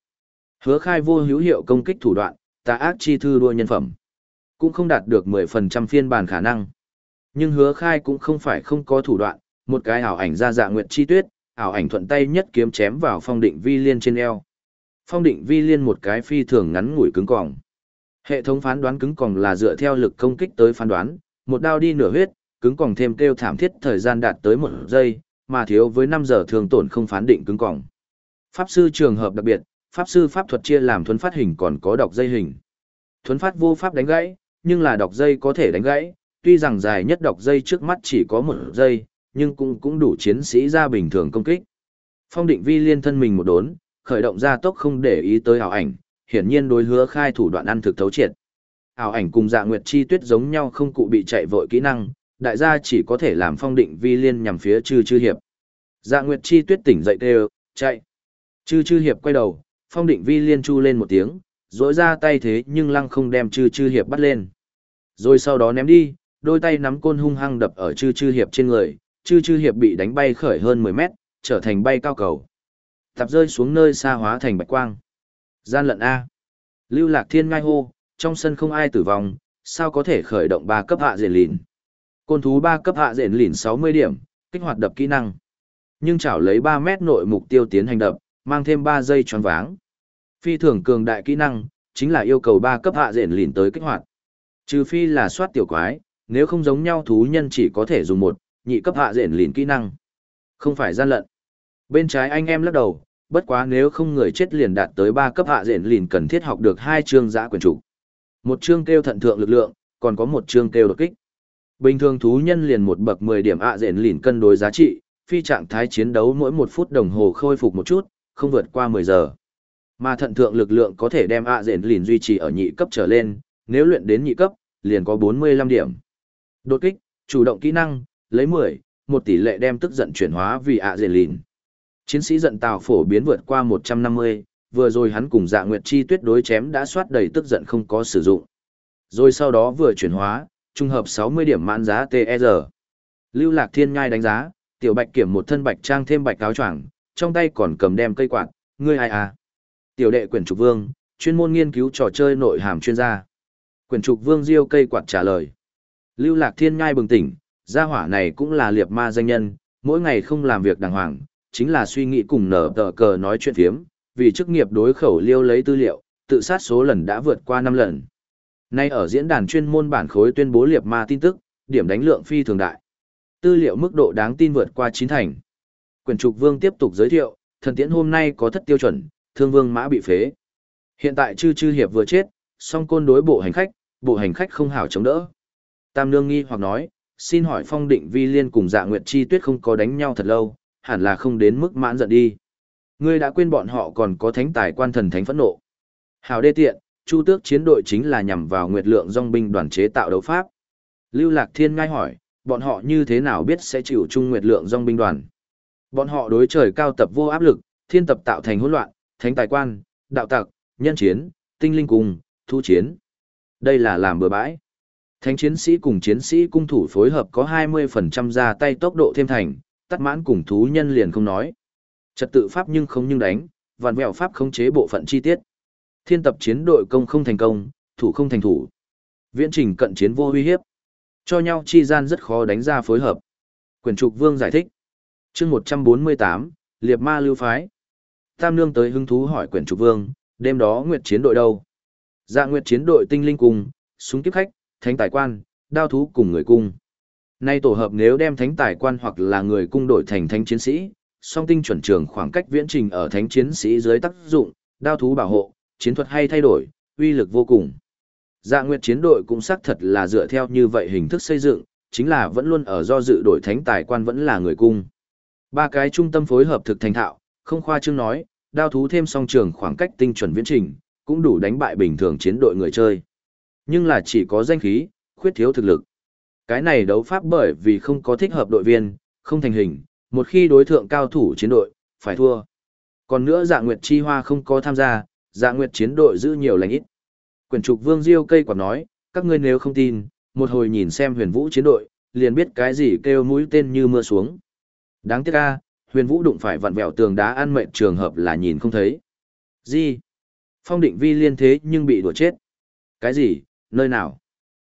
Hứa khai vô hữu hiệu công kích thủ đoạn, tà ác chi thư đua nhân phẩm. Cũng không đạt được 10% phiên bản khả năng. Nhưng hứa khai cũng không phải không có thủ đoạn, một cái ảo ảnh ra dạ nguyệt chi tuyết, ảo ảnh thuận tay nhất kiếm chém vào phong định vi liên trên eo. Phong định vi liên một cái phi thường ngắn ngủi cứng cỏng. Hệ thống phán đoán cứng còng là dựa theo lực công kích tới phán đoán, một đao đi nửa huyết, cứng còng thêm kêu thảm thiết thời gian đạt tới một giây, mà thiếu với 5 giờ thường tổn không phán định cứng còng. Pháp sư trường hợp đặc biệt, pháp sư pháp thuật chia làm thuấn phát hình còn có đọc dây hình. Thuấn phát vô pháp đánh gãy, nhưng là đọc dây có thể đánh gãy, tuy rằng dài nhất đọc dây trước mắt chỉ có một giây, nhưng cũng cũng đủ chiến sĩ ra bình thường công kích. Phong định vi liên thân mình một đốn, khởi động ra tốc không để ý tới ảo ảnh, hiển nhiên đối hứa khai thủ đoạn ăn thực thấu triệt. Ảo ảnh cùng dạ nguyệt chi tuyết giống nhau không cụ bị chạy vội kỹ năng, đại gia chỉ có thể làm phong định vi liên nhằm phía chư chư hiệp. Dạ nguyệt chi tuyết tỉnh dậy kêu, chạy. Chư chư hiệp quay đầu, phong định vi liên chu lên một tiếng, rỗi ra tay thế nhưng lăng không đem chư chư hiệp bắt lên. Rồi sau đó ném đi, đôi tay nắm côn hung hăng đập ở chư chư hiệp trên người, chư chư hiệp bị đánh bay khởi hơn 10 mét, trở thành bay cao cầu. Tập rơi xuống nơi xa hóa thành bạch quang. Gian lận A. Lưu lạc thiên ngai hô, trong sân không ai tử vong, sao có thể khởi động ba cấp hạ diện lìn. Côn thú ba cấp hạ diện lìn 60 điểm, kích hoạt đập kỹ năng. Nhưng chảo lấy 3 mét nội mục tiêu tiến hành đập, mang thêm 3 giây tròn váng. Phi thường cường đại kỹ năng, chính là yêu cầu ba cấp hạ diện lìn tới kích hoạt. Trừ phi là soát tiểu quái, nếu không giống nhau thú nhân chỉ có thể dùng một, nhị cấp hạ diện lìn kỹ năng. Không phải gian lận. Bên trái anh em lắc đầu, bất quá nếu không người chết liền đạt tới ba cấp hạ diện lìn cần thiết học được hai chương giã quyền chủ. Một chương kêu thận thượng lực lượng, còn có một chương kêu đột kích. Bình thường thú nhân liền một bậc 10 điểm hạ diện lìn cân đối giá trị, phi trạng thái chiến đấu mỗi một phút đồng hồ khôi phục một chút, không vượt qua 10 giờ. Mà thận thượng lực lượng có thể đem hạ diện lìn duy trì ở nhị cấp trở lên, nếu luyện đến nhị cấp, liền có 45 điểm. Đột kích, chủ động kỹ năng, lấy 10, một tỷ lệ đem tức giận chuyển hóa vì ạ diện lìn. Chiến sĩ giận tào phổ biến vượt qua 150, vừa rồi hắn cùng dạ nguyệt chi tuyết đối chém đã soát đầy tức giận không có sử dụng. Rồi sau đó vừa chuyển hóa, trung hợp 60 điểm mãn giá TR. E Lưu Lạc Thiên ngay đánh giá, tiểu bạch kiểm một thân bạch trang thêm bạch áo choàng, trong tay còn cầm đem cây quạt, ngươi ai à? Tiểu đệ quyển trục vương, chuyên môn nghiên cứu trò chơi nội hàm chuyên gia. Quyển trục vương diêu cây quạt trả lời. Lưu Lạc Thiên ngay bừng tỉnh, gia hỏa này cũng là liệt ma danh nhân, mỗi ngày không làm việc đàng hoàng, chính là suy nghĩ cùng nở tờ cờ nói chuyện phiếm, vì chức nghiệp đối khẩu liêu lấy tư liệu, tự sát số lần đã vượt qua 5 lần. Nay ở diễn đàn chuyên môn bản khối tuyên bố liệp ma tin tức, điểm đánh lượng phi thường đại. Tư liệu mức độ đáng tin vượt qua chín thành. Quyền trục vương tiếp tục giới thiệu, thần tiễn hôm nay có thất tiêu chuẩn, thương vương mã bị phế. Hiện tại chư chư hiệp vừa chết, song côn đối bộ hành khách, bộ hành khách không hảo chống đỡ. Tam nương nghi hoặc nói, xin hỏi phong định vi liên cùng dạ nguyệt chi tuyết không có đánh nhau thật lâu, hẳn là không đến mức mãn giận đi. Ngươi đã quên bọn họ còn có thánh tài quan thần thánh phẫn nộ. Hào đê tiện, Chu Tước chiến đội chính là nhằm vào Nguyệt Lượng Dòng binh đoàn chế tạo đấu pháp. Lưu Lạc Thiên ngay hỏi, bọn họ như thế nào biết sẽ chịu chung Nguyệt Lượng Dòng binh đoàn? Bọn họ đối trời cao tập vô áp lực, thiên tập tạo thành hỗn loạn, thánh tài quan, đạo tặc, nhân chiến, tinh linh cùng, thu chiến. Đây là làm bừa bãi. Thánh chiến sĩ cùng chiến sĩ cung thủ phối hợp có 20% ra tay tốc độ thêm thành, tắt mãn cùng thú nhân liền không nói. Trật tự pháp nhưng không nhưng đánh, vạn vẹo pháp khống chế bộ phận chi tiết. Thiên tập chiến đội công không thành công, thủ không thành thủ. Viễn trình cận chiến vô uy hiếp. Cho nhau chi gian rất khó đánh ra phối hợp. Quyền trục vương giải thích. chương 148, Liệp ma lưu phái. Tam Nương tới hứng thú hỏi quyển trục vương, đêm đó nguyệt chiến đội đâu? Dạ nguyệt chiến đội tinh linh cùng, súng kiếp khách, thánh tài quan, đao thú cùng người cung. Nay tổ hợp nếu đem thánh tài quan hoặc là người cung đổi thành thánh chiến sĩ, song tinh chuẩn trường khoảng cách viễn trình ở thánh chiến sĩ dưới tác dụng, đao thú bảo hộ, chiến thuật hay thay đổi, uy lực vô cùng. Dạ nguyệt chiến đội cũng xác thật là dựa theo như vậy hình thức xây dựng, chính là vẫn luôn ở do dự đổi thánh tài quan vẫn là người cung. Ba cái trung tâm phối hợp thực thành thạo, không khoa trương nói, đao thú thêm song trường khoảng cách tinh chuẩn viễn trình, cũng đủ đánh bại bình thường chiến đội người chơi. Nhưng là chỉ có danh khí, khuyết thiếu thực lực. Cái này đấu pháp bởi vì không có thích hợp đội viên, không thành hình, một khi đối thượng cao thủ chiến đội, phải thua. Còn nữa dạ nguyệt chi hoa không có tham gia, dạ nguyệt chiến đội giữ nhiều lành ít. Quyển trục vương diêu cây quả nói, các ngươi nếu không tin, một hồi nhìn xem huyền vũ chiến đội, liền biết cái gì kêu mũi tên như mưa xuống. Đáng tiếc a, huyền vũ đụng phải vặn vẹo tường đá ăn mệnh trường hợp là nhìn không thấy. Gì? Phong định vi liên thế nhưng bị đùa chết. Cái gì? Nơi nào?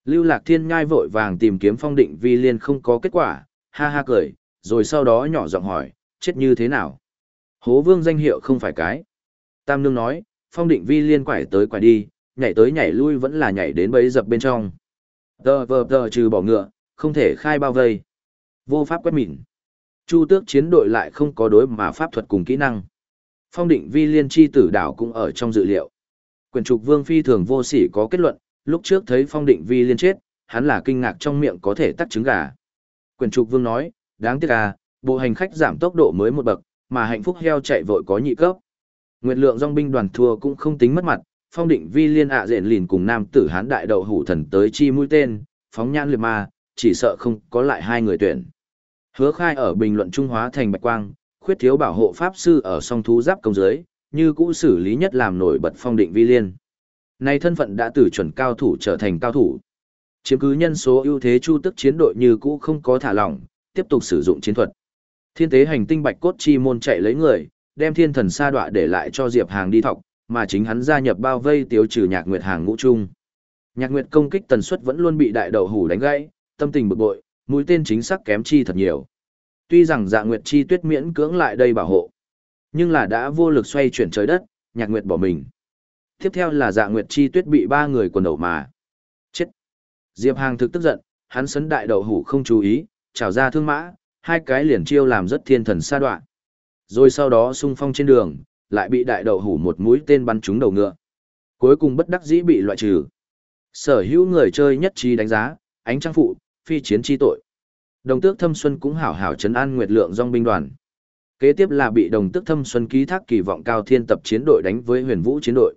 Lưu Lạc Thiên ngai vội vàng tìm kiếm phong định vi liên không có kết quả, ha ha cười, rồi sau đó nhỏ giọng hỏi, chết như thế nào? Hố vương danh hiệu không phải cái. Tam Nương nói, phong định vi liên quải tới quải đi, nhảy tới nhảy lui vẫn là nhảy đến bấy dập bên trong. Tờ vờ tờ trừ bỏ ngựa, không thể khai bao vây. Vô pháp quét mịn. Chu tước chiến đội lại không có đối mà pháp thuật cùng kỹ năng. Phong định vi liên chi tử đảo cũng ở trong dự liệu. Quyền trục vương phi thường vô sỉ có kết luận, lúc trước thấy phong định vi liên chết, hắn là kinh ngạc trong miệng có thể tắt trứng gà. Quyền trục vương nói, đáng tiếc à, bộ hành khách giảm tốc độ mới một bậc, mà hạnh phúc heo chạy vội có nhị cấp. Nguyệt lượng dòng binh đoàn thua cũng không tính mất mặt, phong định vi liên ạ à rện lìn cùng nam tử hán đại đậu hủ thần tới chi mũi tên, phóng nhãn liệt ma, chỉ sợ không có lại hai người tuyển. Hứa khai ở bình luận Trung Hóa thành bạch quang, khuyết thiếu bảo hộ pháp sư ở song thú giáp công giới, như cũ xử lý nhất làm nổi bật phong định vi liên. Nay thân phận đã từ chuẩn cao thủ trở thành cao thủ. Chiếm cứ nhân số ưu thế chu tức chiến đội như cũ không có thả lỏng, tiếp tục sử dụng chiến thuật. Thiên tế hành tinh bạch cốt chi môn chạy lấy người, đem thiên thần sa đọa để lại cho Diệp Hàng đi thọc, mà chính hắn gia nhập bao vây tiêu trừ nhạc nguyệt hàng ngũ trung. Nhạc nguyệt công kích tần suất vẫn luôn bị đại đầu hủ đánh gãy, tâm tình bực bội, mũi tên chính xác kém chi thật nhiều. Tuy rằng dạ nguyệt chi tuyết miễn cưỡng lại đây bảo hộ, nhưng là đã vô lực xoay chuyển trời đất, nhạc nguyệt bỏ mình. Tiếp theo là dạ nguyệt chi tuyết bị ba người quần đầu mà. Chết! Diệp Hàng thực tức giận, hắn sấn đại đậu hủ không chú ý, trào ra thương mã, hai cái liền chiêu làm rất thiên thần sa đoạn. Rồi sau đó xung phong trên đường, lại bị đại đậu hủ một mũi tên bắn trúng đầu ngựa. Cuối cùng bất đắc dĩ bị loại trừ. Sở hữu người chơi nhất trí đánh giá, ánh trang phụ, phi chiến chi tội. Đồng tước thâm xuân cũng hảo hảo chấn an nguyệt lượng dòng binh đoàn. Kế tiếp là bị đồng tước thâm xuân ký thác kỳ vọng cao thiên tập chiến đội đánh với huyền vũ chiến đội.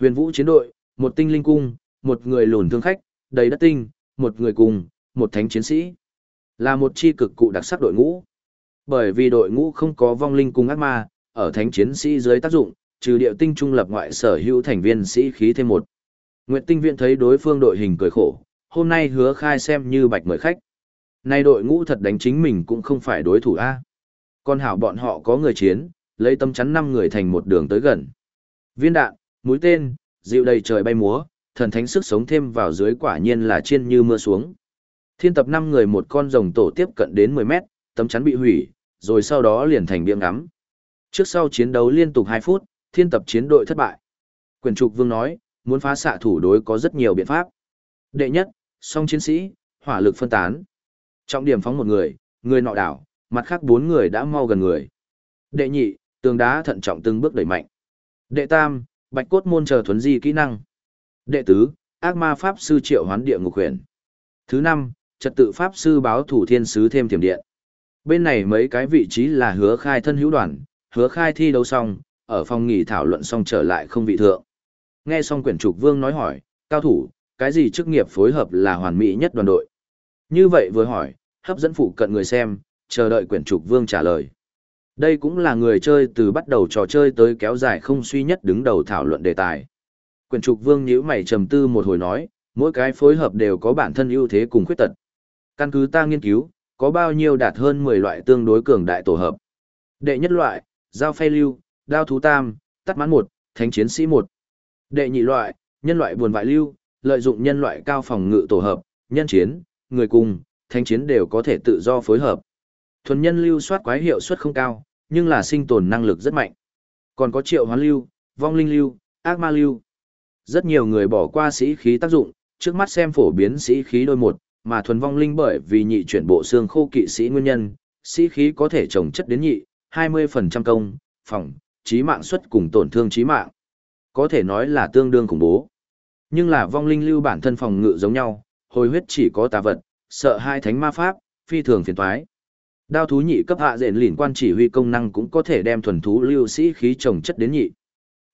Huyền vũ chiến đội, một tinh linh cung, một người lùn thương khách, đầy đất tinh, một người cùng, một thánh chiến sĩ. Là một chi cực cụ đặc sắc đội ngũ. Bởi vì đội ngũ không có vong linh cung ác ma, ở thánh chiến sĩ dưới tác dụng, trừ điệu tinh trung lập ngoại sở hữu thành viên sĩ khí thêm một. Nguyệt tinh viện thấy đối phương đội hình cười khổ, hôm nay hứa khai xem như bạch mời khách. Nay đội ngũ thật đánh chính mình cũng không phải đối thủ A. Con hảo bọn họ có người chiến, lấy tâm chắn năm người thành một đường tới gần. Viên đạn, mũi tên, dịu đầy trời bay múa, thần thánh sức sống thêm vào dưới quả nhiên là chiên như mưa xuống. Thiên tập năm người một con rồng tổ tiếp cận đến 10 mét, tấm chắn bị hủy, rồi sau đó liền thành biếng ngắm. Trước sau chiến đấu liên tục 2 phút, thiên tập chiến đội thất bại. Quyền trục vương nói, muốn phá xạ thủ đối có rất nhiều biện pháp. Đệ nhất, song chiến sĩ, hỏa lực phân tán. Trọng điểm phóng một người, người nọ đảo, mặt khác bốn người đã mau gần người. Đệ nhị, tường đá thận trọng từng bước đẩy mạnh. Đệ tam, bạch cốt môn chờ thuấn di kỹ năng. Đệ tứ, ác ma pháp sư triệu hoán địa ngục huyền. Thứ năm, trật tự pháp sư báo thủ thiên sứ thêm tiềm điện. Bên này mấy cái vị trí là hứa khai thân hữu đoàn, hứa khai thi đấu xong, ở phòng nghỉ thảo luận xong trở lại không vị thượng. Nghe xong quyển trục vương nói hỏi, cao thủ, cái gì chức nghiệp phối hợp là hoàn mỹ nhất đoàn đội? Như vậy vừa hỏi, hấp dẫn phụ cận người xem, chờ đợi quyển trục vương trả lời. Đây cũng là người chơi từ bắt đầu trò chơi tới kéo dài không suy nhất đứng đầu thảo luận đề tài. Quyển trục vương nhíu mày trầm tư một hồi nói, mỗi cái phối hợp đều có bản thân ưu thế cùng khuyết tật. Căn cứ ta nghiên cứu, có bao nhiêu đạt hơn 10 loại tương đối cường đại tổ hợp. Đệ nhất loại, giao phay lưu, đao thú tam, tắt mãn một, thánh chiến sĩ một. Đệ nhị loại, nhân loại buồn vại lưu, lợi dụng nhân loại cao phòng ngự tổ hợp, nhân chiến, người cùng, thánh chiến đều có thể tự do phối hợp. Thuần nhân lưu soát quái hiệu suất không cao, nhưng là sinh tồn năng lực rất mạnh. Còn có triệu hoán lưu, vong linh lưu, ác ma lưu. Rất nhiều người bỏ qua sĩ khí tác dụng, trước mắt xem phổ biến sĩ khí đôi một, mà thuần vong linh bởi vì nhị chuyển bộ xương khô kỵ sĩ nguyên nhân, sĩ khí có thể trồng chất đến nhị, 20% công, phòng, trí mạng suất cùng tổn thương trí mạng. Có thể nói là tương đương khủng bố. Nhưng là vong linh lưu bản thân phòng ngự giống nhau, hồi huyết chỉ có tà vật, sợ hai thánh ma pháp, phi thường phiền toái. Đao thú nhị cấp hạ diện lìn quan chỉ huy công năng cũng có thể đem thuần thú lưu sĩ khí trồng chất đến nhị.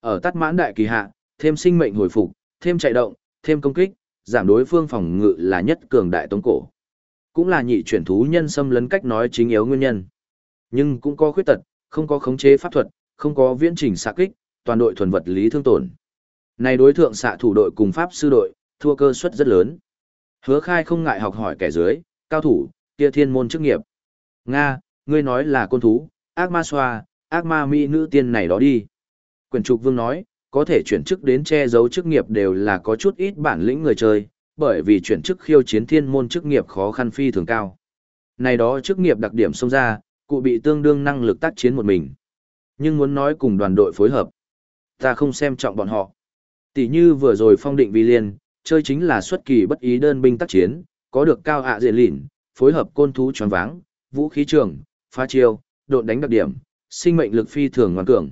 Ở tắt mãn đại kỳ hạ, thêm sinh mệnh hồi phục, thêm chạy động, thêm công kích, giảm đối phương phòng ngự là nhất cường đại tống cổ. Cũng là nhị chuyển thú nhân xâm lấn cách nói chính yếu nguyên nhân. Nhưng cũng có khuyết tật, không có khống chế pháp thuật, không có viễn trình xạ kích, toàn đội thuần vật lý thương tổn. Này đối thượng xạ thủ đội cùng pháp sư đội, thua cơ suất rất lớn. Hứa khai không ngại học hỏi kẻ dưới, cao thủ, kia thiên môn chức nghiệp. Nga, ngươi nói là côn thú, ác ma xoa, ác ma mỹ nữ tiên này đó đi. Quyền trục vương nói, có thể chuyển chức đến che giấu chức nghiệp đều là có chút ít bản lĩnh người chơi, bởi vì chuyển chức khiêu chiến thiên môn chức nghiệp khó khăn phi thường cao. Này đó chức nghiệp đặc điểm xông ra, cụ bị tương đương năng lực tác chiến một mình. Nhưng muốn nói cùng đoàn đội phối hợp, ta không xem trọng bọn họ. Tỷ như vừa rồi phong định vi liên, chơi chính là xuất kỳ bất ý đơn binh tác chiến, có được cao ạ à diện lỉn, phối hợp côn thú tròn váng, vũ khí trường, phá chiêu, độn đánh đặc điểm, sinh mệnh lực phi thường ngoan cường.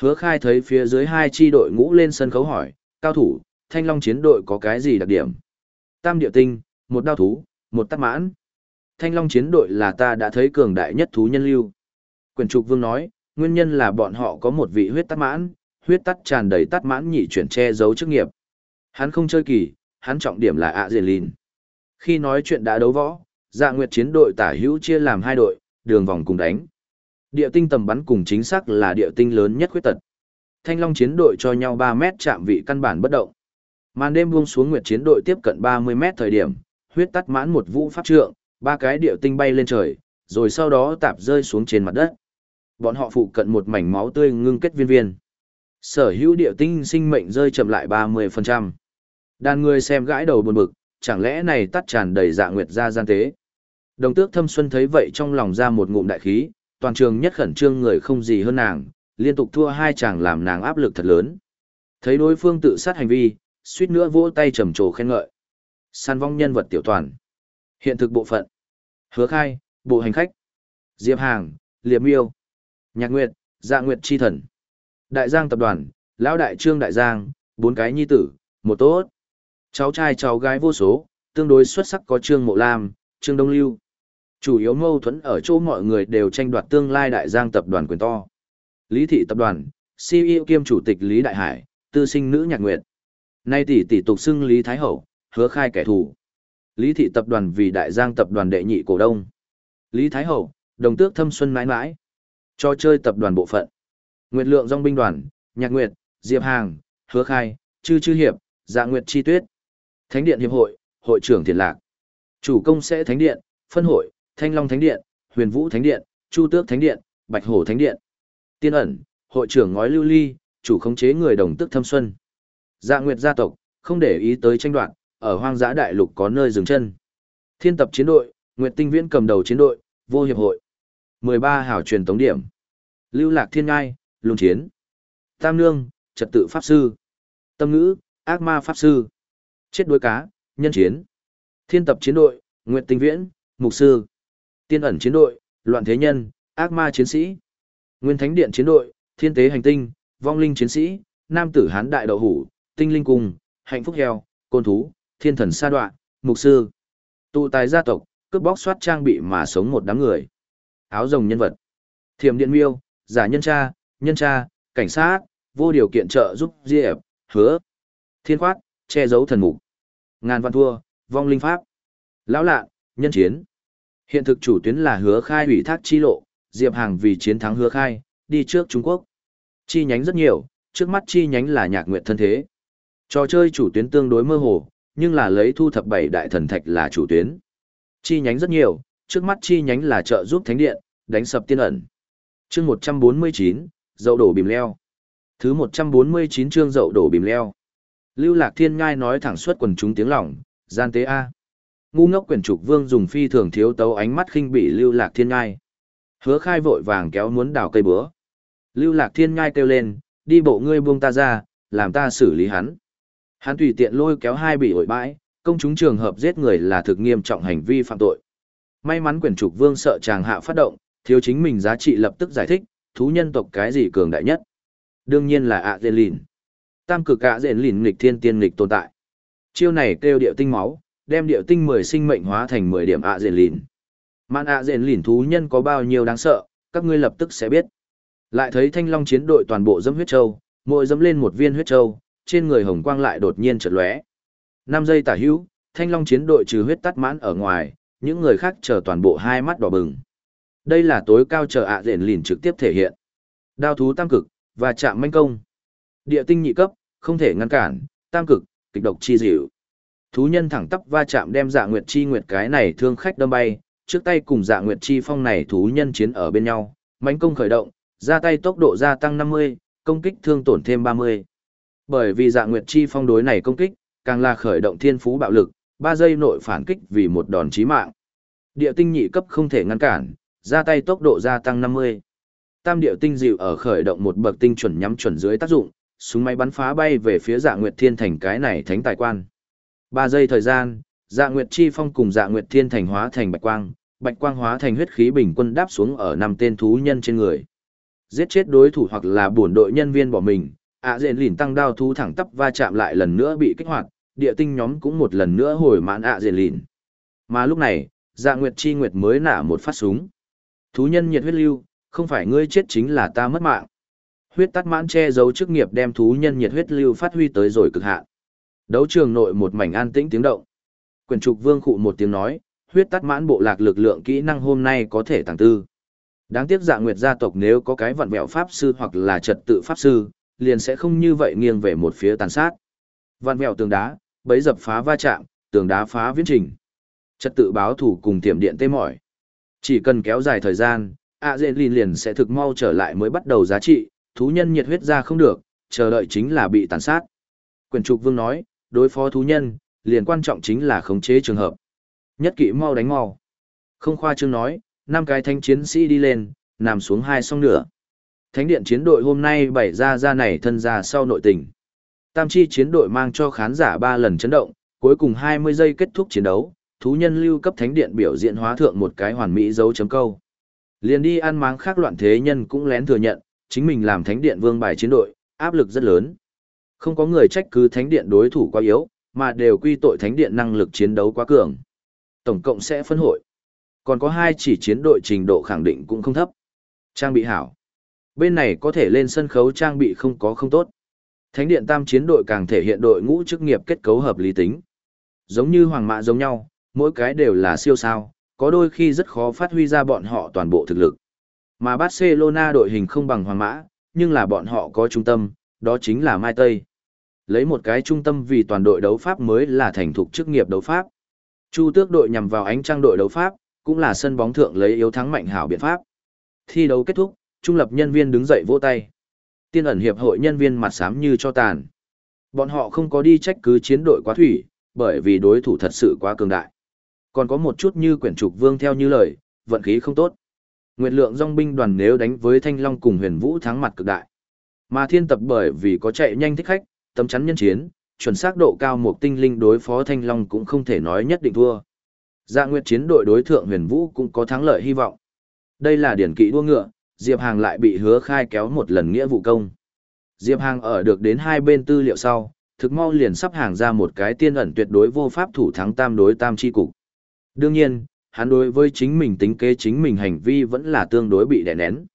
Hứa khai thấy phía dưới hai chi đội ngũ lên sân khấu hỏi, cao thủ, thanh long chiến đội có cái gì đặc điểm? Tam địa tinh, một đao thú, một tắt mãn. Thanh long chiến đội là ta đã thấy cường đại nhất thú nhân lưu. Quyền trục vương nói, nguyên nhân là bọn họ có một vị huyết tắt mãn, huyết tắt tràn đầy tắt mãn nhị chuyển che giấu chức nghiệp. Hắn không chơi kỳ, hắn trọng điểm là ạ diện lìn. Khi nói chuyện đã đấu võ, dạ nguyệt chiến đội tả hữu chia làm hai đội, đường vòng cùng đánh. Địa tinh tầm bắn cùng chính xác là địa tinh lớn nhất khuyết tật. Thanh Long chiến đội cho nhau 3 mét chạm vị căn bản bất động. Màn đêm buông xuống nguyệt chiến đội tiếp cận 30 mét thời điểm, huyết tắt mãn một vũ pháp trượng, ba cái địa tinh bay lên trời, rồi sau đó tạp rơi xuống trên mặt đất. Bọn họ phụ cận một mảnh máu tươi ngưng kết viên viên. Sở hữu địa tinh sinh mệnh rơi chậm lại 30%. Đàn người xem gãi đầu buồn bực, chẳng lẽ này tắt tràn đầy dạ nguyệt ra gian tế. Đồng tước thâm xuân thấy vậy trong lòng ra một ngụm đại khí, toàn trường nhất khẩn trương người không gì hơn nàng, liên tục thua hai chàng làm nàng áp lực thật lớn. Thấy đối phương tự sát hành vi, suýt nữa vỗ tay trầm trồ khen ngợi. săn vong nhân vật tiểu toàn. Hiện thực bộ phận. Hứa khai, bộ hành khách. Diệp Hàng, Liệp Miêu. Nhạc Nguyệt, Dạ Nguyệt Chi Thần. Đại Giang Tập đoàn, Lão Đại Trương Đại Giang, bốn cái nhi tử, một tốt. Cháu trai cháu gái vô số, tương đối xuất sắc có Trương Mộ Lam, Trương Đông Lưu. Chủ yếu mâu thuẫn ở chỗ mọi người đều tranh đoạt tương lai đại giang tập đoàn quyền to. Lý thị tập đoàn, CEO kiêm chủ tịch Lý Đại Hải, tư sinh nữ nhạc nguyệt. Nay tỷ tỷ tục xưng Lý Thái Hậu, hứa khai kẻ thù. Lý thị tập đoàn vì đại giang tập đoàn đệ nhị cổ đông. Lý Thái Hậu, đồng tước thâm xuân mãi mãi. Cho chơi tập đoàn bộ phận. Nguyệt lượng dòng binh đoàn, nhạc nguyệt, diệp hàng, hứa khai, chư chư hiệp, dạ nguyệt chi tuyết. Thánh điện hiệp hội, hội trưởng thiền lạc. Chủ công sẽ thánh điện, phân hội, Thanh Long Thánh Điện, Huyền Vũ Thánh Điện, Chu Tước Thánh Điện, Bạch Hổ Thánh Điện. Tiên ẩn, hội trưởng ngói lưu ly, chủ khống chế người đồng tức thâm xuân. Dạ Nguyệt gia tộc, không để ý tới tranh đoạt, ở hoang dã đại lục có nơi dừng chân. Thiên tập chiến đội, Nguyệt Tinh Viễn cầm đầu chiến đội, vô hiệp hội. 13 hảo truyền tống điểm. Lưu Lạc Thiên Ngai, Lùng Chiến. Tam Nương, Trật tự Pháp Sư. Tâm Ngữ, Ác Ma Pháp Sư. Chết đuối cá, Nhân Chiến. Thiên tập chiến đội, Nguyệt Tinh Viễn, Mục Sư. Tiên ẩn chiến đội, loạn thế nhân, ác ma chiến sĩ. Nguyên thánh điện chiến đội, thiên tế hành tinh, vong linh chiến sĩ, nam tử hán đại đậu hủ, tinh linh cung, hạnh phúc heo, côn thú, thiên thần sa đoạn, mục sư. Tụ tài gia tộc, cướp bóc soát trang bị mà sống một đám người. Áo rồng nhân vật. Thiểm điện miêu, giả nhân cha, nhân cha, cảnh sát, vô điều kiện trợ giúp diệp, hứa, thiên khoát, che giấu thần mục, ngàn văn thua, vong linh pháp, lão lạ, nhân chiến. Hiện thực chủ tuyến là hứa khai ủy thác chi lộ, Diệp Hàng vì chiến thắng hứa khai, đi trước Trung Quốc. Chi nhánh rất nhiều, trước mắt chi nhánh là nhạc nguyện thân thế. Trò chơi chủ tuyến tương đối mơ hồ, nhưng là lấy thu thập bảy đại thần thạch là chủ tuyến. Chi nhánh rất nhiều, trước mắt chi nhánh là trợ giúp thánh điện, đánh sập tiên ẩn. Chương 149, dậu đổ bìm leo. Thứ 149 chương dậu đổ bìm leo. Lưu Lạc Thiên Ngai nói thẳng suốt quần chúng tiếng lòng, gian tế A. Ngu ngốc quyển trục vương dùng phi thường thiếu tấu ánh mắt khinh bị Lưu Lạc Thiên Ngai. Hứa khai vội vàng kéo muốn đào cây bữa. Lưu Lạc Thiên Ngai kêu lên, đi bộ ngươi buông ta ra, làm ta xử lý hắn. Hắn tùy tiện lôi kéo hai bị ổi bãi, công chúng trường hợp giết người là thực nghiêm trọng hành vi phạm tội. May mắn quyển trục vương sợ chàng hạ phát động, thiếu chính mình giá trị lập tức giải thích, thú nhân tộc cái gì cường đại nhất. Đương nhiên là ạ dện lìn. Tam cực ạ dện lìn nghịch thiên tiên nghịch tồn tại. Chiêu này kêu điệu tinh máu, đem điệu tinh 10 sinh mệnh hóa thành 10 điểm ạ dện lìn. Mạn ạ dện lìn thú nhân có bao nhiêu đáng sợ, các ngươi lập tức sẽ biết. Lại thấy thanh long chiến đội toàn bộ dâm huyết châu, mỗi dâm lên một viên huyết châu, trên người hồng quang lại đột nhiên chợt lóe. 5 giây tả hữu, thanh long chiến đội trừ huyết tắt mãn ở ngoài, những người khác chờ toàn bộ hai mắt đỏ bừng. Đây là tối cao chờ ạ à lìn trực tiếp thể hiện. Đao thú tam cực, và chạm manh công. Địa tinh nhị cấp, không thể ngăn cản, tam cực, kịch độc chi dịu. Thú nhân thẳng tắp va chạm đem dạ nguyệt chi nguyệt cái này thương khách đâm bay, trước tay cùng dạ nguyệt chi phong này thú nhân chiến ở bên nhau, mánh công khởi động, ra tay tốc độ gia tăng 50, công kích thương tổn thêm 30. Bởi vì dạ nguyệt chi phong đối này công kích, càng là khởi động thiên phú bạo lực, 3 giây nội phản kích vì một đòn chí mạng. Địa tinh nhị cấp không thể ngăn cản, ra tay tốc độ gia tăng 50. Tam điệu tinh dịu ở khởi động một bậc tinh chuẩn nhắm chuẩn dưới tác dụng, súng máy bắn phá bay về phía Dạ Nguyệt Thiên Thành cái này thánh tài quan. Ba giây thời gian, Dạ Nguyệt Chi Phong cùng Dạ Nguyệt Thiên Thành hóa thành bạch quang, bạch quang hóa thành huyết khí bình quân đáp xuống ở năm tên thú nhân trên người. Giết chết đối thủ hoặc là bổn đội nhân viên bỏ mình, ạ à dện lìn tăng đao thú thẳng tắp va chạm lại lần nữa bị kích hoạt, địa tinh nhóm cũng một lần nữa hồi mãn ạ à dện lìn. Mà lúc này, Dạ Nguyệt Chi Nguyệt mới nả một phát súng. Thú nhân nhiệt huyết lưu, không phải ngươi chết chính là ta mất mạng. Huyết tắt mãn che giấu chức nghiệp đem thú nhân nhiệt huyết lưu phát huy tới rồi cực hạn. Đấu trường nội một mảnh an tĩnh tiếng động. Quyền trục vương khụ một tiếng nói, huyết tắt mãn bộ lạc lực lượng kỹ năng hôm nay có thể tăng tư. Đáng tiếc dạ nguyệt gia tộc nếu có cái vận vẹo pháp sư hoặc là trật tự pháp sư, liền sẽ không như vậy nghiêng về một phía tàn sát. Vạn vẹo tường đá, bấy dập phá va chạm, tường đá phá viễn trình. Trật tự báo thủ cùng tiệm điện tê mỏi. Chỉ cần kéo dài thời gian, ạ dện lìn liền sẽ thực mau trở lại mới bắt đầu giá trị, thú nhân nhiệt huyết ra không được, chờ đợi chính là bị tàn sát. Quyền trục vương nói, đối phó thú nhân, liền quan trọng chính là khống chế trường hợp. Nhất kỵ mau đánh mau. Không khoa trương nói, năm cái thánh chiến sĩ đi lên, nằm xuống hai song nửa. Thánh điện chiến đội hôm nay bày ra ra này thân ra sau nội tình. Tam chi chiến đội mang cho khán giả ba lần chấn động, cuối cùng 20 giây kết thúc chiến đấu, thú nhân lưu cấp thánh điện biểu diễn hóa thượng một cái hoàn mỹ dấu chấm câu. Liền đi ăn máng khác loạn thế nhân cũng lén thừa nhận, chính mình làm thánh điện vương bài chiến đội, áp lực rất lớn. Không có người trách cứ thánh điện đối thủ quá yếu, mà đều quy tội thánh điện năng lực chiến đấu quá cường. Tổng cộng sẽ phân hội. Còn có hai chỉ chiến đội trình độ khẳng định cũng không thấp. Trang bị hảo. Bên này có thể lên sân khấu trang bị không có không tốt. Thánh điện tam chiến đội càng thể hiện đội ngũ chức nghiệp kết cấu hợp lý tính. Giống như hoàng mã giống nhau, mỗi cái đều là siêu sao, có đôi khi rất khó phát huy ra bọn họ toàn bộ thực lực. Mà Barcelona đội hình không bằng Hoàng Mã, nhưng là bọn họ có trung tâm, đó chính là Mai Tây. Lấy một cái trung tâm vì toàn đội đấu pháp mới là thành thục chức nghiệp đấu pháp. Chu tước đội nhằm vào ánh trăng đội đấu pháp, cũng là sân bóng thượng lấy yếu thắng mạnh hảo biện pháp. Thi đấu kết thúc, trung lập nhân viên đứng dậy vỗ tay. Tiên ẩn hiệp hội nhân viên mặt xám như cho tàn. Bọn họ không có đi trách cứ chiến đội quá thủy, bởi vì đối thủ thật sự quá cường đại. Còn có một chút như quyển trục vương theo như lời, vận khí không tốt. Nguyệt lượng dòng binh đoàn nếu đánh với Thanh Long cùng huyền vũ thắng mặt cực đại. Mà thiên tập bởi vì có chạy nhanh thích khách, tấm chắn nhân chiến, chuẩn xác độ cao một tinh linh đối phó Thanh Long cũng không thể nói nhất định thua. Dạ Nguyệt chiến đội đối thượng huyền vũ cũng có thắng lợi hy vọng. Đây là điển kỵ đua ngựa, Diệp Hàng lại bị hứa khai kéo một lần nghĩa vụ công. Diệp Hàng ở được đến hai bên tư liệu sau, thực mau liền sắp hàng ra một cái tiên ẩn tuyệt đối vô pháp thủ thắng tam đối tam chi cục. Đương nhiên, hắn đối với chính mình tính kế chính mình hành vi vẫn là tương đối bị đè nén.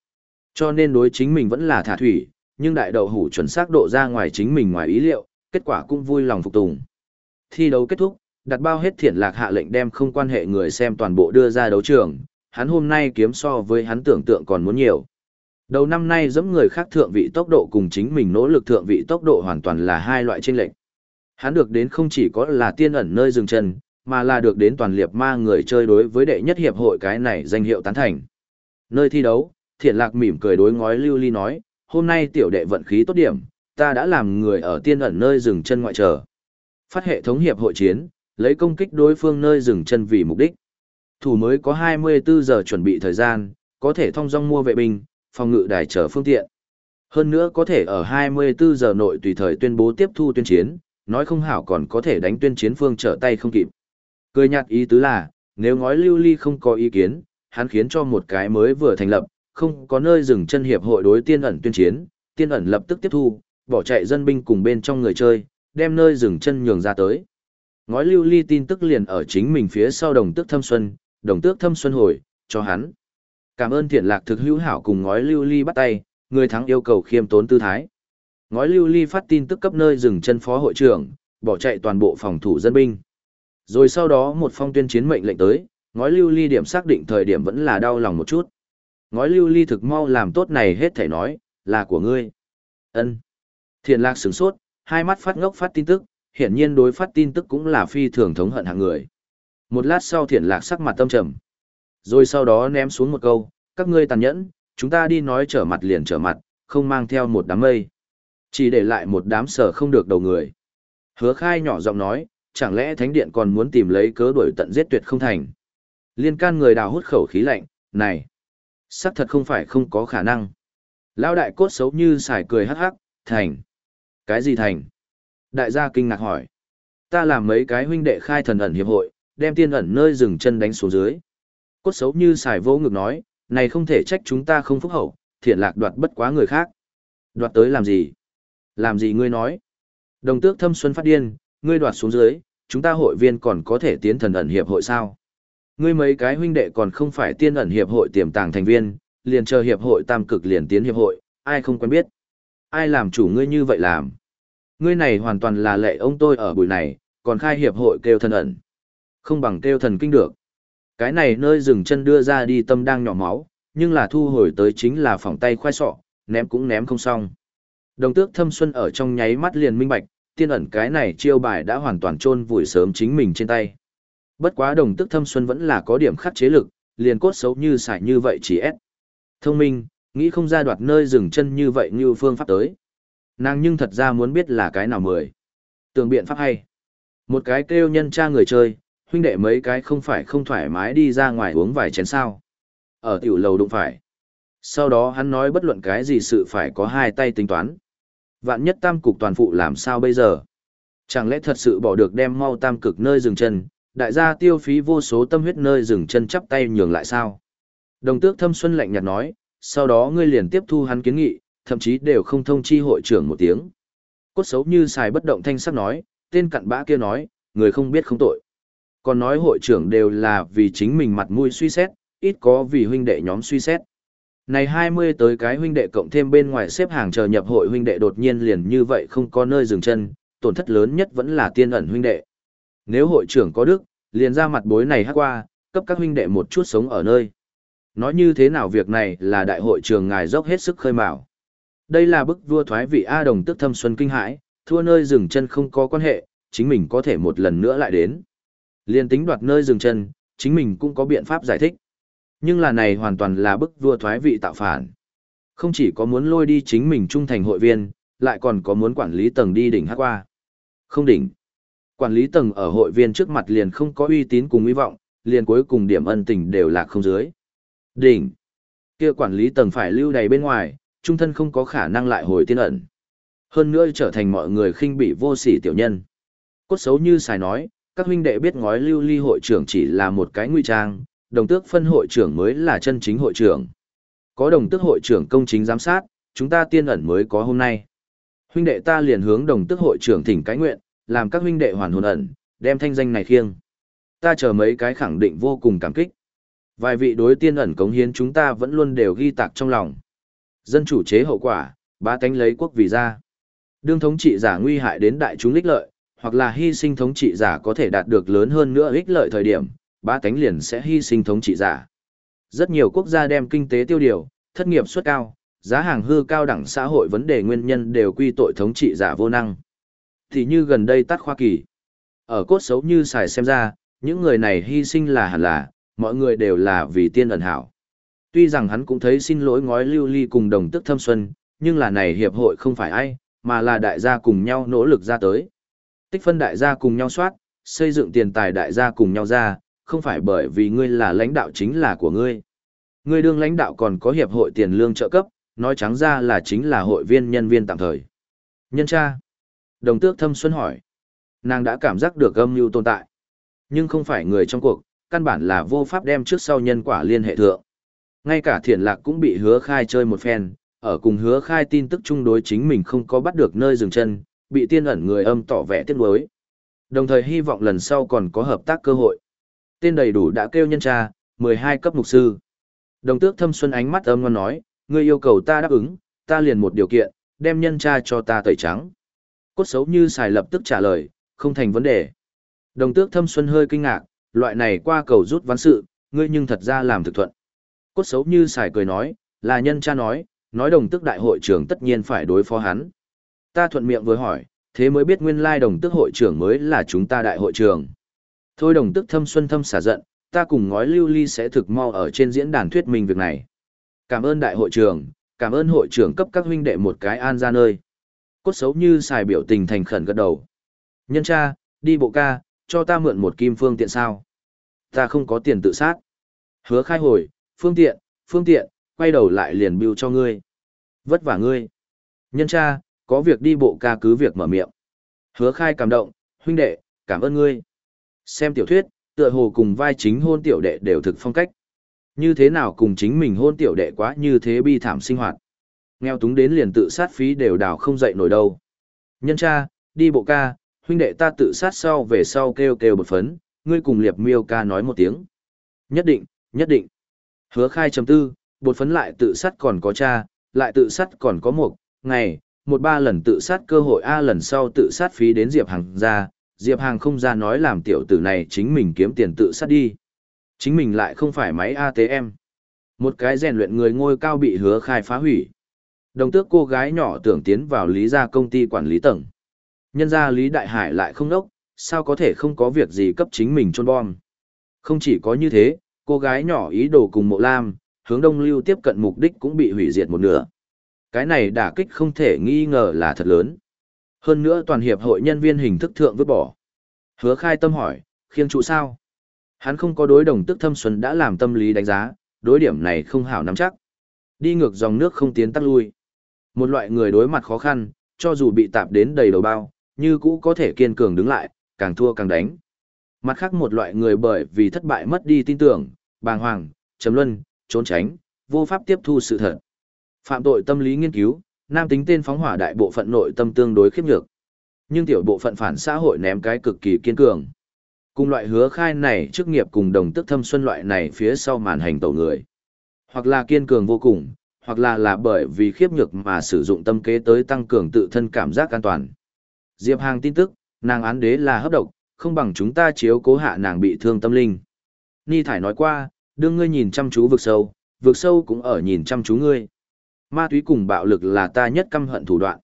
Cho nên đối chính mình vẫn là thả thủy, nhưng đại đậu hủ chuẩn xác độ ra ngoài chính mình ngoài ý liệu, kết quả cũng vui lòng phục tùng. Thi đấu kết thúc, đặt bao hết thiện lạc hạ lệnh đem không quan hệ người xem toàn bộ đưa ra đấu trường, hắn hôm nay kiếm so với hắn tưởng tượng còn muốn nhiều. Đầu năm nay giống người khác thượng vị tốc độ cùng chính mình nỗ lực thượng vị tốc độ hoàn toàn là hai loại chênh lệch. Hắn được đến không chỉ có là tiên ẩn nơi dừng chân, mà là được đến toàn liệp ma người chơi đối với đệ nhất hiệp hội cái này danh hiệu tán thành. Nơi thi đấu, thiện lạc mỉm cười đối ngói lưu ly nói, hôm nay tiểu đệ vận khí tốt điểm, ta đã làm người ở tiên ẩn nơi dừng chân ngoại trở. Phát hệ thống hiệp hội chiến, lấy công kích đối phương nơi dừng chân vì mục đích. Thủ mới có 24 giờ chuẩn bị thời gian, có thể thông dong mua vệ binh, phòng ngự đài trở phương tiện. Hơn nữa có thể ở 24 giờ nội tùy thời tuyên bố tiếp thu tuyên chiến, nói không hảo còn có thể đánh tuyên chiến phương trở tay không kịp. Cười nhạt ý tứ là, nếu ngói lưu ly không có ý kiến, hắn khiến cho một cái mới vừa thành lập, không có nơi dừng chân hiệp hội đối tiên ẩn tuyên chiến, tiên ẩn lập tức tiếp thu, bỏ chạy dân binh cùng bên trong người chơi, đem nơi dừng chân nhường ra tới. Ngói lưu ly tin tức liền ở chính mình phía sau đồng tước thâm xuân, đồng tước thâm xuân hồi, cho hắn. Cảm ơn thiện lạc thực hữu hảo cùng ngói lưu ly bắt tay, người thắng yêu cầu khiêm tốn tư thái. Ngói lưu ly phát tin tức cấp nơi dừng chân phó hội trưởng, bỏ chạy toàn bộ phòng thủ dân binh. Rồi sau đó một phong tuyên chiến mệnh lệnh tới, ngói lưu ly điểm xác định thời điểm vẫn là đau lòng một chút. Ngói lưu ly thực mau làm tốt này hết thể nói, là của ngươi. ân Thiện lạc sửng sốt, hai mắt phát ngốc phát tin tức, hiển nhiên đối phát tin tức cũng là phi thường thống hận hạng người. Một lát sau thiện lạc sắc mặt tâm trầm. Rồi sau đó ném xuống một câu, các ngươi tàn nhẫn, chúng ta đi nói trở mặt liền trở mặt, không mang theo một đám mây. Chỉ để lại một đám sở không được đầu người. Hứa khai nhỏ giọng nói, chẳng lẽ thánh điện còn muốn tìm lấy cớ đuổi tận giết tuyệt không thành. Liên can người đào hút khẩu khí lạnh, này, xác thật không phải không có khả năng. Lão đại cốt xấu như xài cười hắc hắc, thành. Cái gì thành? Đại gia kinh ngạc hỏi. Ta làm mấy cái huynh đệ khai thần ẩn hiệp hội, đem tiên ẩn nơi dừng chân đánh xuống dưới. Cốt xấu như xài vô ngực nói, này không thể trách chúng ta không phúc hậu, thiện lạc đoạt bất quá người khác. Đoạt tới làm gì? Làm gì ngươi nói? Đồng tước thâm xuân phát điên, ngươi đoạt xuống dưới, chúng ta hội viên còn có thể tiến thần ẩn hiệp hội sao? Ngươi mấy cái huynh đệ còn không phải tiên ẩn hiệp hội tiềm tàng thành viên, liền chờ hiệp hội tam cực liền tiến hiệp hội, ai không quen biết? Ai làm chủ ngươi như vậy làm? Ngươi này hoàn toàn là lệ ông tôi ở buổi này, còn khai hiệp hội kêu thần ẩn. Không bằng kêu thần kinh được. Cái này nơi dừng chân đưa ra đi tâm đang nhỏ máu, nhưng là thu hồi tới chính là phòng tay khoai sọ, ném cũng ném không xong. Đồng tước thâm xuân ở trong nháy mắt liền minh bạch, tiên ẩn cái này chiêu bài đã hoàn toàn chôn vùi sớm chính mình trên tay. Bất quá đồng tức thâm xuân vẫn là có điểm khắc chế lực, liền cốt xấu như xài như vậy chỉ ép. Thông minh, nghĩ không ra đoạt nơi dừng chân như vậy như phương pháp tới. Nàng nhưng thật ra muốn biết là cái nào mười. Tường biện pháp hay. Một cái kêu nhân cha người chơi, huynh đệ mấy cái không phải không thoải mái đi ra ngoài uống vài chén sao. Ở tiểu lầu đụng phải. Sau đó hắn nói bất luận cái gì sự phải có hai tay tính toán. Vạn nhất tam cục toàn phụ làm sao bây giờ? Chẳng lẽ thật sự bỏ được đem mau tam cực nơi dừng chân, đại gia tiêu phí vô số tâm huyết nơi dừng chân chắp tay nhường lại sao? Đồng tước thâm xuân lạnh nhạt nói, sau đó ngươi liền tiếp thu hắn kiến nghị, thậm chí đều không thông chi hội trưởng một tiếng. Cốt xấu như xài bất động thanh sắc nói, tên cặn bã kia nói, người không biết không tội. Còn nói hội trưởng đều là vì chính mình mặt mũi suy xét, ít có vì huynh đệ nhóm suy xét. Này 20 tới cái huynh đệ cộng thêm bên ngoài xếp hàng chờ nhập hội huynh đệ đột nhiên liền như vậy không có nơi dừng chân, tổn thất lớn nhất vẫn là tiên ẩn huynh đệ. Nếu hội trưởng có đức, liền ra mặt bối này hát qua, cấp các huynh đệ một chút sống ở nơi. Nói như thế nào việc này là đại hội trường ngài dốc hết sức khơi mào. Đây là bức vua thoái vị A đồng tức thâm xuân kinh hãi, thua nơi dừng chân không có quan hệ, chính mình có thể một lần nữa lại đến. Liên tính đoạt nơi dừng chân, chính mình cũng có biện pháp giải thích. Nhưng là này hoàn toàn là bức vua thoái vị tạo phản. Không chỉ có muốn lôi đi chính mình trung thành hội viên, lại còn có muốn quản lý tầng đi đỉnh hát qua. Không đỉnh. Quản lý tầng ở hội viên trước mặt liền không có uy tín cùng hy vọng, liền cuối cùng điểm ân tình đều là không dưới. Đỉnh. kia quản lý tầng phải lưu đầy bên ngoài, trung thân không có khả năng lại hồi tiên ẩn. Hơn nữa trở thành mọi người khinh bị vô sỉ tiểu nhân. Cốt xấu như xài nói, các huynh đệ biết ngói lưu ly hội trưởng chỉ là một cái nguy trang, đồng tước phân hội trưởng mới là chân chính hội trưởng. Có đồng tước hội trưởng công chính giám sát, chúng ta tiên ẩn mới có hôm nay. Huynh đệ ta liền hướng đồng tước hội trưởng thỉnh cái nguyện, làm các huynh đệ hoàn hồn ẩn, đem thanh danh này khiêng. Ta chờ mấy cái khẳng định vô cùng cảm kích. Vài vị đối tiên ẩn cống hiến chúng ta vẫn luôn đều ghi tạc trong lòng. Dân chủ chế hậu quả, Ba tánh lấy quốc vì gia. Đương thống trị giả nguy hại đến đại chúng ích lợi, hoặc là hy sinh thống trị giả có thể đạt được lớn hơn nữa ích lợi thời điểm, ba tánh liền sẽ hy sinh thống trị giả. Rất nhiều quốc gia đem kinh tế tiêu điều, thất nghiệp suất cao, giá hàng hư cao đẳng xã hội vấn đề nguyên nhân đều quy tội thống trị giả vô năng. Thì như gần đây tắt khoa kỳ. Ở cốt xấu như xài xem ra, những người này hy sinh là hẳn là, mọi người đều là vì tiên ẩn hảo. Tuy rằng hắn cũng thấy xin lỗi ngói lưu ly cùng đồng tức thâm xuân, nhưng là này hiệp hội không phải ai, mà là đại gia cùng nhau nỗ lực ra tới. Tích phân đại gia cùng nhau soát, xây dựng tiền tài đại gia cùng nhau ra, không phải bởi vì ngươi là lãnh đạo chính là của ngươi. Ngươi đương lãnh đạo còn có hiệp hội tiền lương trợ cấp, nói trắng ra là chính là hội viên nhân viên tạm thời. Nhân tra Đồng tước thâm xuân hỏi. Nàng đã cảm giác được âm mưu tồn tại. Nhưng không phải người trong cuộc, căn bản là vô pháp đem trước sau nhân quả liên hệ thượng. Ngay cả thiện lạc cũng bị hứa khai chơi một phen, ở cùng hứa khai tin tức chung đối chính mình không có bắt được nơi dừng chân, bị tiên ẩn người âm tỏ vẻ tiếc nuối. Đồng thời hy vọng lần sau còn có hợp tác cơ hội. Tên đầy đủ đã kêu nhân tra, 12 cấp mục sư. Đồng tước thâm xuân ánh mắt âm ngon nói, ngươi yêu cầu ta đáp ứng, ta liền một điều kiện, đem nhân tra cho ta tẩy trắng. Cốt xấu như xài lập tức trả lời, không thành vấn đề. Đồng tước thâm xuân hơi kinh ngạc, loại này qua cầu rút ván sự, ngươi nhưng thật ra làm thực thuận. Cốt xấu như xài cười nói, là nhân cha nói, nói đồng tước đại hội trưởng tất nhiên phải đối phó hắn. Ta thuận miệng vừa hỏi, thế mới biết nguyên lai đồng tước hội trưởng mới là chúng ta đại hội trưởng. Thôi đồng tước thâm xuân thâm xả giận, ta cùng ngói lưu ly sẽ thực mau ở trên diễn đàn thuyết minh việc này. Cảm ơn đại hội trưởng, cảm ơn hội trưởng cấp các huynh đệ một cái an ra nơi. Cốt xấu như xài biểu tình thành khẩn gật đầu. Nhân cha, đi bộ ca, cho ta mượn một kim phương tiện sao? Ta không có tiền tự sát. Hứa khai hồi, phương tiện, phương tiện, quay đầu lại liền bưu cho ngươi. Vất vả ngươi. Nhân cha, có việc đi bộ ca cứ việc mở miệng. Hứa khai cảm động, huynh đệ, cảm ơn ngươi. Xem tiểu thuyết, tựa hồ cùng vai chính hôn tiểu đệ đều thực phong cách. Như thế nào cùng chính mình hôn tiểu đệ quá như thế bi thảm sinh hoạt. Nghèo túng đến liền tự sát phí đều đào không dậy nổi đâu. Nhân cha, đi bộ ca, huynh đệ ta tự sát sau về sau kêu kêu bột phấn, ngươi cùng liệp miêu ca nói một tiếng. Nhất định, nhất định. Hứa khai chấm tư, bột phấn lại tự sát còn có cha, lại tự sát còn có một, ngày, một ba lần tự sát cơ hội A lần sau tự sát phí đến Diệp Hàng ra, Diệp Hàng không ra nói làm tiểu tử này chính mình kiếm tiền tự sát đi. Chính mình lại không phải máy ATM. Một cái rèn luyện người ngôi cao bị hứa khai phá hủy. Đồng tước cô gái nhỏ tưởng tiến vào lý gia công ty quản lý tầng. Nhân ra Lý Đại Hải lại không đốc, sao có thể không có việc gì cấp chính mình trôn bom. Không chỉ có như thế, cô gái nhỏ ý đồ cùng mộ lam, hướng đông lưu tiếp cận mục đích cũng bị hủy diệt một nửa. Cái này đả kích không thể nghi ngờ là thật lớn. Hơn nữa toàn hiệp hội nhân viên hình thức thượng vứt bỏ. Hứa khai tâm hỏi, khiêng trụ sao? Hắn không có đối đồng tức thâm xuân đã làm tâm lý đánh giá, đối điểm này không hảo nắm chắc. Đi ngược dòng nước không tiến tắt lui. Một loại người đối mặt khó khăn, cho dù bị tạp đến đầy đầu bao, như cũ có thể kiên cường đứng lại, càng thua càng đánh. Mặt khác một loại người bởi vì thất bại mất đi tin tưởng, bàng hoàng, chấm luân, trốn tránh, vô pháp tiếp thu sự thật. Phạm tội tâm lý nghiên cứu, nam tính tên phóng hỏa đại bộ phận nội tâm tương đối khiếp nhược. Nhưng tiểu bộ phận phản xã hội ném cái cực kỳ kiên cường. Cùng loại hứa khai này chức nghiệp cùng đồng tức thâm xuân loại này phía sau màn hành tổ người. Hoặc là kiên cường vô cùng, hoặc là là bởi vì khiếp nhược mà sử dụng tâm kế tới tăng cường tự thân cảm giác an toàn. Diệp Hàng tin tức, nàng án đế là hấp độc, không bằng chúng ta chiếu cố hạ nàng bị thương tâm linh. Ni Thải nói qua, đương ngươi nhìn chăm chú vực sâu, vực sâu cũng ở nhìn chăm chú ngươi. Ma túy cùng bạo lực là ta nhất căm hận thủ đoạn.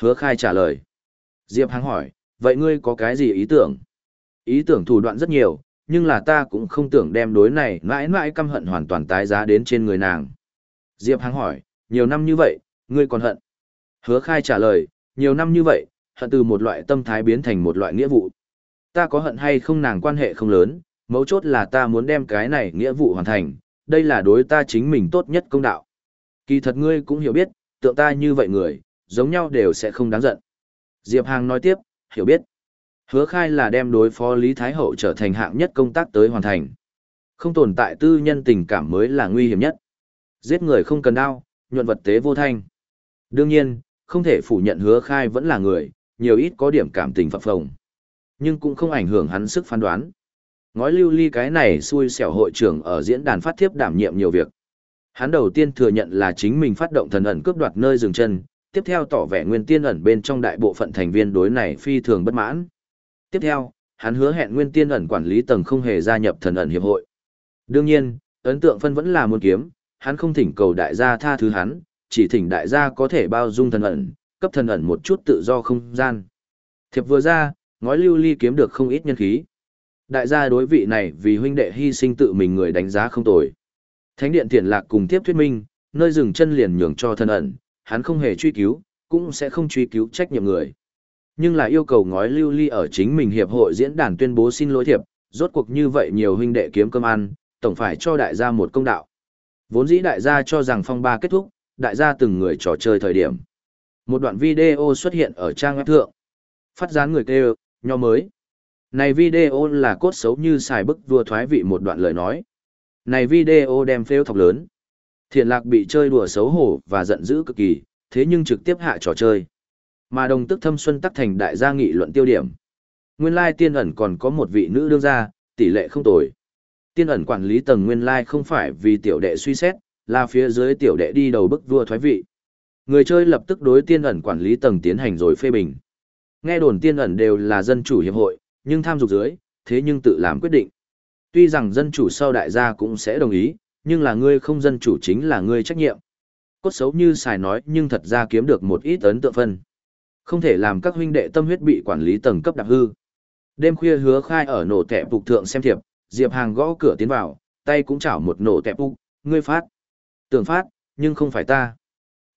Hứa khai trả lời. Diệp Hàng hỏi, vậy ngươi có cái gì ý tưởng? Ý tưởng thủ đoạn rất nhiều, nhưng là ta cũng không tưởng đem đối này mãi mãi căm hận hoàn toàn tái giá đến trên người nàng. Diệp Hàng hỏi, nhiều năm như vậy, ngươi còn hận? Hứa khai trả lời, nhiều năm như vậy, hận từ một loại tâm thái biến thành một loại nghĩa vụ. Ta có hận hay không nàng quan hệ không lớn, mấu chốt là ta muốn đem cái này nghĩa vụ hoàn thành, đây là đối ta chính mình tốt nhất công đạo. Kỳ thật ngươi cũng hiểu biết, tượng ta như vậy người, giống nhau đều sẽ không đáng giận. Diệp Hàng nói tiếp, hiểu biết. Hứa khai là đem đối phó Lý Thái Hậu trở thành hạng nhất công tác tới hoàn thành. Không tồn tại tư nhân tình cảm mới là nguy hiểm nhất. Giết người không cần đao, nhuận vật tế vô thanh. Đương nhiên, không thể phủ nhận hứa khai vẫn là người, nhiều ít có điểm cảm tình phập phồng. Nhưng cũng không ảnh hưởng hắn sức phán đoán. Ngói lưu ly cái này xui xẻo hội trưởng ở diễn đàn phát thiếp đảm nhiệm nhiều việc. Hắn đầu tiên thừa nhận là chính mình phát động thần ẩn cướp đoạt nơi dừng chân, tiếp theo tỏ vẻ nguyên tiên ẩn bên trong đại bộ phận thành viên đối này phi thường bất mãn. Tiếp theo, hắn hứa hẹn nguyên tiên ẩn quản lý tầng không hề gia nhập thần ẩn hiệp hội. Đương nhiên, ấn tượng phân vẫn là muốn kiếm, hắn không thỉnh cầu đại gia tha thứ hắn, chỉ thỉnh đại gia có thể bao dung thần ẩn, cấp thần ẩn một chút tự do không gian. Thiệp vừa ra, ngói lưu ly kiếm được không ít nhân khí. Đại gia đối vị này vì huynh đệ hy sinh tự mình người đánh giá không tồi. Thánh điện tiền lạc cùng tiếp thuyết minh, nơi dừng chân liền nhường cho thần ẩn, hắn không hề truy cứu, cũng sẽ không truy cứu trách nhiệm người. Nhưng là yêu cầu ngói lưu ly ở chính mình hiệp hội diễn đàn tuyên bố xin lỗi thiệp, rốt cuộc như vậy nhiều huynh đệ kiếm cơm ăn, tổng phải cho đại gia một công đạo. Vốn dĩ đại gia cho rằng phong ba kết thúc, đại gia từng người trò chơi thời điểm. Một đoạn video xuất hiện ở trang web thượng. Phát gián người kêu, nho mới. Này video là cốt xấu như xài bức vua thoái vị một đoạn lời nói. Này video đem phêu thọc lớn. Thiện lạc bị chơi đùa xấu hổ và giận dữ cực kỳ, thế nhưng trực tiếp hạ trò chơi. Mà đồng tức thâm xuân tắc thành đại gia nghị luận tiêu điểm. Nguyên lai tiên ẩn còn có một vị nữ đương gia, tỷ lệ không tồi. Tiên ẩn quản lý tầng nguyên lai không phải vì tiểu đệ suy xét, là phía dưới tiểu đệ đi đầu bức vua thoái vị. Người chơi lập tức đối tiên ẩn quản lý tầng tiến hành rồi phê bình. Nghe đồn tiên ẩn đều là dân chủ hiệp hội, nhưng tham dục dưới, thế nhưng tự làm quyết định. Tuy rằng dân chủ sau đại gia cũng sẽ đồng ý, nhưng là ngươi không dân chủ chính là ngươi trách nhiệm. Cốt xấu như xài nói nhưng thật ra kiếm được một ít ấn tượng phân. Không thể làm các huynh đệ tâm huyết bị quản lý tầng cấp đạp hư. Đêm khuya hứa khai ở nổ tẻ phục thượng xem thiệp, Diệp Hàng gõ cửa tiến vào, tay cũng chảo một nổ tẹp úc, ngươi phát. Tưởng phát, nhưng không phải ta.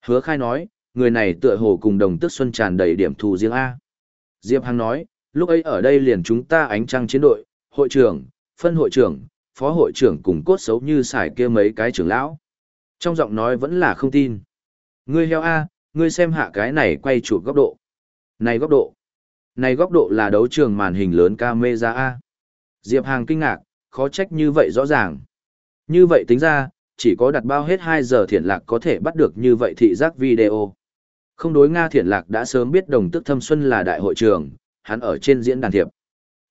Hứa khai nói, người này tựa hồ cùng đồng tức xuân tràn đầy điểm thù riêng A. Diệp Hàng nói, lúc ấy ở đây liền chúng ta ánh trăng chiến đội, hội trưởng, phân hội trưởng, phó hội trưởng cùng cốt xấu như xài kia mấy cái trưởng lão. Trong giọng nói vẫn là không tin. Ngươi heo A, ngươi xem hạ cái này quay chụp góc độ. Này góc độ. Này góc độ là đấu trường màn hình lớn camera A. Diệp Hàng kinh ngạc, khó trách như vậy rõ ràng. Như vậy tính ra, chỉ có đặt bao hết 2 giờ Thiển lạc có thể bắt được như vậy thị giác video. Không đối Nga Thiển lạc đã sớm biết đồng tức thâm xuân là đại hội trường, hắn ở trên diễn đàn thiệp.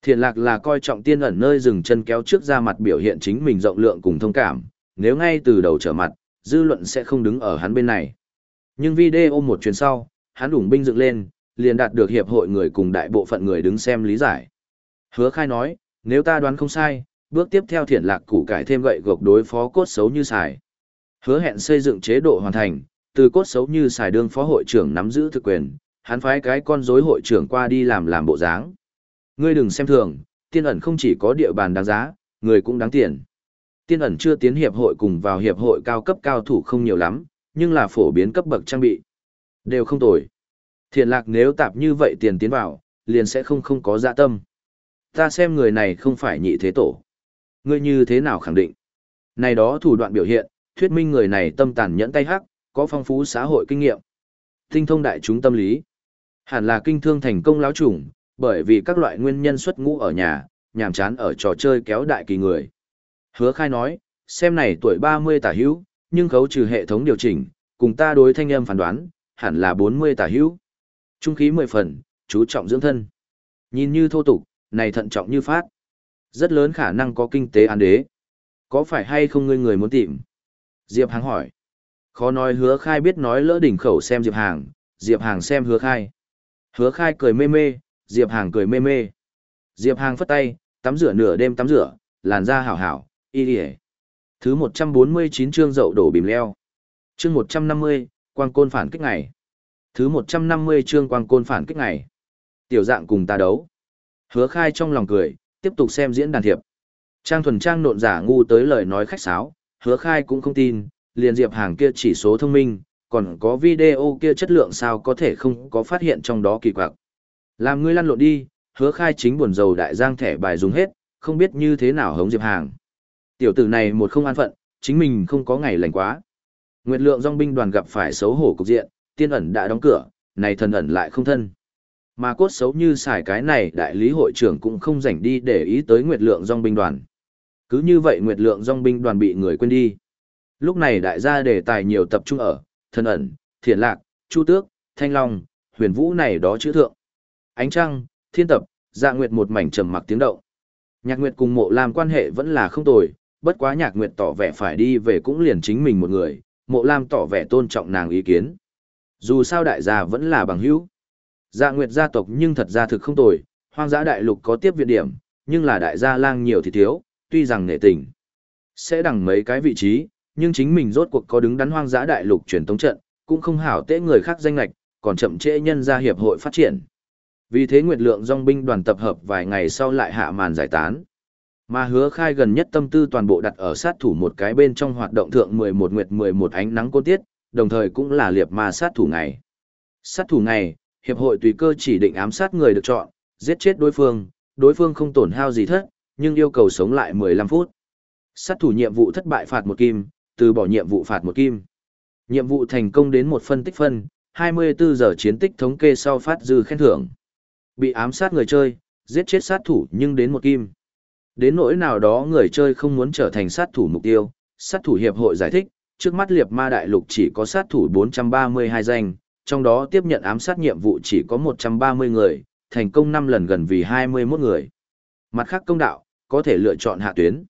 Thiển lạc là coi trọng tiên ẩn nơi dừng chân kéo trước ra mặt biểu hiện chính mình rộng lượng cùng thông cảm, nếu ngay từ đầu trở mặt, dư luận sẽ không đứng ở hắn bên này. Nhưng video một chuyến sau, hắn đủng binh dựng lên, liền đạt được hiệp hội người cùng đại bộ phận người đứng xem lý giải. Hứa khai nói, nếu ta đoán không sai, bước tiếp theo thiện lạc củ cải thêm gậy gộc đối phó cốt xấu như xài. Hứa hẹn xây dựng chế độ hoàn thành, từ cốt xấu như xài đương phó hội trưởng nắm giữ thực quyền, hắn phái cái con rối hội trưởng qua đi làm làm bộ dáng. Ngươi đừng xem thường, tiên ẩn không chỉ có địa bàn đáng giá, người cũng đáng tiền. Tiên ẩn chưa tiến hiệp hội cùng vào hiệp hội cao cấp cao thủ không nhiều lắm, nhưng là phổ biến cấp bậc trang bị. Đều không tồi. Thiện lạc nếu tạp như vậy tiền tiến vào, liền sẽ không không có dạ tâm. Ta xem người này không phải nhị thế tổ. Ngươi như thế nào khẳng định? Này đó thủ đoạn biểu hiện, thuyết minh người này tâm tàn nhẫn tay hắc, có phong phú xã hội kinh nghiệm. Tinh thông đại chúng tâm lý. Hẳn là kinh thương thành công lão chủng, bởi vì các loại nguyên nhân xuất ngũ ở nhà, nhàm chán ở trò chơi kéo đại kỳ người. Hứa khai nói, xem này tuổi 30 tả hữu, nhưng khấu trừ hệ thống điều chỉnh, cùng ta đối thanh âm phán đoán, hẳn là 40 tả hữu. Trung khí 10 phần, chú trọng dưỡng thân. Nhìn như thô tục, này thận trọng như phát. Rất lớn khả năng có kinh tế an đế. Có phải hay không ngươi người muốn tìm? Diệp Hàng hỏi. Khó nói hứa khai biết nói lỡ đỉnh khẩu xem Diệp Hàng, Diệp Hàng xem hứa khai. Hứa khai cười mê mê, Diệp Hàng cười mê mê. Diệp Hàng phất tay, tắm rửa nửa đêm tắm rửa, làn da hảo hảo, y đi Thứ 149 chương dậu đổ bìm leo. Chương 150, quang côn phản kích ngày. Thứ 150 chương quang côn phản kích ngày. Tiểu dạng cùng ta đấu. Hứa khai trong lòng cười, tiếp tục xem diễn đàn thiệp. Trang thuần trang nộn giả ngu tới lời nói khách sáo, hứa khai cũng không tin, liền diệp hàng kia chỉ số thông minh, còn có video kia chất lượng sao có thể không có phát hiện trong đó kỳ quặc. Làm ngươi lăn lộn đi, hứa khai chính buồn dầu đại giang thẻ bài dùng hết, không biết như thế nào hống diệp hàng. Tiểu tử này một không an phận, chính mình không có ngày lành quá. Nguyệt lượng dòng binh đoàn gặp phải xấu hổ cục diện, tiên ẩn đã đóng cửa, này thần ẩn lại không thân. Mà cốt xấu như xài cái này đại lý hội trưởng cũng không rảnh đi để ý tới Nguyệt lượng dòng binh đoàn. Cứ như vậy Nguyệt lượng dòng binh đoàn bị người quên đi. Lúc này đại gia đề tài nhiều tập trung ở, thần ẩn, thiền lạc, chu tước, thanh long, huyền vũ này đó chữ thượng. Ánh trăng, thiên tập, dạ nguyệt một mảnh trầm mặc tiếng động. Nhạc nguyệt cùng mộ lam quan hệ vẫn là không tồi, bất quá nhạc nguyệt tỏ vẻ phải đi về cũng liền chính mình một người, mộ lam tỏ vẻ tôn trọng nàng ý kiến. Dù sao đại gia vẫn là bằng hữu. Dạ nguyệt gia tộc nhưng thật ra thực không tồi, hoang dã đại lục có tiếp viện điểm, nhưng là đại gia lang nhiều thì thiếu, tuy rằng nệ tình. Sẽ đằng mấy cái vị trí, nhưng chính mình rốt cuộc có đứng đắn hoang dã đại lục truyền tống trận, cũng không hảo tế người khác danh lạch, còn chậm trễ nhân gia hiệp hội phát triển. Vì thế Nguyệt Lượng dòng binh đoàn tập hợp vài ngày sau lại hạ màn giải tán. Mà hứa khai gần nhất tâm tư toàn bộ đặt ở sát thủ một cái bên trong hoạt động thượng 11 nguyệt 11 ánh nắng côn tiết, đồng thời cũng là liệp ma sát thủ ngày. Sát thủ ngày, hiệp hội tùy cơ chỉ định ám sát người được chọn, giết chết đối phương, đối phương không tổn hao gì thất, nhưng yêu cầu sống lại 15 phút. Sát thủ nhiệm vụ thất bại phạt một kim, từ bỏ nhiệm vụ phạt một kim. Nhiệm vụ thành công đến một phân tích phân, 24 giờ chiến tích thống kê sau phát dư khen thưởng. Bị ám sát người chơi, giết chết sát thủ nhưng đến một kim. Đến nỗi nào đó người chơi không muốn trở thành sát thủ mục tiêu, sát thủ hiệp hội giải thích, trước mắt liệt ma đại lục chỉ có sát thủ 432 danh, trong đó tiếp nhận ám sát nhiệm vụ chỉ có 130 người, thành công 5 lần gần vì 21 người. Mặt khác công đạo, có thể lựa chọn hạ tuyến.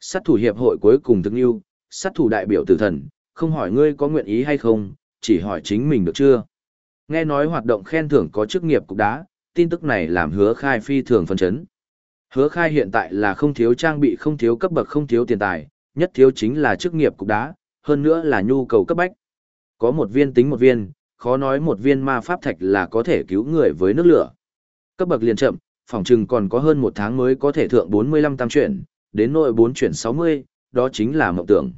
Sát thủ hiệp hội cuối cùng thực yêu, sát thủ đại biểu tử thần, không hỏi ngươi có nguyện ý hay không, chỉ hỏi chính mình được chưa. Nghe nói hoạt động khen thưởng có chức nghiệp cục đá, tin tức này làm hứa khai phi thường phân chấn. Hứa khai hiện tại là không thiếu trang bị không thiếu cấp bậc không thiếu tiền tài, nhất thiếu chính là chức nghiệp cục đá, hơn nữa là nhu cầu cấp bách. Có một viên tính một viên, khó nói một viên ma pháp thạch là có thể cứu người với nước lửa. Cấp bậc liền chậm, phòng trừng còn có hơn một tháng mới có thể thượng 45 tam chuyển, đến nội 4 chuyển 60, đó chính là mộng tưởng.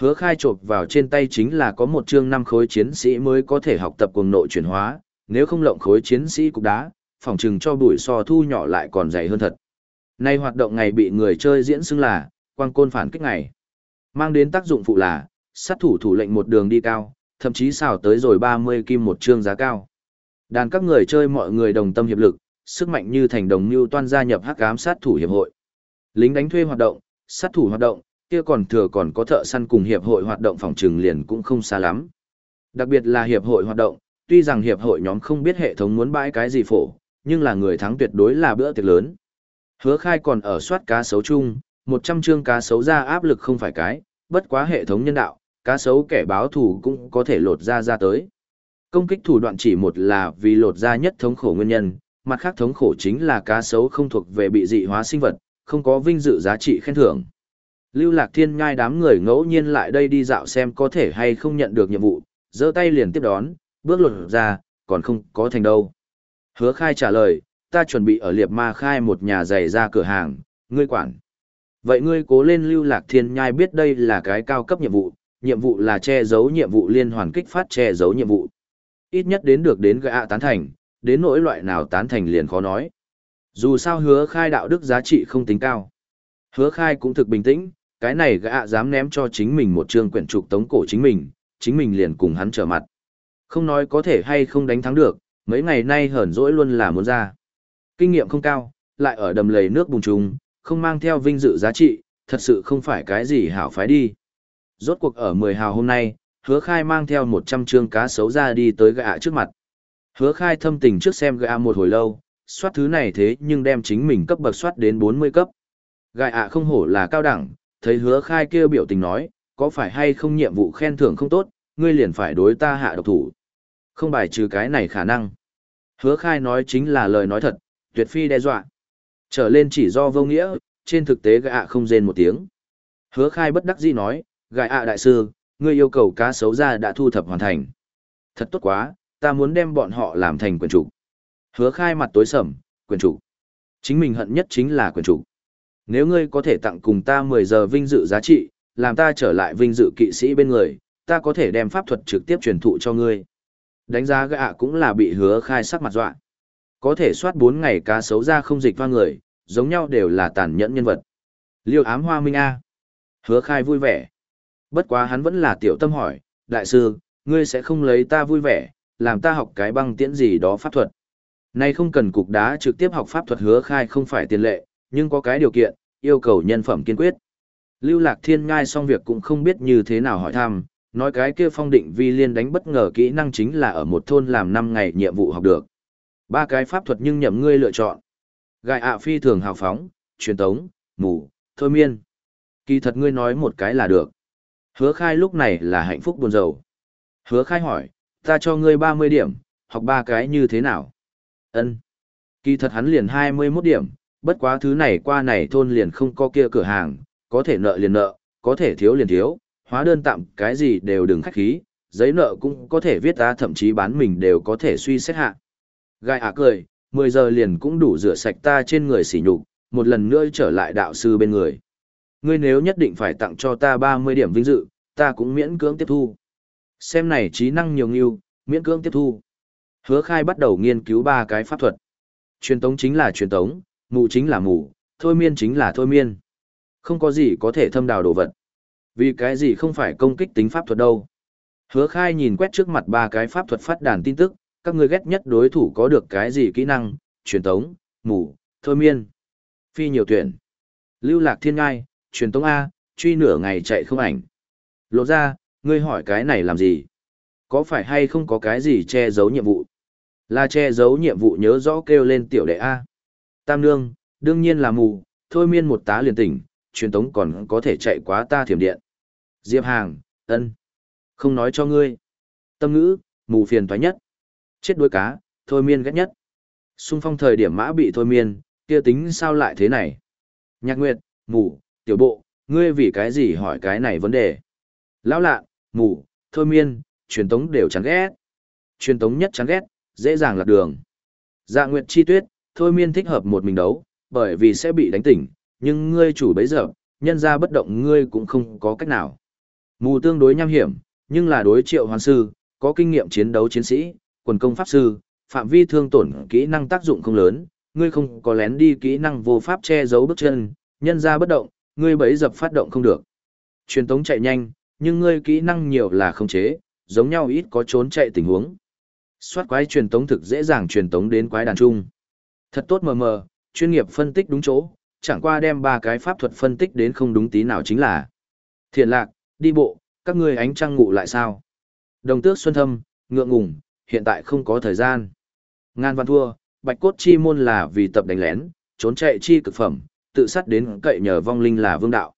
Hứa khai chộp vào trên tay chính là có một chương năm khối chiến sĩ mới có thể học tập cùng nội chuyển hóa, nếu không lộng khối chiến sĩ cục đá, phòng trừng cho bụi so thu nhỏ lại còn dày hơn thật. Nay hoạt động ngày bị người chơi diễn xưng là, quang côn phản kích ngày. Mang đến tác dụng phụ là, sát thủ thủ lệnh một đường đi cao, thậm chí xào tới rồi 30 kim một chương giá cao. Đàn các người chơi mọi người đồng tâm hiệp lực, sức mạnh như thành đồng như toan gia nhập hắc ám sát thủ hiệp hội. Lính đánh thuê hoạt động, sát thủ hoạt động, kia còn thừa còn có thợ săn cùng hiệp hội hoạt động phòng trừng liền cũng không xa lắm. Đặc biệt là hiệp hội hoạt động, tuy rằng hiệp hội nhóm không biết hệ thống muốn bãi cái gì phổ, nhưng là người thắng tuyệt đối là bữa tiệc lớn. Hứa khai còn ở soát cá sấu chung, 100 chương cá sấu ra áp lực không phải cái, bất quá hệ thống nhân đạo, cá sấu kẻ báo thù cũng có thể lột ra ra tới. Công kích thủ đoạn chỉ một là vì lột ra nhất thống khổ nguyên nhân, mặt khác thống khổ chính là cá sấu không thuộc về bị dị hóa sinh vật, không có vinh dự giá trị khen thưởng. Lưu Lạc Thiên ngai đám người ngẫu nhiên lại đây đi dạo xem có thể hay không nhận được nhiệm vụ, giơ tay liền tiếp đón, bước lột ra, còn không có thành đâu. Hứa khai trả lời, ta chuẩn bị ở liệp ma khai một nhà giày ra cửa hàng, ngươi quản. Vậy ngươi cố lên lưu lạc thiên nhai biết đây là cái cao cấp nhiệm vụ, nhiệm vụ là che giấu nhiệm vụ liên hoàn kích phát che giấu nhiệm vụ. Ít nhất đến được đến gạ tán thành, đến nỗi loại nào tán thành liền khó nói. Dù sao hứa khai đạo đức giá trị không tính cao. Hứa khai cũng thực bình tĩnh, cái này gạ dám ném cho chính mình một chương quyển trục tống cổ chính mình, chính mình liền cùng hắn trở mặt. Không nói có thể hay không đánh thắng được, mấy ngày nay hởn dỗi luôn là muốn ra. Kinh nghiệm không cao, lại ở đầm lầy nước bùng trùng, không mang theo vinh dự giá trị, thật sự không phải cái gì hảo phái đi. Rốt cuộc ở 10 hào hôm nay, hứa khai mang theo 100 chương cá sấu ra đi tới gã trước mặt. Hứa khai thâm tình trước xem gã một hồi lâu, soát thứ này thế nhưng đem chính mình cấp bậc soát đến 40 cấp. Gã ạ không hổ là cao đẳng, thấy hứa khai kêu biểu tình nói, có phải hay không nhiệm vụ khen thưởng không tốt, ngươi liền phải đối ta hạ độc thủ. Không bài trừ cái này khả năng. Hứa khai nói chính là lời nói thật, tuyệt phi đe dọa. Trở lên chỉ do vô nghĩa, trên thực tế gạ không rên một tiếng. Hứa khai bất đắc dĩ nói, Gài ạ đại sư, ngươi yêu cầu cá sấu ra đã thu thập hoàn thành. Thật tốt quá, ta muốn đem bọn họ làm thành quyền chủ. Hứa khai mặt tối sầm, quyền chủ. Chính mình hận nhất chính là quyền chủ. Nếu ngươi có thể tặng cùng ta 10 giờ vinh dự giá trị, làm ta trở lại vinh dự kỵ sĩ bên người, ta có thể đem pháp thuật trực tiếp truyền thụ cho ngươi. Đánh giá gạ cũng là bị hứa khai sắc mặt dọa. Có thể soát 4 ngày cá sấu ra không dịch hoa người, giống nhau đều là tàn nhẫn nhân vật. Liêu ám hoa minh A. Hứa khai vui vẻ. Bất quá hắn vẫn là tiểu tâm hỏi, đại sư, ngươi sẽ không lấy ta vui vẻ, làm ta học cái băng tiễn gì đó pháp thuật. Nay không cần cục đá trực tiếp học pháp thuật hứa khai không phải tiền lệ, nhưng có cái điều kiện, yêu cầu nhân phẩm kiên quyết. Lưu Lạc Thiên ngai xong việc cũng không biết như thế nào hỏi thăm, nói cái kia phong định vi liên đánh bất ngờ kỹ năng chính là ở một thôn làm 5 ngày nhiệm vụ học được. Ba cái pháp thuật nhưng nhậm ngươi lựa chọn. Gai ạ phi thường hào phóng, truyền tống, ngủ, thôi miên. Kỳ thật ngươi nói một cái là được. Hứa khai lúc này là hạnh phúc buồn rầu. Hứa khai hỏi, Ta cho ngươi 30 điểm, học ba cái như thế nào? Ân. Kỳ thật hắn liền 21 điểm, bất quá thứ này qua này thôn liền không có kia cửa hàng, có thể nợ liền nợ, có thể thiếu liền thiếu, hóa đơn tạm cái gì đều đừng khách khí, giấy nợ cũng có thể viết ra thậm chí bán mình đều có thể suy xét hạ. Gai ả cười, 10 giờ liền cũng đủ rửa sạch ta trên người sỉ nhục, một lần nữa trở lại đạo sư bên người. Ngươi nếu nhất định phải tặng cho ta 30 điểm vinh dự, ta cũng miễn cưỡng tiếp thu. Xem này trí năng nhiều nghiêu, miễn cưỡng tiếp thu. Hứa khai bắt đầu nghiên cứu ba cái pháp thuật. Truyền tống chính là truyền tống, mù chính là mù, thôi miên chính là thôi miên. Không có gì có thể thâm đào đồ vật. Vì cái gì không phải công kích tính pháp thuật đâu. Hứa khai nhìn quét trước mặt ba cái pháp thuật phát đàn tin tức, các người ghét nhất đối thủ có được cái gì kỹ năng, truyền tống, mù, thôi miên. Phi nhiều tuyển. Lưu lạc thiên ngai, truyền tống A, truy nửa ngày chạy không ảnh. Lộ ra, ngươi hỏi cái này làm gì? Có phải hay không có cái gì che giấu nhiệm vụ? Là che giấu nhiệm vụ nhớ rõ kêu lên tiểu đệ A. Tam nương, đương nhiên là mù, thôi miên một tá liền tỉnh, truyền tống còn có thể chạy quá ta thiểm điện. Diệp Hàng, ân, không nói cho ngươi. Tâm ngữ, mù phiền toái nhất. Chết đuôi cá, thôi miên ghét nhất. Xung phong thời điểm mã bị thôi miên, kia tính sao lại thế này? Nhạc Nguyệt, mù, tiểu bộ, ngươi vì cái gì hỏi cái này vấn đề? Lão lạ, mù, thôi miên, truyền tống đều chán ghét. Truyền tống nhất chán ghét, dễ dàng lạc đường. Dạ Nguyệt chi tuyết, thôi miên thích hợp một mình đấu, bởi vì sẽ bị đánh tỉnh, nhưng ngươi chủ bấy giờ, nhân ra bất động ngươi cũng không có cách nào. Mù tương đối nham hiểm, nhưng là đối triệu hoàn sư, có kinh nghiệm chiến đấu chiến sĩ, quần công pháp sư, phạm vi thương tổn kỹ năng tác dụng không lớn, ngươi không có lén đi kỹ năng vô pháp che giấu bước chân, nhân ra bất động, ngươi bấy dập phát động không được. Truyền tống chạy nhanh, nhưng ngươi kỹ năng nhiều là không chế, giống nhau ít có trốn chạy tình huống. Soát quái truyền tống thực dễ dàng truyền tống đến quái đàn trung. Thật tốt mờ mờ, chuyên nghiệp phân tích đúng chỗ, chẳng qua đem ba cái pháp thuật phân tích đến không đúng tí nào chính là. Thiện lạc, đi bộ, các ngươi ánh trăng ngủ lại sao? Đồng tước xuân thâm, ngượng ngùng, hiện tại không có thời gian. Ngan văn thua, bạch cốt chi môn là vì tập đánh lén, trốn chạy chi cực phẩm, tự sát đến cậy nhờ vong linh là vương đạo.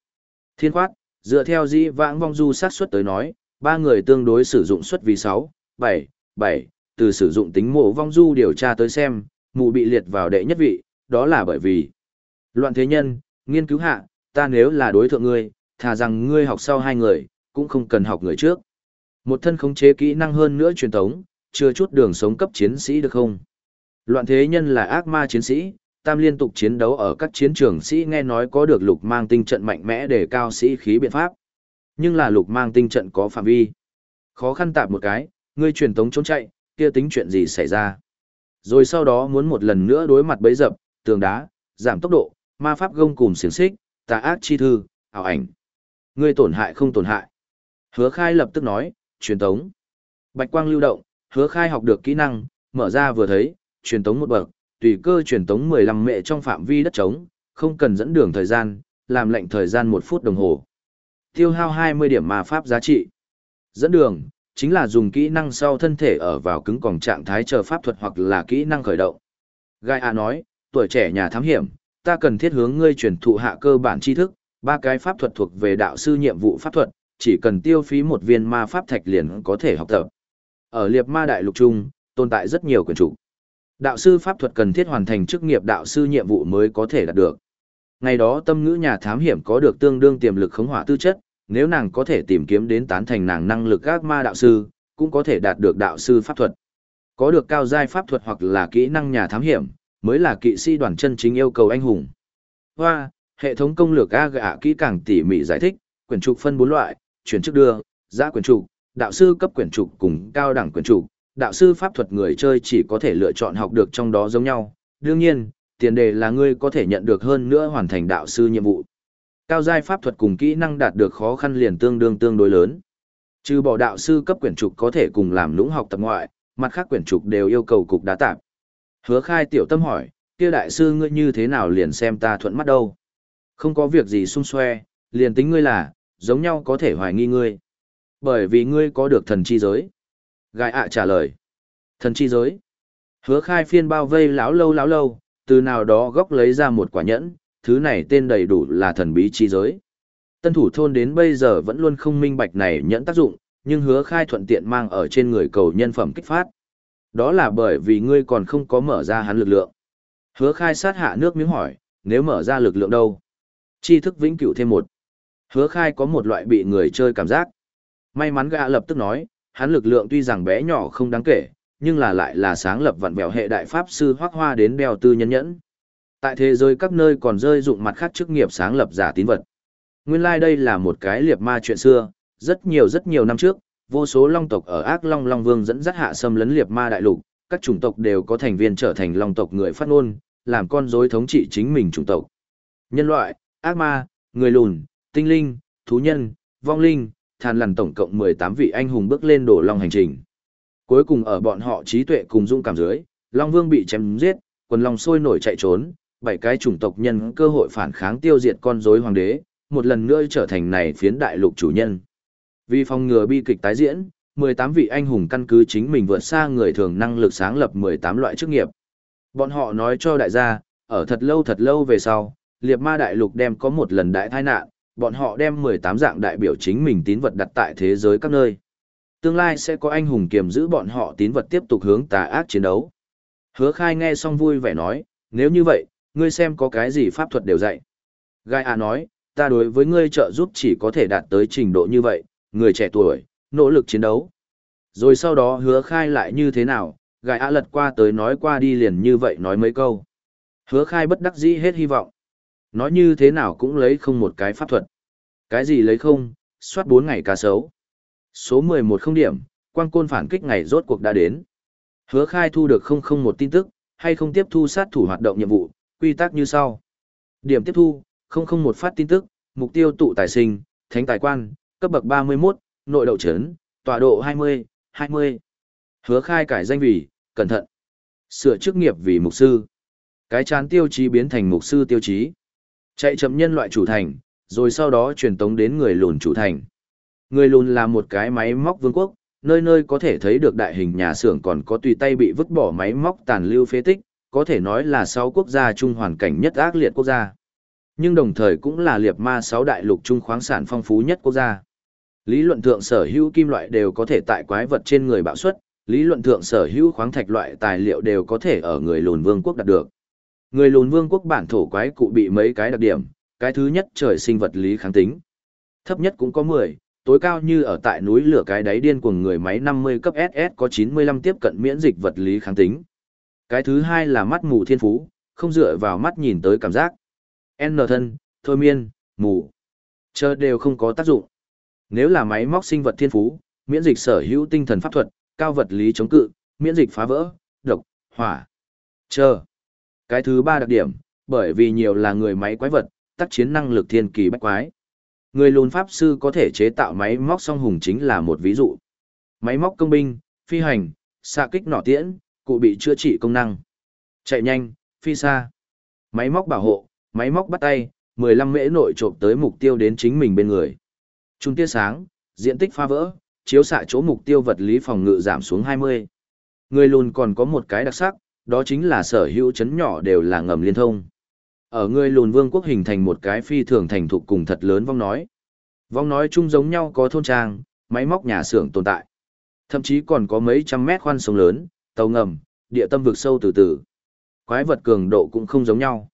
Thiên khoát, dựa theo di vãng vong du sát suất tới nói, ba người tương đối sử dụng suất vì 6, 7, 7, từ sử dụng tính mộ vong du điều tra tới xem, mù bị liệt vào đệ nhất vị, đó là bởi vì loạn thế nhân, nghiên cứu hạ, ta nếu là đối thượng ngươi, thà rằng ngươi học sau hai người, cũng không cần học người trước. Một thân khống chế kỹ năng hơn nữa truyền thống, chưa chút đường sống cấp chiến sĩ được không? Loạn thế nhân là ác ma chiến sĩ, tam liên tục chiến đấu ở các chiến trường sĩ nghe nói có được lục mang tinh trận mạnh mẽ để cao sĩ khí biện pháp. Nhưng là lục mang tinh trận có phạm vi. Khó khăn tạp một cái, ngươi truyền tống trốn chạy, kia tính chuyện gì xảy ra. Rồi sau đó muốn một lần nữa đối mặt bấy dập, tường đá, giảm tốc độ, ma pháp gông cùng xiềng xích, tà ác chi thư, ảo ảnh. Ngươi tổn hại không tổn hại. Hứa khai lập tức nói, truyền tống. Bạch quang lưu động, hứa khai học được kỹ năng, mở ra vừa thấy, truyền tống một bậc, tùy cơ truyền tống 15 mệ trong phạm vi đất trống, không cần dẫn đường thời gian, làm lệnh thời gian 1 phút đồng hồ. Tiêu hao 20 điểm ma pháp giá trị. Dẫn đường, chính là dùng kỹ năng sau thân thể ở vào cứng còng trạng thái chờ pháp thuật hoặc là kỹ năng khởi động. Gai A nói, tuổi trẻ nhà thám hiểm, ta cần thiết hướng ngươi truyền thụ hạ cơ bản tri thức, ba cái pháp thuật thuộc về đạo sư nhiệm vụ pháp thuật, chỉ cần tiêu phí một viên ma pháp thạch liền có thể học tập. Ở liệt ma đại lục trung, tồn tại rất nhiều quyền chủ. Đạo sư pháp thuật cần thiết hoàn thành chức nghiệp đạo sư nhiệm vụ mới có thể đạt được. Ngày đó tâm ngữ nhà thám hiểm có được tương đương tiềm lực khống hỏa tư chất, nếu nàng có thể tìm kiếm đến tán thành nàng năng lực ác ma đạo sư, cũng có thể đạt được đạo sư pháp thuật. Có được cao giai pháp thuật hoặc là kỹ năng nhà thám hiểm, mới là kỵ sĩ đoàn chân chính yêu cầu anh hùng. Hoa, hệ thống công lược A gạ kỹ càng tỉ mỉ giải thích, quyển trục phân bốn loại, chuyển chức đưa, giã quyển trục, đạo sư cấp quyển trục cùng cao đẳng quyển trục, đạo sư pháp thuật người chơi chỉ có thể lựa chọn học được trong đó giống nhau. Đương nhiên, tiền đề là ngươi có thể nhận được hơn nữa hoàn thành đạo sư nhiệm vụ. Cao giai pháp thuật cùng kỹ năng đạt được khó khăn liền tương đương tương đối lớn. Trừ bỏ đạo sư cấp quyển trục có thể cùng làm lũng học tập ngoại, mặt khác quyển trục đều yêu cầu cục đá tạp. Hứa khai tiểu tâm hỏi, kia đại sư ngươi như thế nào liền xem ta thuận mắt đâu. Không có việc gì xung xoe, liền tính ngươi là, giống nhau có thể hoài nghi ngươi. Bởi vì ngươi có được thần chi giới. Gai ạ trả lời. Thần chi giới. Hứa khai phiên bao vây láo lâu láo lâu, từ nào đó góc lấy ra một quả nhẫn, thứ này tên đầy đủ là thần bí chi giới. Tân thủ thôn đến bây giờ vẫn luôn không minh bạch này nhẫn tác dụng, nhưng hứa khai thuận tiện mang ở trên người cầu nhân phẩm kích phát. Đó là bởi vì ngươi còn không có mở ra hắn lực lượng. Hứa khai sát hạ nước miếng hỏi, nếu mở ra lực lượng đâu? Chi thức vĩnh cửu thêm một. Hứa khai có một loại bị người chơi cảm giác. May mắn gã lập tức nói, hắn lực lượng tuy rằng bé nhỏ không đáng kể, nhưng là lại là sáng lập vạn vẹo hệ đại pháp sư hoác hoa đến đeo tư nhân nhẫn. Tại thế giới các nơi còn rơi dụng mặt khác chức nghiệp sáng lập giả tín vật. Nguyên lai like đây là một cái liệp ma chuyện xưa, rất nhiều rất nhiều năm trước, vô số long tộc ở ác long long vương dẫn dắt hạ xâm lấn liệp ma đại lục, các chủng tộc đều có thành viên trở thành long tộc người phát ngôn, làm con rối thống trị chính mình chủng tộc. Nhân loại, ác ma, người lùn, tinh linh, thú nhân, vong linh, than lằn tổng cộng 18 vị anh hùng bước lên đổ long hành trình. Cuối cùng ở bọn họ trí tuệ cùng dũng cảm dưới, Long Vương bị chém giết, quần long sôi nổi chạy trốn, bảy cái chủng tộc nhân cơ hội phản kháng tiêu diệt con rối hoàng đế, một lần nữa trở thành này phiến đại lục chủ nhân. Vì phòng ngừa bi kịch tái diễn, 18 vị anh hùng căn cứ chính mình vượt xa người thường năng lực sáng lập 18 loại chức nghiệp. Bọn họ nói cho đại gia, ở thật lâu thật lâu về sau, liệt ma đại lục đem có một lần đại tai nạn, bọn họ đem 18 dạng đại biểu chính mình tín vật đặt tại thế giới các nơi. Tương lai sẽ có anh hùng kiềm giữ bọn họ tín vật tiếp tục hướng tà ác chiến đấu. Hứa khai nghe xong vui vẻ nói, nếu như vậy, ngươi xem có cái gì pháp thuật đều dạy. Gai A nói, ta đối với ngươi trợ giúp chỉ có thể đạt tới trình độ như vậy, người trẻ tuổi, nỗ lực chiến đấu. Rồi sau đó hứa khai lại như thế nào, Gai A lật qua tới nói qua đi liền như vậy nói mấy câu. Hứa khai bất đắc dĩ hết hy vọng. Nói như thế nào cũng lấy không một cái pháp thuật. Cái gì lấy không, soát 4 ngày cá sấu. Số 11 không điểm, quang côn phản kích ngày rốt cuộc đã đến. Hứa khai thu được 001 tin tức, hay không tiếp thu sát thủ hoạt động nhiệm vụ, quy tắc như sau. Điểm tiếp thu, 001 phát tin tức, mục tiêu tụ tài sinh, thánh tài quan, cấp bậc 31, nội đậu chấn, tọa độ 20, 20. Hứa khai cải danh vì, cẩn thận. Sửa chức nghiệp vì mục sư. Cái chán tiêu chí biến thành mục sư tiêu chí. Chạy chậm nhân loại chủ thành, rồi sau đó truyền tống đến người lùn chủ thành. Người lùn là một cái máy móc vương quốc, nơi nơi có thể thấy được đại hình nhà xưởng còn có tùy tay bị vứt bỏ máy móc tàn lưu phế tích, có thể nói là sáu quốc gia chung hoàn cảnh nhất ác liệt quốc gia. Nhưng đồng thời cũng là liệt ma sáu đại lục chung khoáng sản phong phú nhất quốc gia. Lý luận thượng sở hữu kim loại đều có thể tại quái vật trên người bạo xuất, lý luận thượng sở hữu khoáng thạch loại tài liệu đều có thể ở người lùn vương quốc đạt được. Người lùn vương quốc bản thổ quái cụ bị mấy cái đặc điểm, cái thứ nhất trời sinh vật lý kháng tính. Thấp nhất cũng có 10, tối cao như ở tại núi lửa cái đáy điên cuồng người máy 50 cấp SS có 95 tiếp cận miễn dịch vật lý kháng tính. Cái thứ hai là mắt mù thiên phú, không dựa vào mắt nhìn tới cảm giác. N thân, thôi miên, mù. Chờ đều không có tác dụng. Nếu là máy móc sinh vật thiên phú, miễn dịch sở hữu tinh thần pháp thuật, cao vật lý chống cự, miễn dịch phá vỡ, độc, hỏa. Chờ. Cái thứ ba đặc điểm, bởi vì nhiều là người máy quái vật, tác chiến năng lực thiên kỳ bách quái. Người lùn pháp sư có thể chế tạo máy móc song hùng chính là một ví dụ. Máy móc công binh, phi hành, xạ kích nỏ tiễn, cụ bị chữa trị công năng. Chạy nhanh, phi xa. Máy móc bảo hộ, máy móc bắt tay, 15 mễ nội trộm tới mục tiêu đến chính mình bên người. Trung tia sáng, diện tích phá vỡ, chiếu xạ chỗ mục tiêu vật lý phòng ngự giảm xuống 20. Người lùn còn có một cái đặc sắc, đó chính là sở hữu chấn nhỏ đều là ngầm liên thông. Ở người lùn vương quốc hình thành một cái phi thường thành thục cùng thật lớn vong nói. Vong nói chung giống nhau có thôn trang, máy móc nhà xưởng tồn tại. Thậm chí còn có mấy trăm mét khoan sông lớn, tàu ngầm, địa tâm vực sâu từ từ. Quái vật cường độ cũng không giống nhau.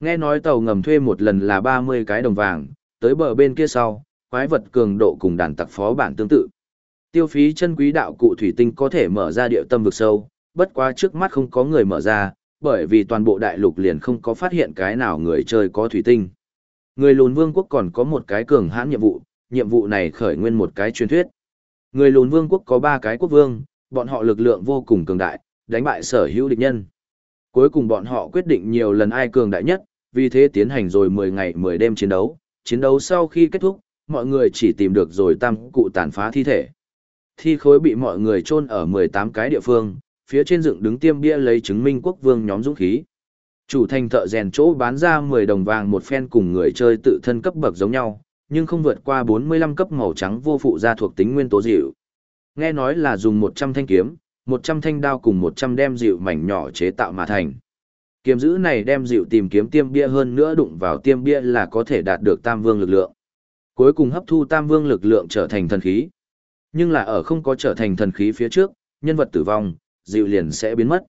Nghe nói tàu ngầm thuê một lần là 30 cái đồng vàng, tới bờ bên kia sau, quái vật cường độ cùng đàn tặc phó bản tương tự. Tiêu phí chân quý đạo cụ thủy tinh có thể mở ra địa tâm vực sâu, bất quá trước mắt không có người mở ra, bởi vì toàn bộ đại lục liền không có phát hiện cái nào người chơi có thủy tinh. Người lùn vương quốc còn có một cái cường hãn nhiệm vụ, nhiệm vụ này khởi nguyên một cái truyền thuyết. Người lùn vương quốc có ba cái quốc vương, bọn họ lực lượng vô cùng cường đại, đánh bại sở hữu địch nhân. Cuối cùng bọn họ quyết định nhiều lần ai cường đại nhất, vì thế tiến hành rồi 10 ngày 10 đêm chiến đấu. Chiến đấu sau khi kết thúc, mọi người chỉ tìm được rồi tam cụ tàn phá thi thể. Thi khối bị mọi người chôn ở 18 cái địa phương, phía trên dựng đứng tiêm bia lấy chứng minh quốc vương nhóm dũng khí. Chủ thành thợ rèn chỗ bán ra 10 đồng vàng một phen cùng người chơi tự thân cấp bậc giống nhau, nhưng không vượt qua 45 cấp màu trắng vô phụ gia thuộc tính nguyên tố dịu. Nghe nói là dùng 100 thanh kiếm, 100 thanh đao cùng 100 đem dịu mảnh nhỏ chế tạo mà thành. Kiếm giữ này đem dịu tìm kiếm tiêm bia hơn nữa đụng vào tiêm bia là có thể đạt được tam vương lực lượng. Cuối cùng hấp thu tam vương lực lượng trở thành thần khí. Nhưng là ở không có trở thành thần khí phía trước, nhân vật tử vong, dịu liền sẽ biến mất.